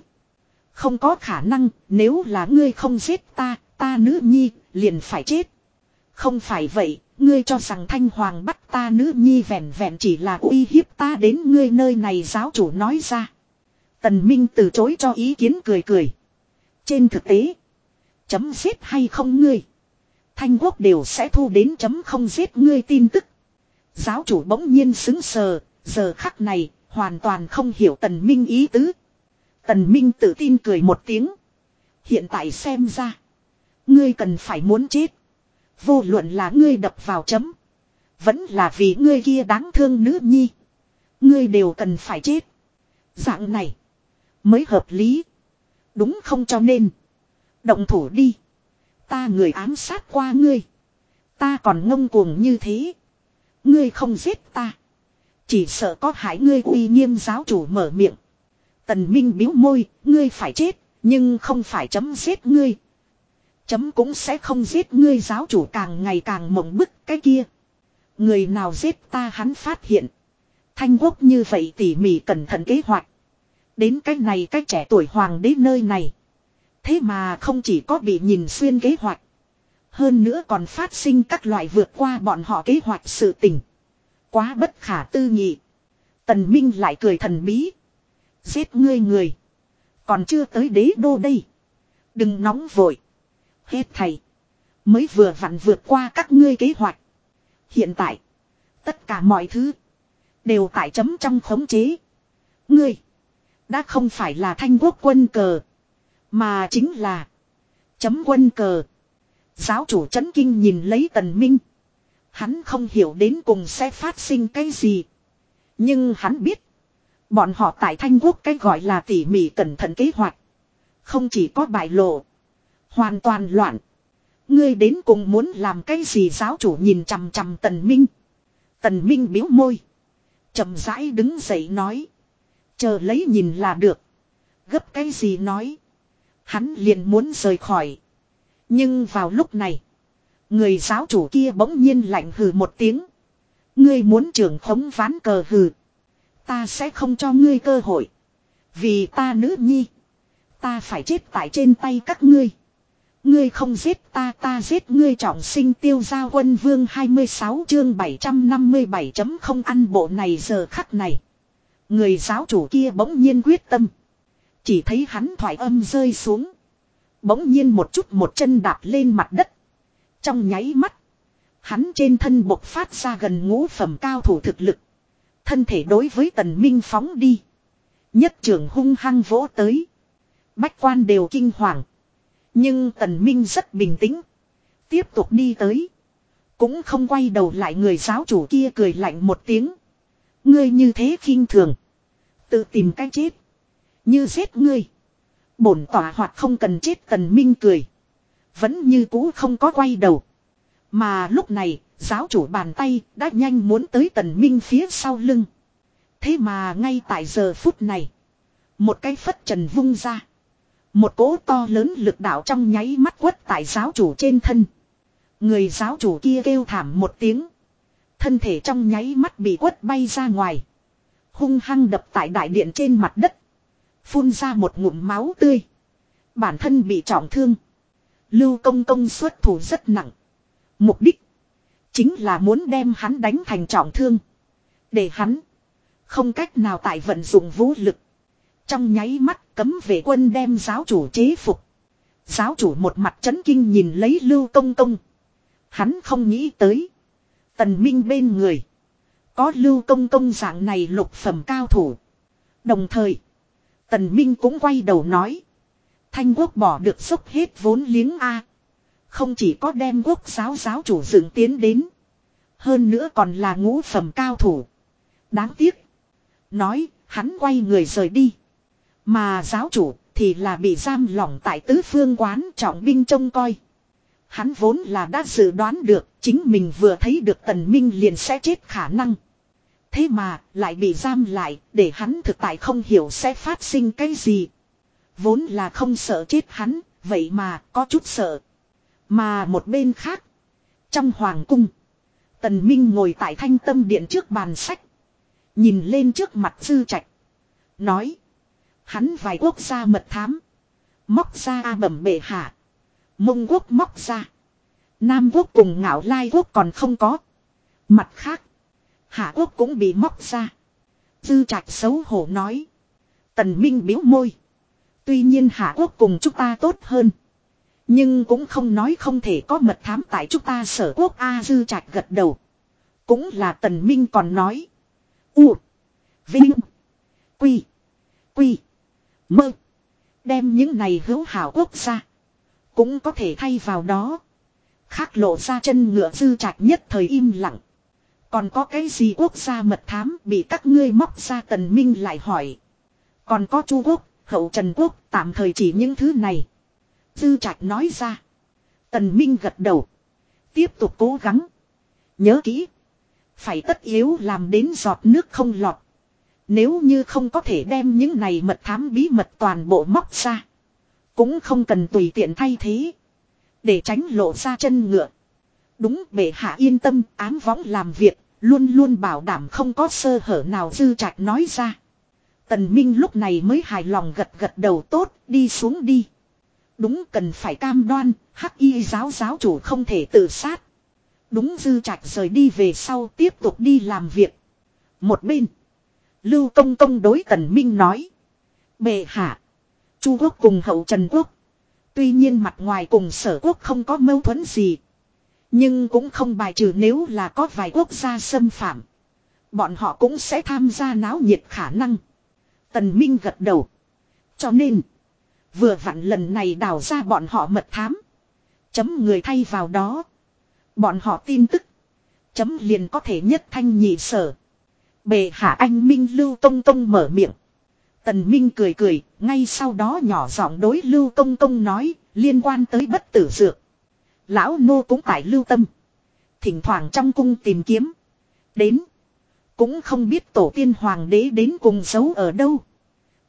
Không có khả năng, nếu là ngươi không giết ta, ta nữ nhi, liền phải chết. Không phải vậy, ngươi cho rằng thanh hoàng bắt ta nữ nhi vẹn vẹn chỉ là uy hiếp ta đến ngươi nơi này giáo chủ nói ra. Tần Minh từ chối cho ý kiến cười cười. Trên thực tế, chấm giết hay không ngươi. Thanh quốc đều sẽ thu đến chấm không giết ngươi tin tức. Giáo chủ bỗng nhiên xứng sờ, giờ khắc này, hoàn toàn không hiểu tần minh ý tứ. Tần Minh tự tin cười một tiếng. Hiện tại xem ra. Ngươi cần phải muốn chết. Vô luận là ngươi đập vào chấm. Vẫn là vì ngươi kia đáng thương nữ nhi. Ngươi đều cần phải chết. Dạng này. Mới hợp lý. Đúng không cho nên. Động thủ đi. Ta người ám sát qua ngươi. Ta còn ngông cuồng như thế. Ngươi không giết ta. Chỉ sợ có hại ngươi uy nghiêm giáo chủ mở miệng. Tần Minh biếu môi, ngươi phải chết, nhưng không phải chấm giết ngươi. Chấm cũng sẽ không giết ngươi giáo chủ càng ngày càng mộng bức cái kia. Người nào giết ta hắn phát hiện. Thanh quốc như vậy tỉ mỉ cẩn thận kế hoạch. Đến cái này cái trẻ tuổi hoàng đế nơi này. Thế mà không chỉ có bị nhìn xuyên kế hoạch. Hơn nữa còn phát sinh các loại vượt qua bọn họ kế hoạch sự tình. Quá bất khả tư nghị. Tần Minh lại cười thần bí. Giết ngươi người. Còn chưa tới đế đô đây. Đừng nóng vội. Hết thầy. Mới vừa vặn vượt qua các ngươi kế hoạch. Hiện tại. Tất cả mọi thứ. Đều tại chấm trong khống chế. Ngươi. Đã không phải là thanh quốc quân cờ. Mà chính là. Chấm quân cờ. Giáo chủ chấn kinh nhìn lấy tần minh. Hắn không hiểu đến cùng sẽ phát sinh cái gì. Nhưng hắn biết. Bọn họ tại Thanh Quốc cái gọi là tỉ mỉ cẩn thận kế hoạch. Không chỉ có bại lộ. Hoàn toàn loạn. Ngươi đến cùng muốn làm cái gì giáo chủ nhìn chằm chằm Tần Minh. Tần Minh biếu môi. chậm rãi đứng dậy nói. Chờ lấy nhìn là được. Gấp cái gì nói. Hắn liền muốn rời khỏi. Nhưng vào lúc này. Người giáo chủ kia bỗng nhiên lạnh hừ một tiếng. Ngươi muốn trưởng khống ván cờ hừ. Ta sẽ không cho ngươi cơ hội. Vì ta nữ nhi. Ta phải chết tại trên tay các ngươi. Ngươi không giết ta ta giết ngươi trọng sinh tiêu gia quân vương 26 chương 757 chấm không ăn bộ này giờ khắc này. Người giáo chủ kia bỗng nhiên quyết tâm. Chỉ thấy hắn thoải âm rơi xuống. Bỗng nhiên một chút một chân đạp lên mặt đất. Trong nháy mắt. Hắn trên thân bộc phát ra gần ngũ phẩm cao thủ thực lực. Thân thể đối với tần minh phóng đi. Nhất trưởng hung hăng vỗ tới. Bách quan đều kinh hoàng. Nhưng tần minh rất bình tĩnh. Tiếp tục đi tới. Cũng không quay đầu lại người giáo chủ kia cười lạnh một tiếng. Ngươi như thế khinh thường. Tự tìm cách chết. Như giết ngươi. Bổn tỏa hoặc không cần chết tần minh cười. Vẫn như cũ không có quay đầu. Mà lúc này, Giáo chủ bàn tay đã nhanh muốn tới tần minh phía sau lưng. Thế mà ngay tại giờ phút này. Một cái phất trần vung ra. Một cỗ to lớn lực đạo trong nháy mắt quất tại giáo chủ trên thân. Người giáo chủ kia kêu thảm một tiếng. Thân thể trong nháy mắt bị quất bay ra ngoài. Hung hăng đập tại đại điện trên mặt đất. Phun ra một ngụm máu tươi. Bản thân bị trọng thương. Lưu công công xuất thủ rất nặng. Mục đích. Chính là muốn đem hắn đánh thành trọng thương. Để hắn. Không cách nào tại vận dụng vũ lực. Trong nháy mắt cấm vệ quân đem giáo chủ chế phục. Giáo chủ một mặt chấn kinh nhìn lấy lưu công công. Hắn không nghĩ tới. Tần Minh bên người. Có lưu công công dạng này lục phẩm cao thủ. Đồng thời. Tần Minh cũng quay đầu nói. Thanh quốc bỏ được xúc hết vốn liếng A. Không chỉ có đem quốc giáo giáo chủ dựng tiến đến. Hơn nữa còn là ngũ phẩm cao thủ. Đáng tiếc. Nói, hắn quay người rời đi. Mà giáo chủ thì là bị giam lỏng tại tứ phương quán trọng binh trông coi. Hắn vốn là đã dự đoán được chính mình vừa thấy được tần minh liền sẽ chết khả năng. Thế mà lại bị giam lại để hắn thực tại không hiểu sẽ phát sinh cái gì. Vốn là không sợ chết hắn, vậy mà có chút sợ. Mà một bên khác, trong hoàng cung, tần minh ngồi tại thanh tâm điện trước bàn sách. Nhìn lên trước mặt dư trạch. Nói. Hắn vài quốc gia mật thám. Móc ra A bẩm bệ hạ. Mông quốc móc ra. Nam quốc cùng ngạo lai quốc còn không có. Mặt khác. Hạ quốc cũng bị móc ra. Dư trạch xấu hổ nói. Tần Minh biếu môi. Tuy nhiên Hạ quốc cùng chúng ta tốt hơn. Nhưng cũng không nói không thể có mật thám tại chúng ta sở quốc A dư trạch gật đầu. Cũng là tần Minh còn nói. U. Vinh. Quy. Quy. Mơ. Đem những này hữu hảo quốc gia. Cũng có thể thay vào đó. Khác lộ ra chân ngựa dư trạch nhất thời im lặng. Còn có cái gì quốc gia mật thám bị các ngươi móc ra tần minh lại hỏi. Còn có chu quốc, hậu trần quốc, tạm thời chỉ những thứ này. Dư trạch nói ra. Tần minh gật đầu. Tiếp tục cố gắng. Nhớ kỹ. Phải tất yếu làm đến giọt nước không lọt. Nếu như không có thể đem những này mật thám bí mật toàn bộ móc ra. Cũng không cần tùy tiện thay thế. Để tránh lộ ra chân ngựa. Đúng bệ hạ yên tâm ám võng làm việc. Luôn luôn bảo đảm không có sơ hở nào dư trạch nói ra. Tần Minh lúc này mới hài lòng gật gật đầu tốt đi xuống đi. Đúng cần phải cam đoan, hắc y giáo giáo chủ không thể tự sát. Đúng dư trạch rời đi về sau tiếp tục đi làm việc. Một bên. Lưu công công đối tần minh nói. Bệ hạ. Chu quốc cùng hậu trần quốc. Tuy nhiên mặt ngoài cùng sở quốc không có mâu thuẫn gì. Nhưng cũng không bài trừ nếu là có vài quốc gia xâm phạm. Bọn họ cũng sẽ tham gia náo nhiệt khả năng. Tần Minh gật đầu. Cho nên. Vừa vặn lần này đào ra bọn họ mật thám. Chấm người thay vào đó. Bọn họ tin tức. Chấm liền có thể nhất thanh nhị sở. Bề hạ anh Minh Lưu Tông Tông mở miệng. Tần Minh cười cười, ngay sau đó nhỏ giọng đối Lưu Công Công nói, liên quan tới bất tử dược. Lão Nô cũng tại lưu tâm. Thỉnh thoảng trong cung tìm kiếm. Đến. Cũng không biết tổ tiên hoàng đế đến cùng giấu ở đâu.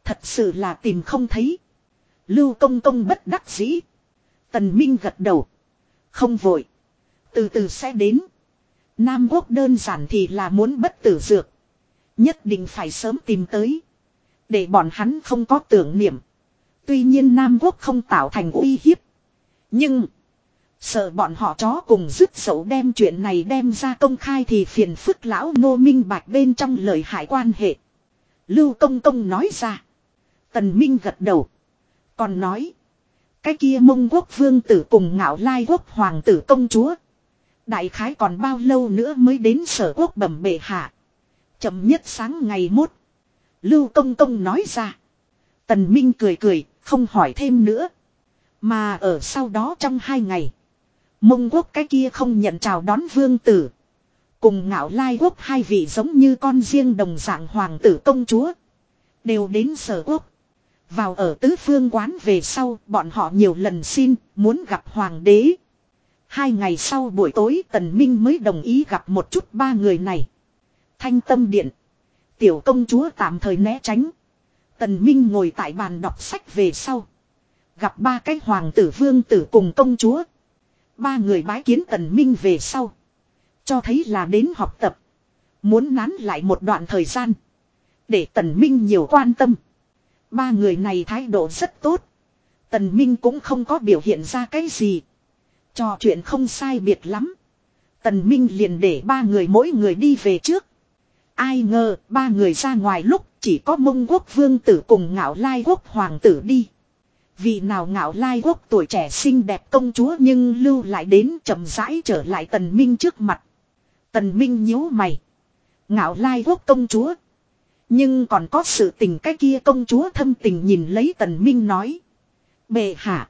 Thật sự là tìm không thấy. Lưu Công Công bất đắc dĩ. Tần Minh gật đầu. Không vội. Từ từ sẽ đến. Nam quốc đơn giản thì là muốn bất tử dược. Nhất định phải sớm tìm tới. Để bọn hắn không có tưởng niệm. Tuy nhiên Nam quốc không tạo thành uy hiếp. Nhưng. Sợ bọn họ chó cùng dứt sầu đem chuyện này đem ra công khai thì phiền phức lão nô minh bạch bên trong lời hại quan hệ. Lưu công công nói ra. Tần Minh gật đầu. Còn nói. Cái kia mông quốc vương tử cùng ngạo lai quốc hoàng tử công chúa. Đại khái còn bao lâu nữa mới đến sở quốc bẩm bệ hạ. Chậm nhất sáng ngày mốt. Lưu công công nói ra. Tần Minh cười cười, không hỏi thêm nữa. Mà ở sau đó trong hai ngày. Mông quốc cái kia không nhận chào đón vương tử. Cùng ngạo lai quốc hai vị giống như con riêng đồng dạng hoàng tử công chúa. Đều đến sở quốc. Vào ở tứ phương quán về sau, bọn họ nhiều lần xin, muốn gặp hoàng đế. Hai ngày sau buổi tối, tần minh mới đồng ý gặp một chút ba người này. Thanh tâm điện. Tiểu công chúa tạm thời né tránh. Tần minh ngồi tại bàn đọc sách về sau. gặp ba cái hoàng tử vương tử cùng công chúa. Ba người bái kiến tần minh về sau. Cho thấy là đến học tập. Muốn nán lại một đoạn thời gian. Để tần minh nhiều quan tâm. Ba người này thái độ rất tốt. Tần minh cũng không có biểu hiện ra cái gì. Trò chuyện không sai biệt lắm. Tần minh liền để ba người mỗi người đi về trước. Ai ngờ ba người ra ngoài lúc chỉ có mông quốc vương tử cùng ngạo lai quốc hoàng tử đi. Vì nào ngạo lai quốc tuổi trẻ xinh đẹp công chúa nhưng lưu lại đến chậm rãi trở lại tần minh trước mặt. Tần minh nhíu mày. Ngạo lai quốc công chúa. Nhưng còn có sự tình cái kia công chúa thâm tình nhìn lấy tần minh nói. Bệ hạ.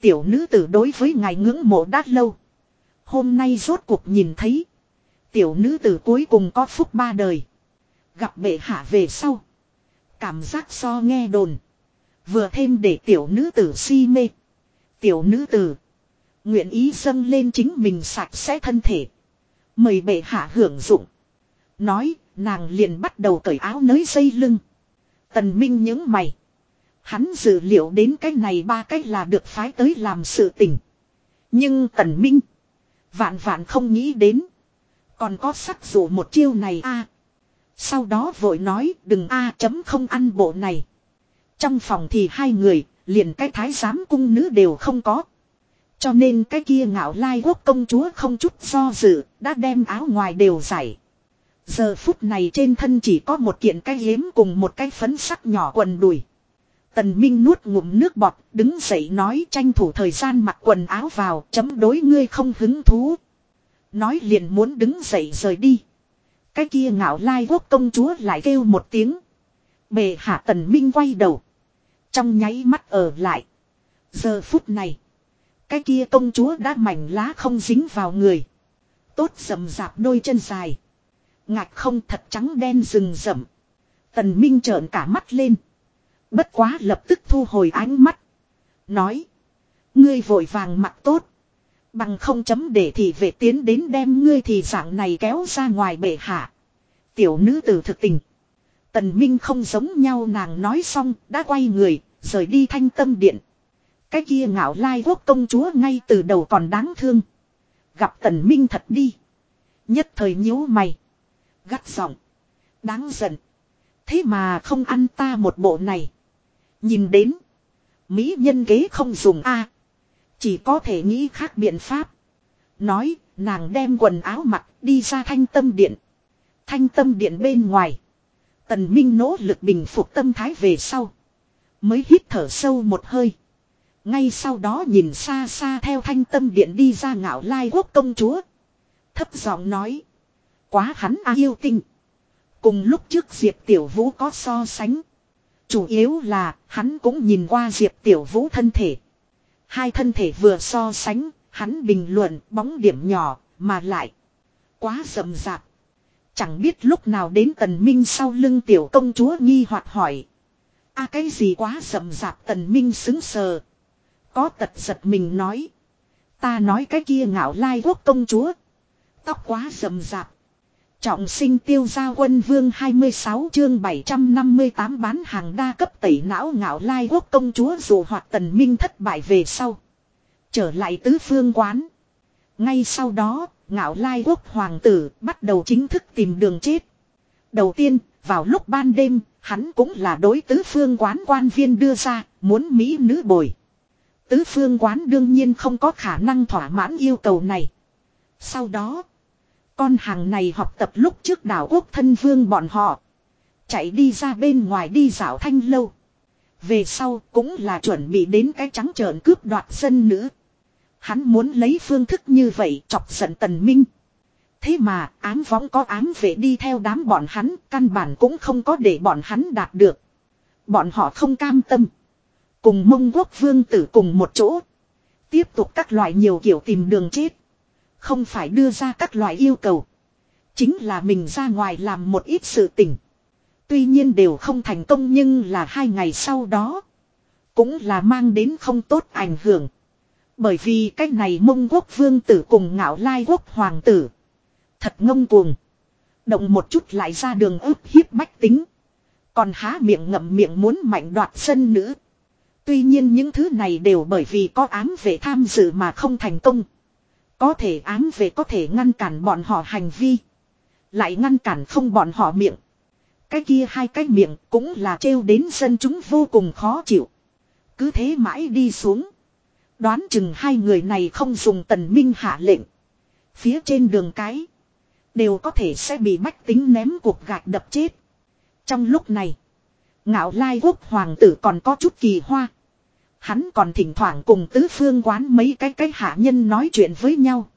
Tiểu nữ tử đối với ngài ngưỡng mộ đã lâu. Hôm nay rốt cuộc nhìn thấy. Tiểu nữ tử cuối cùng có phúc ba đời. Gặp bệ hạ về sau. Cảm giác so nghe đồn. Vừa thêm để tiểu nữ tử si mê. Tiểu nữ tử. Nguyện ý dâng lên chính mình sạch sẽ thân thể. Mời bệ hạ hưởng dụng. Nói, nàng liền bắt đầu cởi áo nới dây lưng. Tần Minh những mày. Hắn dự liệu đến cái này ba cách là được phái tới làm sự tình. Nhưng Tần Minh. Vạn vạn không nghĩ đến. Còn có sắc dụ một chiêu này a. Sau đó vội nói đừng a chấm không ăn bộ này. Trong phòng thì hai người, liền cái thái giám cung nữ đều không có. Cho nên cái kia ngạo lai quốc công chúa không chút do dự, đã đem áo ngoài đều giải. Giờ phút này trên thân chỉ có một kiện cái hiếm cùng một cái phấn sắc nhỏ quần đùi. Tần Minh nuốt ngụm nước bọt, đứng dậy nói tranh thủ thời gian mặc quần áo vào, chấm đối ngươi không hứng thú. Nói liền muốn đứng dậy rời đi. Cái kia ngạo lai quốc công chúa lại kêu một tiếng. Bề hạ tần Minh quay đầu. Trong nháy mắt ở lại. Giờ phút này. Cái kia công chúa đã mảnh lá không dính vào người. Tốt rầm rạp đôi chân dài. Ngạch không thật trắng đen rừng rậm. Tần Minh trợn cả mắt lên. Bất quá lập tức thu hồi ánh mắt. Nói. Ngươi vội vàng mặc tốt. Bằng không chấm để thì về tiến đến đem ngươi thì dạng này kéo ra ngoài bể hạ. Tiểu nữ tử thực tình. Tần Minh không giống nhau, nàng nói xong, đã quay người rời đi thanh tâm điện. Cái kia ngạo lai quốc công chúa ngay từ đầu còn đáng thương. Gặp tần minh thật đi. Nhất thời nhíu mày. Gắt giọng. Đáng giận. Thế mà không ăn ta một bộ này. Nhìn đến. Mỹ nhân kế không dùng a Chỉ có thể nghĩ khác biện pháp. Nói, nàng đem quần áo mặc đi ra thanh tâm điện. Thanh tâm điện bên ngoài. Tần Minh nỗ lực bình phục tâm thái về sau. Mới hít thở sâu một hơi. Ngay sau đó nhìn xa xa theo thanh tâm điện đi ra ngạo lai quốc công chúa. Thấp giọng nói. Quá hắn a yêu tinh. Cùng lúc trước Diệp Tiểu Vũ có so sánh. Chủ yếu là hắn cũng nhìn qua Diệp Tiểu Vũ thân thể. Hai thân thể vừa so sánh, hắn bình luận bóng điểm nhỏ, mà lại. Quá rầm rạp. Chẳng biết lúc nào đến tần minh sau lưng tiểu công chúa nghi hoặc hỏi a cái gì quá rậm rạp tần minh xứng sờ. Có tật giật mình nói. Ta nói cái kia ngạo lai quốc công chúa. Tóc quá rậm rạp. Trọng sinh tiêu gia quân vương 26 chương 758 bán hàng đa cấp tẩy não ngạo lai quốc công chúa dù hoặc tần minh thất bại về sau. Trở lại tứ phương quán. Ngay sau đó, ngạo lai quốc hoàng tử bắt đầu chính thức tìm đường chết. Đầu tiên, vào lúc ban đêm, hắn cũng là đối tứ phương quán quan viên đưa ra, muốn Mỹ nữ bồi. Tứ phương quán đương nhiên không có khả năng thỏa mãn yêu cầu này. Sau đó, con hàng này học tập lúc trước đảo quốc thân vương bọn họ. Chạy đi ra bên ngoài đi dạo thanh lâu. Về sau cũng là chuẩn bị đến cái trắng trợn cướp đoạt dân nữ. Hắn muốn lấy phương thức như vậy chọc giận tần minh. Thế mà, ám võng có ám vệ đi theo đám bọn hắn, căn bản cũng không có để bọn hắn đạt được. Bọn họ không cam tâm. Cùng mông quốc vương tử cùng một chỗ. Tiếp tục các loại nhiều kiểu tìm đường chết. Không phải đưa ra các loại yêu cầu. Chính là mình ra ngoài làm một ít sự tình. Tuy nhiên đều không thành công nhưng là hai ngày sau đó. Cũng là mang đến không tốt ảnh hưởng. Bởi vì cách này mông quốc vương tử cùng ngạo lai quốc hoàng tử. Thật ngông cuồng. Động một chút lại ra đường ướp hiếp bách tính. Còn há miệng ngậm miệng muốn mạnh đoạt sân nữ. Tuy nhiên những thứ này đều bởi vì có ám vệ tham dự mà không thành công. Có thể ám vệ có thể ngăn cản bọn họ hành vi. Lại ngăn cản không bọn họ miệng. Cái kia hai cái miệng cũng là trêu đến dân chúng vô cùng khó chịu. Cứ thế mãi đi xuống. Đoán chừng hai người này không dùng tần minh hạ lệnh. Phía trên đường cái. Đều có thể sẽ bị bách tính ném cuộc gạch đập chết. Trong lúc này. Ngạo lai quốc hoàng tử còn có chút kỳ hoa. Hắn còn thỉnh thoảng cùng tứ phương quán mấy cái cái hạ nhân nói chuyện với nhau.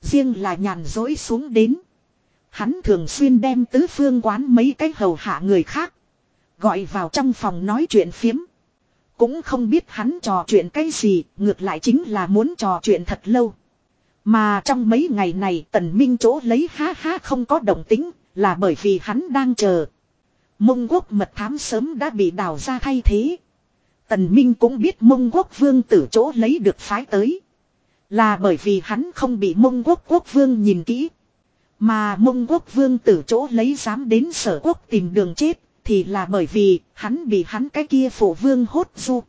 Riêng là nhàn dối xuống đến. Hắn thường xuyên đem tứ phương quán mấy cái hầu hạ người khác. Gọi vào trong phòng nói chuyện phiếm. Cũng không biết hắn trò chuyện cái gì, ngược lại chính là muốn trò chuyện thật lâu. Mà trong mấy ngày này tần minh chỗ lấy ha ha không có động tính, là bởi vì hắn đang chờ. Mông quốc mật thám sớm đã bị đào ra thay thế. Tần Minh cũng biết mông quốc vương tử chỗ lấy được phái tới. Là bởi vì hắn không bị mông quốc quốc vương nhìn kỹ. Mà mông quốc vương tử chỗ lấy dám đến sở quốc tìm đường chết. Thì là bởi vì hắn bị hắn cái kia phổ vương hốt du.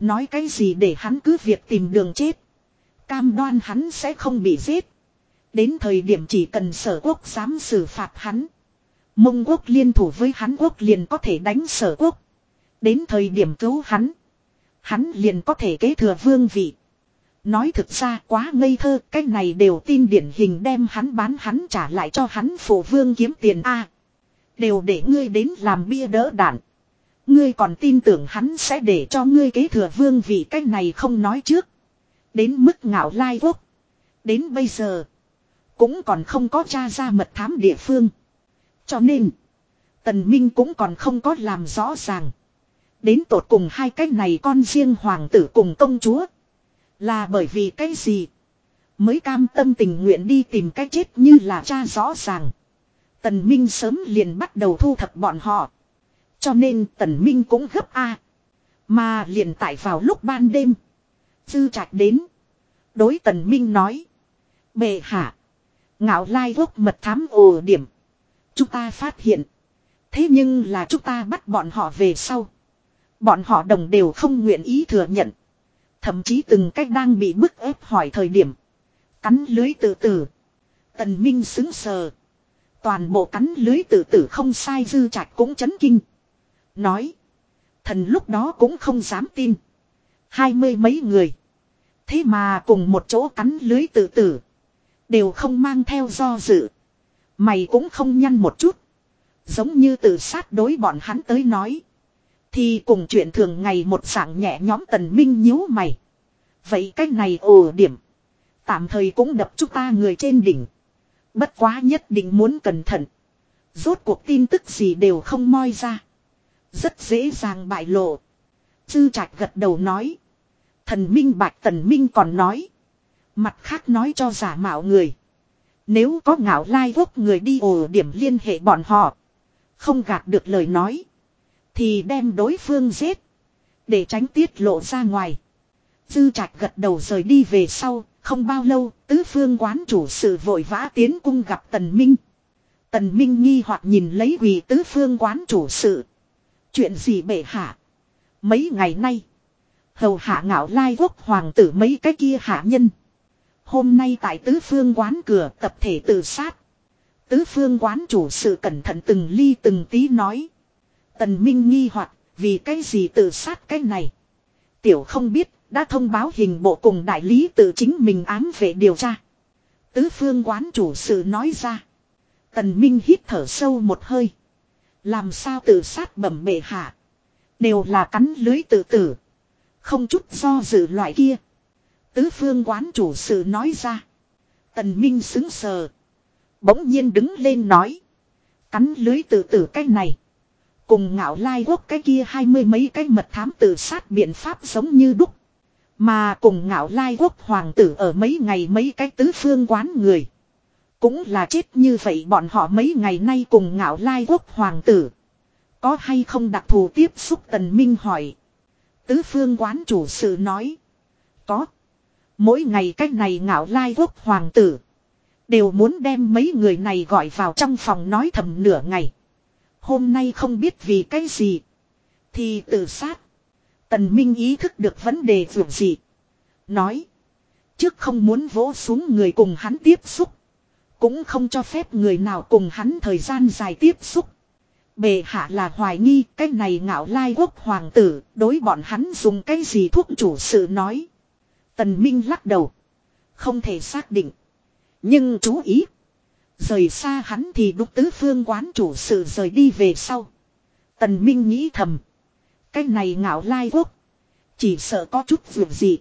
Nói cái gì để hắn cứ việc tìm đường chết. Cam đoan hắn sẽ không bị giết. Đến thời điểm chỉ cần sở quốc dám xử phạt hắn. Mông quốc liên thủ với hắn quốc liền có thể đánh sở quốc. Đến thời điểm cứu hắn. Hắn liền có thể kế thừa vương vị. Nói thực ra quá ngây thơ, cái này đều tin điển hình đem hắn bán hắn trả lại cho hắn phổ vương kiếm tiền A. đều để ngươi đến làm bia đỡ đạn. Ngươi còn tin tưởng hắn sẽ để cho ngươi kế thừa vương vị cái này không nói trước. Đến mức ngạo lai quốc. Đến bây giờ. Cũng còn không có tra ra mật thám địa phương. Cho nên. Tần Minh cũng còn không có làm rõ ràng. Đến tột cùng hai cái này con riêng hoàng tử cùng công chúa. Là bởi vì cái gì? Mới cam tâm tình nguyện đi tìm cái chết như là cha rõ ràng. Tần Minh sớm liền bắt đầu thu thập bọn họ. Cho nên Tần Minh cũng gấp A. Mà liền tại vào lúc ban đêm. Dư trạch đến. Đối Tần Minh nói. Bệ hạ. Ngạo lai quốc mật thám ồ điểm. Chúng ta phát hiện. Thế nhưng là chúng ta bắt bọn họ về sau. Bọn họ đồng đều không nguyện ý thừa nhận. Thậm chí từng cách đang bị bức ép hỏi thời điểm. Cắn lưới tự tử. Tần Minh xứng sờ. Toàn bộ cắn lưới tự tử không sai dư trạch cũng chấn kinh. Nói. Thần lúc đó cũng không dám tin. Hai mươi mấy người. Thế mà cùng một chỗ cắn lưới tự tử. Đều không mang theo do dự. Mày cũng không nhăn một chút. Giống như tự sát đối bọn hắn tới nói. Thì cùng chuyện thường ngày một dạng nhẹ nhóm tần minh nhíu mày. Vậy cái này ồ điểm. Tạm thời cũng đập chúng ta người trên đỉnh. Bất quá nhất định muốn cẩn thận. Rốt cuộc tin tức gì đều không moi ra. Rất dễ dàng bại lộ. Chư trạch gật đầu nói. Thần minh bạch tần minh còn nói. Mặt khác nói cho giả mạo người. Nếu có ngạo lai quốc người đi ồ điểm liên hệ bọn họ. Không gạt được lời nói. Thì đem đối phương giết. Để tránh tiết lộ ra ngoài. Dư trạch gật đầu rời đi về sau. Không bao lâu, tứ phương quán chủ sự vội vã tiến cung gặp tần minh. Tần minh nghi hoặc nhìn lấy quỳ tứ phương quán chủ sự. Chuyện gì bệ hạ. Mấy ngày nay. Hầu hạ ngạo lai quốc hoàng tử mấy cái kia hạ nhân. Hôm nay tại tứ phương quán cửa tập thể tự sát. Tứ phương quán chủ sự cẩn thận từng ly từng tí nói. Tần Minh nghi hoặc vì cái gì tự sát cái này. Tiểu không biết, đã thông báo hình bộ cùng đại lý tự chính mình ám về điều tra. Tứ phương quán chủ sự nói ra. Tần Minh hít thở sâu một hơi. Làm sao tự sát bẩm bệ hạ. Đều là cắn lưới tự tử. Không chút do dự loại kia. Tứ phương quán chủ sự nói ra. Tần Minh xứng sờ. Bỗng nhiên đứng lên nói. Cắn lưới tự tử cái này. Cùng ngạo lai quốc cái kia hai mươi mấy cái mật thám tự sát biện pháp giống như đúc. Mà cùng ngạo lai quốc hoàng tử ở mấy ngày mấy cái tứ phương quán người. Cũng là chết như vậy bọn họ mấy ngày nay cùng ngạo lai quốc hoàng tử. Có hay không đặc thù tiếp xúc tần minh hỏi. Tứ phương quán chủ sự nói. Có. Mỗi ngày cách này ngạo lai quốc hoàng tử. Đều muốn đem mấy người này gọi vào trong phòng nói thầm nửa ngày. Hôm nay không biết vì cái gì. Thì tự sát. Tần Minh ý thức được vấn đề vượt gì. Nói. Trước không muốn vỗ xuống người cùng hắn tiếp xúc. Cũng không cho phép người nào cùng hắn thời gian dài tiếp xúc. Bề hạ là hoài nghi cái này ngạo lai quốc hoàng tử đối bọn hắn dùng cái gì thuốc chủ sự nói. Tần Minh lắc đầu. Không thể xác định. Nhưng chú ý. Rời xa hắn thì đúc tứ phương quán chủ sự rời đi về sau. Tần Minh nghĩ thầm. Cái này ngạo lai quốc. Chỉ sợ có chút việc gì.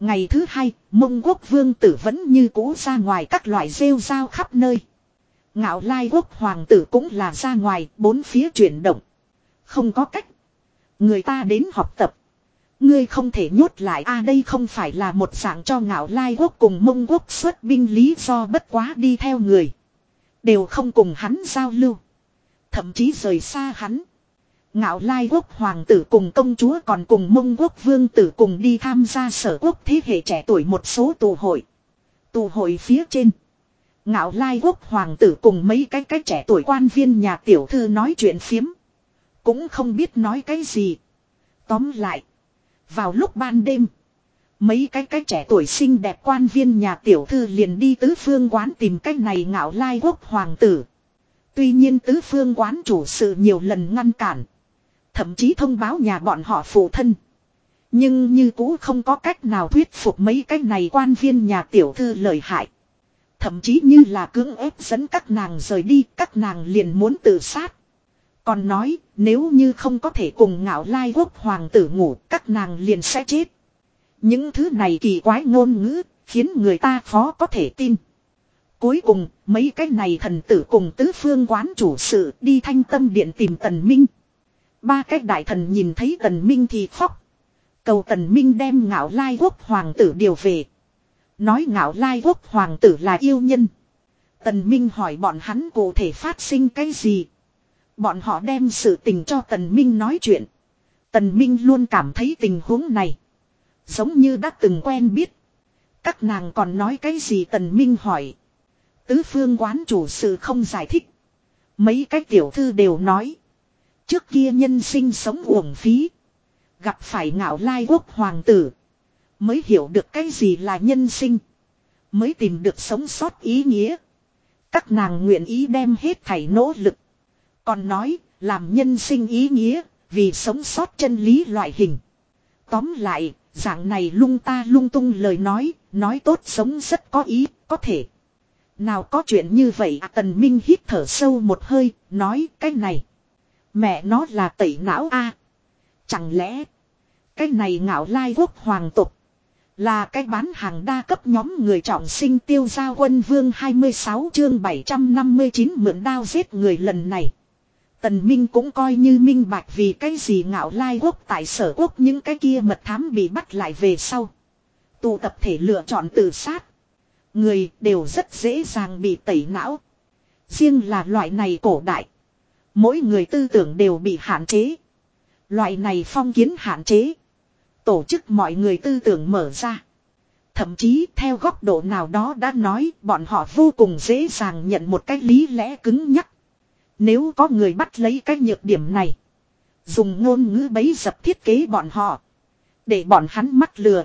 Ngày thứ hai, mông quốc vương tử vẫn như cũ ra ngoài các loại rêu rao khắp nơi. Ngạo lai quốc hoàng tử cũng là ra ngoài, bốn phía chuyển động. Không có cách. Người ta đến học tập. Ngươi không thể nhốt lại a đây không phải là một dạng cho ngạo lai quốc cùng mông quốc xuất binh lý do bất quá đi theo người. Đều không cùng hắn giao lưu. Thậm chí rời xa hắn. Ngạo lai quốc hoàng tử cùng công chúa còn cùng mông quốc vương tử cùng đi tham gia sở quốc thế hệ trẻ tuổi một số tù hội. Tù hội phía trên. Ngạo lai quốc hoàng tử cùng mấy cái cái trẻ tuổi quan viên nhà tiểu thư nói chuyện phiếm. Cũng không biết nói cái gì. Tóm lại. Vào lúc ban đêm. Mấy cái cái trẻ tuổi xinh đẹp quan viên nhà tiểu thư liền đi tứ phương quán tìm cách này ngạo lai quốc hoàng tử. Tuy nhiên tứ phương quán chủ sự nhiều lần ngăn cản. Thậm chí thông báo nhà bọn họ phụ thân. Nhưng như cũ không có cách nào thuyết phục mấy cái này quan viên nhà tiểu thư lời hại. Thậm chí như là cưỡng ép dẫn các nàng rời đi, các nàng liền muốn tự sát. Còn nói, nếu như không có thể cùng ngạo lai quốc hoàng tử ngủ, các nàng liền sẽ chết. Những thứ này kỳ quái ngôn ngữ, khiến người ta khó có thể tin. Cuối cùng, mấy cái này thần tử cùng tứ phương quán chủ sự đi thanh tâm điện tìm tần minh. Ba cái đại thần nhìn thấy tần minh thì khóc. Cầu tần minh đem ngạo lai quốc hoàng tử điều về. Nói ngạo lai quốc hoàng tử là yêu nhân. Tần minh hỏi bọn hắn cụ thể phát sinh cái gì. Bọn họ đem sự tình cho tần minh nói chuyện. Tần minh luôn cảm thấy tình huống này. Giống như đã từng quen biết. Các nàng còn nói cái gì tần minh hỏi. Tứ phương quán chủ sự không giải thích. Mấy cái tiểu thư đều nói. Trước kia nhân sinh sống uổng phí. Gặp phải ngạo lai quốc hoàng tử. Mới hiểu được cái gì là nhân sinh. Mới tìm được sống sót ý nghĩa. Các nàng nguyện ý đem hết thảy nỗ lực. Còn nói, làm nhân sinh ý nghĩa, vì sống sót chân lý loại hình. Tóm lại, dạng này lung ta lung tung lời nói, nói tốt sống rất có ý, có thể. Nào có chuyện như vậy à, Tần Minh hít thở sâu một hơi, nói cái này. Mẹ nó là tẩy não a Chẳng lẽ, cái này ngạo lai quốc hoàng tục. Là cái bán hàng đa cấp nhóm người trọng sinh tiêu giao quân vương 26 chương 759 mượn đao giết người lần này. Tần Minh cũng coi như minh bạch vì cái gì ngạo lai quốc tại sở quốc những cái kia mật thám bị bắt lại về sau. Tụ tập thể lựa chọn tự sát. Người đều rất dễ dàng bị tẩy não. Riêng là loại này cổ đại. Mỗi người tư tưởng đều bị hạn chế. Loại này phong kiến hạn chế. Tổ chức mọi người tư tưởng mở ra. Thậm chí theo góc độ nào đó đã nói bọn họ vô cùng dễ dàng nhận một cái lý lẽ cứng nhắc. Nếu có người bắt lấy cái nhược điểm này. Dùng ngôn ngữ bấy dập thiết kế bọn họ. Để bọn hắn mắc lừa.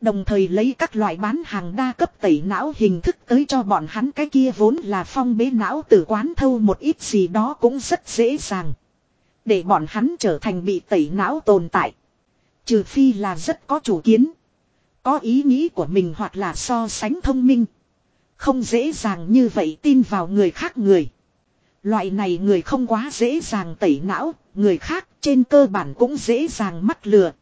Đồng thời lấy các loại bán hàng đa cấp tẩy não hình thức tới cho bọn hắn cái kia vốn là phong bế não tử quán thâu một ít gì đó cũng rất dễ dàng. Để bọn hắn trở thành bị tẩy não tồn tại. Trừ phi là rất có chủ kiến. Có ý nghĩ của mình hoặc là so sánh thông minh. Không dễ dàng như vậy tin vào người khác người. Loại này người không quá dễ dàng tẩy não, người khác trên cơ bản cũng dễ dàng mắc lừa.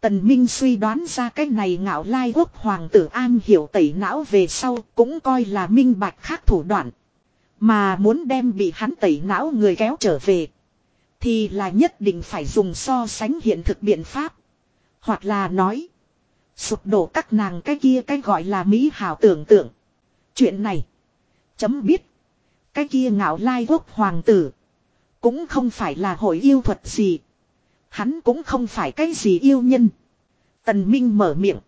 Tần Minh suy đoán ra cái này ngạo lai quốc hoàng tử an hiểu tẩy não về sau cũng coi là minh bạch khác thủ đoạn. Mà muốn đem bị hắn tẩy não người kéo trở về. Thì là nhất định phải dùng so sánh hiện thực biện pháp. Hoặc là nói. Sụp đổ các nàng cái kia cái gọi là mỹ hào tưởng tượng. Chuyện này. Chấm biết. Cái kia ngạo lai quốc hoàng tử. Cũng không phải là hội yêu thuật gì. Hắn cũng không phải cái gì yêu nhân. Tần Minh mở miệng.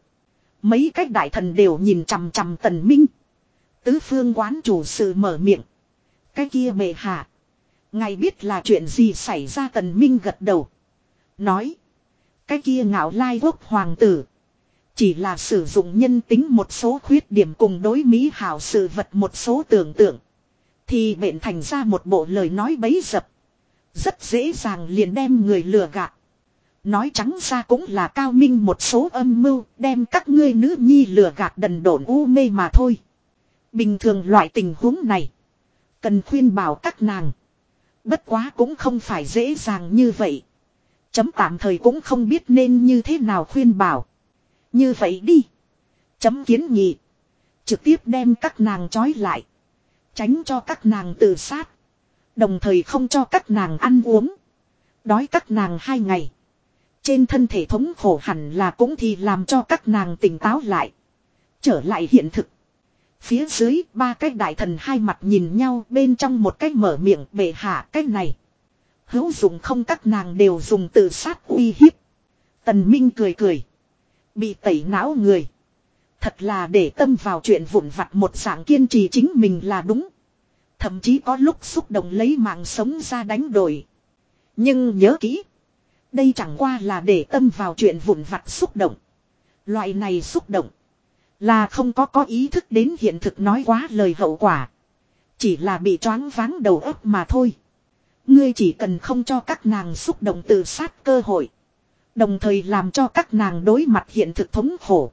Mấy cách đại thần đều nhìn chằm chằm Tần Minh. Tứ phương quán chủ sự mở miệng. Cái kia bệ hạ. Ngài biết là chuyện gì xảy ra Tần Minh gật đầu. Nói. Cái kia ngạo lai quốc hoàng tử. Chỉ là sử dụng nhân tính một số khuyết điểm cùng đối mỹ hảo sự vật một số tưởng tượng. Thì bệnh thành ra một bộ lời nói bấy dập. Rất dễ dàng liền đem người lừa gạt. Nói trắng ra cũng là cao minh một số âm mưu, đem các ngươi nữ nhi lừa gạt đần độn u mê mà thôi. Bình thường loại tình huống này. Cần khuyên bảo các nàng. Bất quá cũng không phải dễ dàng như vậy. Chấm tạm thời cũng không biết nên như thế nào khuyên bảo. Như vậy đi. Chấm kiến nghị. Trực tiếp đem các nàng trói lại. Tránh cho các nàng tự sát. Đồng thời không cho các nàng ăn uống. Đói các nàng hai ngày. Trên thân thể thống khổ hẳn là cũng thì làm cho các nàng tỉnh táo lại. Trở lại hiện thực. Phía dưới ba cái đại thần hai mặt nhìn nhau bên trong một cái mở miệng bệ hạ cái này. Hữu dụng không các nàng đều dùng tự sát uy hiếp. Tần Minh cười cười. Bị tẩy não người. Thật là để tâm vào chuyện vụn vặt một dạng kiên trì chính mình là đúng. Thậm chí có lúc xúc động lấy mạng sống ra đánh đổi. Nhưng nhớ kỹ. Đây chẳng qua là để tâm vào chuyện vụn vặt xúc động. Loại này xúc động. Là không có có ý thức đến hiện thực nói quá lời hậu quả. Chỉ là bị choáng váng đầu óc mà thôi. Ngươi chỉ cần không cho các nàng xúc động tự sát cơ hội. Đồng thời làm cho các nàng đối mặt hiện thực thống khổ.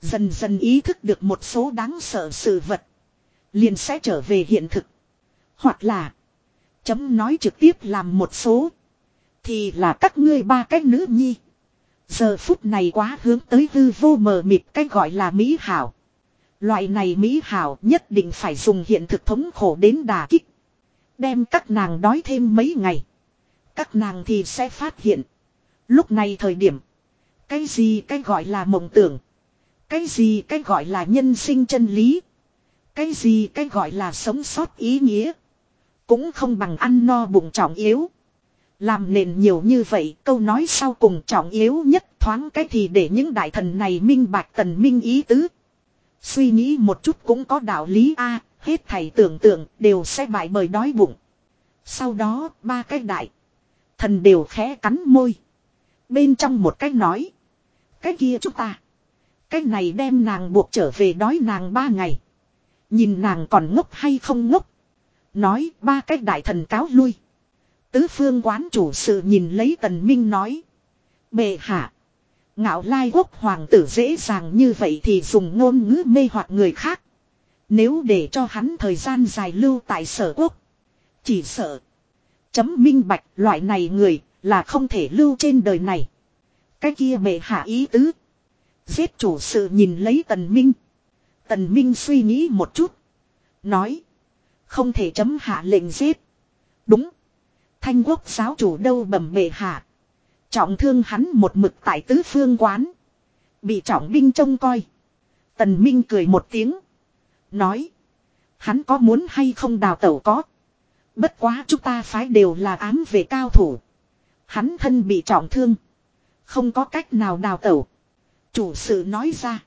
Dần dần ý thức được một số đáng sợ sự vật. Liền sẽ trở về hiện thực. Hoặc là. Chấm nói trực tiếp làm một số. Thì là các ngươi ba cái nữ nhi. Giờ phút này quá hướng tới hư vô mờ mịt cái gọi là Mỹ Hảo. Loại này Mỹ Hảo nhất định phải dùng hiện thực thống khổ đến đà kích. Đem các nàng đói thêm mấy ngày. Các nàng thì sẽ phát hiện. Lúc này thời điểm. Cái gì cái gọi là mộng tưởng. Cái gì cái gọi là nhân sinh chân lý. Cái gì cái gọi là sống sót ý nghĩa. Cũng không bằng ăn no bụng trọng yếu. Làm nền nhiều như vậy, câu nói sau cùng trọng yếu nhất thoáng cái thì để những đại thần này minh bạch tần minh ý tứ. Suy nghĩ một chút cũng có đạo lý a hết thầy tưởng tượng, đều sẽ bại bởi đói bụng. Sau đó, ba cái đại thần đều khẽ cắn môi. Bên trong một cái nói. Cái kia chúng ta. Cái này đem nàng buộc trở về đói nàng ba ngày. Nhìn nàng còn ngốc hay không ngốc. Nói, ba cái đại thần cáo lui. Tứ phương quán chủ sự nhìn lấy tần minh nói. Bệ hạ. Ngạo lai quốc hoàng tử dễ dàng như vậy thì dùng ngôn ngữ mê hoặc người khác. Nếu để cho hắn thời gian dài lưu tại sở quốc. Chỉ sợ. Chấm minh bạch loại này người là không thể lưu trên đời này. Cái kia bệ hạ ý tứ. Giết chủ sự nhìn lấy tần minh. Tần minh suy nghĩ một chút. Nói. Không thể chấm hạ lệnh giết. Đúng. Thanh quốc giáo chủ đâu bẩm bệ hạ. Trọng thương hắn một mực tại tứ phương quán. Bị trọng binh trông coi. Tần Minh cười một tiếng. Nói. Hắn có muốn hay không đào tẩu có. Bất quá chúng ta phái đều là ám về cao thủ. Hắn thân bị trọng thương. Không có cách nào đào tẩu. Chủ sự nói ra.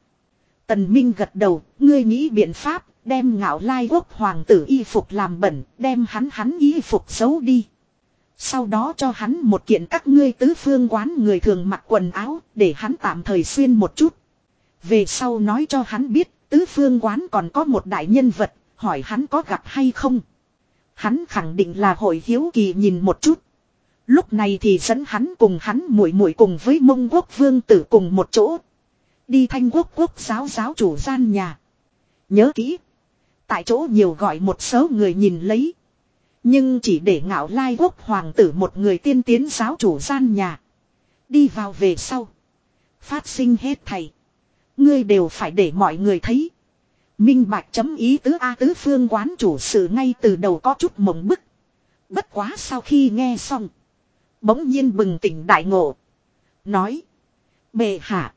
Tần Minh gật đầu, ngươi nghĩ biện pháp, đem ngạo lai quốc hoàng tử y phục làm bẩn, đem hắn hắn y phục xấu đi. Sau đó cho hắn một kiện các ngươi tứ phương quán người thường mặc quần áo, để hắn tạm thời xuyên một chút. Về sau nói cho hắn biết, tứ phương quán còn có một đại nhân vật, hỏi hắn có gặp hay không. Hắn khẳng định là hội hiếu kỳ nhìn một chút. Lúc này thì dẫn hắn cùng hắn muội muội cùng với mông quốc vương tử cùng một chỗ. Đi thanh quốc quốc giáo giáo chủ gian nhà. Nhớ kỹ. Tại chỗ nhiều gọi một số người nhìn lấy. Nhưng chỉ để ngạo lai quốc hoàng tử một người tiên tiến giáo chủ gian nhà. Đi vào về sau. Phát sinh hết thầy. Ngươi đều phải để mọi người thấy. Minh bạch chấm ý tứ A tứ phương quán chủ sự ngay từ đầu có chút mộng bức. Bất quá sau khi nghe xong. Bỗng nhiên bừng tỉnh đại ngộ. Nói. Bệ hạ.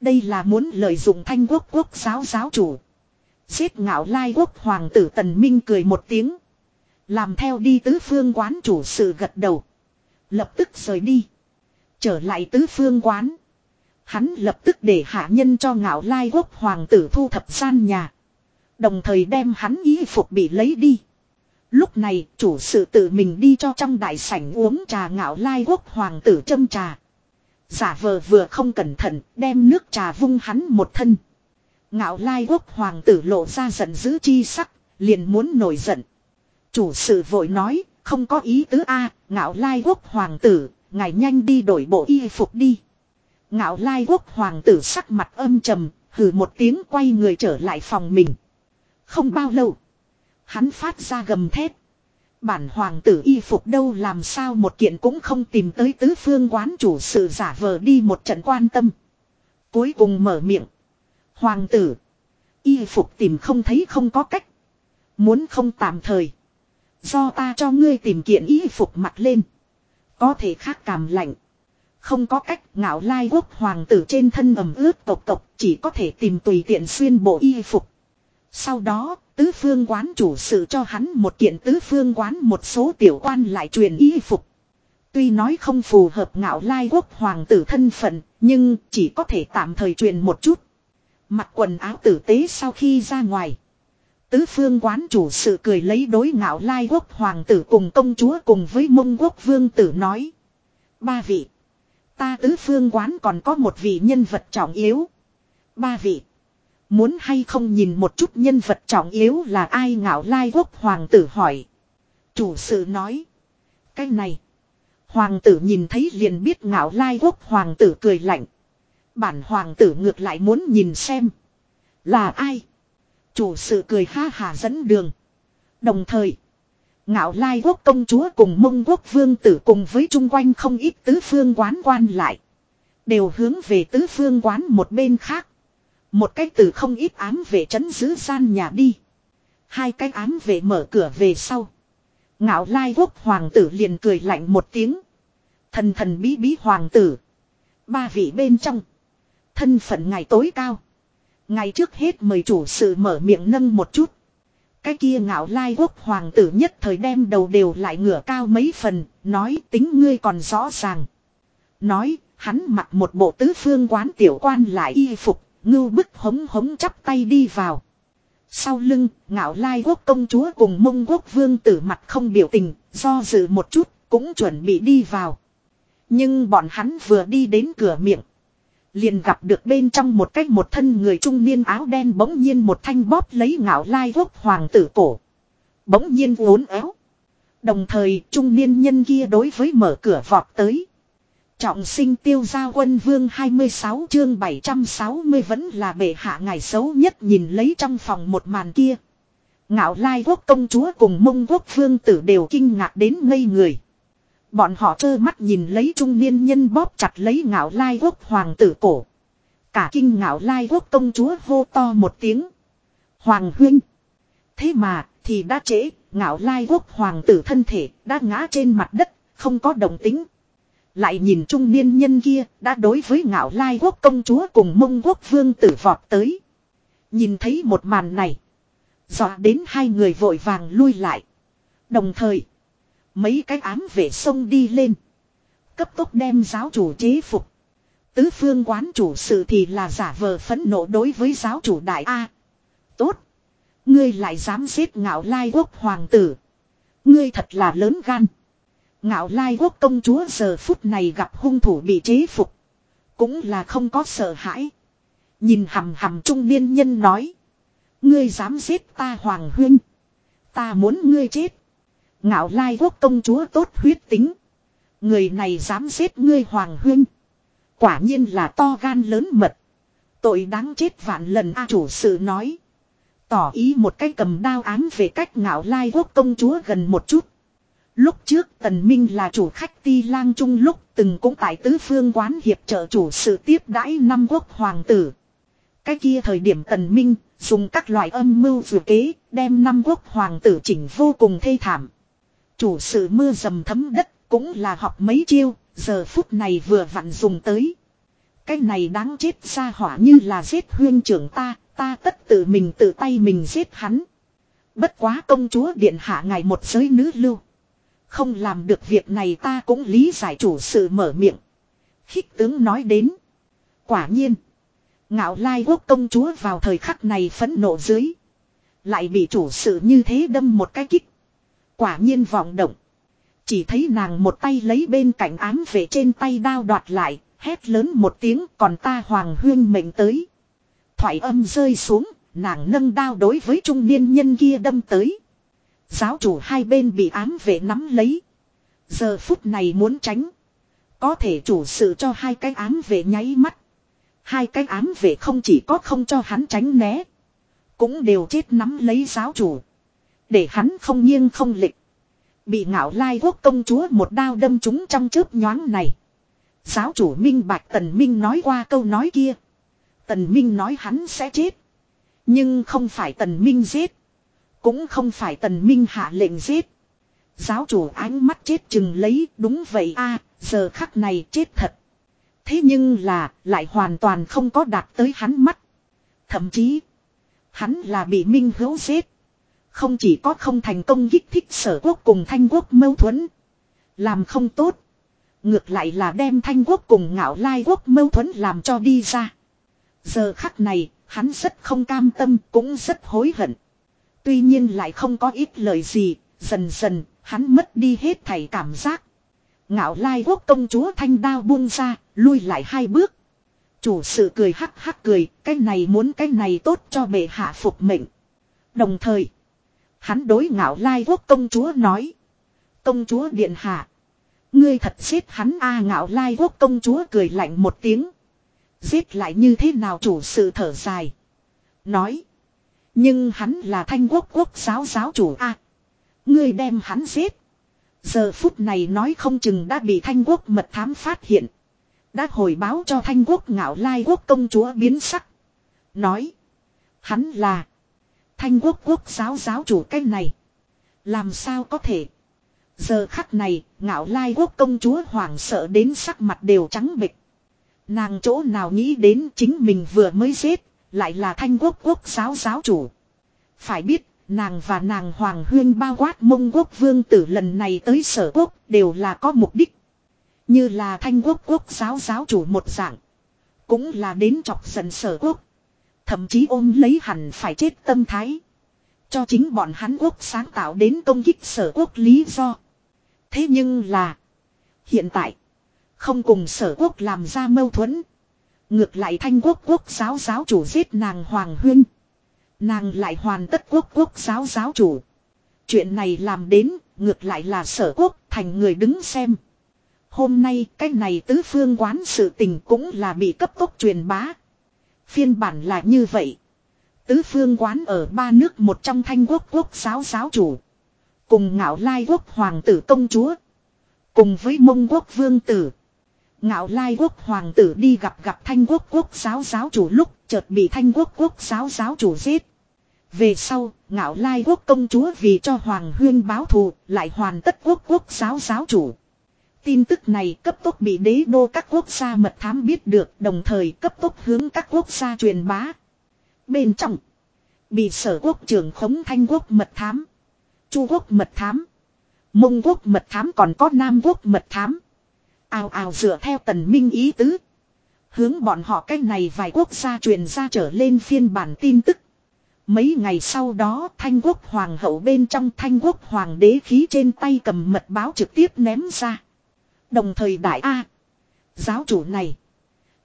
Đây là muốn lợi dụng thanh quốc quốc giáo giáo chủ. Giết ngạo lai quốc hoàng tử tần minh cười một tiếng. Làm theo đi tứ phương quán chủ sự gật đầu. Lập tức rời đi. Trở lại tứ phương quán. Hắn lập tức để hạ nhân cho ngạo lai quốc hoàng tử thu thập gian nhà. Đồng thời đem hắn y phục bị lấy đi. Lúc này chủ sự tự mình đi cho trong đại sảnh uống trà ngạo lai quốc hoàng tử châm trà. Giả vờ vừa không cẩn thận đem nước trà vung hắn một thân. Ngạo lai quốc hoàng tử lộ ra giận dữ chi sắc, liền muốn nổi giận. Chủ sự vội nói, không có ý tứ a ngạo lai quốc hoàng tử, ngài nhanh đi đổi bộ y phục đi. Ngạo lai quốc hoàng tử sắc mặt âm trầm, hừ một tiếng quay người trở lại phòng mình. Không bao lâu, hắn phát ra gầm thét. Bản hoàng tử y phục đâu làm sao một kiện cũng không tìm tới tứ phương quán chủ sự giả vờ đi một trận quan tâm. Cuối cùng mở miệng. Hoàng tử. Y phục tìm không thấy không có cách. Muốn không tạm thời. Do ta cho ngươi tìm kiện y phục mặc lên. Có thể khác cảm lạnh. Không có cách ngạo lai quốc hoàng tử trên thân ẩm ướt tộc tộc chỉ có thể tìm tùy tiện xuyên bộ y phục. Sau đó, tứ phương quán chủ sự cho hắn một kiện tứ phương quán một số tiểu quan lại truyền y phục. Tuy nói không phù hợp ngạo lai quốc hoàng tử thân phận, nhưng chỉ có thể tạm thời truyền một chút. Mặc quần áo tử tế sau khi ra ngoài. Tứ phương quán chủ sự cười lấy đối ngạo lai quốc hoàng tử cùng công chúa cùng với mông quốc vương tử nói. Ba vị. Ta tứ phương quán còn có một vị nhân vật trọng yếu. Ba vị. Muốn hay không nhìn một chút nhân vật trọng yếu là ai ngạo lai quốc hoàng tử hỏi. Chủ sự nói. Cái này. Hoàng tử nhìn thấy liền biết ngạo lai quốc hoàng tử cười lạnh. Bản hoàng tử ngược lại muốn nhìn xem. Là ai? Chủ sự cười ha hà dẫn đường. Đồng thời. Ngạo lai quốc công chúa cùng mông quốc vương tử cùng với chung quanh không ít tứ phương quán quan lại. Đều hướng về tứ phương quán một bên khác. Một cái từ không ít ám về trấn giữ gian nhà đi. Hai cái ám về mở cửa về sau. Ngạo lai quốc hoàng tử liền cười lạnh một tiếng. Thần thần bí bí hoàng tử. Ba vị bên trong. Thân phận ngày tối cao. Ngày trước hết mời chủ sự mở miệng nâng một chút. Cái kia ngạo lai quốc hoàng tử nhất thời đem đầu đều lại ngửa cao mấy phần, nói tính ngươi còn rõ ràng. Nói, hắn mặc một bộ tứ phương quán tiểu quan lại y phục, ngưu bức hống hống chắp tay đi vào. Sau lưng, ngạo lai quốc công chúa cùng mông quốc vương tử mặt không biểu tình, do dự một chút, cũng chuẩn bị đi vào. Nhưng bọn hắn vừa đi đến cửa miệng. Liền gặp được bên trong một cách một thân người trung niên áo đen bỗng nhiên một thanh bóp lấy ngạo lai quốc hoàng tử cổ. Bỗng nhiên uốn éo. Đồng thời, trung niên nhân kia đối với mở cửa vọt tới. Trọng sinh tiêu gia quân vương 26 chương 760 vẫn là bệ hạ ngày xấu nhất nhìn lấy trong phòng một màn kia. Ngạo lai quốc công chúa cùng mông quốc vương tử đều kinh ngạc đến ngây người. Bọn họ trơ mắt nhìn lấy trung niên nhân bóp chặt lấy ngạo lai quốc hoàng tử cổ. Cả kinh ngạo lai quốc công chúa hô to một tiếng. Hoàng huynh. Thế mà thì đã trễ, ngạo lai quốc hoàng tử thân thể đã ngã trên mặt đất, không có đồng tính. Lại nhìn trung niên nhân kia đã đối với ngạo lai quốc công chúa cùng mông quốc vương tử vọt tới. Nhìn thấy một màn này. Dọa đến hai người vội vàng lui lại. Đồng thời. Mấy cái ám vệ sông đi lên. Cấp tốc đem giáo chủ chế phục. Tứ phương quán chủ sự thì là giả vờ phẫn nộ đối với giáo chủ đại A. tốt. Ngươi lại dám giết ngạo lai quốc hoàng tử. Ngươi thật là lớn gan. Ngạo lai quốc công chúa giờ phút này gặp hung thủ bị chế phục. Cũng là không có sợ hãi. Nhìn hầm hầm trung niên nhân nói. Ngươi dám giết ta hoàng huynh. Ta muốn ngươi chết. Ngạo lai quốc công chúa tốt huyết tính. Người này dám giết ngươi hoàng huynh. Quả nhiên là to gan lớn mật. Tội đáng chết vạn lần A chủ sự nói. Tỏ ý một cái cầm đao án về cách ngạo lai quốc công chúa gần một chút. Lúc trước tần minh là chủ khách ti lang trung lúc từng cũng tại tứ phương quán hiệp trợ chủ sự tiếp đãi năm quốc hoàng tử. Cái kia thời điểm tần minh dùng các loại âm mưu vừa kế đem năm quốc hoàng tử chỉnh vô cùng thê thảm. Chủ sự mưa dầm thấm đất cũng là học mấy chiêu, giờ phút này vừa vặn dùng tới. Cái này đáng chết ra hỏa như là giết huyên trưởng ta, ta tất tự mình tự tay mình giết hắn. Bất quá công chúa điện hạ ngài một giới nữ lưu. Không làm được việc này ta cũng lý giải chủ sự mở miệng. Khích tướng nói đến. Quả nhiên. Ngạo lai quốc công chúa vào thời khắc này phẫn nộ dưới. Lại bị chủ sự như thế đâm một cái kích. Quả nhiên vọng động. Chỉ thấy nàng một tay lấy bên cạnh ám về trên tay đao đoạt lại, hét lớn một tiếng còn ta hoàng huyên mệnh tới. Thoại âm rơi xuống, nàng nâng đao đối với trung niên nhân kia đâm tới. Giáo chủ hai bên bị ám vệ nắm lấy. Giờ phút này muốn tránh. Có thể chủ sự cho hai cái ám vệ nháy mắt. Hai cái ám vệ không chỉ có không cho hắn tránh né. Cũng đều chết nắm lấy giáo chủ. Để hắn không nghiêng không lịch. Bị ngạo lai quốc công chúa một đao đâm trúng trong chớp nhoáng này. Giáo chủ Minh Bạch Tần Minh nói qua câu nói kia. Tần Minh nói hắn sẽ chết. Nhưng không phải Tần Minh giết. Cũng không phải Tần Minh hạ lệnh giết. Giáo chủ ánh mắt chết chừng lấy, đúng vậy a, giờ khắc này chết thật. Thế nhưng là, lại hoàn toàn không có đạt tới hắn mắt. Thậm chí, hắn là bị Minh hữu giết. Không chỉ có không thành công kích thích sở quốc cùng thanh quốc mâu thuẫn. Làm không tốt. Ngược lại là đem thanh quốc cùng ngạo lai quốc mâu thuẫn làm cho đi ra. Giờ khắc này, hắn rất không cam tâm, cũng rất hối hận. Tuy nhiên lại không có ít lời gì, dần dần, hắn mất đi hết thảy cảm giác. Ngạo lai quốc công chúa thanh đao buông ra, lui lại hai bước. Chủ sự cười hắc hắc cười, cái này muốn cái này tốt cho bệ hạ phục mệnh. Đồng thời, hắn đối ngạo lai quốc công chúa nói. Công chúa điện hạ. Ngươi thật giết hắn a ngạo lai quốc công chúa cười lạnh một tiếng. Giết lại như thế nào chủ sự thở dài. Nói. Nhưng hắn là thanh quốc quốc giáo giáo chủ a Ngươi đem hắn giết. Giờ phút này nói không chừng đã bị thanh quốc mật thám phát hiện. Đã hồi báo cho thanh quốc ngạo lai quốc công chúa biến sắc. Nói. Hắn là. Thanh quốc quốc giáo giáo chủ cái này. Làm sao có thể. Giờ khắc này, ngạo lai quốc công chúa hoảng sợ đến sắc mặt đều trắng bịch. Nàng chỗ nào nghĩ đến chính mình vừa mới giết, lại là thanh quốc quốc giáo giáo chủ. Phải biết, nàng và nàng hoàng huyên bao quát mông quốc vương tử lần này tới sở quốc đều là có mục đích. Như là thanh quốc quốc giáo giáo chủ một dạng. Cũng là đến chọc giận sở quốc. Thậm chí ôm lấy hẳn phải chết tâm thái. Cho chính bọn hắn quốc sáng tạo đến công kích sở quốc lý do. Thế nhưng là. Hiện tại. Không cùng sở quốc làm ra mâu thuẫn. Ngược lại thanh quốc quốc giáo giáo chủ giết nàng Hoàng Huyên. Nàng lại hoàn tất quốc quốc giáo giáo chủ. Chuyện này làm đến, ngược lại là sở quốc thành người đứng xem. Hôm nay cái này tứ phương quán sự tình cũng là bị cấp tốc truyền bá. Phiên bản là như vậy. Tứ phương quán ở ba nước một trong thanh quốc quốc giáo giáo chủ. Cùng ngạo lai quốc hoàng tử công chúa. Cùng với mông quốc vương tử. Ngạo lai quốc hoàng tử đi gặp gặp thanh quốc quốc giáo giáo chủ lúc chợt bị thanh quốc quốc giáo giáo chủ giết. Về sau, ngạo lai quốc công chúa vì cho hoàng huyên báo thù lại hoàn tất quốc quốc giáo giáo chủ. Tin tức này cấp tốc bị đế đô các quốc gia mật thám biết được đồng thời cấp tốc hướng các quốc gia truyền bá. Bên trong, bị sở quốc trưởng khống thanh quốc mật thám, chu quốc mật thám, mông quốc mật thám còn có nam quốc mật thám. Ào ào dựa theo tần minh ý tứ. Hướng bọn họ cách này vài quốc gia truyền ra trở lên phiên bản tin tức. Mấy ngày sau đó thanh quốc hoàng hậu bên trong thanh quốc hoàng đế khí trên tay cầm mật báo trực tiếp ném ra. Đồng thời đại A. Giáo chủ này.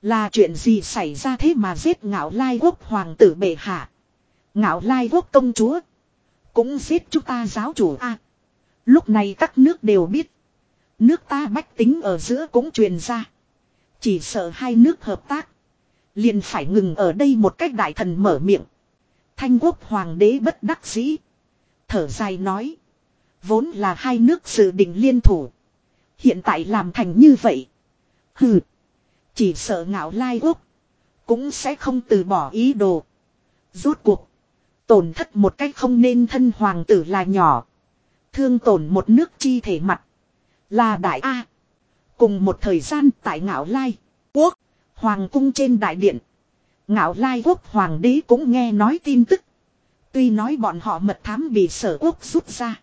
Là chuyện gì xảy ra thế mà giết ngạo lai quốc hoàng tử bệ hạ. Ngạo lai quốc công chúa. Cũng giết chúng ta giáo chủ A. Lúc này các nước đều biết. Nước ta bách tính ở giữa cũng truyền ra. Chỉ sợ hai nước hợp tác. Liền phải ngừng ở đây một cách đại thần mở miệng. Thanh quốc hoàng đế bất đắc dĩ. Thở dài nói. Vốn là hai nước dự định liên thủ. Hiện tại làm thành như vậy. Hừ. Chỉ sợ ngạo lai quốc. Cũng sẽ không từ bỏ ý đồ. Rốt cuộc. Tổn thất một cách không nên thân hoàng tử là nhỏ. Thương tổn một nước chi thể mặt. Là đại A. Cùng một thời gian tại ngạo lai. Quốc. Hoàng cung trên đại điện. Ngạo lai quốc hoàng đế cũng nghe nói tin tức. Tuy nói bọn họ mật thám bị sở quốc rút ra.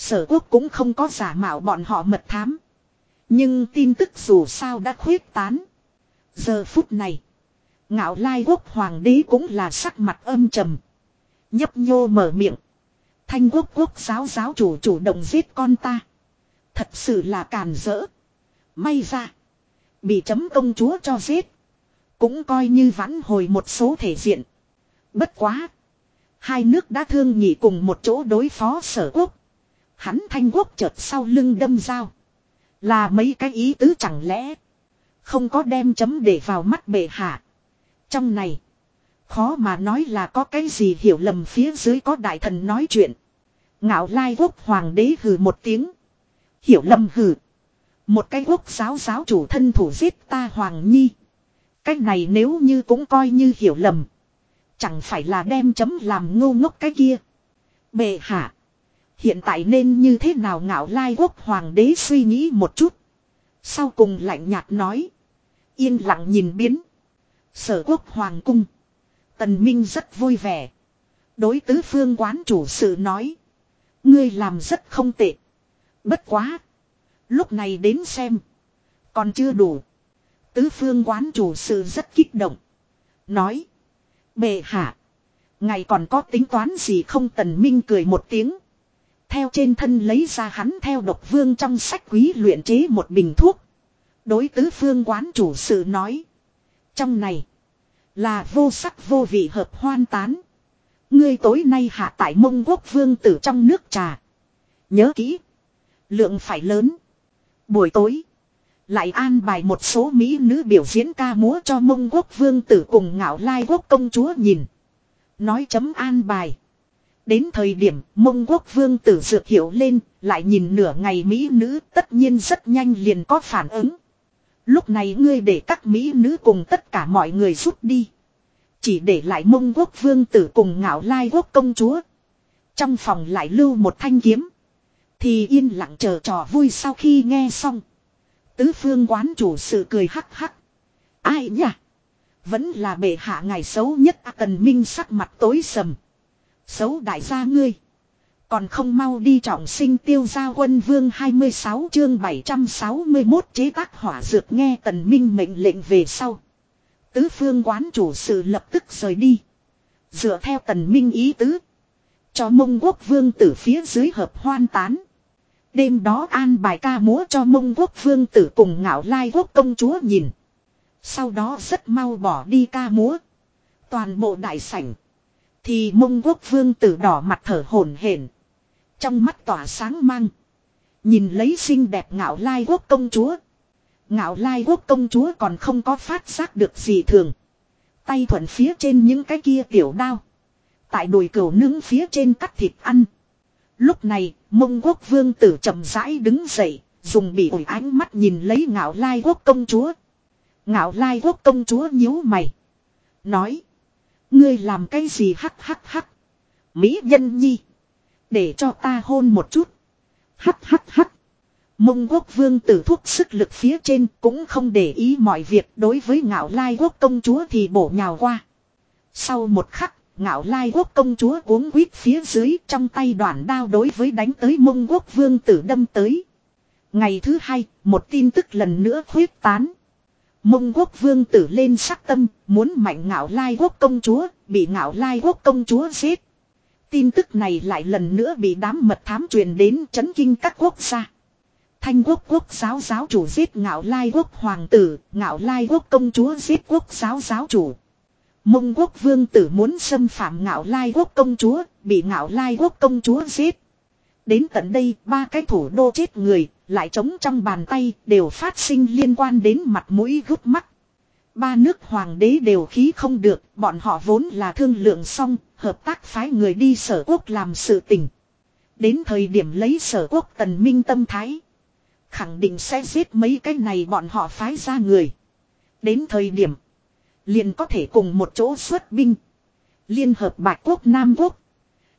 Sở quốc cũng không có giả mạo bọn họ mật thám. Nhưng tin tức dù sao đã khuyết tán. Giờ phút này. Ngạo lai quốc hoàng đế cũng là sắc mặt âm trầm. Nhấp nhô mở miệng. Thanh quốc quốc giáo giáo chủ chủ động giết con ta. Thật sự là càn rỡ. May ra. Bị chấm công chúa cho giết. Cũng coi như vãn hồi một số thể diện. Bất quá. Hai nước đã thương nhị cùng một chỗ đối phó sở quốc. Hắn thanh quốc chợt sau lưng đâm dao. Là mấy cái ý tứ chẳng lẽ. Không có đem chấm để vào mắt bệ hạ. Trong này. Khó mà nói là có cái gì hiểu lầm phía dưới có đại thần nói chuyện. Ngạo lai quốc hoàng đế hừ một tiếng. Hiểu lầm hừ. Một cái quốc giáo giáo chủ thân thủ giết ta hoàng nhi. Cái này nếu như cũng coi như hiểu lầm. Chẳng phải là đem chấm làm ngu ngốc cái kia. Bệ hạ. Hiện tại nên như thế nào ngạo lai quốc hoàng đế suy nghĩ một chút. Sau cùng lạnh nhạt nói. Yên lặng nhìn biến. Sở quốc hoàng cung. Tần Minh rất vui vẻ. Đối tứ phương quán chủ sự nói. Ngươi làm rất không tệ. Bất quá. Lúc này đến xem. Còn chưa đủ. Tứ phương quán chủ sự rất kích động. Nói. Bệ hạ. Ngày còn có tính toán gì không tần minh cười một tiếng. Theo trên thân lấy ra hắn theo độc vương trong sách quý luyện chế một bình thuốc. Đối tứ phương quán chủ sự nói. Trong này. Là vô sắc vô vị hợp hoan tán. Ngươi tối nay hạ tại mông quốc vương tử trong nước trà. Nhớ kỹ. Lượng phải lớn. Buổi tối. Lại an bài một số mỹ nữ biểu diễn ca múa cho mông quốc vương tử cùng ngạo lai quốc công chúa nhìn. Nói chấm an bài. Đến thời điểm mông quốc vương tử dược hiểu lên, lại nhìn nửa ngày mỹ nữ tất nhiên rất nhanh liền có phản ứng. Lúc này ngươi để các mỹ nữ cùng tất cả mọi người rút đi. Chỉ để lại mông quốc vương tử cùng ngạo lai quốc công chúa. Trong phòng lại lưu một thanh kiếm. Thì yên lặng chờ trò vui sau khi nghe xong. Tứ phương quán chủ sự cười hắc hắc. Ai nhỉ? Vẫn là bệ hạ ngày xấu nhất à, tần minh sắc mặt tối sầm. Xấu đại gia ngươi. Còn không mau đi trọng sinh tiêu gia quân vương 26 chương 761 chế tác hỏa dược nghe tần minh mệnh lệnh về sau. Tứ phương quán chủ sự lập tức rời đi. Dựa theo tần minh ý tứ. Cho mông quốc vương tử phía dưới hợp hoan tán. Đêm đó an bài ca múa cho mông quốc vương tử cùng ngạo lai quốc công chúa nhìn. Sau đó rất mau bỏ đi ca múa. Toàn bộ đại sảnh. Thì mông quốc vương tử đỏ mặt thở hổn hển Trong mắt tỏa sáng mang. Nhìn lấy xinh đẹp ngạo lai quốc công chúa. Ngạo lai quốc công chúa còn không có phát giác được gì thường. Tay thuận phía trên những cái kia tiểu đao. Tại đùi cừu nướng phía trên cắt thịt ăn. Lúc này, mông quốc vương tử chậm rãi đứng dậy, dùng bị ủi ánh mắt nhìn lấy ngạo lai quốc công chúa. Ngạo lai quốc công chúa nhíu mày. Nói. Ngươi làm cái gì hắc hắc hắc. Mỹ nhân nhi. Để cho ta hôn một chút. Hắc hắc hắc. Mông quốc vương tử thuốc sức lực phía trên cũng không để ý mọi việc đối với ngạo lai quốc công chúa thì bổ nhào qua. Sau một khắc, ngạo lai quốc công chúa cuống quýt phía dưới trong tay đoạn đao đối với đánh tới mông quốc vương tử đâm tới. Ngày thứ hai, một tin tức lần nữa khuyết tán. Mông quốc vương tử lên sắc tâm, muốn mạnh ngạo lai quốc công chúa, bị ngạo lai quốc công chúa giết. Tin tức này lại lần nữa bị đám mật thám truyền đến chấn kinh các quốc gia. Thanh quốc quốc giáo giáo chủ giết ngạo lai quốc hoàng tử, ngạo lai quốc công chúa giết quốc giáo giáo chủ. Mông quốc vương tử muốn xâm phạm ngạo lai quốc công chúa, bị ngạo lai quốc công chúa giết. Đến tận đây, ba cái thủ đô chết người, lại trống trong bàn tay, đều phát sinh liên quan đến mặt mũi gút mắt. Ba nước hoàng đế đều khí không được, bọn họ vốn là thương lượng xong, hợp tác phái người đi sở quốc làm sự tình. Đến thời điểm lấy sở quốc tần minh tâm thái. Khẳng định sẽ giết mấy cái này bọn họ phái ra người. Đến thời điểm. Liền có thể cùng một chỗ xuất binh. Liên hợp Bạch Quốc Nam Quốc.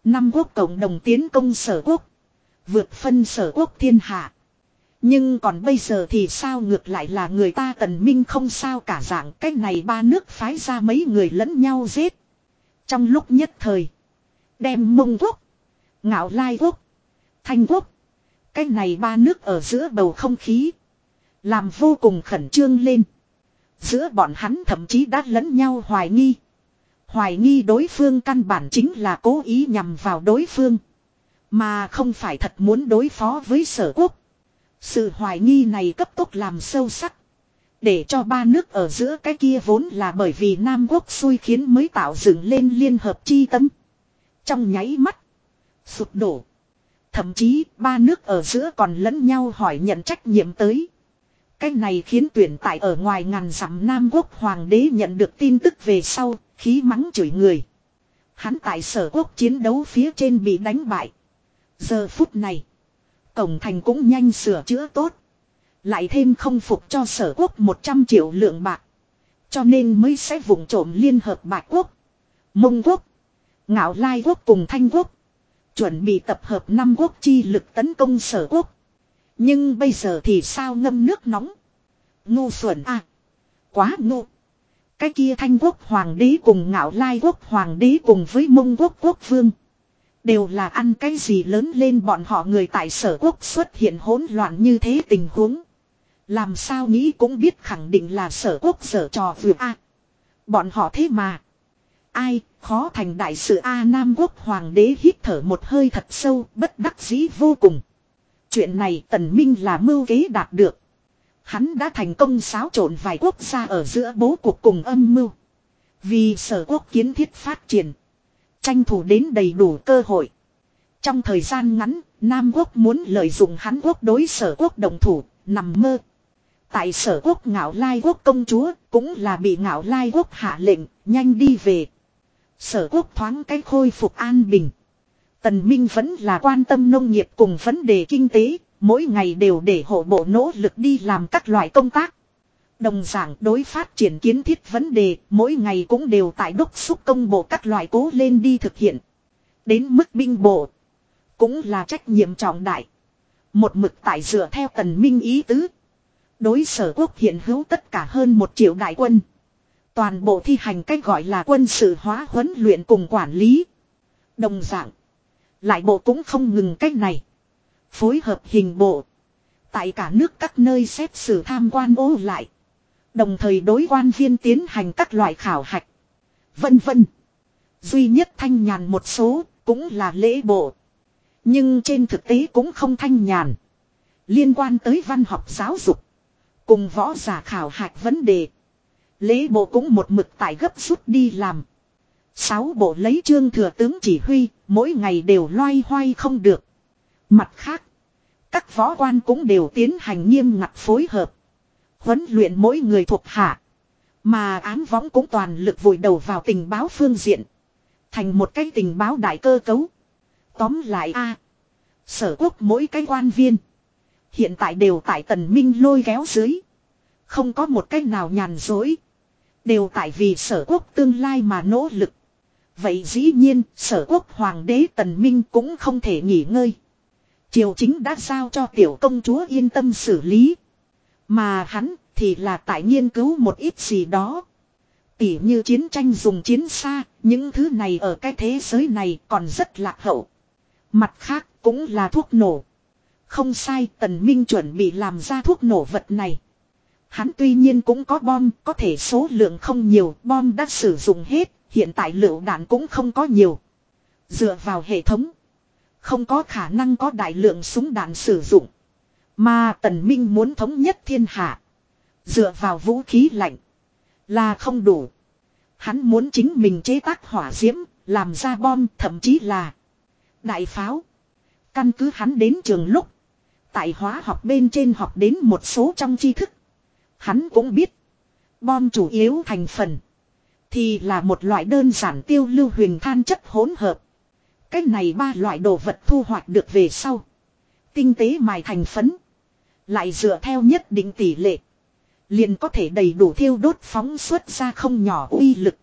Năm quốc cộng đồng tiến công sở quốc. Vượt phân sở quốc thiên hạ. Nhưng còn bây giờ thì sao ngược lại là người ta tần minh không sao cả dạng cách này ba nước phái ra mấy người lẫn nhau giết. Trong lúc nhất thời. Đem mông quốc. Ngạo lai quốc. Thanh quốc. cách này ba nước ở giữa bầu không khí. Làm vô cùng khẩn trương lên. Giữa bọn hắn thậm chí đã lẫn nhau hoài nghi. Hoài nghi đối phương căn bản chính là cố ý nhằm vào đối phương. Mà không phải thật muốn đối phó với sở quốc. Sự hoài nghi này cấp tốc làm sâu sắc. Để cho ba nước ở giữa cái kia vốn là bởi vì Nam Quốc xui khiến mới tạo dựng lên liên hợp chi tâm. Trong nháy mắt. Sụp đổ. Thậm chí ba nước ở giữa còn lẫn nhau hỏi nhận trách nhiệm tới. Cái này khiến tuyển tại ở ngoài ngàn dặm Nam Quốc Hoàng đế nhận được tin tức về sau, khí mắng chửi người. Hắn tại sở quốc chiến đấu phía trên bị đánh bại. Giờ phút này, cổng thành cũng nhanh sửa chữa tốt. Lại thêm không phục cho sở quốc 100 triệu lượng bạc. Cho nên mới sẽ vùng trộm liên hợp bạc quốc. Mông quốc. Ngạo lai quốc cùng thanh quốc. Chuẩn bị tập hợp năm quốc chi lực tấn công sở quốc. Nhưng bây giờ thì sao ngâm nước nóng. Ngu xuẩn à. Quá ngu. Cái kia thanh quốc hoàng đế cùng ngạo lai quốc hoàng đế cùng với mông quốc quốc vương. Đều là ăn cái gì lớn lên bọn họ người tại sở quốc xuất hiện hỗn loạn như thế tình huống. Làm sao nghĩ cũng biết khẳng định là sở quốc sở trò vừa a Bọn họ thế mà. Ai, khó thành đại sự A Nam quốc hoàng đế hít thở một hơi thật sâu, bất đắc dĩ vô cùng. Chuyện này tần minh là mưu kế đạt được. Hắn đã thành công xáo trộn vài quốc gia ở giữa bố cuộc cùng âm mưu. Vì sở quốc kiến thiết phát triển. Tranh thủ đến đầy đủ cơ hội. Trong thời gian ngắn, Nam quốc muốn lợi dụng hắn quốc đối sở quốc đồng thủ, nằm mơ. Tại sở quốc ngạo lai quốc công chúa, cũng là bị ngạo lai quốc hạ lệnh, nhanh đi về. Sở quốc thoáng cái khôi phục an bình. Tần Minh vẫn là quan tâm nông nghiệp cùng vấn đề kinh tế, mỗi ngày đều để hộ bộ nỗ lực đi làm các loại công tác. Đồng giảng đối phát triển kiến thiết vấn đề, mỗi ngày cũng đều tại đốc xúc công bộ các loại cố lên đi thực hiện. Đến mức binh bộ, cũng là trách nhiệm trọng đại. Một mực tại dựa theo tần minh ý tứ. Đối sở quốc hiện hữu tất cả hơn một triệu đại quân. Toàn bộ thi hành cách gọi là quân sự hóa huấn luyện cùng quản lý. Đồng dạng. Lại bộ cũng không ngừng cách này. Phối hợp hình bộ. Tại cả nước các nơi xét xử tham quan ô lại. Đồng thời đối quan viên tiến hành các loại khảo hạch. Vân vân. Duy nhất thanh nhàn một số cũng là lễ bộ. Nhưng trên thực tế cũng không thanh nhàn. Liên quan tới văn học giáo dục. Cùng võ giả khảo hạch vấn đề. Lễ bộ cũng một mực tại gấp rút đi làm. Sáu bộ lấy trương thừa tướng chỉ huy, mỗi ngày đều loay hoay không được. Mặt khác, các võ quan cũng đều tiến hành nghiêm ngặt phối hợp. Huấn luyện mỗi người thuộc hạ. Mà án võng cũng toàn lực vùi đầu vào tình báo phương diện. Thành một cái tình báo đại cơ cấu. Tóm lại a, Sở quốc mỗi cái quan viên. Hiện tại đều tại tần minh lôi kéo dưới. Không có một cách nào nhàn dối. Đều tại vì sở quốc tương lai mà nỗ lực. Vậy dĩ nhiên, sở quốc hoàng đế tần minh cũng không thể nghỉ ngơi. Triều chính đã giao cho tiểu công chúa yên tâm xử lý. Mà hắn thì là tại nghiên cứu một ít gì đó. Tỉ như chiến tranh dùng chiến xa, những thứ này ở cái thế giới này còn rất lạc hậu. Mặt khác cũng là thuốc nổ. Không sai tần minh chuẩn bị làm ra thuốc nổ vật này. Hắn tuy nhiên cũng có bom, có thể số lượng không nhiều, bom đã sử dụng hết, hiện tại lựu đạn cũng không có nhiều. Dựa vào hệ thống, không có khả năng có đại lượng súng đạn sử dụng. Mà Tần Minh muốn thống nhất thiên hạ. Dựa vào vũ khí lạnh, là không đủ. Hắn muốn chính mình chế tác hỏa diễm, làm ra bom, thậm chí là đại pháo. Căn cứ hắn đến trường lúc, tại hóa học bên trên học đến một số trong tri thức. Hắn cũng biết. Bom chủ yếu thành phần. Thì là một loại đơn giản tiêu lưu huyền than chất hỗn hợp. Cách này ba loại đồ vật thu hoạch được về sau. Tinh tế mài thành phấn. Lại dựa theo nhất định tỷ lệ. Liền có thể đầy đủ thiêu đốt phóng xuất ra không nhỏ uy lực.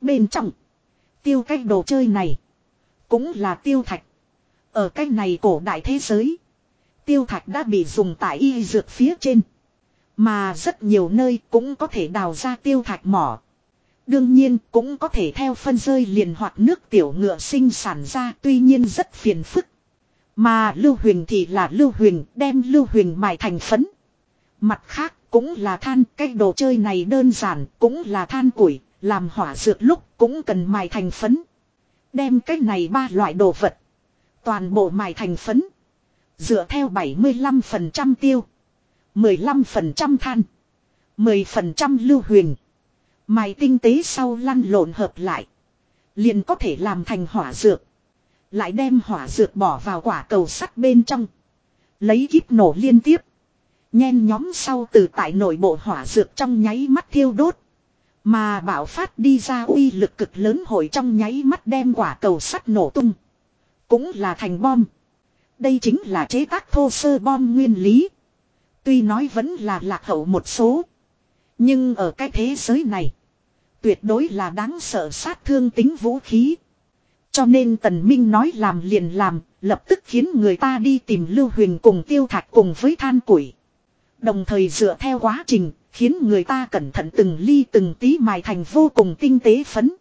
Bên trong. Tiêu cách đồ chơi này. Cũng là tiêu thạch. Ở cách này cổ đại thế giới. Tiêu thạch đã bị dùng tại y dược phía trên. Mà rất nhiều nơi cũng có thể đào ra tiêu thạch mỏ. Đương nhiên cũng có thể theo phân rơi liền hoặc nước tiểu ngựa sinh sản ra, tuy nhiên rất phiền phức. Mà lưu huyền thì là lưu huyền đem lưu huyền mài thành phấn. Mặt khác cũng là than, cái đồ chơi này đơn giản, cũng là than củi, làm hỏa dược lúc cũng cần mài thành phấn. Đem cái này ba loại đồ vật. Toàn bộ mài thành phấn. Dựa theo 75% tiêu. 15% than. 10% lưu huyền. Mài tinh tế sau lăn lộn hợp lại. Liền có thể làm thành hỏa dược. Lại đem hỏa dược bỏ vào quả cầu sắt bên trong. Lấy kíp nổ liên tiếp. Nhen nhóm sau từ tại nội bộ hỏa dược trong nháy mắt thiêu đốt. Mà bảo phát đi ra uy lực cực lớn hội trong nháy mắt đem quả cầu sắt nổ tung. Cũng là thành bom. Đây chính là chế tác thô sơ bom nguyên lý. Tuy nói vẫn là lạc hậu một số. Nhưng ở cái thế giới này. Tuyệt đối là đáng sợ sát thương tính vũ khí. Cho nên Tần Minh nói làm liền làm, lập tức khiến người ta đi tìm Lưu Huyền cùng tiêu thạch cùng với than củi. Đồng thời dựa theo quá trình, khiến người ta cẩn thận từng ly từng tí mài thành vô cùng tinh tế phấn.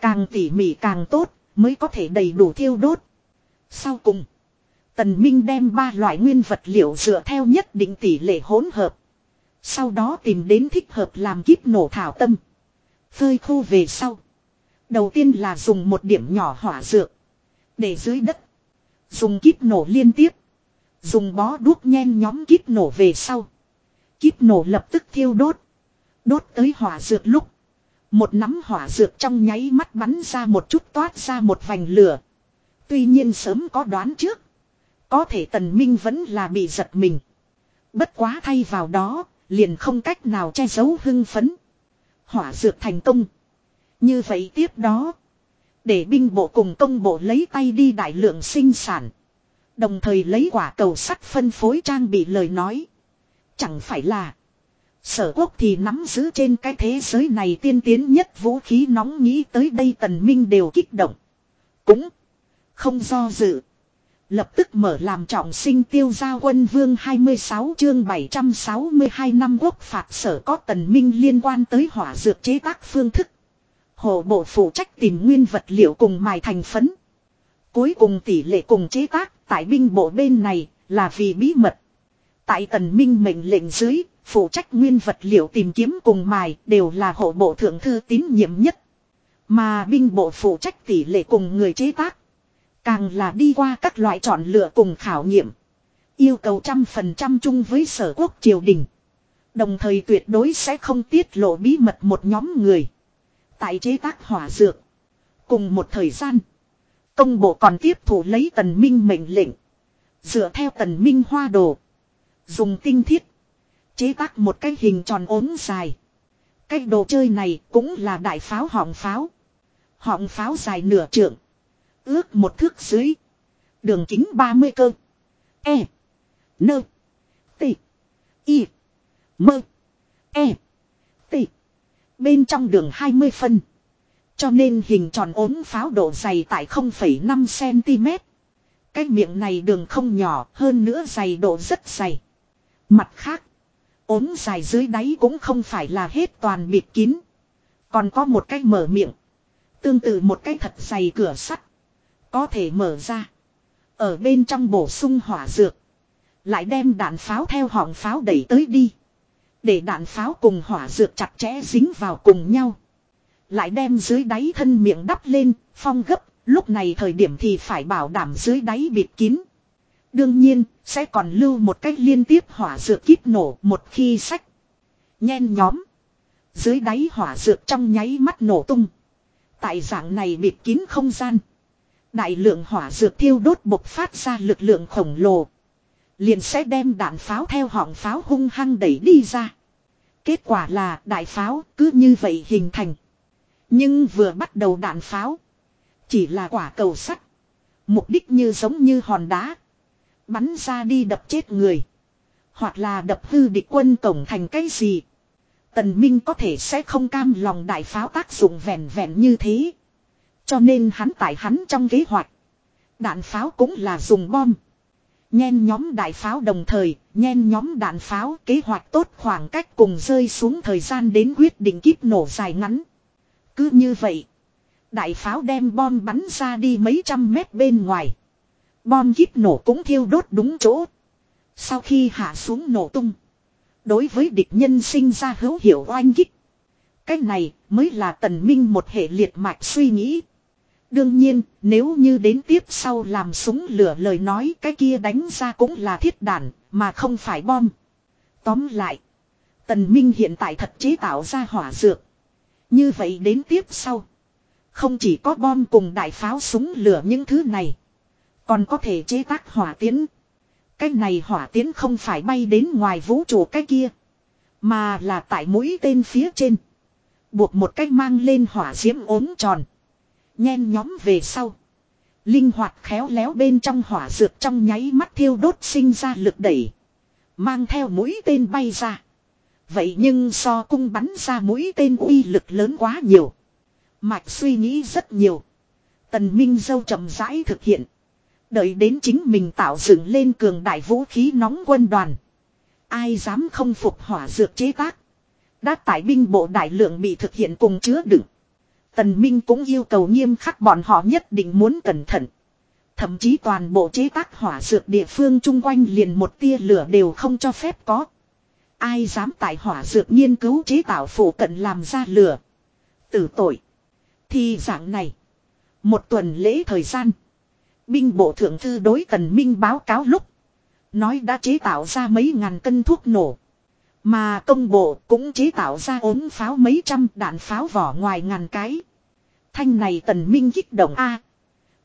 Càng tỉ mỉ càng tốt, mới có thể đầy đủ thiêu đốt. Sau cùng, Tần Minh đem ba loại nguyên vật liệu dựa theo nhất định tỷ lệ hỗn hợp. Sau đó tìm đến thích hợp làm kíp nổ thảo tâm. Phơi khô về sau. Đầu tiên là dùng một điểm nhỏ hỏa dược. Để dưới đất. Dùng kíp nổ liên tiếp. Dùng bó đuốc nhen nhóm kíp nổ về sau. Kíp nổ lập tức thiêu đốt. Đốt tới hỏa dược lúc. Một nắm hỏa dược trong nháy mắt bắn ra một chút toát ra một vành lửa. Tuy nhiên sớm có đoán trước. Có thể tần minh vẫn là bị giật mình. Bất quá thay vào đó, liền không cách nào che giấu hưng phấn. Hỏa dược thành công. Như vậy tiếp đó. Để binh bộ cùng công bộ lấy tay đi đại lượng sinh sản. Đồng thời lấy quả cầu sắt phân phối trang bị lời nói. Chẳng phải là. Sở quốc thì nắm giữ trên cái thế giới này tiên tiến nhất vũ khí nóng nghĩ tới đây tần minh đều kích động. Cũng không do dự. Lập tức mở làm trọng sinh tiêu gia quân vương 26 chương 762 năm quốc phạt sở có tần minh liên quan tới hỏa dược chế tác phương thức. Hộ bộ phụ trách tìm nguyên vật liệu cùng mài thành phấn. Cuối cùng tỷ lệ cùng chế tác tại binh bộ bên này là vì bí mật. Tại tần minh mệnh lệnh dưới, phụ trách nguyên vật liệu tìm kiếm cùng mài đều là hộ bộ thượng thư tín nhiệm nhất. Mà binh bộ phụ trách tỷ lệ cùng người chế tác Càng là đi qua các loại chọn lựa cùng khảo nghiệm. Yêu cầu trăm phần trăm chung với sở quốc triều đình. Đồng thời tuyệt đối sẽ không tiết lộ bí mật một nhóm người. Tại chế tác hỏa dược. Cùng một thời gian. Công bộ còn tiếp thủ lấy tần minh mệnh lệnh. Dựa theo tần minh hoa đồ. Dùng tinh thiết. Chế tác một cái hình tròn ốm dài. Cái đồ chơi này cũng là đại pháo họng pháo. Họng pháo dài nửa trượng. Ước một thước dưới. Đường kính 30 cơ. E. Nơ. T. Y. Mơ. E. T. Bên trong đường 20 phân. Cho nên hình tròn ốm pháo độ dày tại 0,5cm. Cái miệng này đường không nhỏ hơn nữa dày độ rất dày. Mặt khác. ốm dài dưới đáy cũng không phải là hết toàn bịt kín. Còn có một cái mở miệng. Tương tự một cái thật dày cửa sắt. Có thể mở ra. Ở bên trong bổ sung hỏa dược. Lại đem đạn pháo theo họng pháo đẩy tới đi. Để đạn pháo cùng hỏa dược chặt chẽ dính vào cùng nhau. Lại đem dưới đáy thân miệng đắp lên, phong gấp, lúc này thời điểm thì phải bảo đảm dưới đáy bịt kín. Đương nhiên, sẽ còn lưu một cách liên tiếp hỏa dược kíp nổ một khi sách. Nhen nhóm. Dưới đáy hỏa dược trong nháy mắt nổ tung. Tại dạng này bịt kín không gian. Đại lượng hỏa dược thiêu đốt bộc phát ra lực lượng khổng lồ. Liền sẽ đem đạn pháo theo họng pháo hung hăng đẩy đi ra. Kết quả là đại pháo cứ như vậy hình thành. Nhưng vừa bắt đầu đạn pháo. Chỉ là quả cầu sắt. Mục đích như giống như hòn đá. Bắn ra đi đập chết người. Hoặc là đập hư địch quân cổng thành cái gì. Tần Minh có thể sẽ không cam lòng đại pháo tác dụng vẹn vẹn như thế. Cho nên hắn tại hắn trong kế hoạch. Đạn pháo cũng là dùng bom. Nhen nhóm đại pháo đồng thời, nhen nhóm đạn pháo kế hoạch tốt khoảng cách cùng rơi xuống thời gian đến quyết định kíp nổ dài ngắn. Cứ như vậy, đại pháo đem bom bắn ra đi mấy trăm mét bên ngoài. Bom kíp nổ cũng thiêu đốt đúng chỗ. Sau khi hạ xuống nổ tung, đối với địch nhân sinh ra hữu hiệu oanh kích. Cái này mới là tần minh một hệ liệt mạch suy nghĩ. Đương nhiên, nếu như đến tiếp sau làm súng lửa lời nói cái kia đánh ra cũng là thiết đạn, mà không phải bom. Tóm lại, Tần Minh hiện tại thật chế tạo ra hỏa dược. Như vậy đến tiếp sau. Không chỉ có bom cùng đại pháo súng lửa những thứ này. Còn có thể chế tác hỏa tiến. Cái này hỏa tiến không phải bay đến ngoài vũ trụ cái kia. Mà là tại mũi tên phía trên. Buộc một cách mang lên hỏa diễm ốm tròn. Nhen nhóm về sau. Linh hoạt khéo léo bên trong hỏa dược trong nháy mắt thiêu đốt sinh ra lực đẩy. Mang theo mũi tên bay ra. Vậy nhưng so cung bắn ra mũi tên uy lực lớn quá nhiều. Mạch suy nghĩ rất nhiều. Tần Minh Dâu chậm rãi thực hiện. Đợi đến chính mình tạo dựng lên cường đại vũ khí nóng quân đoàn. Ai dám không phục hỏa dược chế tác. Đã tải binh bộ đại lượng bị thực hiện cùng chứa đựng. Tần Minh cũng yêu cầu nghiêm khắc bọn họ nhất định muốn cẩn thận. Thậm chí toàn bộ chế tác hỏa dược địa phương chung quanh liền một tia lửa đều không cho phép có. Ai dám tại hỏa dược nghiên cứu chế tạo phủ cận làm ra lửa. Tử tội. Thì dạng này. Một tuần lễ thời gian. Binh bộ thượng thư đối tần minh báo cáo lúc. Nói đã chế tạo ra mấy ngàn cân thuốc nổ. Mà công bộ cũng chế tạo ra ốm pháo mấy trăm đạn pháo vỏ ngoài ngàn cái. Thanh này tần minh kích động A.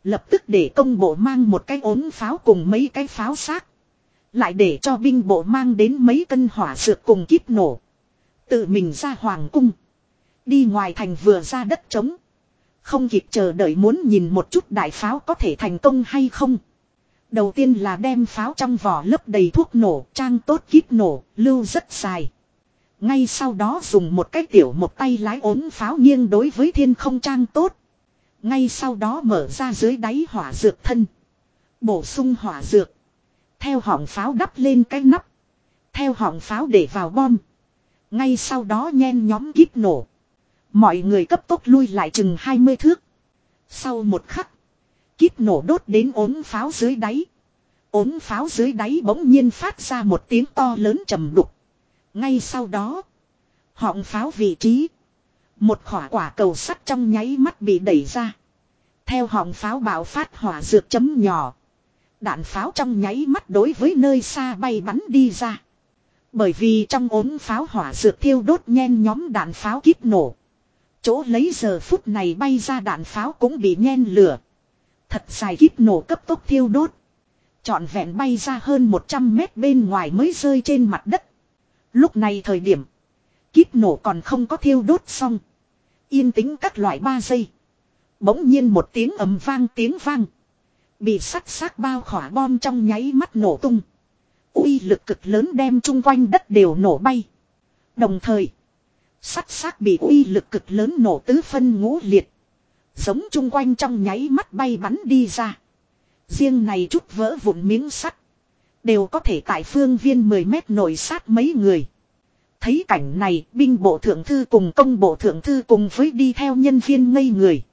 lập tức để công bộ mang một cái ốm pháo cùng mấy cái pháo xác. Lại để cho binh bộ mang đến mấy cân hỏa dược cùng kíp nổ. Tự mình ra hoàng cung. Đi ngoài thành vừa ra đất trống. Không kịp chờ đợi muốn nhìn một chút đại pháo có thể thành công hay không. Đầu tiên là đem pháo trong vỏ lấp đầy thuốc nổ, trang tốt kíp nổ, lưu rất dài. Ngay sau đó dùng một cái tiểu một tay lái ốm pháo nghiêng đối với thiên không trang tốt. Ngay sau đó mở ra dưới đáy hỏa dược thân. Bổ sung hỏa dược. Theo họng pháo đắp lên cái nắp. Theo họng pháo để vào bom. Ngay sau đó nhen nhóm kíp nổ. Mọi người cấp tốc lui lại chừng 20 thước. Sau một khắc. Kíp nổ đốt đến ốm pháo dưới đáy. ốm pháo dưới đáy bỗng nhiên phát ra một tiếng to lớn trầm đục. Ngay sau đó. Họng pháo vị trí. Một khỏa quả cầu sắt trong nháy mắt bị đẩy ra. Theo họng pháo bạo phát hỏa dược chấm nhỏ. Đạn pháo trong nháy mắt đối với nơi xa bay bắn đi ra. Bởi vì trong ốm pháo hỏa dược thiêu đốt nhen nhóm đạn pháo kíp nổ. Chỗ lấy giờ phút này bay ra đạn pháo cũng bị nhen lửa. Thật dài kíp nổ cấp tốc thiêu đốt. Chọn vẹn bay ra hơn 100 mét bên ngoài mới rơi trên mặt đất. Lúc này thời điểm. Kíp nổ còn không có thiêu đốt xong. Yên tĩnh các loại 3 giây. Bỗng nhiên một tiếng ầm vang tiếng vang. Bị sắt sắc bao khỏa bom trong nháy mắt nổ tung. uy lực cực lớn đem chung quanh đất đều nổ bay. Đồng thời. Sắt xác bị uy lực cực lớn nổ tứ phân ngũ liệt. Giống chung quanh trong nháy mắt bay bắn đi ra. Riêng này chút vỡ vụn miếng sắt. Đều có thể tại phương viên 10 mét nổi sát mấy người. Thấy cảnh này, binh bộ thượng thư cùng công bộ thượng thư cùng với đi theo nhân viên ngây người.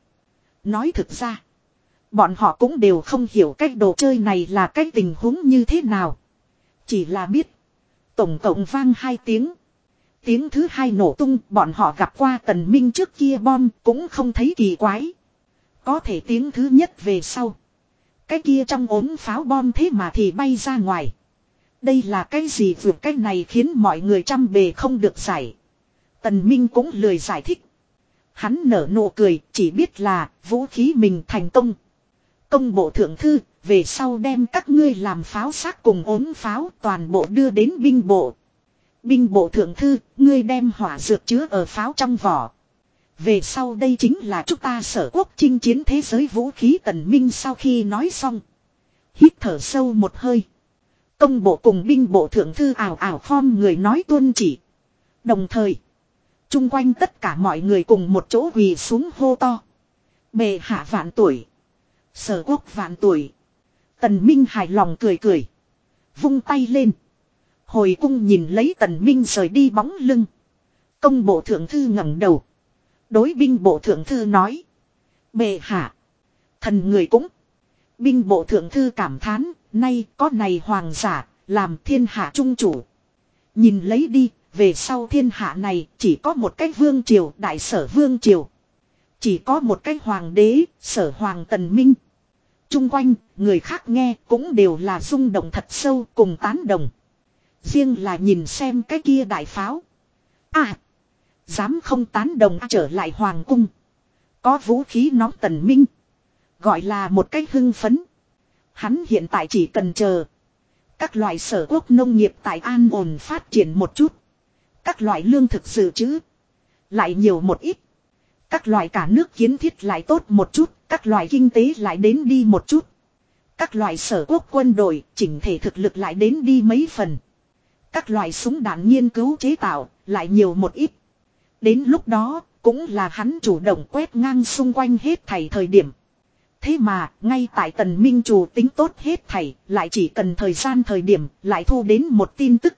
Nói thực ra, bọn họ cũng đều không hiểu cách đồ chơi này là cách tình huống như thế nào. Chỉ là biết, tổng cộng vang hai tiếng. Tiếng thứ hai nổ tung, bọn họ gặp qua tần minh trước kia bom cũng không thấy kỳ quái. Có thể tiếng thứ nhất về sau. Cái kia trong ốm pháo bom thế mà thì bay ra ngoài. Đây là cái gì vượt cái này khiến mọi người trăm bề không được giải. Tần Minh cũng lười giải thích. Hắn nở nụ cười chỉ biết là vũ khí mình thành công. Công bộ thượng thư về sau đem các ngươi làm pháo xác cùng ốm pháo toàn bộ đưa đến binh bộ. Binh bộ thượng thư, ngươi đem hỏa dược chứa ở pháo trong vỏ. Về sau đây chính là chúng ta sở quốc chinh chiến thế giới vũ khí tần minh sau khi nói xong. Hít thở sâu một hơi. Công bộ cùng binh bộ thượng thư ảo ảo form người nói tuân chỉ. Đồng thời. chung quanh tất cả mọi người cùng một chỗ quỳ xuống hô to. Bề hạ vạn tuổi. Sở quốc vạn tuổi. Tần Minh hài lòng cười cười. Vung tay lên. Hồi cung nhìn lấy tần Minh rời đi bóng lưng. Công bộ thượng thư ngẩng đầu. Đối binh bộ thượng thư nói. Bệ hạ. Thần người cũng. Binh bộ thượng thư cảm thán. Nay có này hoàng giả. Làm thiên hạ trung chủ. Nhìn lấy đi. Về sau thiên hạ này chỉ có một cái vương triều. Đại sở vương triều. Chỉ có một cái hoàng đế. Sở hoàng tần minh. Trung quanh. Người khác nghe cũng đều là rung động thật sâu cùng tán đồng. Riêng là nhìn xem cái kia đại pháo. À. Dám không tán đồng à, trở lại hoàng cung. Có vũ khí nóng tần minh. Gọi là một cách hưng phấn. Hắn hiện tại chỉ cần chờ. Các loại sở quốc nông nghiệp tại an ổn phát triển một chút. Các loại lương thực dự trữ. Lại nhiều một ít. Các loại cả nước kiến thiết lại tốt một chút. Các loại kinh tế lại đến đi một chút. Các loại sở quốc quân đội chỉnh thể thực lực lại đến đi mấy phần. Các loại súng đạn nghiên cứu chế tạo lại nhiều một ít. Đến lúc đó cũng là hắn chủ động quét ngang xung quanh hết thảy thời điểm. Thế mà, ngay tại tần minh chủ tính tốt hết thảy, lại chỉ cần thời gian thời điểm, lại thu đến một tin tức.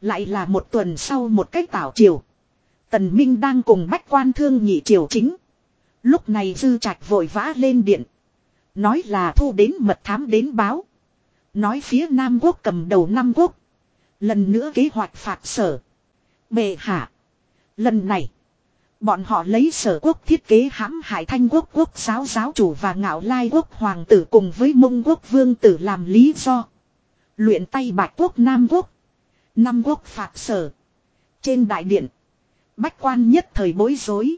Lại là một tuần sau một cách tảo triều. Tần Minh đang cùng bách quan thương nhị triều chính. Lúc này dư trạch vội vã lên điện. Nói là thu đến mật thám đến báo. Nói phía Nam Quốc cầm đầu Nam Quốc. Lần nữa kế hoạch phạt sở. Bệ hạ. Lần này. Bọn họ lấy sở quốc thiết kế hãm hại thanh quốc quốc giáo giáo chủ và ngạo lai quốc hoàng tử cùng với mông quốc vương tử làm lý do. Luyện tay bạch quốc Nam quốc. Nam quốc phạt sở. Trên đại điện. Bách quan nhất thời bối rối.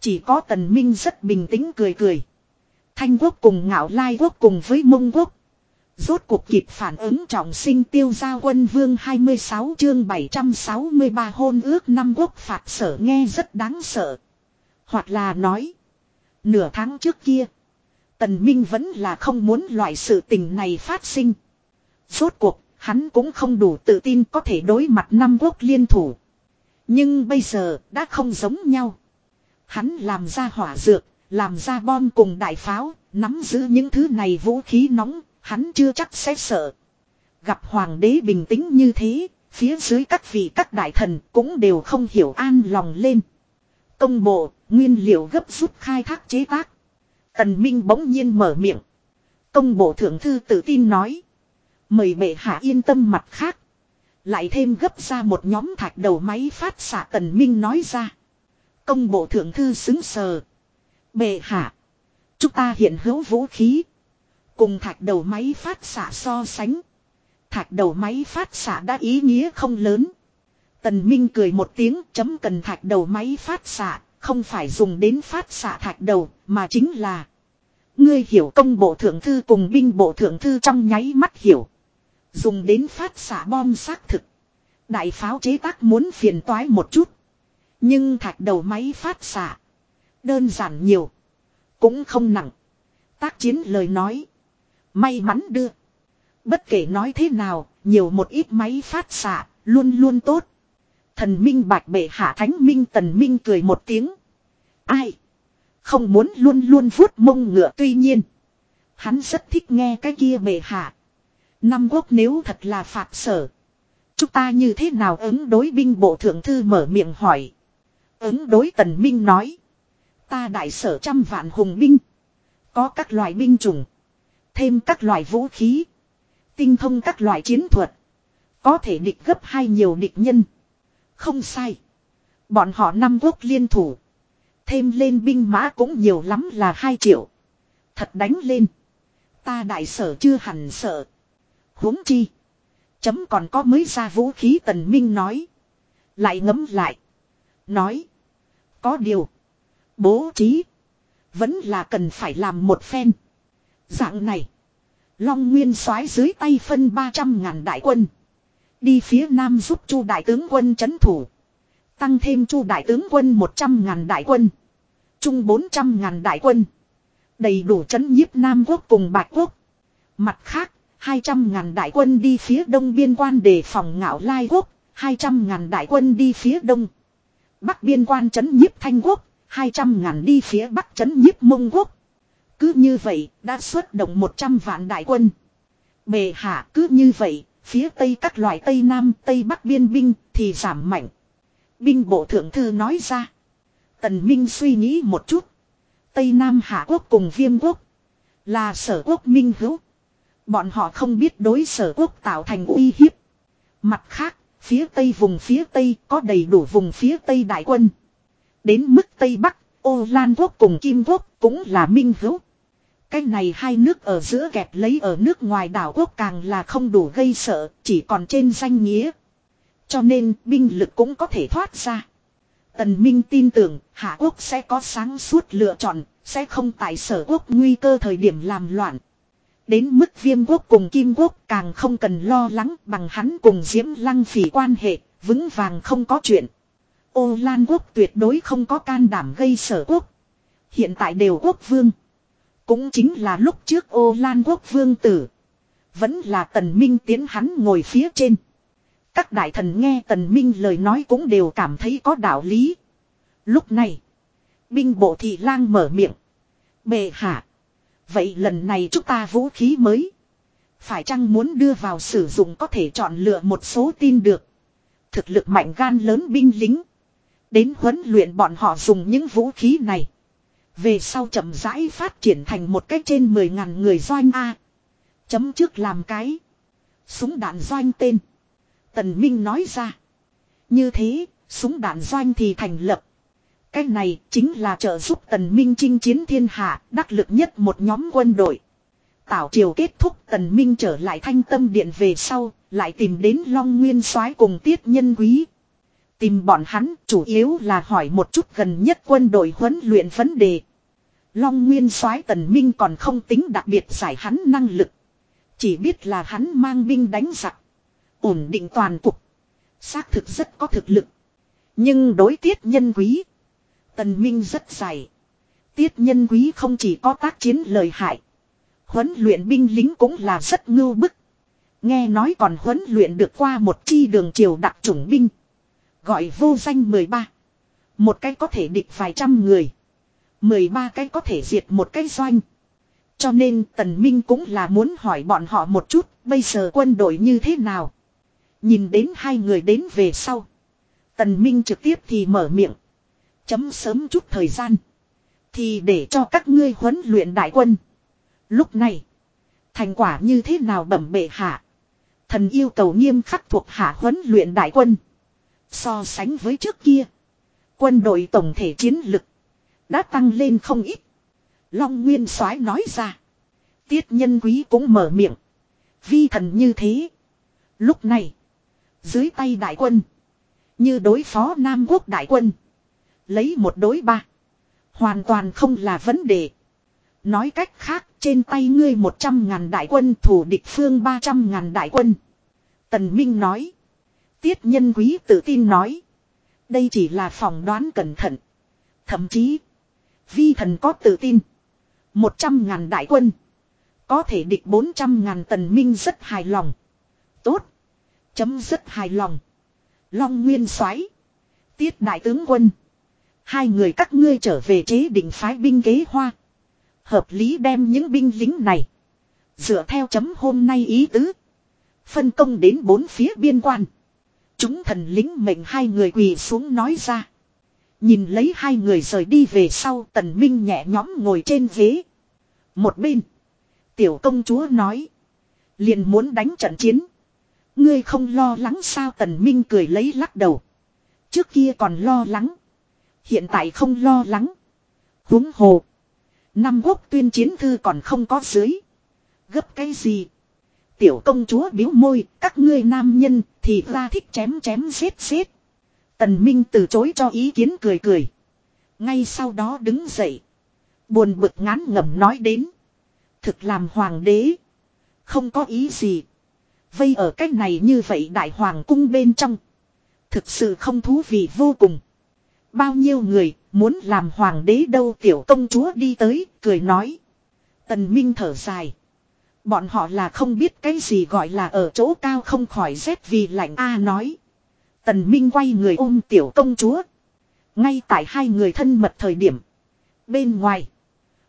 Chỉ có tần minh rất bình tĩnh cười cười. Thanh quốc cùng ngạo lai quốc cùng với mông quốc. Rốt cuộc kịp phản ứng trọng sinh tiêu giao quân vương 26 chương 763 hôn ước năm quốc phạt sở nghe rất đáng sợ. Hoặc là nói. Nửa tháng trước kia. Tần Minh vẫn là không muốn loại sự tình này phát sinh. Rốt cuộc, hắn cũng không đủ tự tin có thể đối mặt năm quốc liên thủ. Nhưng bây giờ, đã không giống nhau. Hắn làm ra hỏa dược, làm ra bom cùng đại pháo, nắm giữ những thứ này vũ khí nóng, hắn chưa chắc sẽ sợ. Gặp hoàng đế bình tĩnh như thế, phía dưới các vị các đại thần cũng đều không hiểu an lòng lên. Công bộ, nguyên liệu gấp rút khai thác chế tác. Tần Minh bỗng nhiên mở miệng. Công bộ thượng thư tự tin nói. Mời bệ hạ yên tâm mặt khác. Lại thêm gấp ra một nhóm thạch đầu máy phát xạ tần minh nói ra. Công bộ thượng thư xứng sờ. Bệ hạ. Chúng ta hiện hữu vũ khí. Cùng thạch đầu máy phát xạ so sánh. Thạch đầu máy phát xạ đã ý nghĩa không lớn. Tần Minh cười một tiếng chấm cần thạch đầu máy phát xạ, không phải dùng đến phát xạ thạch đầu, mà chính là. Ngươi hiểu công bộ thượng thư cùng binh bộ thượng thư trong nháy mắt hiểu. Dùng đến phát xạ bom xác thực. Đại pháo chế tác muốn phiền toái một chút. Nhưng thạch đầu máy phát xạ. Đơn giản nhiều. Cũng không nặng. Tác chiến lời nói. May mắn đưa. Bất kể nói thế nào, nhiều một ít máy phát xạ, luôn luôn tốt. Thần minh bạch bệ hạ thánh minh tần minh cười một tiếng. Ai? Không muốn luôn luôn vuốt mông ngựa tuy nhiên. Hắn rất thích nghe cái kia bệ hạ. Năm quốc nếu thật là phạt sở. Chúng ta như thế nào ứng đối binh bộ thượng thư mở miệng hỏi. Ứng đối tần minh nói. Ta đại sở trăm vạn hùng binh. Có các loại binh chủng. Thêm các loại vũ khí. Tinh thông các loại chiến thuật. Có thể địch gấp hai nhiều địch nhân. Không sai. Bọn họ năm quốc liên thủ. Thêm lên binh mã cũng nhiều lắm là hai triệu. Thật đánh lên. Ta đại sở chưa hẳn sợ huống chi. Chấm còn có mới ra vũ khí tần minh nói. Lại ngấm lại. Nói. Có điều. Bố trí. Vẫn là cần phải làm một phen. Dạng này. Long Nguyên soái dưới tay phân 300 ngàn đại quân. Đi phía nam giúp chu đại tướng quân chấn thủ. Tăng thêm chu đại tướng quân 100 ngàn đại quân. Trung 400 ngàn đại quân. Đầy đủ chấn nhiếp Nam quốc cùng Bạch quốc. Mặt khác, 200 ngàn đại quân đi phía đông biên quan đề phòng ngạo lai quốc, 200 ngàn đại quân đi phía đông. Bắc biên quan chấn nhiếp thanh quốc, 200 ngàn đi phía bắc chấn nhiếp mông quốc. Cứ như vậy, đã xuất động 100 vạn đại quân. Bề hạ cứ như vậy, phía tây các loại tây nam, tây bắc biên binh thì giảm mạnh. Binh bộ thượng thư nói ra. Tần Minh suy nghĩ một chút. Tây Nam Hạ Quốc cùng Viêm Quốc. Là sở quốc minh hữu. Bọn họ không biết đối sở quốc tạo thành uy hiếp. Mặt khác, phía tây vùng phía tây có đầy đủ vùng phía tây đại quân. Đến mức tây bắc, ô lan quốc cùng kim quốc cũng là minh hữu. Cái này hai nước ở giữa kẹp lấy ở nước ngoài đảo quốc càng là không đủ gây sợ, chỉ còn trên danh nghĩa. Cho nên binh lực cũng có thể thoát ra. Tần Minh tin tưởng Hạ Quốc sẽ có sáng suốt lựa chọn, sẽ không tại sở quốc nguy cơ thời điểm làm loạn. Đến mức viêm quốc cùng kim quốc càng không cần lo lắng bằng hắn cùng diễm lăng phỉ quan hệ, vững vàng không có chuyện. Ô Lan quốc tuyệt đối không có can đảm gây sở quốc. Hiện tại đều quốc vương. Cũng chính là lúc trước ô Lan quốc vương tử. Vẫn là tần minh tiến hắn ngồi phía trên. Các đại thần nghe tần minh lời nói cũng đều cảm thấy có đạo lý. Lúc này, binh bộ thị lang mở miệng. Bệ hạ. Vậy lần này chúng ta vũ khí mới. Phải chăng muốn đưa vào sử dụng có thể chọn lựa một số tin được. Thực lực mạnh gan lớn binh lính. Đến huấn luyện bọn họ dùng những vũ khí này. Về sau chậm rãi phát triển thành một cách trên 10.000 người doanh A. Chấm trước làm cái. Súng đạn doanh tên. Tần Minh nói ra. Như thế, súng đạn doanh thì thành lập. Cái này chính là trợ giúp Tần Minh chinh chiến thiên hạ, đắc lực nhất một nhóm quân đội. Tảo triều kết thúc Tần Minh trở lại thanh tâm điện về sau, lại tìm đến Long Nguyên soái cùng Tiết Nhân Quý. Tìm bọn hắn chủ yếu là hỏi một chút gần nhất quân đội huấn luyện vấn đề. Long Nguyên soái Tần Minh còn không tính đặc biệt giải hắn năng lực. Chỉ biết là hắn mang binh đánh giặc. Ổn định toàn cục. Xác thực rất có thực lực. Nhưng đối tiết nhân quý. Tần Minh rất dày. Tiết nhân quý không chỉ có tác chiến lời hại. Huấn luyện binh lính cũng là rất ngưu bức. Nghe nói còn huấn luyện được qua một chi đường triều đặc chủng binh. Gọi vô danh 13. Một cái có thể địch vài trăm người. 13 cái có thể diệt một cái doanh. Cho nên Tần Minh cũng là muốn hỏi bọn họ một chút, bây giờ quân đội như thế nào. Nhìn đến hai người đến về sau. Tần Minh trực tiếp thì mở miệng. Chấm sớm chút thời gian. Thì để cho các ngươi huấn luyện đại quân. Lúc này. Thành quả như thế nào bẩm bệ hạ. Thần yêu cầu nghiêm khắc thuộc hạ huấn luyện đại quân. So sánh với trước kia. Quân đội tổng thể chiến lực. Đã tăng lên không ít. Long Nguyên soái nói ra. Tiết nhân quý cũng mở miệng. Vi thần như thế. Lúc này. Dưới tay đại quân. Như đối phó Nam quốc đại quân. Lấy một đối ba. Hoàn toàn không là vấn đề. Nói cách khác, trên tay ngươi một trăm ngàn đại quân, thủ địch phương ba trăm ngàn đại quân. Tần Minh nói. Tiết nhân quý tự tin nói. Đây chỉ là phỏng đoán cẩn thận. Thậm chí. Vi thần có tự tin. Một trăm ngàn đại quân. Có thể địch bốn trăm ngàn tần minh rất hài lòng. Tốt. Chấm rất hài lòng. Long Nguyên soái Tiết đại tướng quân. Hai người các ngươi trở về chế định phái binh kế hoa. Hợp lý đem những binh lính này. Dựa theo chấm hôm nay ý tứ. Phân công đến bốn phía biên quan. Chúng thần lính mệnh hai người quỳ xuống nói ra. Nhìn lấy hai người rời đi về sau tần minh nhẹ nhõm ngồi trên ghế. Một bên. Tiểu công chúa nói. Liền muốn đánh trận chiến. Ngươi không lo lắng sao tần minh cười lấy lắc đầu. Trước kia còn lo lắng. Hiện tại không lo lắng. Húng hồ. Năm quốc tuyên chiến thư còn không có dưới. Gấp cái gì? Tiểu công chúa biếu môi, các ngươi nam nhân thì ra thích chém chém giết giết. Tần Minh từ chối cho ý kiến cười cười. Ngay sau đó đứng dậy. Buồn bực ngán ngẩm nói đến. Thực làm hoàng đế. Không có ý gì. Vây ở cách này như vậy đại hoàng cung bên trong. Thực sự không thú vị vô cùng. Bao nhiêu người muốn làm hoàng đế đâu tiểu công chúa đi tới, cười nói. Tần Minh thở dài. Bọn họ là không biết cái gì gọi là ở chỗ cao không khỏi rét vì lạnh A nói. Tần Minh quay người ôm tiểu công chúa. Ngay tại hai người thân mật thời điểm. Bên ngoài.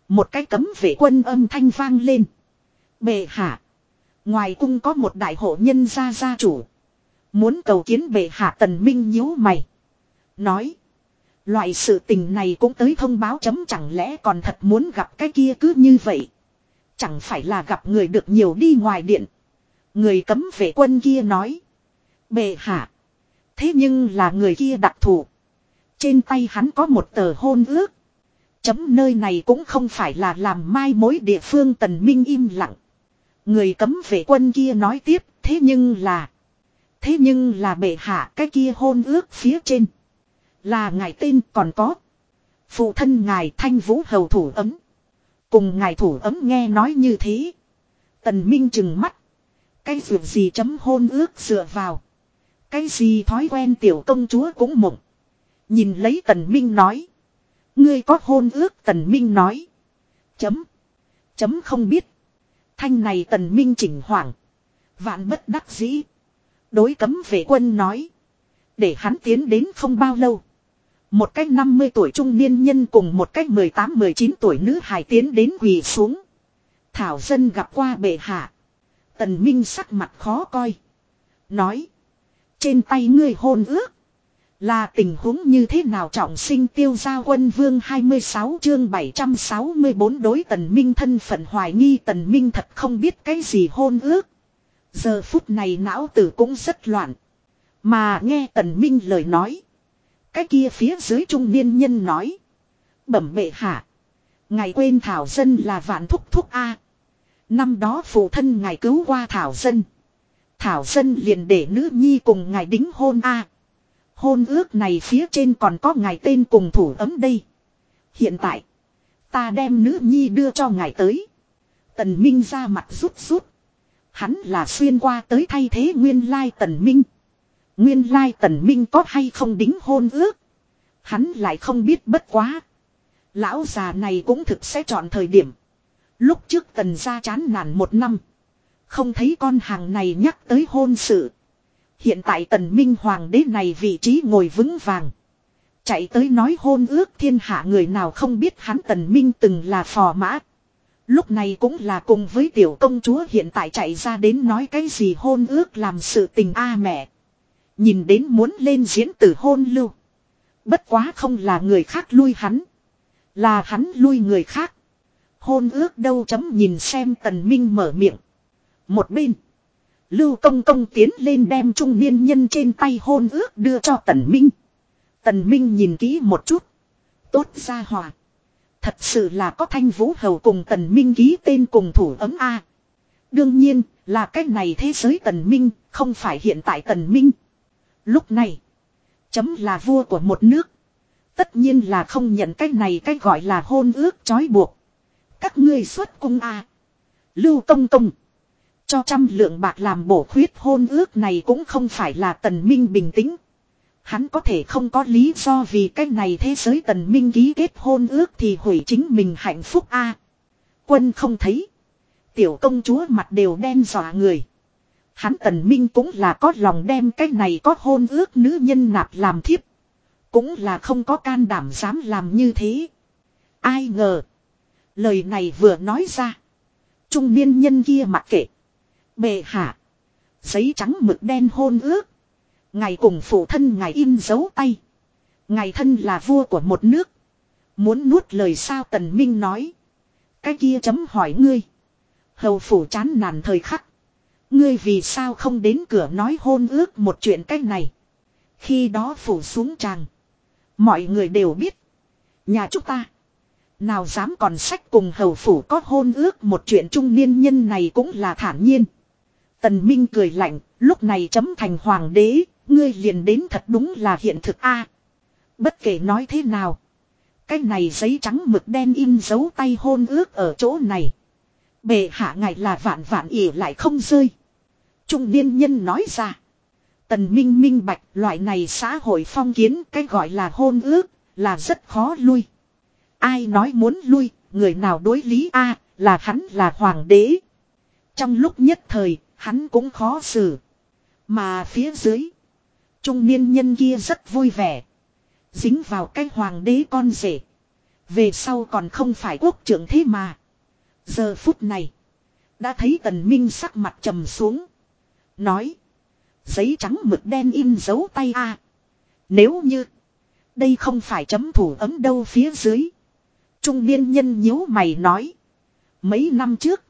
Một cái cấm vệ quân âm thanh vang lên. Bệ hạ. Ngoài cung có một đại hộ nhân gia gia chủ. Muốn cầu kiến bệ hạ tần minh nhíu mày. Nói. Loại sự tình này cũng tới thông báo chấm chẳng lẽ còn thật muốn gặp cái kia cứ như vậy. Chẳng phải là gặp người được nhiều đi ngoài điện. Người cấm vệ quân kia nói. Bệ hạ. Thế nhưng là người kia đặc thù. Trên tay hắn có một tờ hôn ước. Chấm nơi này cũng không phải là làm mai mối địa phương tần minh im lặng. Người cấm vệ quân kia nói tiếp, thế nhưng là. Thế nhưng là bệ hạ cái kia hôn ước phía trên. Là ngài tên còn có. Phụ thân ngài thanh vũ hầu thủ ấm. Cùng ngài thủ ấm nghe nói như thế. Tần Minh chừng mắt. Cái việc gì chấm hôn ước dựa vào. Cái gì thói quen tiểu công chúa cũng mộng. Nhìn lấy Tần Minh nói. Ngươi có hôn ước Tần Minh nói. Chấm. Chấm không biết. Thanh này Tần Minh chỉnh hoảng. Vạn bất đắc dĩ. Đối cấm vệ quân nói. Để hắn tiến đến không bao lâu. Một cách 50 tuổi trung niên nhân cùng một cách 18-19 tuổi nữ hài tiến đến quỳ xuống. Thảo dân gặp qua bệ hạ. Tần Minh sắc mặt khó coi. Nói. Trên tay ngươi hôn ước. Là tình huống như thế nào trọng sinh tiêu gia quân vương 26 chương 764 đối tần minh thân phận hoài nghi tần minh thật không biết cái gì hôn ước. Giờ phút này não tử cũng rất loạn. Mà nghe tần minh lời nói. Cái kia phía dưới trung niên nhân nói. Bẩm bệ hạ. Ngài quên thảo dân là vạn thúc thúc A. Năm đó phụ thân ngài cứu qua thảo dân. Thảo dân liền để nữ nhi cùng ngài đính hôn A. Hôn ước này phía trên còn có ngài tên cùng thủ ấm đây. Hiện tại. Ta đem nữ nhi đưa cho ngài tới. Tần Minh ra mặt rút rút. Hắn là xuyên qua tới thay thế nguyên lai tần Minh. Nguyên lai tần Minh có hay không đính hôn ước. Hắn lại không biết bất quá. Lão già này cũng thực sẽ chọn thời điểm. Lúc trước tần ra chán nản một năm. Không thấy con hàng này nhắc tới hôn sự. Hiện tại tần minh hoàng đế này vị trí ngồi vững vàng. Chạy tới nói hôn ước thiên hạ người nào không biết hắn tần minh từng là phò mã. Lúc này cũng là cùng với tiểu công chúa hiện tại chạy ra đến nói cái gì hôn ước làm sự tình a mẹ. Nhìn đến muốn lên diễn tử hôn lưu. Bất quá không là người khác lui hắn. Là hắn lui người khác. Hôn ước đâu chấm nhìn xem tần minh mở miệng. Một bên. Lưu công công tiến lên đem trung niên nhân trên tay hôn ước đưa cho tần minh. Tần minh nhìn kỹ một chút. Tốt ra hòa. Thật sự là có thanh vũ hầu cùng tần minh ký tên cùng thủ ấm A. Đương nhiên, là cách này thế giới tần minh, không phải hiện tại tần minh. Lúc này. Chấm là vua của một nước. Tất nhiên là không nhận cái này cái gọi là hôn ước trói buộc. Các ngươi xuất cung A. Lưu công công. Cho trăm lượng bạc làm bổ khuyết hôn ước này cũng không phải là tần minh bình tĩnh. Hắn có thể không có lý do vì cái này thế giới tần minh ký kết hôn ước thì hủy chính mình hạnh phúc a. quân không thấy. Tiểu công chúa mặt đều đen dọa người. Hắn tần minh cũng là có lòng đem cái này có hôn ước nữ nhân nạp làm thiếp. Cũng là không có can đảm dám làm như thế. Ai ngờ. Lời này vừa nói ra. Trung niên nhân kia mặc kệ. Bệ hạ. Giấy trắng mực đen hôn ước. Ngài cùng phụ thân ngài in dấu tay. Ngài thân là vua của một nước. Muốn nuốt lời sao tần minh nói. Cái kia chấm hỏi ngươi. Hầu phủ chán nản thời khắc. Ngươi vì sao không đến cửa nói hôn ước một chuyện cách này. Khi đó phủ xuống tràng. Mọi người đều biết. Nhà chúng ta. Nào dám còn sách cùng hầu phủ có hôn ước một chuyện trung niên nhân này cũng là thản nhiên. Tần Minh cười lạnh, lúc này chấm thành hoàng đế, ngươi liền đến thật đúng là hiện thực a. bất kể nói thế nào, cái này giấy trắng mực đen in dấu tay hôn ước ở chỗ này. Bệ hạ ngài là vạn vạn ỉ lại không rơi. Trung niên nhân nói ra. Tần Minh minh bạch loại này xã hội phong kiến cái gọi là hôn ước là rất khó lui. Ai nói muốn lui, người nào đối lý a là hắn là hoàng đế. Trong lúc nhất thời, Hắn cũng khó xử. Mà phía dưới. Trung niên nhân kia rất vui vẻ. Dính vào cái hoàng đế con rể. Về sau còn không phải quốc trưởng thế mà. Giờ phút này. Đã thấy tần minh sắc mặt trầm xuống. Nói. Giấy trắng mực đen in dấu tay a. Nếu như. Đây không phải chấm thủ ấm đâu phía dưới. Trung niên nhân nhíu mày nói. Mấy năm trước.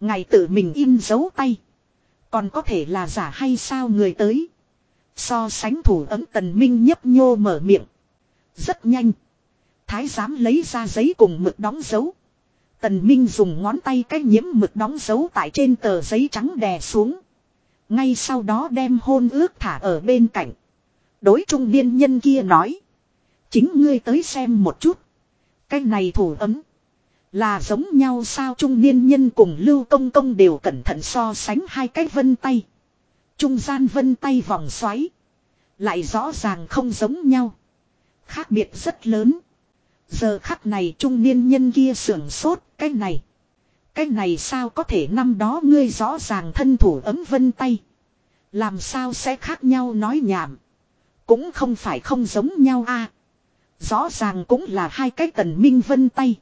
ngài tự mình in dấu tay. Còn có thể là giả hay sao người tới. So sánh thủ ấm tần minh nhấp nhô mở miệng. Rất nhanh. Thái giám lấy ra giấy cùng mực đóng dấu. Tần Minh dùng ngón tay cái nhiễm mực đóng dấu tại trên tờ giấy trắng đè xuống. Ngay sau đó đem hôn ước thả ở bên cạnh. Đối trung niên nhân kia nói. Chính ngươi tới xem một chút. Cái này thủ ấm. Là giống nhau sao trung niên nhân cùng lưu công công đều cẩn thận so sánh hai cái vân tay. Trung gian vân tay vòng xoáy. Lại rõ ràng không giống nhau. Khác biệt rất lớn. Giờ khắc này trung niên nhân kia sưởng sốt cái này. Cái này sao có thể năm đó ngươi rõ ràng thân thủ ấm vân tay. Làm sao sẽ khác nhau nói nhảm. Cũng không phải không giống nhau a Rõ ràng cũng là hai cái tần minh vân tay.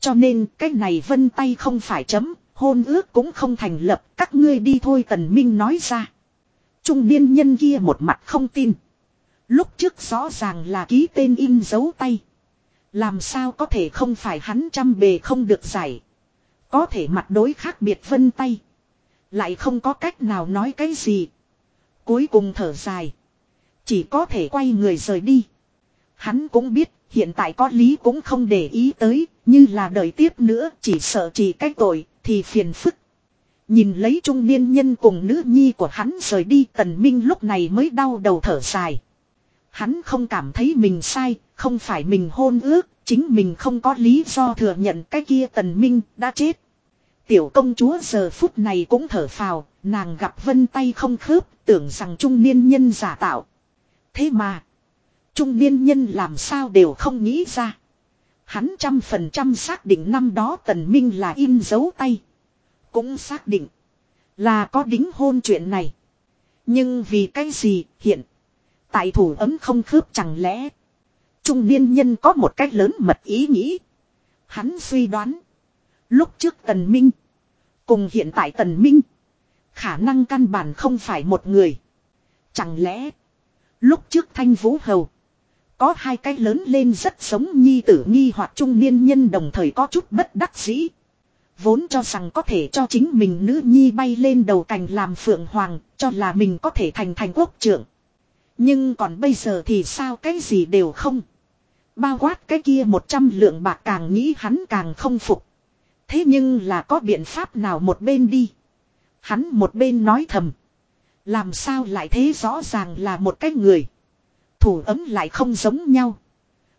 Cho nên cái này vân tay không phải chấm, hôn ước cũng không thành lập, các ngươi đi thôi tần minh nói ra. Trung niên nhân kia một mặt không tin. Lúc trước rõ ràng là ký tên in dấu tay. Làm sao có thể không phải hắn trăm bề không được giải. Có thể mặt đối khác biệt vân tay. Lại không có cách nào nói cái gì. Cuối cùng thở dài. Chỉ có thể quay người rời đi. Hắn cũng biết hiện tại có lý cũng không để ý tới. Như là đợi tiếp nữa chỉ sợ chỉ cách tội thì phiền phức. Nhìn lấy trung niên nhân cùng nữ nhi của hắn rời đi tần minh lúc này mới đau đầu thở dài. Hắn không cảm thấy mình sai, không phải mình hôn ước, chính mình không có lý do thừa nhận cái kia tần minh đã chết. Tiểu công chúa giờ phút này cũng thở phào, nàng gặp vân tay không khớp, tưởng rằng trung niên nhân giả tạo. Thế mà, trung niên nhân làm sao đều không nghĩ ra. Hắn trăm phần trăm xác định năm đó tần minh là in dấu tay. Cũng xác định là có đính hôn chuyện này. Nhưng vì cái gì hiện tại thủ ấm không khớp chẳng lẽ trung niên nhân có một cách lớn mật ý nghĩ. Hắn suy đoán lúc trước tần minh cùng hiện tại tần minh khả năng căn bản không phải một người. Chẳng lẽ lúc trước thanh vũ hầu có hai cái lớn lên rất giống nhi tử nghi hoặc trung niên nhân đồng thời có chút bất đắc dĩ. Vốn cho rằng có thể cho chính mình nữ nhi bay lên đầu cành làm phượng hoàng, cho là mình có thể thành thành quốc trưởng. Nhưng còn bây giờ thì sao cái gì đều không. Bao quát cái kia một trăm lượng bạc càng nghĩ hắn càng không phục. Thế nhưng là có biện pháp nào một bên đi. Hắn một bên nói thầm. Làm sao lại thế rõ ràng là một cái người. Thủ ấm lại không giống nhau.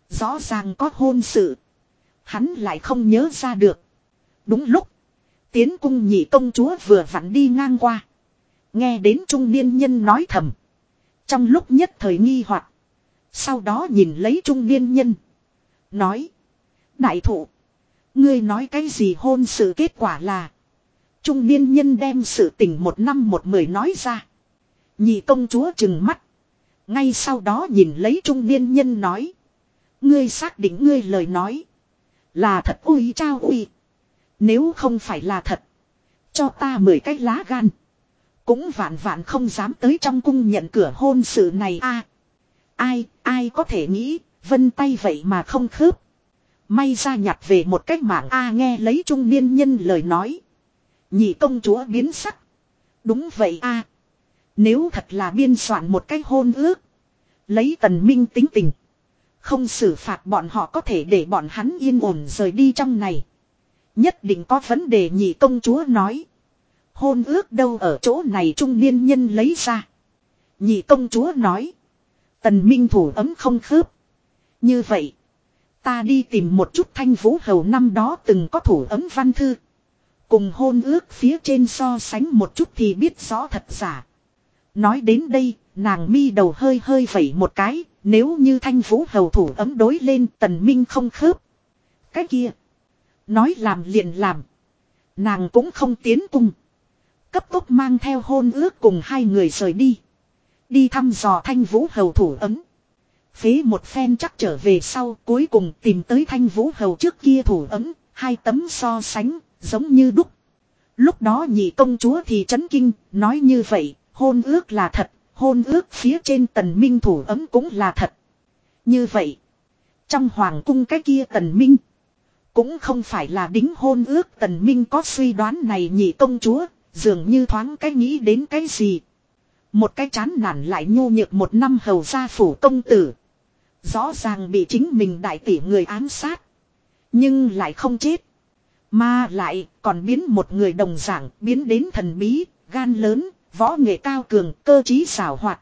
Rõ ràng có hôn sự. Hắn lại không nhớ ra được. Đúng lúc. Tiến cung nhị công chúa vừa vặn đi ngang qua. Nghe đến trung niên nhân nói thầm. Trong lúc nhất thời nghi hoặc Sau đó nhìn lấy trung niên nhân. Nói. Đại thụ. Ngươi nói cái gì hôn sự kết quả là. Trung niên nhân đem sự tình một năm một mười nói ra. Nhị công chúa chừng mắt. Ngay sau đó nhìn lấy trung niên nhân nói. Ngươi xác định ngươi lời nói. Là thật uy trao uy. Nếu không phải là thật. Cho ta mười cái lá gan. Cũng vạn vạn không dám tới trong cung nhận cửa hôn sự này a Ai, ai có thể nghĩ, vân tay vậy mà không khớp. May ra nhặt về một cách mạng A nghe lấy trung niên nhân lời nói. Nhị công chúa biến sắc. Đúng vậy A. Nếu thật là biên soạn một cái hôn ước. Lấy tần minh tính tình. Không xử phạt bọn họ có thể để bọn hắn yên ổn rời đi trong này. Nhất định có vấn đề nhị công chúa nói. Hôn ước đâu ở chỗ này trung niên nhân lấy ra. Nhị công chúa nói. Tần minh thủ ấm không khớp. Như vậy. Ta đi tìm một chút thanh vũ hầu năm đó từng có thủ ấm văn thư. Cùng hôn ước phía trên so sánh một chút thì biết rõ thật giả. Nói đến đây, nàng mi đầu hơi hơi vẩy một cái, nếu như thanh vũ hầu thủ ấm đối lên tần minh không khớp. Cái kia. Nói làm liền làm. Nàng cũng không tiến cung. Cấp tốc mang theo hôn ước cùng hai người rời đi. Đi thăm dò thanh vũ hầu thủ ấm. Phế một phen chắc trở về sau cuối cùng tìm tới thanh vũ hầu trước kia thủ ấm, hai tấm so sánh, giống như đúc. Lúc đó nhị công chúa thì chấn kinh, nói như vậy, hôn ước là thật, hôn ước phía trên tần minh thủ ấm cũng là thật. Như vậy, trong hoàng cung cái kia tần minh, cũng không phải là đính hôn ước tần minh có suy đoán này nhị công chúa, dường như thoáng cái nghĩ đến cái gì. Một cái chán nản lại nhô nhược một năm hầu gia phủ công tử. Rõ ràng bị chính mình đại tỷ người ám sát. Nhưng lại không chết. Mà lại còn biến một người đồng giảng biến đến thần bí, gan lớn, võ nghệ cao cường, cơ trí xảo hoạt.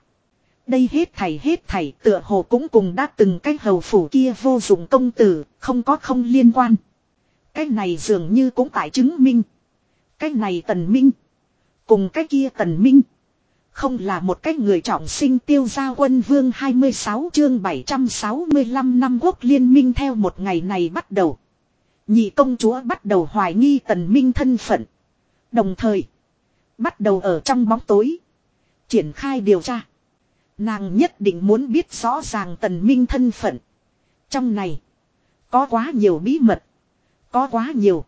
Đây hết thảy hết thảy tựa hồ cũng cùng đã từng cái hầu phủ kia vô dụng công tử, không có không liên quan. Cái này dường như cũng tại chứng minh. Cái này tần minh. Cùng cái kia tần minh. Không là một cái người trọng sinh tiêu gia quân vương 26 chương 765 năm quốc liên minh theo một ngày này bắt đầu. Nhị công chúa bắt đầu hoài nghi tần minh thân phận. Đồng thời. Bắt đầu ở trong bóng tối. Triển khai điều tra. Nàng nhất định muốn biết rõ ràng tần minh thân phận. Trong này. Có quá nhiều bí mật. Có quá nhiều.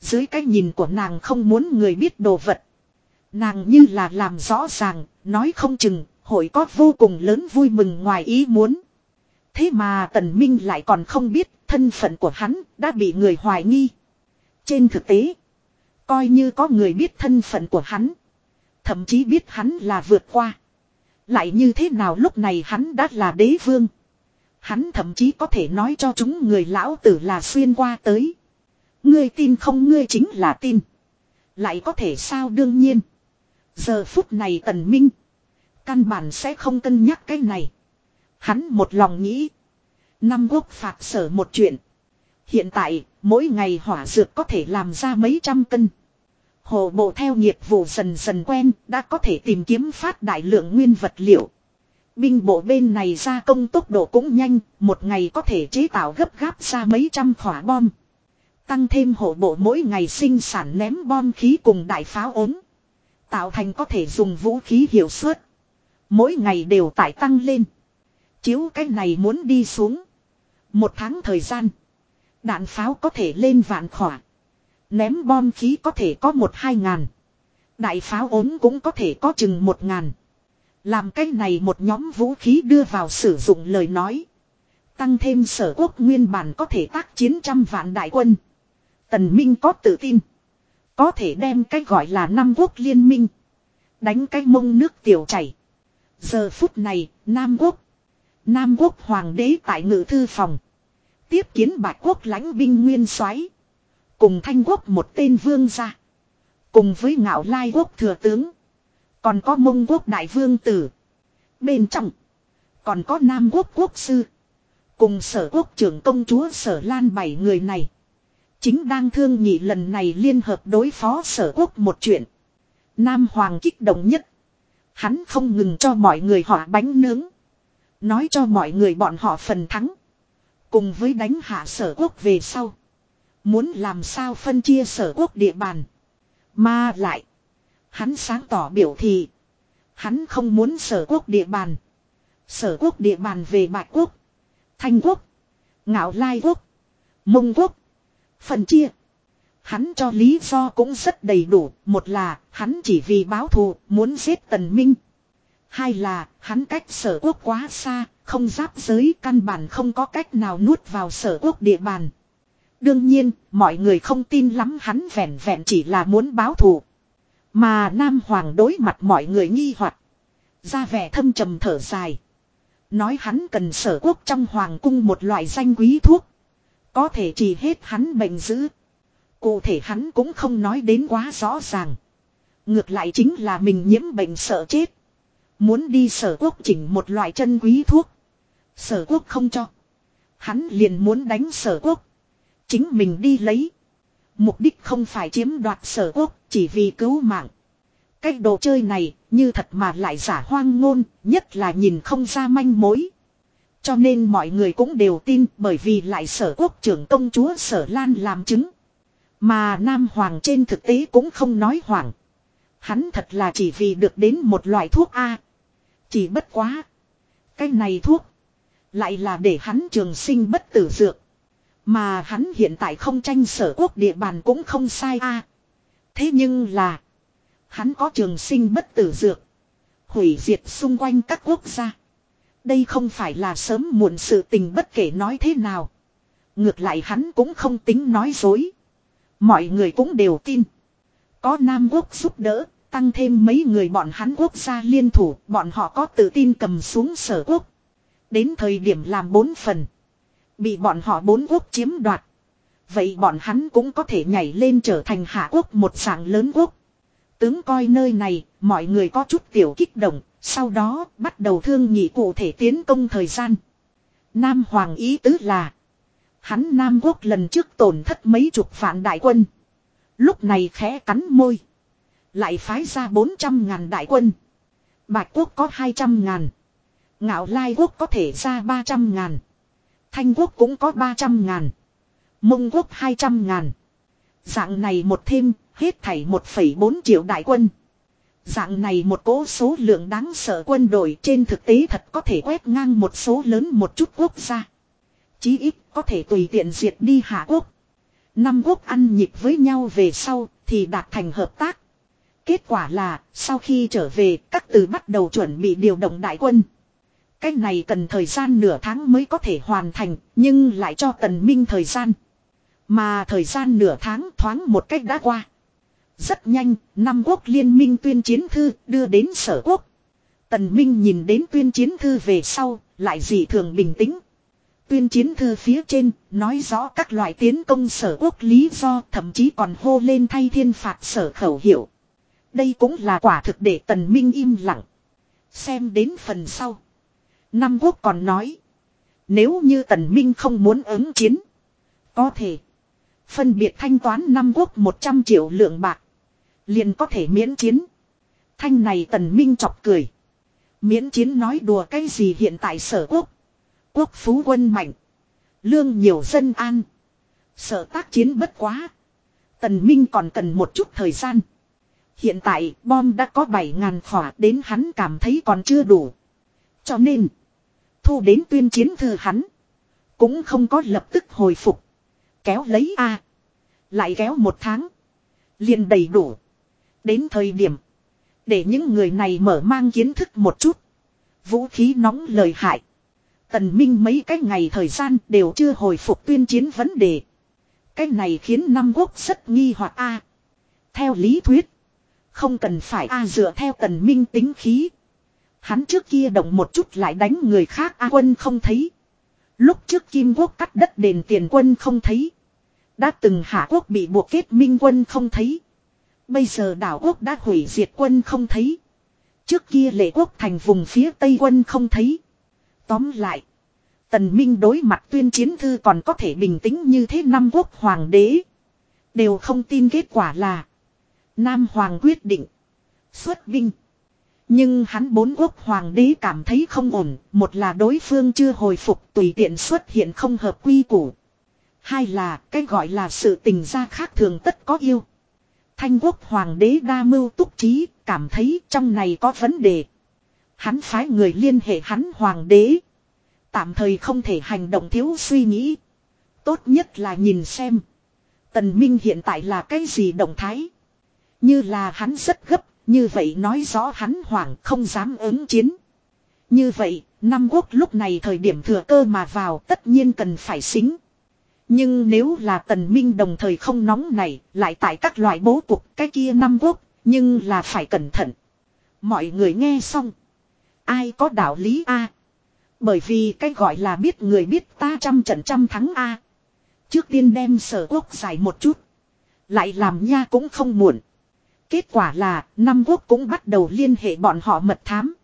Dưới cái nhìn của nàng không muốn người biết đồ vật. Nàng như là làm rõ ràng, nói không chừng, hội có vô cùng lớn vui mừng ngoài ý muốn. Thế mà Tần Minh lại còn không biết thân phận của hắn đã bị người hoài nghi. Trên thực tế, coi như có người biết thân phận của hắn. Thậm chí biết hắn là vượt qua. Lại như thế nào lúc này hắn đã là đế vương. Hắn thậm chí có thể nói cho chúng người lão tử là xuyên qua tới. Ngươi tin không ngươi chính là tin. Lại có thể sao đương nhiên. Giờ phút này tần minh. Căn bản sẽ không cân nhắc cái này. Hắn một lòng nghĩ. Năm quốc phạt sở một chuyện. Hiện tại, mỗi ngày hỏa dược có thể làm ra mấy trăm cân. Hồ bộ theo nghiệp vụ dần dần quen, đã có thể tìm kiếm phát đại lượng nguyên vật liệu. Binh bộ bên này gia công tốc độ cũng nhanh, một ngày có thể chế tạo gấp gáp ra mấy trăm khỏa bom. Tăng thêm hộ bộ mỗi ngày sinh sản ném bom khí cùng đại pháo ốm. Tạo thành có thể dùng vũ khí hiệu suất. Mỗi ngày đều tải tăng lên. Chiếu cái này muốn đi xuống. Một tháng thời gian. Đạn pháo có thể lên vạn khỏa. Ném bom khí có thể có một hai ngàn. Đại pháo ốm cũng có thể có chừng một ngàn. Làm cái này một nhóm vũ khí đưa vào sử dụng lời nói. Tăng thêm sở quốc nguyên bản có thể tác chiến trăm vạn đại quân. Tần Minh có tự tin. Có thể đem cái gọi là năm quốc liên minh. Đánh cái mông nước tiểu chảy. Giờ phút này, Nam quốc. Nam quốc hoàng đế tại ngự thư phòng. Tiếp kiến bạch quốc lãnh binh nguyên soái Cùng thanh quốc một tên vương gia. Cùng với ngạo lai quốc thừa tướng. Còn có mông quốc đại vương tử. Bên trong. Còn có nam quốc quốc sư. Cùng sở quốc trưởng công chúa sở lan bảy người này. Chính đang thương nhị lần này liên hợp đối phó sở quốc một chuyện. Nam Hoàng kích động nhất. Hắn không ngừng cho mọi người họ bánh nướng. Nói cho mọi người bọn họ phần thắng. Cùng với đánh hạ sở quốc về sau. Muốn làm sao phân chia sở quốc địa bàn. Mà lại. Hắn sáng tỏ biểu thị. Hắn không muốn sở quốc địa bàn. Sở quốc địa bàn về bạch quốc. Thanh quốc. Ngạo lai quốc. Mông quốc. Phần chia. Hắn cho lý do cũng rất đầy đủ. Một là hắn chỉ vì báo thù muốn giết tần minh. Hai là hắn cách sở quốc quá xa. Không giáp giới căn bản không có cách nào nuốt vào sở quốc địa bàn. Đương nhiên, mọi người không tin lắm hắn vẹn vẹn chỉ là muốn báo thù. Mà Nam Hoàng đối mặt mọi người nghi hoặc ra vẻ thâm trầm thở dài. Nói hắn cần sở quốc trong hoàng cung một loại danh quý thuốc. Có thể chỉ hết hắn bệnh dữ. Cụ thể hắn cũng không nói đến quá rõ ràng. Ngược lại chính là mình nhiễm bệnh sợ chết. Muốn đi sở quốc chỉnh một loại chân quý thuốc. Sở quốc không cho. Hắn liền muốn đánh sở quốc. Chính mình đi lấy. Mục đích không phải chiếm đoạt sở quốc, chỉ vì cứu mạng. Cái đồ chơi này, như thật mà lại giả hoang ngôn, nhất là nhìn không ra manh mối. Cho nên mọi người cũng đều tin bởi vì lại sở quốc trưởng công chúa sở lan làm chứng. Mà Nam Hoàng trên thực tế cũng không nói hoảng. Hắn thật là chỉ vì được đến một loại thuốc A. Chỉ bất quá. Cái này thuốc. Lại là để hắn trường sinh bất tử dược. Mà hắn hiện tại không tranh sở quốc địa bàn cũng không sai a. Thế nhưng là. Hắn có trường sinh bất tử dược. Hủy diệt xung quanh các quốc gia. Đây không phải là sớm muộn sự tình bất kể nói thế nào. Ngược lại hắn cũng không tính nói dối. Mọi người cũng đều tin. Có Nam quốc giúp đỡ, tăng thêm mấy người bọn hắn quốc gia liên thủ, bọn họ có tự tin cầm xuống sở quốc. Đến thời điểm làm bốn phần. Bị bọn họ bốn quốc chiếm đoạt. Vậy bọn hắn cũng có thể nhảy lên trở thành hạ quốc một sảng lớn quốc. Tướng coi nơi này, mọi người có chút tiểu kích động, sau đó bắt đầu thương nghị cụ thể tiến công thời gian. Nam Hoàng ý tứ là, hắn Nam Quốc lần trước tổn thất mấy chục vạn đại quân. Lúc này khẽ cắn môi. Lại phái ra 400 ngàn đại quân. Bạch Quốc có 200 ngàn. Ngạo Lai Quốc có thể ra 300 ngàn. Thanh Quốc cũng có 300 ngàn. Mông Quốc 200 ngàn. Dạng này một thêm, hết thảy 1,4 triệu đại quân. Dạng này một cố số lượng đáng sợ quân đội trên thực tế thật có thể quét ngang một số lớn một chút quốc gia. Chí ít có thể tùy tiện diệt đi Hạ Quốc. Năm quốc ăn nhịp với nhau về sau thì đạt thành hợp tác. Kết quả là sau khi trở về, các từ bắt đầu chuẩn bị điều động đại quân. Cái này cần thời gian nửa tháng mới có thể hoàn thành, nhưng lại cho tần minh thời gian. Mà thời gian nửa tháng thoáng một cách đã qua. Rất nhanh, năm quốc liên minh tuyên chiến thư đưa đến sở quốc. Tần Minh nhìn đến tuyên chiến thư về sau, lại dị thường bình tĩnh. Tuyên chiến thư phía trên, nói rõ các loại tiến công sở quốc lý do thậm chí còn hô lên thay thiên phạt sở khẩu hiệu. Đây cũng là quả thực để tần minh im lặng. Xem đến phần sau. Năm quốc còn nói. Nếu như tần minh không muốn ứng chiến. Có thể. Phân biệt thanh toán năm quốc 100 triệu lượng bạc. Liền có thể miễn chiến. Thanh này tần minh chọc cười. Miễn chiến nói đùa cái gì hiện tại sở quốc. Quốc phú quân mạnh. Lương nhiều dân an. Sở tác chiến bất quá. Tần Minh còn cần một chút thời gian. Hiện tại bom đã có 7.000 khỏa đến hắn cảm thấy còn chưa đủ. Cho nên. Thu đến tuyên chiến thư hắn. Cũng không có lập tức hồi phục. Kéo lấy A. Lại kéo một tháng. liền đầy đủ. Đến thời điểm. Để những người này mở mang kiến thức một chút. Vũ khí nóng lời hại. Tần Minh mấy cái ngày thời gian đều chưa hồi phục tuyên chiến vấn đề. Cái này khiến năm quốc rất nghi hoặc A. Theo lý thuyết. Không cần phải A dựa theo tần Minh tính khí. Hắn trước kia động một chút lại đánh người khác A quân không thấy. Lúc trước Kim quốc cắt đất đền tiền quân không thấy. Đã từng hạ quốc bị buộc kết minh quân không thấy. Bây giờ đảo quốc đã hủy diệt quân không thấy. Trước kia lệ quốc thành vùng phía tây quân không thấy. Tóm lại. Tần Minh đối mặt tuyên chiến thư còn có thể bình tĩnh như thế năm quốc hoàng đế. Đều không tin kết quả là. Nam hoàng quyết định. Xuất binh. Nhưng hắn bốn quốc hoàng đế cảm thấy không ổn. Một là đối phương chưa hồi phục tùy tiện xuất hiện không hợp quy củ. Hai là, cái gọi là sự tình gia khác thường tất có yêu. Thanh quốc hoàng đế đa mưu túc trí, cảm thấy trong này có vấn đề. Hắn phái người liên hệ hắn hoàng đế. Tạm thời không thể hành động thiếu suy nghĩ. Tốt nhất là nhìn xem. Tần Minh hiện tại là cái gì động thái. Như là hắn rất gấp, như vậy nói rõ hắn hoàng không dám ứng chiến. Như vậy, Nam quốc lúc này thời điểm thừa cơ mà vào tất nhiên cần phải xính. Nhưng nếu là tần minh đồng thời không nóng này, lại tại các loại bố cục cái kia năm quốc, nhưng là phải cẩn thận. Mọi người nghe xong. Ai có đạo lý A. Bởi vì cái gọi là biết người biết ta trăm trận trăm thắng A. Trước tiên đem sở quốc giải một chút. Lại làm nha cũng không muộn. Kết quả là, năm quốc cũng bắt đầu liên hệ bọn họ mật thám.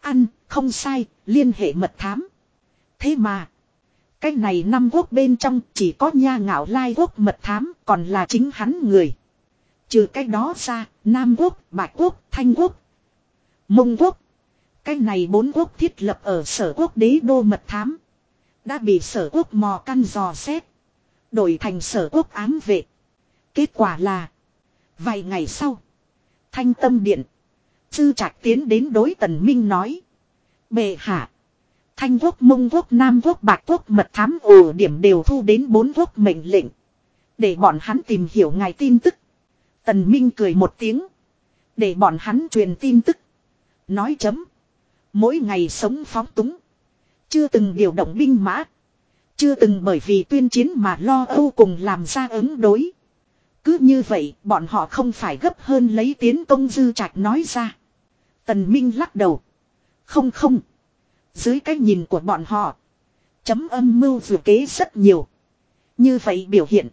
Ăn, không sai, liên hệ mật thám. Thế mà, cái này năm quốc bên trong chỉ có nha ngạo lai quốc mật thám còn là chính hắn người. Trừ cái đó ra, Nam quốc, Bạch quốc, Thanh quốc, Mông quốc. Cái này bốn quốc thiết lập ở sở quốc đế đô mật thám. Đã bị sở quốc mò căn dò xét. Đổi thành sở quốc ám vệ. Kết quả là. Vài ngày sau. Thanh tâm điện. Sư Trạc tiến đến đối tần minh nói. Bệ hạ. Thanh quốc, mông quốc, nam quốc, bạc quốc, mật thám ổ điểm đều thu đến bốn quốc mệnh lệnh. Để bọn hắn tìm hiểu ngài tin tức. Tần Minh cười một tiếng. Để bọn hắn truyền tin tức. Nói chấm. Mỗi ngày sống phóng túng. Chưa từng điều động binh mã. Chưa từng bởi vì tuyên chiến mà lo âu cùng làm ra ứng đối. Cứ như vậy, bọn họ không phải gấp hơn lấy tiến công dư trạch nói ra. Tần Minh lắc đầu. Không không. Dưới cái nhìn của bọn họ. Chấm âm mưu vừa kế rất nhiều. Như vậy biểu hiện.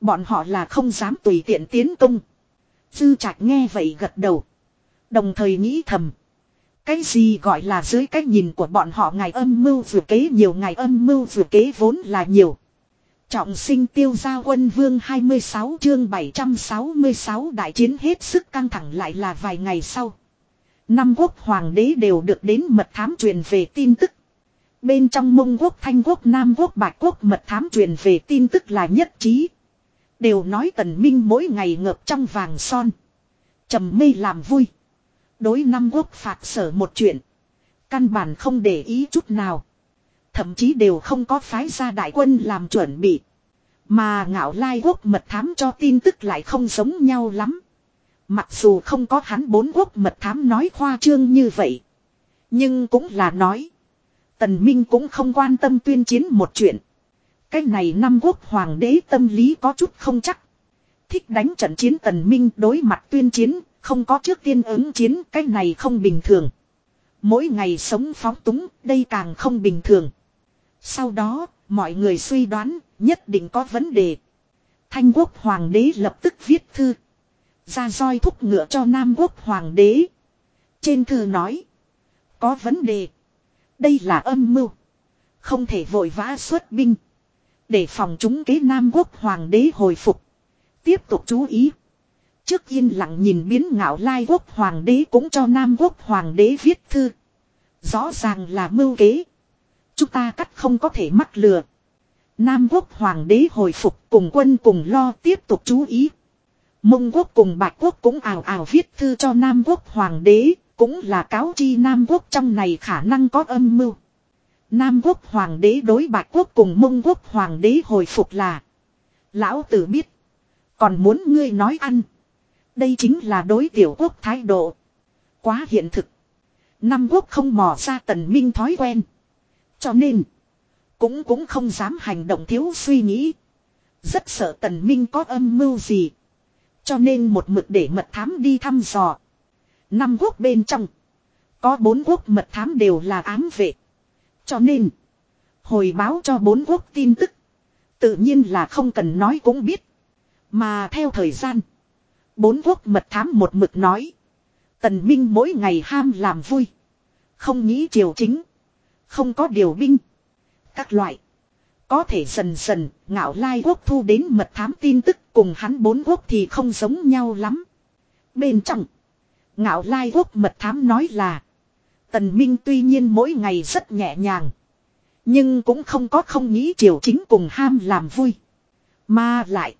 Bọn họ là không dám tùy tiện tiến công. Dư trạch nghe vậy gật đầu. Đồng thời nghĩ thầm. Cái gì gọi là dưới cái nhìn của bọn họ ngày âm mưu vừa kế nhiều ngày âm mưu vừa kế vốn là nhiều. Trọng sinh tiêu gia quân vương 26 chương 766 đại chiến hết sức căng thẳng lại là vài ngày sau. Năm quốc hoàng đế đều được đến mật thám truyền về tin tức. Bên trong mông quốc, thanh quốc, nam quốc, bạch quốc mật thám truyền về tin tức là nhất trí. Đều nói tần minh mỗi ngày ngợp trong vàng son. trầm mê làm vui. Đối năm quốc phạt sở một chuyện. Căn bản không để ý chút nào. Thậm chí đều không có phái ra đại quân làm chuẩn bị. Mà ngạo lai quốc mật thám cho tin tức lại không giống nhau lắm. Mặc dù không có hắn bốn quốc mật thám nói khoa trương như vậy. Nhưng cũng là nói. Tần Minh cũng không quan tâm tuyên chiến một chuyện. Cái này năm quốc hoàng đế tâm lý có chút không chắc. Thích đánh trận chiến tần minh đối mặt tuyên chiến, không có trước tiên ứng chiến, cái này không bình thường. Mỗi ngày sống phóng túng, đây càng không bình thường. Sau đó, mọi người suy đoán, nhất định có vấn đề. Thanh quốc hoàng đế lập tức viết thư. Ra roi thúc ngựa cho Nam quốc hoàng đế. Trên thư nói. Có vấn đề. Đây là âm mưu. Không thể vội vã xuất binh. Để phòng chúng kế Nam quốc hoàng đế hồi phục. Tiếp tục chú ý. Trước yên lặng nhìn biến ngạo lai quốc hoàng đế cũng cho Nam quốc hoàng đế viết thư. Rõ ràng là mưu kế. Chúng ta cắt không có thể mắc lừa. Nam quốc hoàng đế hồi phục cùng quân cùng lo tiếp tục chú ý. Mông quốc cùng bạch quốc cũng ảo ảo viết thư cho Nam quốc hoàng đế, cũng là cáo chi Nam quốc trong này khả năng có âm mưu. Nam quốc hoàng đế đối bạch quốc cùng mông quốc hoàng đế hồi phục là. Lão tử biết. Còn muốn ngươi nói ăn. Đây chính là đối tiểu quốc thái độ. Quá hiện thực. Nam quốc không mò ra tần minh thói quen. Cho nên. Cũng cũng không dám hành động thiếu suy nghĩ. Rất sợ tần minh có âm mưu gì. Cho nên một mực để mật thám đi thăm dò. Năm quốc bên trong. Có bốn quốc mật thám đều là ám vệ. Cho nên. Hồi báo cho bốn quốc tin tức. Tự nhiên là không cần nói cũng biết. Mà theo thời gian. Bốn quốc mật thám một mực nói. Tần Minh mỗi ngày ham làm vui. Không nghĩ triều chính. Không có điều binh. Các loại. Có thể dần dần, ngạo lai quốc thu đến mật thám tin tức cùng hắn bốn quốc thì không giống nhau lắm. Bên trong, ngạo lai quốc mật thám nói là, tần minh tuy nhiên mỗi ngày rất nhẹ nhàng. Nhưng cũng không có không nghĩ triều chính cùng ham làm vui. Mà lại,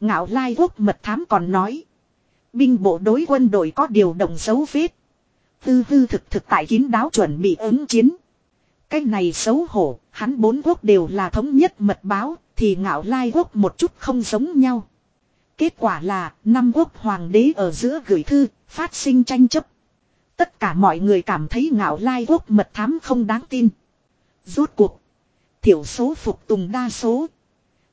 ngạo lai quốc mật thám còn nói, binh bộ đối quân đội có điều động dấu vết. Tư hư thực thực tại kín đáo chuẩn bị ứng chiến. Cái này xấu hổ, hắn bốn quốc đều là thống nhất mật báo, thì ngạo lai quốc một chút không giống nhau. Kết quả là, năm quốc hoàng đế ở giữa gửi thư, phát sinh tranh chấp. Tất cả mọi người cảm thấy ngạo lai quốc mật thám không đáng tin. Rốt cuộc. Thiểu số phục tùng đa số.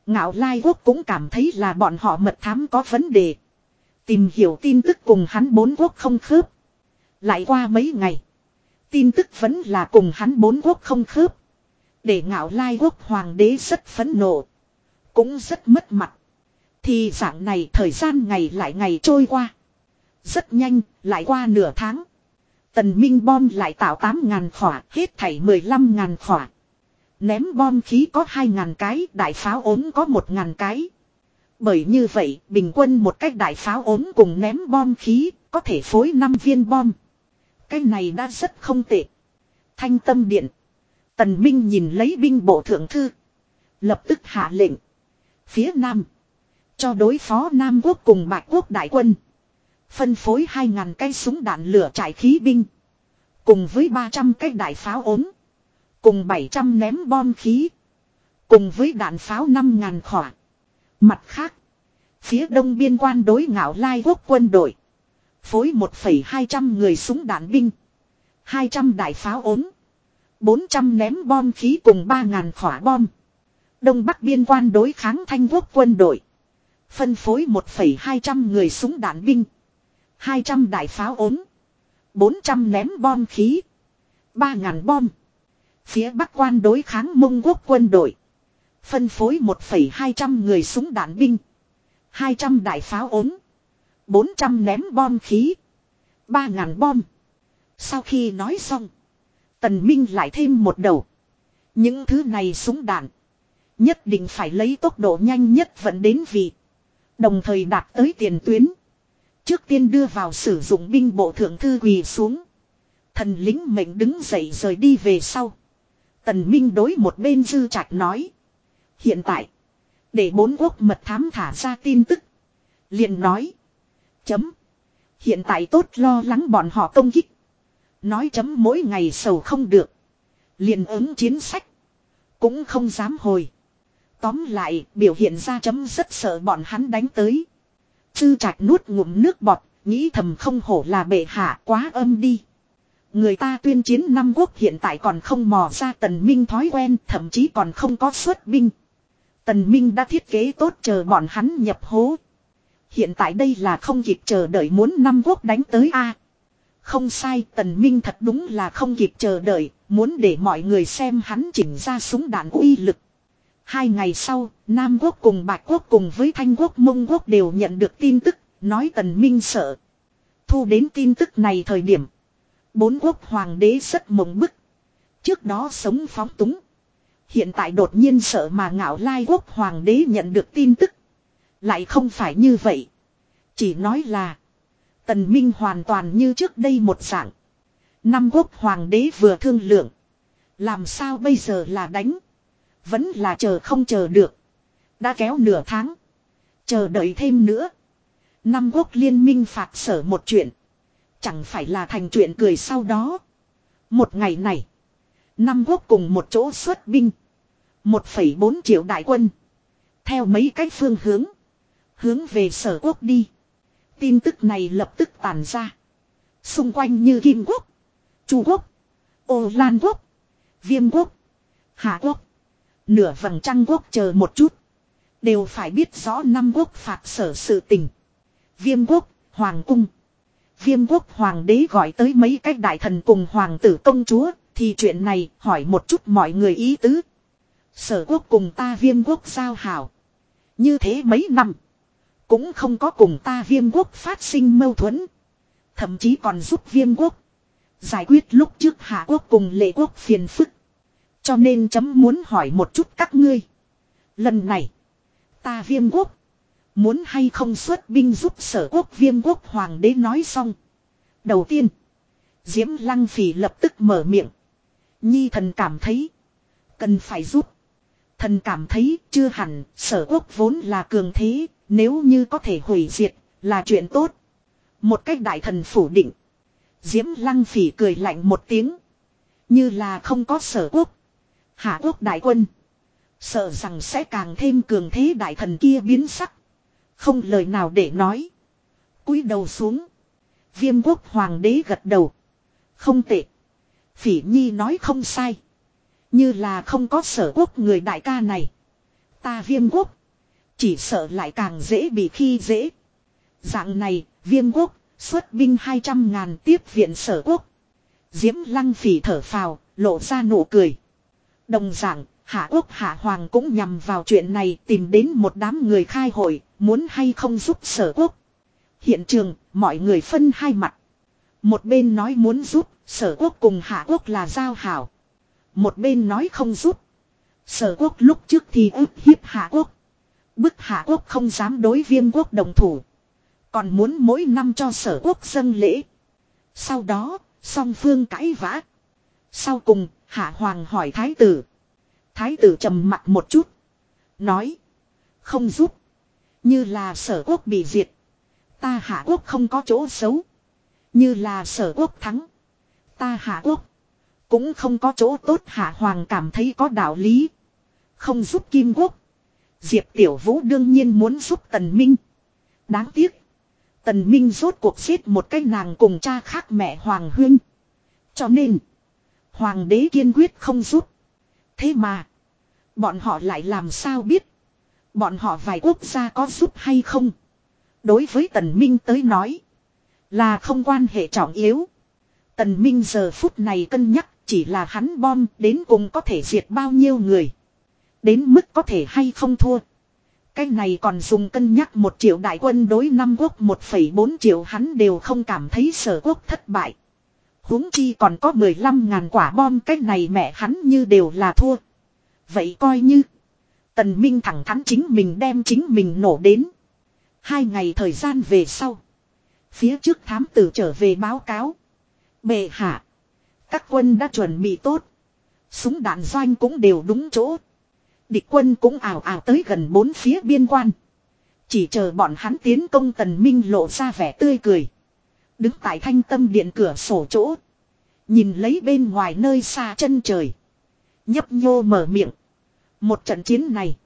Ngạo lai quốc cũng cảm thấy là bọn họ mật thám có vấn đề. Tìm hiểu tin tức cùng hắn bốn quốc không khớp. Lại qua mấy ngày. Tin tức vẫn là cùng hắn bốn quốc không khớp. Để ngạo lai quốc hoàng đế rất phấn nộ. Cũng rất mất mặt. Thì dạng này thời gian ngày lại ngày trôi qua. Rất nhanh, lại qua nửa tháng. Tần Minh bom lại tạo 8.000 khỏa, hết thảy 15.000 khỏa. Ném bom khí có 2.000 cái, đại pháo ốm có 1.000 cái. Bởi như vậy, bình quân một cách đại pháo ốm cùng ném bom khí, có thể phối 5 viên bom. Cái này đã rất không tệ. Thanh tâm điện. Tần Minh nhìn lấy binh bộ thượng thư. Lập tức hạ lệnh. Phía Nam. Cho đối phó Nam quốc cùng Bạch quốc đại quân. Phân phối 2.000 cây súng đạn lửa trải khí binh. Cùng với 300 cây đại pháo ốm. Cùng 700 ném bom khí. Cùng với đạn pháo 5.000 khỏa. Mặt khác. Phía đông biên quan đối ngạo lai quốc quân đội. Phối 1,200 người súng đạn binh. 200 đại pháo ốm. 400 ném bom khí cùng 3.000 khỏa bom. Đông Bắc biên quan đối kháng thanh quốc quân đội. Phân phối 1,200 người súng đạn binh. 200 đại pháo ốm. 400 ném bom khí. 3.000 bom. Phía Bắc quan đối kháng mông quốc quân đội. Phân phối 1,200 người súng đạn binh. 200 đại pháo ốm. 400 ném bom khí. 3.000 bom. Sau khi nói xong. Tần Minh lại thêm một đầu. Những thứ này súng đạn. Nhất định phải lấy tốc độ nhanh nhất vận đến vị. Đồng thời đạt tới tiền tuyến. Trước tiên đưa vào sử dụng binh bộ thượng thư quỳ xuống. Thần lính mệnh đứng dậy rời đi về sau. Tần Minh đối một bên dư trạch nói. Hiện tại. Để bốn quốc mật thám thả ra tin tức. liền nói. Chấm. Hiện tại tốt lo lắng bọn họ công kích. Nói chấm mỗi ngày sầu không được. liền ứng chiến sách. Cũng không dám hồi. Tóm lại biểu hiện ra chấm rất sợ bọn hắn đánh tới. Chư trạch nuốt ngụm nước bọt. Nghĩ thầm không hổ là bệ hạ quá âm đi. Người ta tuyên chiến năm quốc hiện tại còn không mò ra tần minh thói quen thậm chí còn không có xuất binh. Tần minh đã thiết kế tốt chờ bọn hắn nhập hố. Hiện tại đây là không kịp chờ đợi muốn năm quốc đánh tới A. Không sai tần minh thật đúng là không kịp chờ đợi, muốn để mọi người xem hắn chỉnh ra súng đạn uy lực. Hai ngày sau, Nam quốc cùng Bạch quốc cùng với Thanh quốc Mông quốc đều nhận được tin tức, nói tần minh sợ. Thu đến tin tức này thời điểm. Bốn quốc hoàng đế rất mộng bức. Trước đó sống phóng túng. Hiện tại đột nhiên sợ mà ngạo lai quốc hoàng đế nhận được tin tức. Lại không phải như vậy. Chỉ nói là. Tần Minh hoàn toàn như trước đây một dạng. Năm quốc hoàng đế vừa thương lượng. Làm sao bây giờ là đánh. Vẫn là chờ không chờ được. Đã kéo nửa tháng. Chờ đợi thêm nữa. Năm quốc liên minh phạt sở một chuyện. Chẳng phải là thành chuyện cười sau đó. Một ngày này. Năm quốc cùng một chỗ xuất binh. 1,4 triệu đại quân. Theo mấy cách phương hướng. Hướng về sở quốc đi. Tin tức này lập tức tàn ra. Xung quanh như Kim Quốc. Chu Quốc. Ô Lan Quốc. Viêm Quốc. Hạ Quốc. Nửa vầng trăng quốc chờ một chút. Đều phải biết rõ năm quốc phạt sở sự tình. Viêm Quốc, Hoàng Cung. Viêm Quốc Hoàng đế gọi tới mấy cách đại thần cùng Hoàng tử công chúa. Thì chuyện này hỏi một chút mọi người ý tứ. Sở quốc cùng ta viêm quốc giao hảo. Như thế mấy năm. Cũng không có cùng ta viêm quốc phát sinh mâu thuẫn. Thậm chí còn giúp viêm quốc. Giải quyết lúc trước hạ quốc cùng lệ quốc phiền phức. Cho nên chấm muốn hỏi một chút các ngươi. Lần này. Ta viêm quốc. Muốn hay không xuất binh giúp sở quốc viêm quốc hoàng đế nói xong. Đầu tiên. Diễm lăng phỉ lập tức mở miệng. Nhi thần cảm thấy. Cần phải giúp. Thần cảm thấy chưa hẳn sở quốc vốn là cường thế. Nếu như có thể hủy diệt là chuyện tốt. Một cách đại thần phủ định. Diễm lăng phỉ cười lạnh một tiếng. Như là không có sở quốc. Hạ quốc đại quân. Sợ rằng sẽ càng thêm cường thế đại thần kia biến sắc. Không lời nào để nói. cúi đầu xuống. Viêm quốc hoàng đế gật đầu. Không tệ. Phỉ nhi nói không sai. Như là không có sở quốc người đại ca này. Ta viêm quốc. Chỉ sợ lại càng dễ bị khi dễ. Dạng này, viêm quốc, xuất binh 200 ngàn tiếp viện sở quốc. Diễm lăng phỉ thở phào, lộ ra nụ cười. Đồng dạng, Hạ Quốc Hạ Hoàng cũng nhằm vào chuyện này tìm đến một đám người khai hội, muốn hay không giúp sở quốc. Hiện trường, mọi người phân hai mặt. Một bên nói muốn giúp, sở quốc cùng Hạ Quốc là giao hảo. Một bên nói không giúp. Sở quốc lúc trước thì ức hiếp Hạ Quốc. Bức Hạ Quốc không dám đối viêm quốc đồng thủ. Còn muốn mỗi năm cho sở quốc dâng lễ. Sau đó, song phương cãi vã. Sau cùng, Hạ Hoàng hỏi Thái tử. Thái tử trầm mặt một chút. Nói. Không giúp. Như là sở quốc bị diệt. Ta hạ quốc không có chỗ xấu. Như là sở quốc thắng. Ta hạ quốc. Cũng không có chỗ tốt hạ hoàng cảm thấy có đạo lý. Không giúp kim quốc. Diệp Tiểu Vũ đương nhiên muốn giúp Tần Minh. Đáng tiếc. Tần Minh rốt cuộc giết một cái nàng cùng cha khác mẹ Hoàng Huyên. Cho nên. Hoàng đế kiên quyết không rút. Thế mà. Bọn họ lại làm sao biết. Bọn họ vài quốc gia có giúp hay không. Đối với Tần Minh tới nói. Là không quan hệ trọng yếu. Tần Minh giờ phút này cân nhắc chỉ là hắn bom đến cùng có thể diệt bao nhiêu người. Đến mức có thể hay không thua. Cái này còn dùng cân nhắc một triệu đại quân đối năm quốc 1,4 triệu hắn đều không cảm thấy sở quốc thất bại huống chi còn có 15 ngàn quả bom, cái này mẹ hắn như đều là thua. Vậy coi như. Tần Minh thẳng thắn chính mình đem chính mình nổ đến. Hai ngày thời gian về sau. Phía trước thám tử trở về báo cáo. Bệ hạ. Các quân đã chuẩn bị tốt. Súng đạn doanh cũng đều đúng chỗ. Địch quân cũng ảo ảo tới gần bốn phía biên quan. Chỉ chờ bọn hắn tiến công tần minh lộ ra vẻ tươi cười. Đứng tại thanh tâm điện cửa sổ chỗ. Nhìn lấy bên ngoài nơi xa chân trời. Nhấp nhô mở miệng. Một trận chiến này.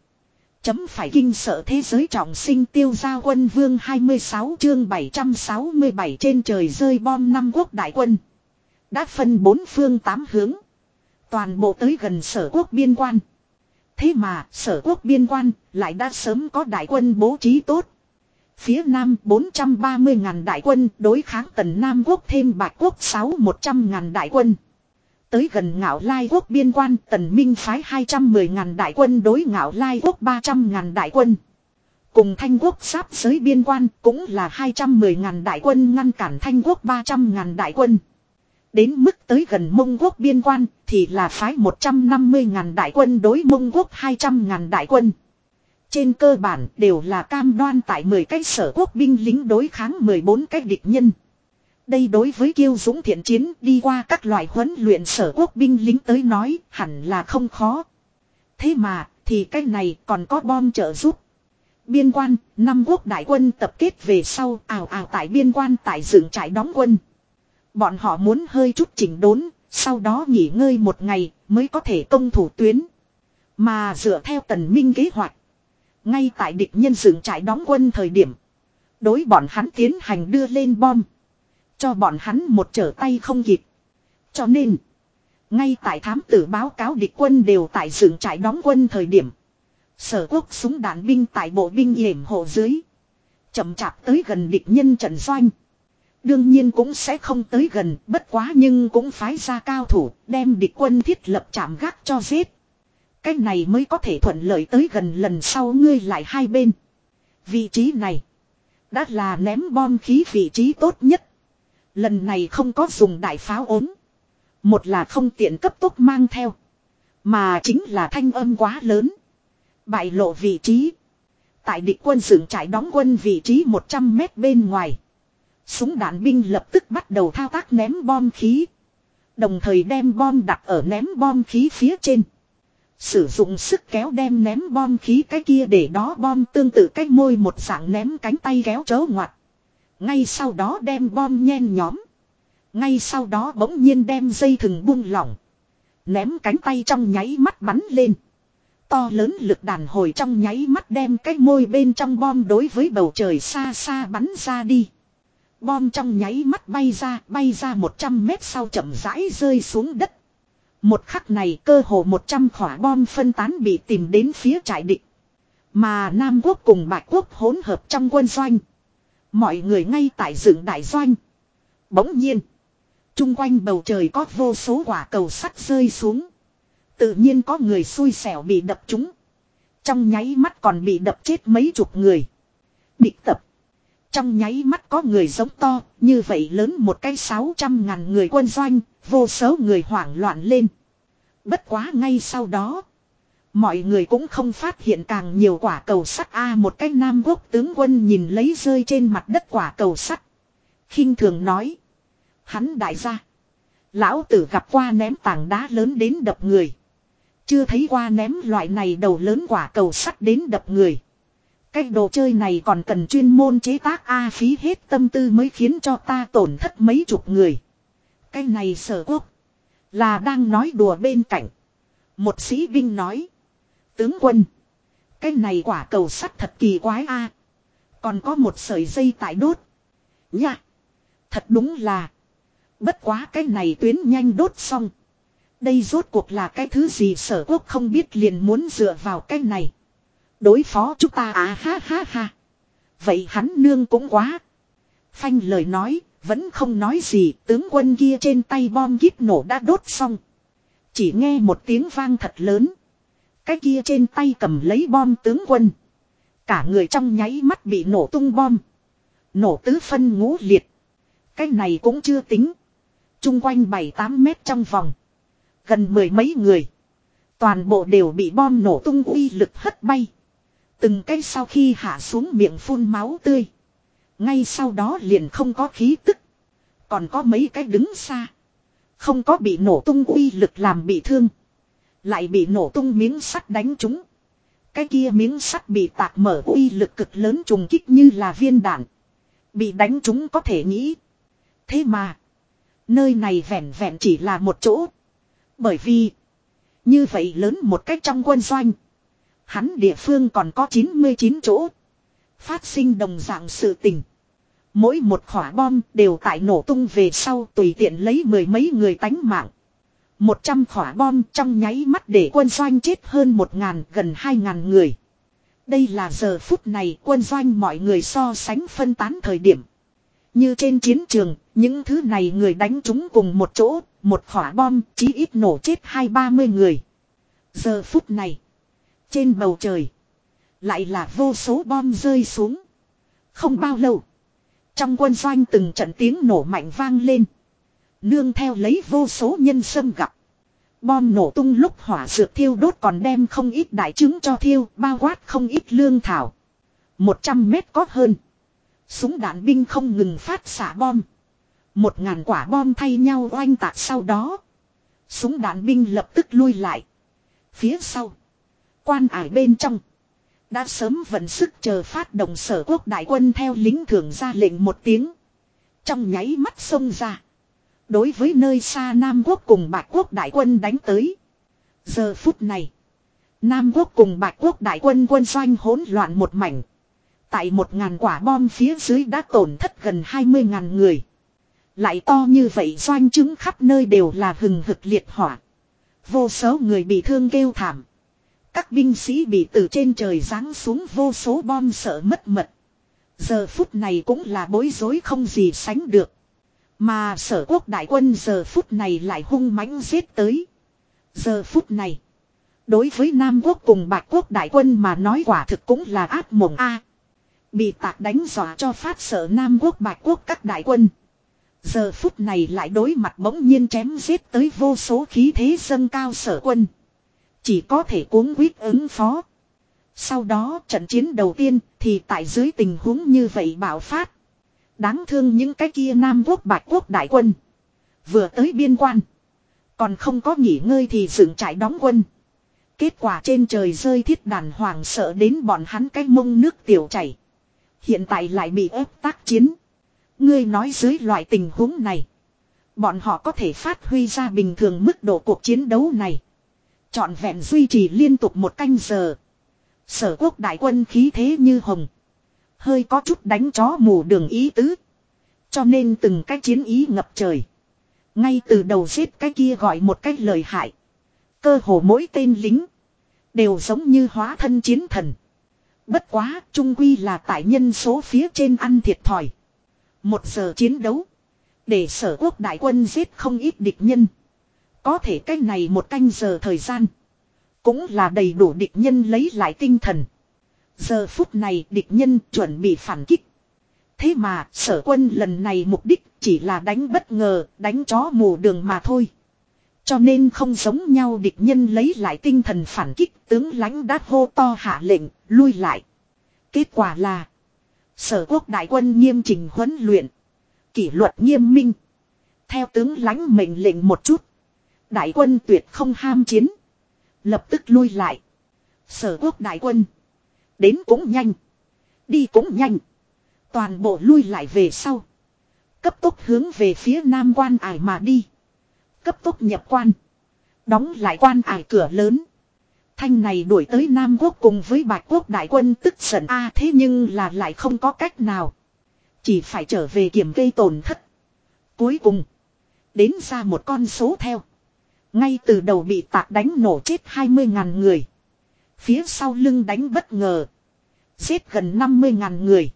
Chấm phải kinh sợ thế giới trọng sinh tiêu gia quân vương 26 chương 767 trên trời rơi bom năm quốc đại quân. Đã phân bốn phương tám hướng. Toàn bộ tới gần sở quốc biên quan. Thế mà sở quốc biên quan lại đã sớm có đại quân bố trí tốt. Phía nam 430.000 đại quân, đối kháng tần Nam quốc thêm bạc quốc 6 100.000 đại quân. Tới gần ngạo lai quốc biên quan, tần minh phái 210.000 đại quân đối ngạo lai quốc 300.000 đại quân. Cùng thanh quốc sáp giới biên quan, cũng là 210.000 đại quân ngăn cản thanh quốc 300.000 đại quân. Đến mức tới gần mông quốc biên quan, thì là phái 150.000 đại quân đối mông quốc 200.000 đại quân. Trên cơ bản đều là cam đoan tại 10 cái sở quốc binh lính đối kháng 14 cái địch nhân. Đây đối với kiêu dũng thiện chiến đi qua các loại huấn luyện sở quốc binh lính tới nói hẳn là không khó. Thế mà thì cái này còn có bom trợ giúp. Biên quan, năm quốc đại quân tập kết về sau ảo ảo tại biên quan tại dựng trại đóng quân. Bọn họ muốn hơi chút chỉnh đốn, sau đó nghỉ ngơi một ngày mới có thể công thủ tuyến. Mà dựa theo tần minh kế hoạch. Ngay tại địch nhân dựng trại đóng quân thời điểm. Đối bọn hắn tiến hành đưa lên bom. Cho bọn hắn một trở tay không kịp. Cho nên. Ngay tại thám tử báo cáo địch quân đều tại dựng trại đóng quân thời điểm. Sở quốc súng đạn binh tại bộ binh hiểm hộ dưới. Chậm chạp tới gần địch nhân trận doanh. Đương nhiên cũng sẽ không tới gần, bất quá nhưng cũng phái ra cao thủ, đem địch quân thiết lập chạm gác cho giết. Cái này mới có thể thuận lợi tới gần lần sau ngươi lại hai bên. Vị trí này, đã là ném bom khí vị trí tốt nhất. Lần này không có dùng đại pháo ốm. Một là không tiện cấp tốc mang theo. Mà chính là thanh âm quá lớn. Bại lộ vị trí. Tại địch quân dựng trại đóng quân vị trí 100 mét bên ngoài. Súng đạn binh lập tức bắt đầu thao tác ném bom khí. Đồng thời đem bom đặt ở ném bom khí phía trên. Sử dụng sức kéo đem ném bom khí cái kia để đó bom tương tự cách môi một dạng ném cánh tay kéo chớ ngoặt. Ngay sau đó đem bom nhen nhóm. Ngay sau đó bỗng nhiên đem dây thừng buông lỏng. Ném cánh tay trong nháy mắt bắn lên. To lớn lực đàn hồi trong nháy mắt đem cái môi bên trong bom đối với bầu trời xa xa bắn ra đi. Bom trong nháy mắt bay ra, bay ra 100 mét sau chậm rãi rơi xuống đất. Một khắc này cơ hồ 100 khỏa bom phân tán bị tìm đến phía trại địch. Mà Nam Quốc cùng Bạch Quốc hỗn hợp trong quân doanh. Mọi người ngay tại dựng đại doanh. Bỗng nhiên. Trung quanh bầu trời có vô số quả cầu sắt rơi xuống. Tự nhiên có người xui xẻo bị đập trúng. Trong nháy mắt còn bị đập chết mấy chục người. Địch tập. Trong nháy mắt có người giống to, như vậy lớn một cái 600 ngàn người quân doanh, vô số người hoảng loạn lên. Bất quá ngay sau đó, mọi người cũng không phát hiện càng nhiều quả cầu sắt a một cái nam quốc tướng quân nhìn lấy rơi trên mặt đất quả cầu sắt. khinh thường nói. Hắn đại gia. Lão tử gặp qua ném tảng đá lớn đến đập người. Chưa thấy qua ném loại này đầu lớn quả cầu sắt đến đập người. Cái đồ chơi này còn cần chuyên môn chế tác A phí hết tâm tư mới khiến cho ta tổn thất mấy chục người. Cái này sở quốc. Là đang nói đùa bên cạnh. Một sĩ binh nói. Tướng quân. Cái này quả cầu sắt thật kỳ quái a Còn có một sợi dây tại đốt. Nha. Thật đúng là. Bất quá cái này tuyến nhanh đốt xong. Đây rốt cuộc là cái thứ gì sở quốc không biết liền muốn dựa vào cái này. Đối phó chúng ta à ha ha ha. Vậy hắn nương cũng quá. Phanh lời nói, vẫn không nói gì, tướng quân kia trên tay bom kíp nổ đã đốt xong. Chỉ nghe một tiếng vang thật lớn. Cái kia trên tay cầm lấy bom tướng quân. Cả người trong nháy mắt bị nổ tung bom. Nổ tứ phân ngũ liệt. Cái này cũng chưa tính. Trung quanh 7-8 mét trong vòng. Gần mười mấy người. Toàn bộ đều bị bom nổ tung uy lực hất bay. Từng cái sau khi hạ xuống miệng phun máu tươi. Ngay sau đó liền không có khí tức. Còn có mấy cái đứng xa. Không có bị nổ tung uy lực làm bị thương. Lại bị nổ tung miếng sắt đánh trúng. Cái kia miếng sắt bị tạc mở uy lực cực lớn trùng kích như là viên đạn. Bị đánh trúng có thể nghĩ. Thế mà. Nơi này vẹn vẹn chỉ là một chỗ. Bởi vì. Như vậy lớn một cách trong quân doanh. Hắn địa phương còn có 99 chỗ. Phát sinh đồng dạng sự tình. Mỗi một khỏa bom đều tại nổ tung về sau tùy tiện lấy mười mấy người tánh mạng. Một trăm khỏa bom trong nháy mắt để quân doanh chết hơn một ngàn gần hai ngàn người. Đây là giờ phút này quân doanh mọi người so sánh phân tán thời điểm. Như trên chiến trường, những thứ này người đánh chúng cùng một chỗ, một khỏa bom chí ít nổ chết hai ba mươi người. Giờ phút này, trên bầu trời, lại là vô số bom rơi xuống. Không bao lâu, trong quân doanh từng trận tiếng nổ mạnh vang lên. Nương theo lấy vô số nhân sâm gặp. Bom nổ tung lúc hỏa dược thiêu đốt còn đem không ít đại trứng cho thiêu, bao quát không ít lương thảo. một trăm mét có hơn. Súng đạn binh không ngừng phát xả bom. Một ngàn quả bom thay nhau oanh tạc sau đó. Súng đạn binh lập tức lui lại. Phía sau. Quan ải bên trong. Đã sớm vận sức chờ phát động sở quốc đại quân theo lính thường ra lệnh một tiếng. Trong nháy mắt xông ra. Đối với nơi xa Nam quốc cùng Bạch quốc đại quân đánh tới. Giờ phút này. Nam quốc cùng Bạch quốc đại quân quân doanh hỗn loạn một mảnh. Tại một ngàn quả bom phía dưới đã tổn thất gần hai mươi ngàn người. Lại to như vậy doanh chứng khắp nơi đều là hừng hực liệt hỏa. Vô số người bị thương kêu thảm. Các binh sĩ bị từ trên trời giáng xuống vô số bom sợ mất mật. Giờ phút này cũng là bối rối không gì sánh được. Mà sở quốc đại quân giờ phút này lại hung mãnh giết tới. Giờ phút này. Đối với Nam quốc cùng Bạc quốc đại quân mà nói quả thực cũng là áp mộng A. Bị tạc đánh dọa cho phát sợ Nam quốc Bạc quốc các đại quân. Giờ phút này lại đối mặt bỗng nhiên chém giết tới vô số khí thế dâng cao sở quân. Chỉ có thể cuống quyết ứng phó. Sau đó trận chiến đầu tiên thì tại dưới tình huống như vậy bạo phát. Đáng thương những cái kia Nam quốc Bạch quốc đại quân. Vừa tới biên quan. Còn không có nghỉ ngơi thì dựng trại đóng quân. Kết quả trên trời rơi thiết đàn hoàng sợ đến bọn hắn cái mông nước tiểu chảy. Hiện tại lại bị ép tác chiến. Ngươi nói dưới loại tình huống này. Bọn họ có thể phát huy ra bình thường mức độ cuộc chiến đấu này. Chọn vẹn duy trì liên tục một canh giờ. Sở quốc đại quân khí thế như hồng. Hơi có chút đánh chó mù đường ý tứ. Cho nên từng cái chiến ý ngập trời. Ngay từ đầu giết cái kia gọi một cách lời hại. Cơ hồ mỗi tên lính. Đều giống như hóa thân chiến thần. Bất quá, trung quy là tại nhân số phía trên ăn thiệt thòi. Một giờ chiến đấu. Để sở quốc đại quân giết không ít địch nhân. Có thể cách này một canh giờ thời gian. Cũng là đầy đủ địch nhân lấy lại tinh thần. Giờ phút này địch nhân chuẩn bị phản kích. Thế mà sở quân lần này mục đích chỉ là đánh bất ngờ, đánh chó mù đường mà thôi. Cho nên không giống nhau địch nhân lấy lại tinh thần phản kích tướng lãnh đát hô to hạ lệnh, lui lại. Kết quả là sở quốc đại quân nghiêm trình huấn luyện. Kỷ luật nghiêm minh. Theo tướng lãnh mệnh lệnh một chút. Đại quân tuyệt không ham chiến. Lập tức lui lại. Sở quốc đại quân. Đến cũng nhanh. Đi cũng nhanh. Toàn bộ lui lại về sau. Cấp tốc hướng về phía nam quan ải mà đi. Cấp tốc nhập quan. Đóng lại quan ải cửa lớn. Thanh này đuổi tới Nam Quốc cùng với Bạch Quốc đại quân tức giận a, thế nhưng là lại không có cách nào. Chỉ phải trở về kiểm kê tổn thất. Cuối cùng. Đến ra một con số theo. Ngay từ đầu bị tạc đánh nổ chết 20.000 người. Phía sau lưng đánh bất ngờ. Giết gần 50.000 người.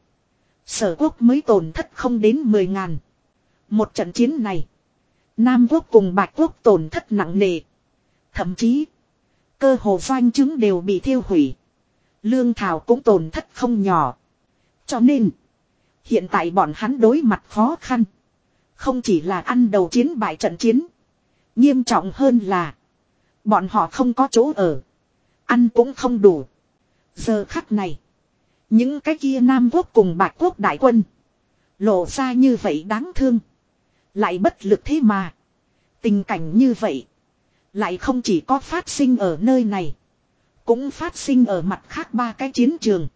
Sở quốc mới tổn thất không đến 10.000. Một trận chiến này. Nam quốc cùng Bạch quốc tổn thất nặng nề. Thậm chí. Cơ hồ doanh chứng đều bị thiêu hủy. Lương thảo cũng tổn thất không nhỏ. Cho nên. Hiện tại bọn hắn đối mặt khó khăn. Không chỉ là ăn đầu chiến bại trận chiến. Nghiêm trọng hơn là. Bọn họ không có chỗ ở. Ăn cũng không đủ. Giờ khắc này. Những cái kia Nam Quốc cùng Bạch Quốc đại quân. Lộ ra như vậy đáng thương. Lại bất lực thế mà. Tình cảnh như vậy. Lại không chỉ có phát sinh ở nơi này. Cũng phát sinh ở mặt khác ba cái chiến trường.